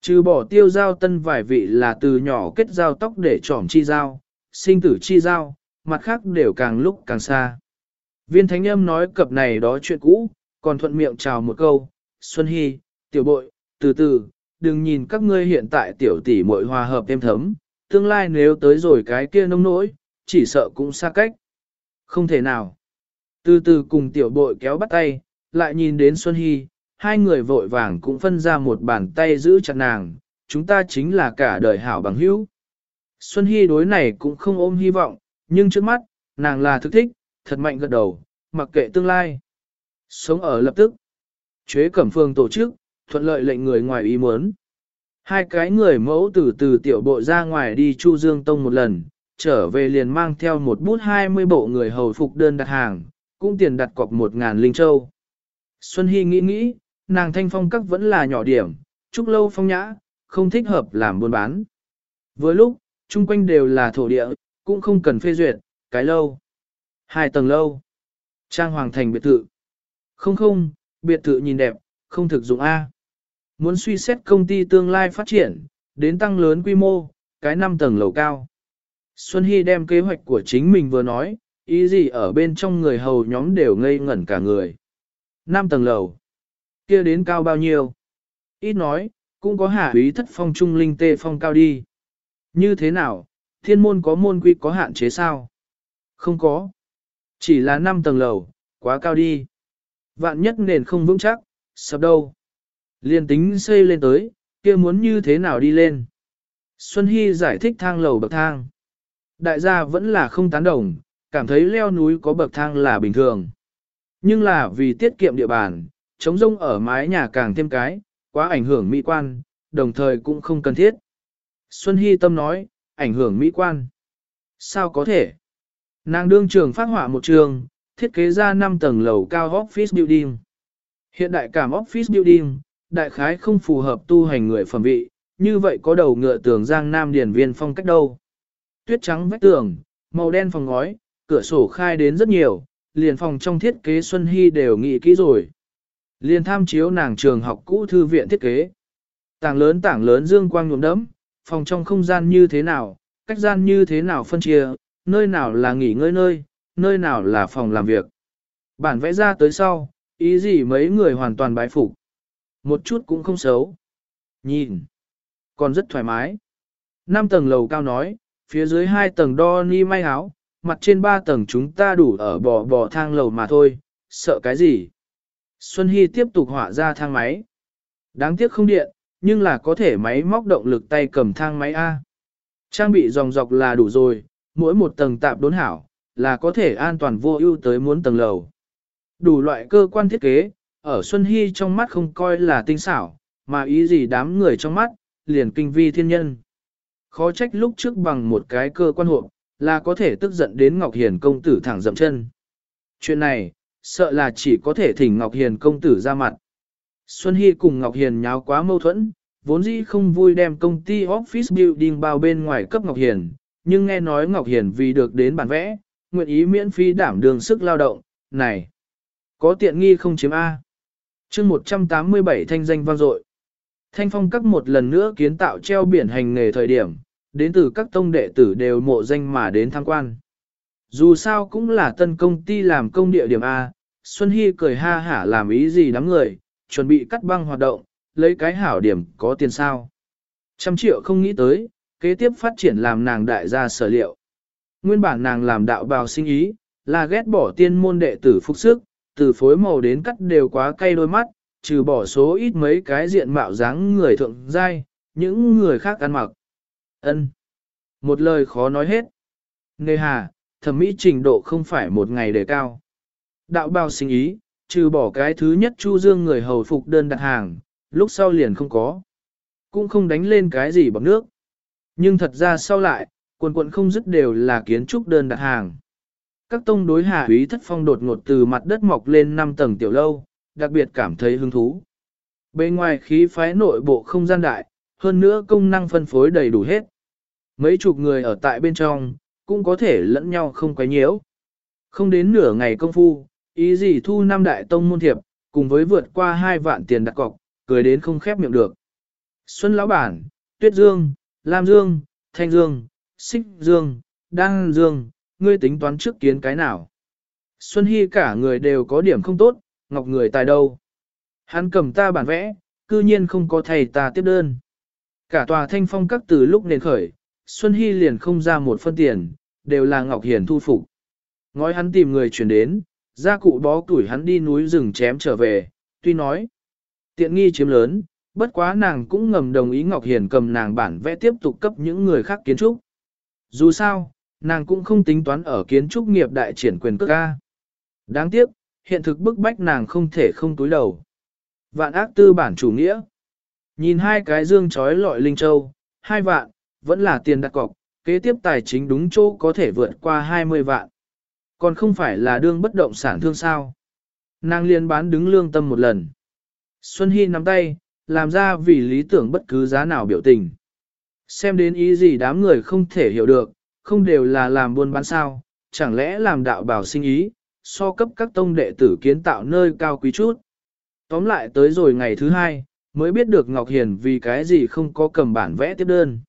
Trừ bỏ tiêu giao tân vài vị là từ nhỏ kết giao tóc để trỏm chi giao, sinh tử chi giao, mặt khác đều càng lúc càng xa. Viên thánh âm nói cập này đó chuyện cũ, còn thuận miệng chào một câu, Xuân Hy, tiểu bội, từ từ, đừng nhìn các ngươi hiện tại tiểu tỷ muội hòa hợp êm thấm, tương lai nếu tới rồi cái kia nông nỗi, chỉ sợ cũng xa cách. Không thể nào. Từ từ cùng tiểu bội kéo bắt tay, lại nhìn đến Xuân Hy, hai người vội vàng cũng phân ra một bàn tay giữ chặt nàng, chúng ta chính là cả đời hảo bằng hữu. Xuân Hy đối này cũng không ôm hy vọng, nhưng trước mắt, nàng là thực thích, thật mạnh gật đầu, mặc kệ tương lai. Sống ở lập tức. Chế cẩm phương tổ chức, thuận lợi lệnh người ngoài ý muốn. Hai cái người mẫu từ từ tiểu bộ ra ngoài đi Chu Dương Tông một lần, trở về liền mang theo một bút 20 bộ người hầu phục đơn đặt hàng, cũng tiền đặt cọc một ngàn linh châu. Xuân Hy nghĩ nghĩ, nàng thanh phong các vẫn là nhỏ điểm, trúc lâu phong nhã, không thích hợp làm buôn bán. Với lúc, chung quanh đều là thổ địa, cũng không cần phê duyệt, cái lâu. Hai tầng lâu. Trang hoàng thành biệt thự. Không không, biệt thự nhìn đẹp, không thực dụng A. Muốn suy xét công ty tương lai phát triển, đến tăng lớn quy mô, cái năm tầng lầu cao. Xuân Hy đem kế hoạch của chính mình vừa nói, ý gì ở bên trong người hầu nhóm đều ngây ngẩn cả người. Năm tầng lầu kia đến cao bao nhiêu? Ít nói, cũng có hạ ý thất phong trung linh tê phong cao đi. Như thế nào, thiên môn có môn quy có hạn chế sao? Không có. Chỉ là năm tầng lầu, quá cao đi. Vạn nhất nền không vững chắc, sập đâu. Liên tính xây lên tới, kia muốn như thế nào đi lên. Xuân Hy giải thích thang lầu bậc thang. Đại gia vẫn là không tán đồng, cảm thấy leo núi có bậc thang là bình thường. Nhưng là vì tiết kiệm địa bàn, chống rông ở mái nhà càng thêm cái, quá ảnh hưởng mỹ quan, đồng thời cũng không cần thiết. Xuân Hy Tâm nói, ảnh hưởng mỹ quan. Sao có thể? Nàng đương trường phát họa một trường, thiết kế ra 5 tầng lầu cao office building. Hiện đại cảm office building, đại khái không phù hợp tu hành người phẩm vị, như vậy có đầu ngựa tường giang nam điển viên phong cách đâu. Tuyết trắng vách tường, màu đen phòng ngói, cửa sổ khai đến rất nhiều, liền phòng trong thiết kế Xuân Hy đều nghĩ kỹ rồi. Liền tham chiếu nàng trường học cũ thư viện thiết kế. Tảng lớn tảng lớn dương quang nhuộm đẫm, phòng trong không gian như thế nào, cách gian như thế nào phân chia, nơi nào là nghỉ ngơi nơi, nơi nào là phòng làm việc. Bản vẽ ra tới sau, ý gì mấy người hoàn toàn bái phục. Một chút cũng không xấu. Nhìn, còn rất thoải mái. Năm tầng lầu cao nói, phía dưới hai tầng đo ni may áo, mặt trên ba tầng chúng ta đủ ở bò bò thang lầu mà thôi, sợ cái gì. Xuân Hy tiếp tục họa ra thang máy. Đáng tiếc không điện, nhưng là có thể máy móc động lực tay cầm thang máy A. Trang bị dòng dọc là đủ rồi, mỗi một tầng tạp đốn hảo, là có thể an toàn vô ưu tới muốn tầng lầu. Đủ loại cơ quan thiết kế, ở Xuân Hy trong mắt không coi là tinh xảo, mà ý gì đám người trong mắt, liền kinh vi thiên nhân. Khó trách lúc trước bằng một cái cơ quan hộp, là có thể tức giận đến Ngọc Hiền công tử thẳng dậm chân. Chuyện này, sợ là chỉ có thể thỉnh Ngọc Hiền công tử ra mặt. Xuân Hy cùng Ngọc Hiền nháo quá mâu thuẫn, vốn dĩ không vui đem công ty office building bao bên ngoài cấp Ngọc Hiền, nhưng nghe nói Ngọc Hiền vì được đến bản vẽ, nguyện ý miễn phí đảm đường sức lao động, này, có tiện nghi không chiếm A. chương 187 thanh danh vang dội Thanh phong các một lần nữa kiến tạo treo biển hành nghề thời điểm, đến từ các tông đệ tử đều mộ danh mà đến tham quan. Dù sao cũng là tân công ty làm công địa điểm A, Xuân Hy cười ha hả làm ý gì đám người, chuẩn bị cắt băng hoạt động, lấy cái hảo điểm có tiền sao. Trăm triệu không nghĩ tới, kế tiếp phát triển làm nàng đại gia sở liệu. Nguyên bản nàng làm đạo bào sinh ý, là ghét bỏ tiên môn đệ tử phục sức, từ phối màu đến cắt đều quá cay đôi mắt, trừ bỏ số ít mấy cái diện mạo dáng người thượng giai, những người khác ăn mặc. ân Một lời khó nói hết. Nề hà, thẩm mỹ trình độ không phải một ngày đề cao. Đạo bào sinh ý, trừ bỏ cái thứ nhất Chu Dương người hầu phục đơn đặt hàng, lúc sau liền không có. Cũng không đánh lên cái gì bằng nước. Nhưng thật ra sau lại, quần quận không dứt đều là kiến trúc đơn đặt hàng. Các tông đối hạ úy thất phong đột ngột từ mặt đất mọc lên 5 tầng tiểu lâu, đặc biệt cảm thấy hứng thú. Bên ngoài khí phái nội bộ không gian đại, hơn nữa công năng phân phối đầy đủ hết. Mấy chục người ở tại bên trong, cũng có thể lẫn nhau không quấy nhiễu. Không đến nửa ngày công phu, ý gì thu năm đại tông môn thiệp, cùng với vượt qua hai vạn tiền đặt cọc, cười đến không khép miệng được. Xuân Lão Bản, Tuyết Dương, Lam Dương, Thanh Dương, Xích Dương, Đăng Dương, ngươi tính toán trước kiến cái nào. Xuân Hy cả người đều có điểm không tốt, ngọc người tài đâu. Hắn cầm ta bản vẽ, cư nhiên không có thầy ta tiếp đơn. Cả tòa thanh phong các từ lúc nền khởi, Xuân Hy liền không ra một phân tiền, đều là Ngọc Hiền thu phục. Ngói hắn tìm người chuyển đến, ra cụ bó tuổi hắn đi núi rừng chém trở về, tuy nói, tiện nghi chiếm lớn, bất quá nàng cũng ngầm đồng ý Ngọc Hiền cầm nàng bản vẽ tiếp tục cấp những người khác kiến trúc. Dù sao, nàng cũng không tính toán ở kiến trúc nghiệp đại triển quyền cước ca. Đáng tiếc, hiện thực bức bách nàng không thể không túi đầu. Vạn ác tư bản chủ nghĩa. Nhìn hai cái dương trói lọi linh châu, hai vạn, vẫn là tiền đặt cọc, kế tiếp tài chính đúng chỗ có thể vượt qua 20 vạn. Còn không phải là đương bất động sản thương sao. Nàng liên bán đứng lương tâm một lần. Xuân Hy nắm tay, làm ra vì lý tưởng bất cứ giá nào biểu tình. Xem đến ý gì đám người không thể hiểu được, không đều là làm buôn bán sao, chẳng lẽ làm đạo bảo sinh ý, so cấp các tông đệ tử kiến tạo nơi cao quý chút. Tóm lại tới rồi ngày thứ hai, mới biết được Ngọc Hiền vì cái gì không có cầm bản vẽ tiếp đơn.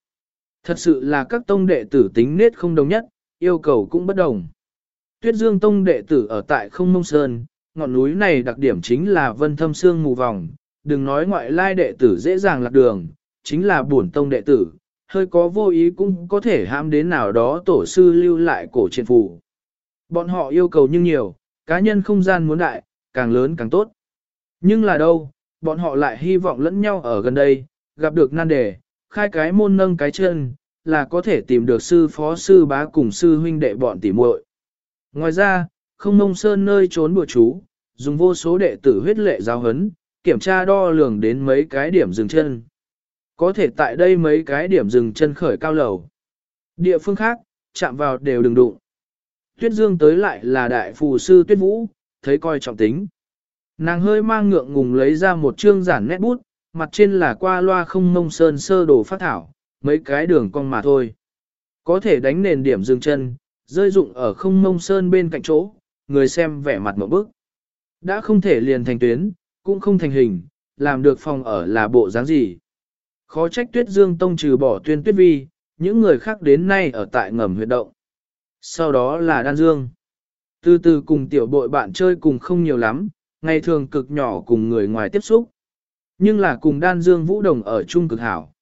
Thật sự là các tông đệ tử tính nết không đồng nhất, yêu cầu cũng bất đồng. Tuyết Dương Tông đệ tử ở tại không mông sơn, ngọn núi này đặc điểm chính là vân thâm sương mù vòng, đừng nói ngoại lai đệ tử dễ dàng lạc đường, chính là bổn tông đệ tử, hơi có vô ý cũng có thể ham đến nào đó tổ sư lưu lại cổ triện phù. Bọn họ yêu cầu nhưng nhiều, cá nhân không gian muốn đại, càng lớn càng tốt. Nhưng là đâu, bọn họ lại hy vọng lẫn nhau ở gần đây, gặp được nan đề, khai cái môn nâng cái chân, là có thể tìm được sư phó sư bá cùng sư huynh đệ bọn tỉ muội. Ngoài ra, không nông sơn nơi trốn bùa chú, dùng vô số đệ tử huyết lệ giáo hấn, kiểm tra đo lường đến mấy cái điểm dừng chân. Có thể tại đây mấy cái điểm dừng chân khởi cao lầu. Địa phương khác, chạm vào đều đừng đụng. Tuyết Dương tới lại là đại phù sư Tuyết Vũ, thấy coi trọng tính. Nàng hơi mang ngượng ngùng lấy ra một chương giản nét bút, mặt trên là qua loa không mông sơn sơ đồ phát thảo, mấy cái đường cong mà thôi. Có thể đánh nền điểm dừng chân, rơi dụng ở không mông sơn bên cạnh chỗ, người xem vẻ mặt một bức. Đã không thể liền thành tuyến, cũng không thành hình, làm được phòng ở là bộ dáng gì. Khó trách tuyết dương tông trừ bỏ tuyên tuyết vi, những người khác đến nay ở tại ngầm huyệt động. Sau đó là đan dương. Từ từ cùng tiểu bội bạn chơi cùng không nhiều lắm, ngày thường cực nhỏ cùng người ngoài tiếp xúc. Nhưng là cùng đan dương vũ đồng ở chung cực hảo.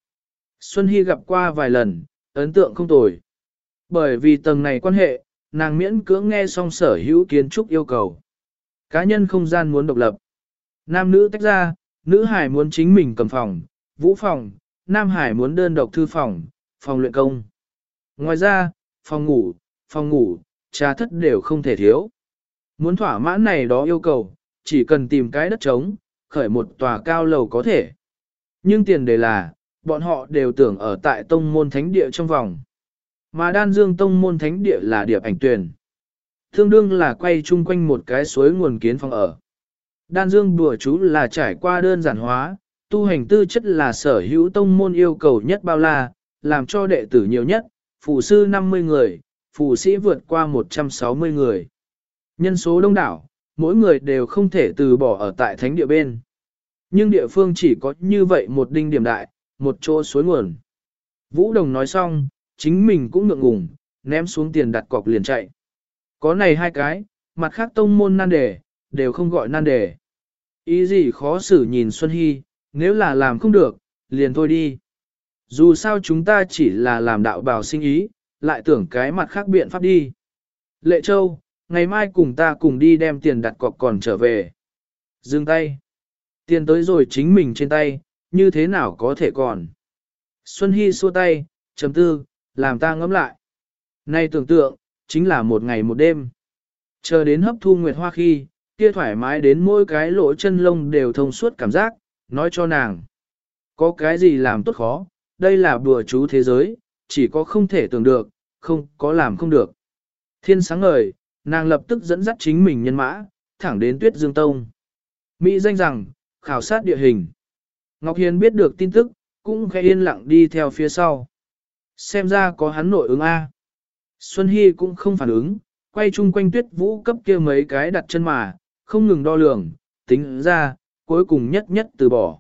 Xuân Hy gặp qua vài lần, ấn tượng không tồi. Bởi vì tầng này quan hệ, nàng miễn cưỡng nghe xong sở hữu kiến trúc yêu cầu. Cá nhân không gian muốn độc lập. Nam nữ tách ra, nữ hải muốn chính mình cầm phòng, vũ phòng, nam hải muốn đơn độc thư phòng, phòng luyện công. Ngoài ra, phòng ngủ, phòng ngủ, trà thất đều không thể thiếu. Muốn thỏa mãn này đó yêu cầu, chỉ cần tìm cái đất trống, khởi một tòa cao lầu có thể. Nhưng tiền đề là, bọn họ đều tưởng ở tại tông môn thánh địa trong vòng. Mà đan dương tông môn thánh địa là điệp ảnh tuyển. Thương đương là quay chung quanh một cái suối nguồn kiến phòng ở. Đan dương đùa chú là trải qua đơn giản hóa, tu hành tư chất là sở hữu tông môn yêu cầu nhất bao la, làm cho đệ tử nhiều nhất, phụ sư 50 người, phụ sĩ vượt qua 160 người. Nhân số đông đảo, mỗi người đều không thể từ bỏ ở tại thánh địa bên. Nhưng địa phương chỉ có như vậy một đinh điểm đại, một chỗ suối nguồn. Vũ Đồng nói xong, chính mình cũng ngượng ngùng, ném xuống tiền đặt cọc liền chạy. Có này hai cái, mặt khác tông môn nan đề, đều không gọi nan đề. Ý gì khó xử nhìn Xuân Hy, nếu là làm không được, liền thôi đi. Dù sao chúng ta chỉ là làm đạo bào sinh ý, lại tưởng cái mặt khác biện pháp đi. Lệ Châu, ngày mai cùng ta cùng đi đem tiền đặt cọc còn trở về. Dừng tay. Tiền tới rồi chính mình trên tay, như thế nào có thể còn. Xuân Hy xua tay, chấm tư, làm ta ngẫm lại. Nay tưởng tượng, chính là một ngày một đêm. Chờ đến hấp thu nguyệt hoa khi, kia thoải mái đến mỗi cái lỗ chân lông đều thông suốt cảm giác, nói cho nàng. Có cái gì làm tốt khó, đây là bùa chú thế giới, chỉ có không thể tưởng được, không có làm không được. Thiên sáng ngời, nàng lập tức dẫn dắt chính mình nhân mã, thẳng đến tuyết dương tông. Mỹ danh rằng, khảo sát địa hình. Ngọc Hiền biết được tin tức, cũng khẽ yên lặng đi theo phía sau. Xem ra có hắn nội ứng A. Xuân Hy cũng không phản ứng, quay chung quanh tuyết vũ cấp kia mấy cái đặt chân mà, không ngừng đo lường, tính ra, cuối cùng nhất nhất từ bỏ.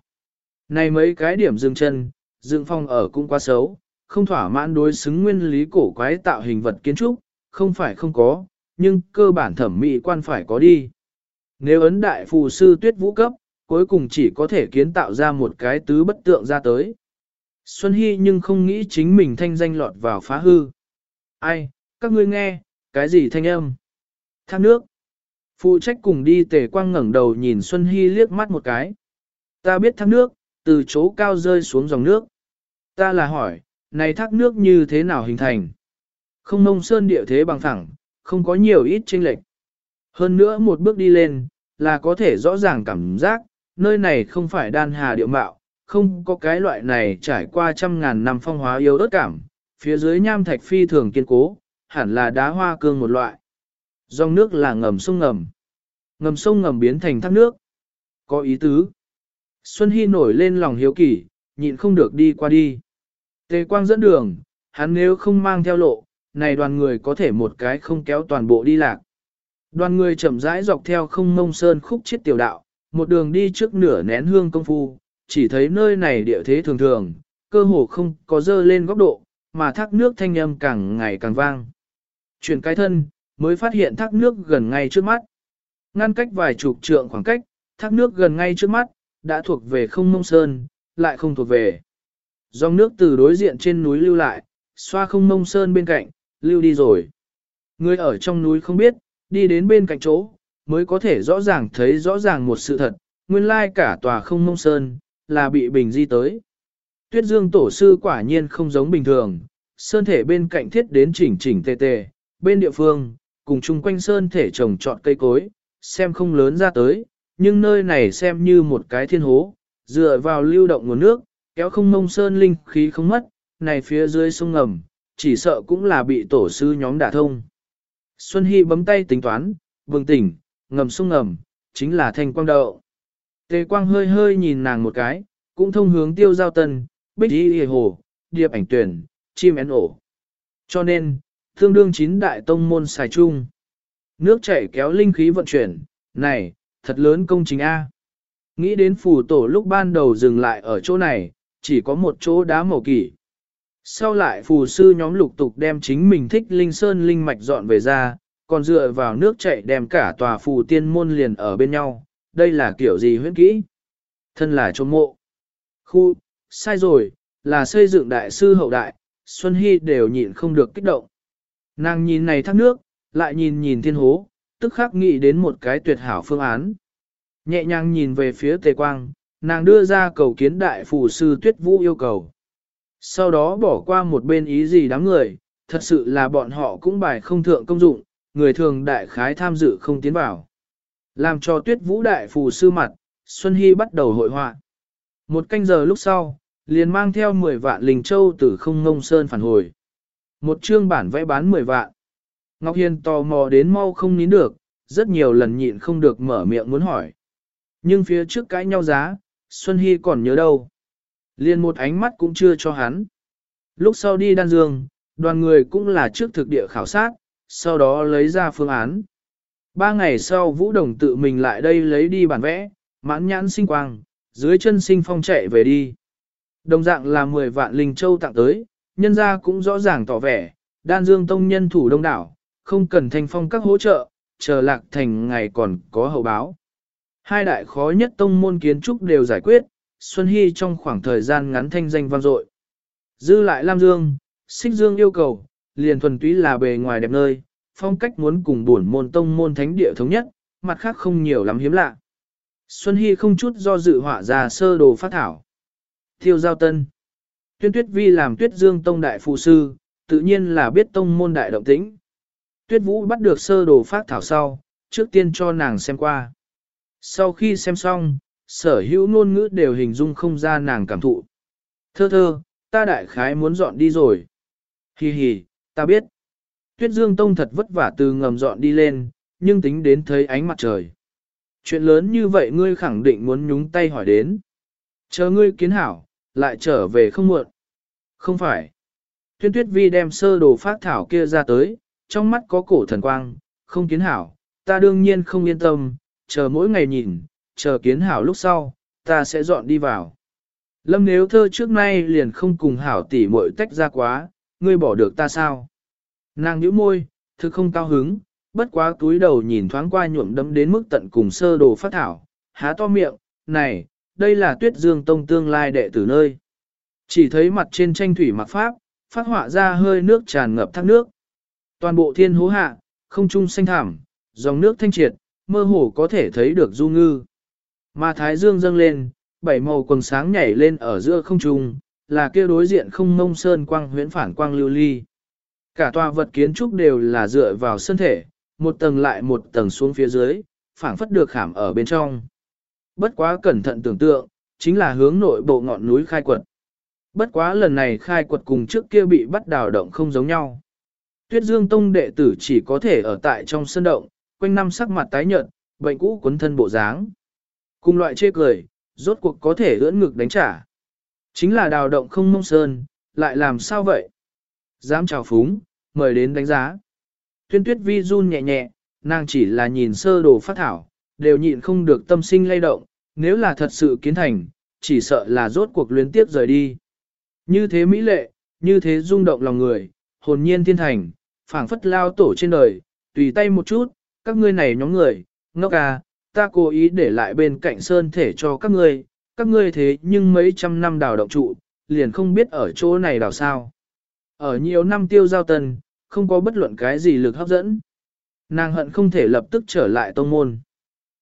Này mấy cái điểm dừng chân, dừng phong ở cũng quá xấu, không thỏa mãn đối xứng nguyên lý cổ quái tạo hình vật kiến trúc, không phải không có, nhưng cơ bản thẩm mỹ quan phải có đi. Nếu ấn đại phù sư tuyết vũ cấp, cuối cùng chỉ có thể kiến tạo ra một cái tứ bất tượng ra tới. Xuân Hy nhưng không nghĩ chính mình thanh danh lọt vào phá hư. Ai, các ngươi nghe, cái gì thanh âm? Thác nước. Phụ trách cùng đi tề quang ngẩng đầu nhìn Xuân Hy liếc mắt một cái. Ta biết thác nước, từ chỗ cao rơi xuống dòng nước. Ta là hỏi, này thác nước như thế nào hình thành? Không nông sơn địa thế bằng thẳng, không có nhiều ít chênh lệch. Hơn nữa một bước đi lên, là có thể rõ ràng cảm giác, nơi này không phải đan hà địa mạo, không có cái loại này trải qua trăm ngàn năm phong hóa yếu ớt cảm, phía dưới nham thạch phi thường kiên cố, hẳn là đá hoa cương một loại. Dòng nước là ngầm sông ngầm. Ngầm sông ngầm biến thành thác nước. Có ý tứ. Xuân Hy nổi lên lòng hiếu kỳ, nhịn không được đi qua đi. Tề quang dẫn đường, hắn nếu không mang theo lộ, này đoàn người có thể một cái không kéo toàn bộ đi lạc. Đoàn người chậm rãi dọc theo không mông sơn khúc chiết tiểu đạo, một đường đi trước nửa nén hương công phu, chỉ thấy nơi này địa thế thường thường, cơ hồ không có dơ lên góc độ, mà thác nước thanh âm càng ngày càng vang. Chuyển cái thân, mới phát hiện thác nước gần ngay trước mắt. Ngăn cách vài chục trượng khoảng cách, thác nước gần ngay trước mắt, đã thuộc về không mông sơn, lại không thuộc về. Dòng nước từ đối diện trên núi lưu lại, xoa không mông sơn bên cạnh, lưu đi rồi. Người ở trong núi không biết, đi đến bên cạnh chỗ, mới có thể rõ ràng thấy rõ ràng một sự thật, nguyên lai cả tòa không mông sơn, là bị bình di tới. Tuyết dương tổ sư quả nhiên không giống bình thường, sơn thể bên cạnh thiết đến chỉnh chỉnh tề tề, bên địa phương, cùng chung quanh sơn thể trồng trọt cây cối, xem không lớn ra tới, nhưng nơi này xem như một cái thiên hố, dựa vào lưu động nguồn nước, kéo không mông sơn linh khí không mất, này phía dưới sông ngầm, chỉ sợ cũng là bị tổ sư nhóm đả thông. Xuân Hy bấm tay tính toán, bừng tỉnh, ngầm sung ngầm, chính là thanh quang đậu. Tề quang hơi hơi nhìn nàng một cái, cũng thông hướng tiêu giao tân, bích đi hề hồ, điệp ảnh tuyển, chim én ổ. Cho nên, tương đương chín đại tông môn xài chung. Nước chảy kéo linh khí vận chuyển, này, thật lớn công trình A. Nghĩ đến phù tổ lúc ban đầu dừng lại ở chỗ này, chỉ có một chỗ đá màu kỷ. Sau lại phù sư nhóm lục tục đem chính mình thích linh sơn linh mạch dọn về ra, còn dựa vào nước chảy đem cả tòa phù tiên môn liền ở bên nhau, đây là kiểu gì huyễn kỹ? Thân là trôn mộ. Khu, sai rồi, là xây dựng đại sư hậu đại, Xuân Hy đều nhịn không được kích động. Nàng nhìn này thác nước, lại nhìn nhìn thiên hố, tức khắc nghĩ đến một cái tuyệt hảo phương án. Nhẹ nhàng nhìn về phía tề quang, nàng đưa ra cầu kiến đại phù sư tuyết vũ yêu cầu. Sau đó bỏ qua một bên ý gì đám người, thật sự là bọn họ cũng bài không thượng công dụng, người thường đại khái tham dự không tiến vào. Làm cho tuyết vũ đại phù sư mặt, Xuân Hy bắt đầu hội họa. Một canh giờ lúc sau, liền mang theo 10 vạn linh châu từ không ngông sơn phản hồi. Một chương bản vẽ bán 10 vạn. Ngọc Hiền tò mò đến mau không nín được, rất nhiều lần nhịn không được mở miệng muốn hỏi. Nhưng phía trước cãi nhau giá, Xuân Hy còn nhớ đâu. Liền một ánh mắt cũng chưa cho hắn. Lúc sau đi đan dương, đoàn người cũng là trước thực địa khảo sát, sau đó lấy ra phương án. Ba ngày sau Vũ Đồng tự mình lại đây lấy đi bản vẽ, mãn nhãn sinh quang, dưới chân sinh phong chạy về đi. Đồng dạng là 10 vạn linh châu tặng tới, nhân ra cũng rõ ràng tỏ vẻ, đan dương tông nhân thủ đông đảo, không cần thanh phong các hỗ trợ, chờ lạc thành ngày còn có hậu báo. Hai đại khó nhất tông môn kiến trúc đều giải quyết, Xuân Hy trong khoảng thời gian ngắn thanh danh vang dội. Dư lại Lam Dương, Xích Dương yêu cầu, liền thuần túy là bề ngoài đẹp nơi, phong cách muốn cùng buồn môn tông môn thánh địa thống nhất, mặt khác không nhiều lắm hiếm lạ. Xuân Hy không chút do dự họa ra sơ đồ phát thảo. Thiêu giao tân. Tuyên tuyết vi làm tuyết dương tông đại phụ sư, tự nhiên là biết tông môn đại động tĩnh. Tuyết vũ bắt được sơ đồ phát thảo sau, trước tiên cho nàng xem qua. Sau khi xem xong, sở hữu ngôn ngữ đều hình dung không ra nàng cảm thụ. Thơ thơ, ta đại khái muốn dọn đi rồi. Hi hi, ta biết. Tuyết Dương Tông thật vất vả từ ngầm dọn đi lên, nhưng tính đến thấy ánh mặt trời. Chuyện lớn như vậy ngươi khẳng định muốn nhúng tay hỏi đến. Chờ ngươi kiến hảo, lại trở về không muộn. Không phải. Tuyên tuyết vi đem sơ đồ phát thảo kia ra tới, trong mắt có cổ thần quang, không kiến hảo, ta đương nhiên không yên tâm, chờ mỗi ngày nhìn, chờ kiến hảo lúc sau, ta sẽ dọn đi vào. Lâm nếu thơ trước nay liền không cùng hảo tỉ muội tách ra quá, ngươi bỏ được ta sao? Nàng nhíu môi, thực không cao hứng, bất quá túi đầu nhìn thoáng qua nhuộm đấm đến mức tận cùng sơ đồ phát thảo, há to miệng, này, đây là tuyết dương tông tương lai đệ tử nơi. Chỉ thấy mặt trên tranh thủy mặc pháp, phát họa ra hơi nước tràn ngập thác nước. Toàn bộ thiên hố hạ, không trung xanh thảm, dòng nước thanh triệt, mơ hồ có thể thấy được du ngư. Mà thái dương dâng lên, bảy màu quần sáng nhảy lên ở giữa không trung, là kia đối diện không mông sơn quang huyễn phản quang lưu ly. Cả tòa vật kiến trúc đều là dựa vào 身 thể, một tầng lại một tầng xuống phía dưới, phảng phất được khảm ở bên trong. Bất quá cẩn thận tưởng tượng, chính là hướng nội bộ ngọn núi khai quật. Bất quá lần này khai quật cùng trước kia bị bắt đào động không giống nhau. Tuyết Dương Tông đệ tử chỉ có thể ở tại trong sân động, quanh năm sắc mặt tái nhợt, bệnh cũ cuốn thân bộ dáng. Cùng loại chê cười, rốt cuộc có thể ưỡn ngực đánh trả. Chính là đào động không mông sơn, lại làm sao vậy? Dám chào phúng, mời đến đánh giá. Tuyên tuyết vi run nhẹ nhẹ, nàng chỉ là nhìn sơ đồ phát thảo, đều nhịn không được tâm sinh lay động, nếu là thật sự kiến thành, chỉ sợ là rốt cuộc luyến tiếp rời đi. Như thế mỹ lệ, như thế rung động lòng người, hồn nhiên thiên thành, phảng phất lao tổ trên đời, tùy tay một chút, các ngươi này nhóm người, ngốc à, ta cố ý để lại bên cạnh sơn thể cho các ngươi, các ngươi thế nhưng mấy trăm năm đào động trụ, liền không biết ở chỗ này đào sao. Ở nhiều năm tiêu giao tần, không có bất luận cái gì lực hấp dẫn. Nàng hận không thể lập tức trở lại tông môn.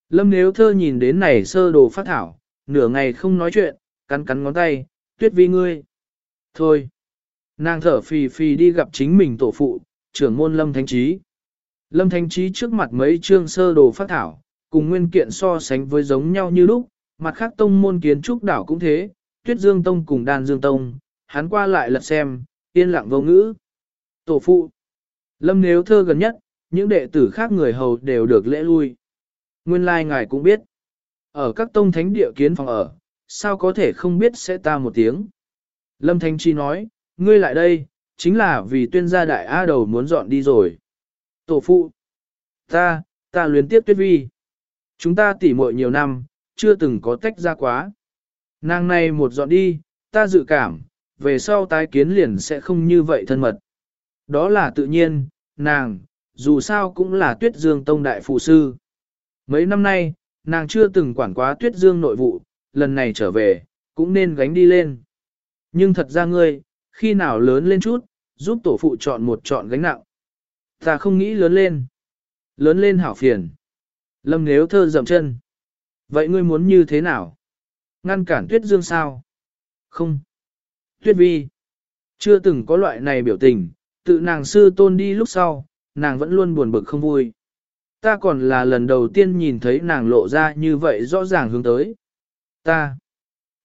Lâm nếu thơ nhìn đến này sơ đồ phát thảo, nửa ngày không nói chuyện, cắn cắn ngón tay, tuyết vi ngươi. Thôi. Nàng thở phì phì đi gặp chính mình tổ phụ, trưởng môn Lâm Thánh Trí. Lâm Thánh Trí trước mặt mấy chương sơ đồ phát thảo, cùng nguyên kiện so sánh với giống nhau như lúc, mặt khác tông môn kiến trúc đảo cũng thế, tuyết dương tông cùng đan dương tông, hắn qua lại lật xem, yên lặng vô ngữ. Tổ phụ, lâm nếu thơ gần nhất, những đệ tử khác người hầu đều được lễ lui. Nguyên lai ngài cũng biết, ở các tông thánh địa kiến phòng ở, sao có thể không biết sẽ ta một tiếng. Lâm Thanh Chi nói, ngươi lại đây, chính là vì tuyên gia đại A đầu muốn dọn đi rồi. Tổ phụ, ta, ta luyến tiếp tuyết vi. Chúng ta tỉ muội nhiều năm, chưa từng có tách ra quá. Nàng này một dọn đi, ta dự cảm, về sau tái kiến liền sẽ không như vậy thân mật. Đó là tự nhiên, nàng, dù sao cũng là tuyết dương tông đại phụ sư. Mấy năm nay, nàng chưa từng quản quá tuyết dương nội vụ, lần này trở về, cũng nên gánh đi lên. Nhưng thật ra ngươi, khi nào lớn lên chút, giúp tổ phụ chọn một chọn gánh nặng. Ta không nghĩ lớn lên. Lớn lên hảo phiền. Lâm nếu thơ dậm chân. Vậy ngươi muốn như thế nào? Ngăn cản tuyết dương sao? Không. Tuyết vi. Chưa từng có loại này biểu tình, tự nàng sư tôn đi lúc sau, nàng vẫn luôn buồn bực không vui. Ta còn là lần đầu tiên nhìn thấy nàng lộ ra như vậy rõ ràng hướng tới. Ta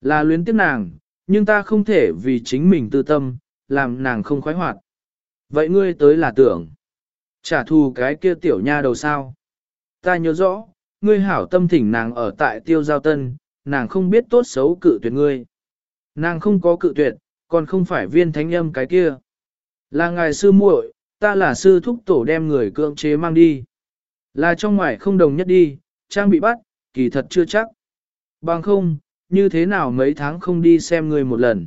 là luyến tiếc nàng, nhưng ta không thể vì chính mình tư tâm, làm nàng không khoái hoạt. Vậy ngươi tới là tưởng, trả thù cái kia tiểu nha đầu sao? Ta nhớ rõ, ngươi hảo tâm thỉnh nàng ở tại tiêu giao tân, nàng không biết tốt xấu cự tuyệt ngươi. Nàng không có cự tuyệt, còn không phải viên thánh âm cái kia. Là ngài sư muội, ta là sư thúc tổ đem người cưỡng chế mang đi. Là trong ngoài không đồng nhất đi, trang bị bắt, kỳ thật chưa chắc. Bằng không, như thế nào mấy tháng không đi xem người một lần.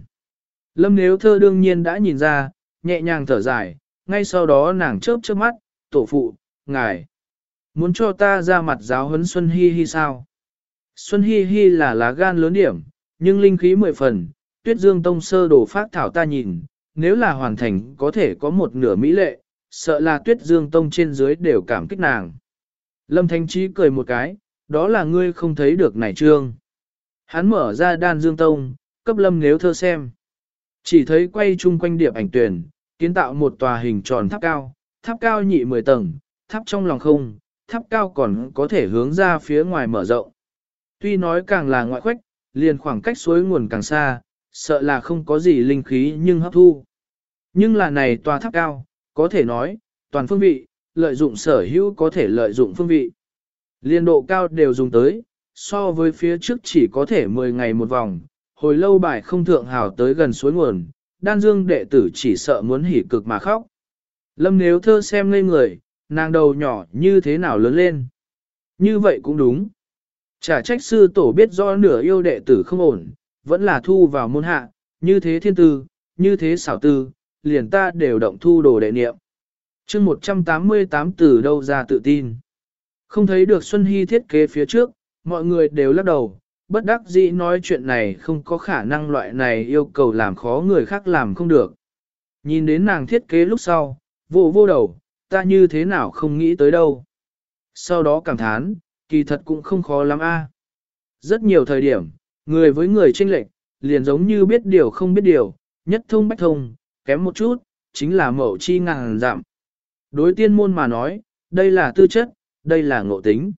Lâm nếu thơ đương nhiên đã nhìn ra, nhẹ nhàng thở dài, ngay sau đó nàng chớp chớp mắt, tổ phụ, ngài. Muốn cho ta ra mặt giáo huấn Xuân Hi Hi sao? Xuân Hi Hi là lá gan lớn điểm, nhưng linh khí mười phần, tuyết dương tông sơ đồ phát thảo ta nhìn, nếu là hoàn thành có thể có một nửa mỹ lệ, sợ là tuyết dương tông trên dưới đều cảm kích nàng. Lâm Thanh Trí cười một cái, đó là ngươi không thấy được này trương. Hắn mở ra đan dương tông, cấp lâm nếu thơ xem. Chỉ thấy quay chung quanh điệp ảnh tuyển, kiến tạo một tòa hình tròn tháp cao, tháp cao nhị 10 tầng, tháp trong lòng không, tháp cao còn có thể hướng ra phía ngoài mở rộng. Tuy nói càng là ngoại khoách, liền khoảng cách suối nguồn càng xa, sợ là không có gì linh khí nhưng hấp thu. Nhưng là này tòa tháp cao, có thể nói, toàn phương vị, lợi dụng sở hữu có thể lợi dụng phương vị. Liên độ cao đều dùng tới, so với phía trước chỉ có thể 10 ngày một vòng, hồi lâu bài không thượng hào tới gần suối nguồn, đan dương đệ tử chỉ sợ muốn hỉ cực mà khóc. Lâm nếu thơ xem ngây người, nàng đầu nhỏ như thế nào lớn lên. Như vậy cũng đúng. Chả trách sư tổ biết do nửa yêu đệ tử không ổn, vẫn là thu vào môn hạ, như thế thiên tư, như thế xảo tư, liền ta đều động thu đồ đệ niệm. chương 188 từ đâu ra tự tin. Không thấy được Xuân Hy thiết kế phía trước, mọi người đều lắc đầu, bất đắc dĩ nói chuyện này không có khả năng loại này yêu cầu làm khó người khác làm không được. Nhìn đến nàng thiết kế lúc sau, vô vô đầu, ta như thế nào không nghĩ tới đâu. Sau đó cảm thán, kỳ thật cũng không khó lắm a. Rất nhiều thời điểm, người với người tranh lệch, liền giống như biết điều không biết điều, nhất thông bách thông, kém một chút, chính là mẫu chi ngàn giảm. Đối tiên môn mà nói, đây là tư chất, đây là ngộ tính.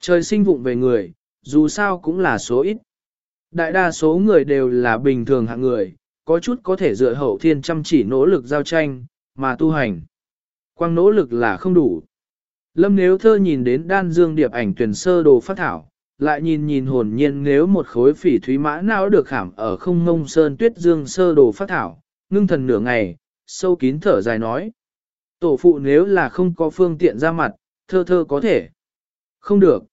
Trời sinh vụng về người, dù sao cũng là số ít. Đại đa số người đều là bình thường hạng người, có chút có thể dựa hậu thiên chăm chỉ nỗ lực giao tranh, mà tu hành. Quang nỗ lực là không đủ. Lâm nếu thơ nhìn đến đan dương điệp ảnh tuyển sơ đồ phát thảo, lại nhìn nhìn hồn nhiên nếu một khối phỉ thúy mã não được khảm ở không ngông sơn tuyết dương sơ đồ phát thảo, ngưng thần nửa ngày, sâu kín thở dài nói. Tổ phụ nếu là không có phương tiện ra mặt, thơ thơ có thể. Không được.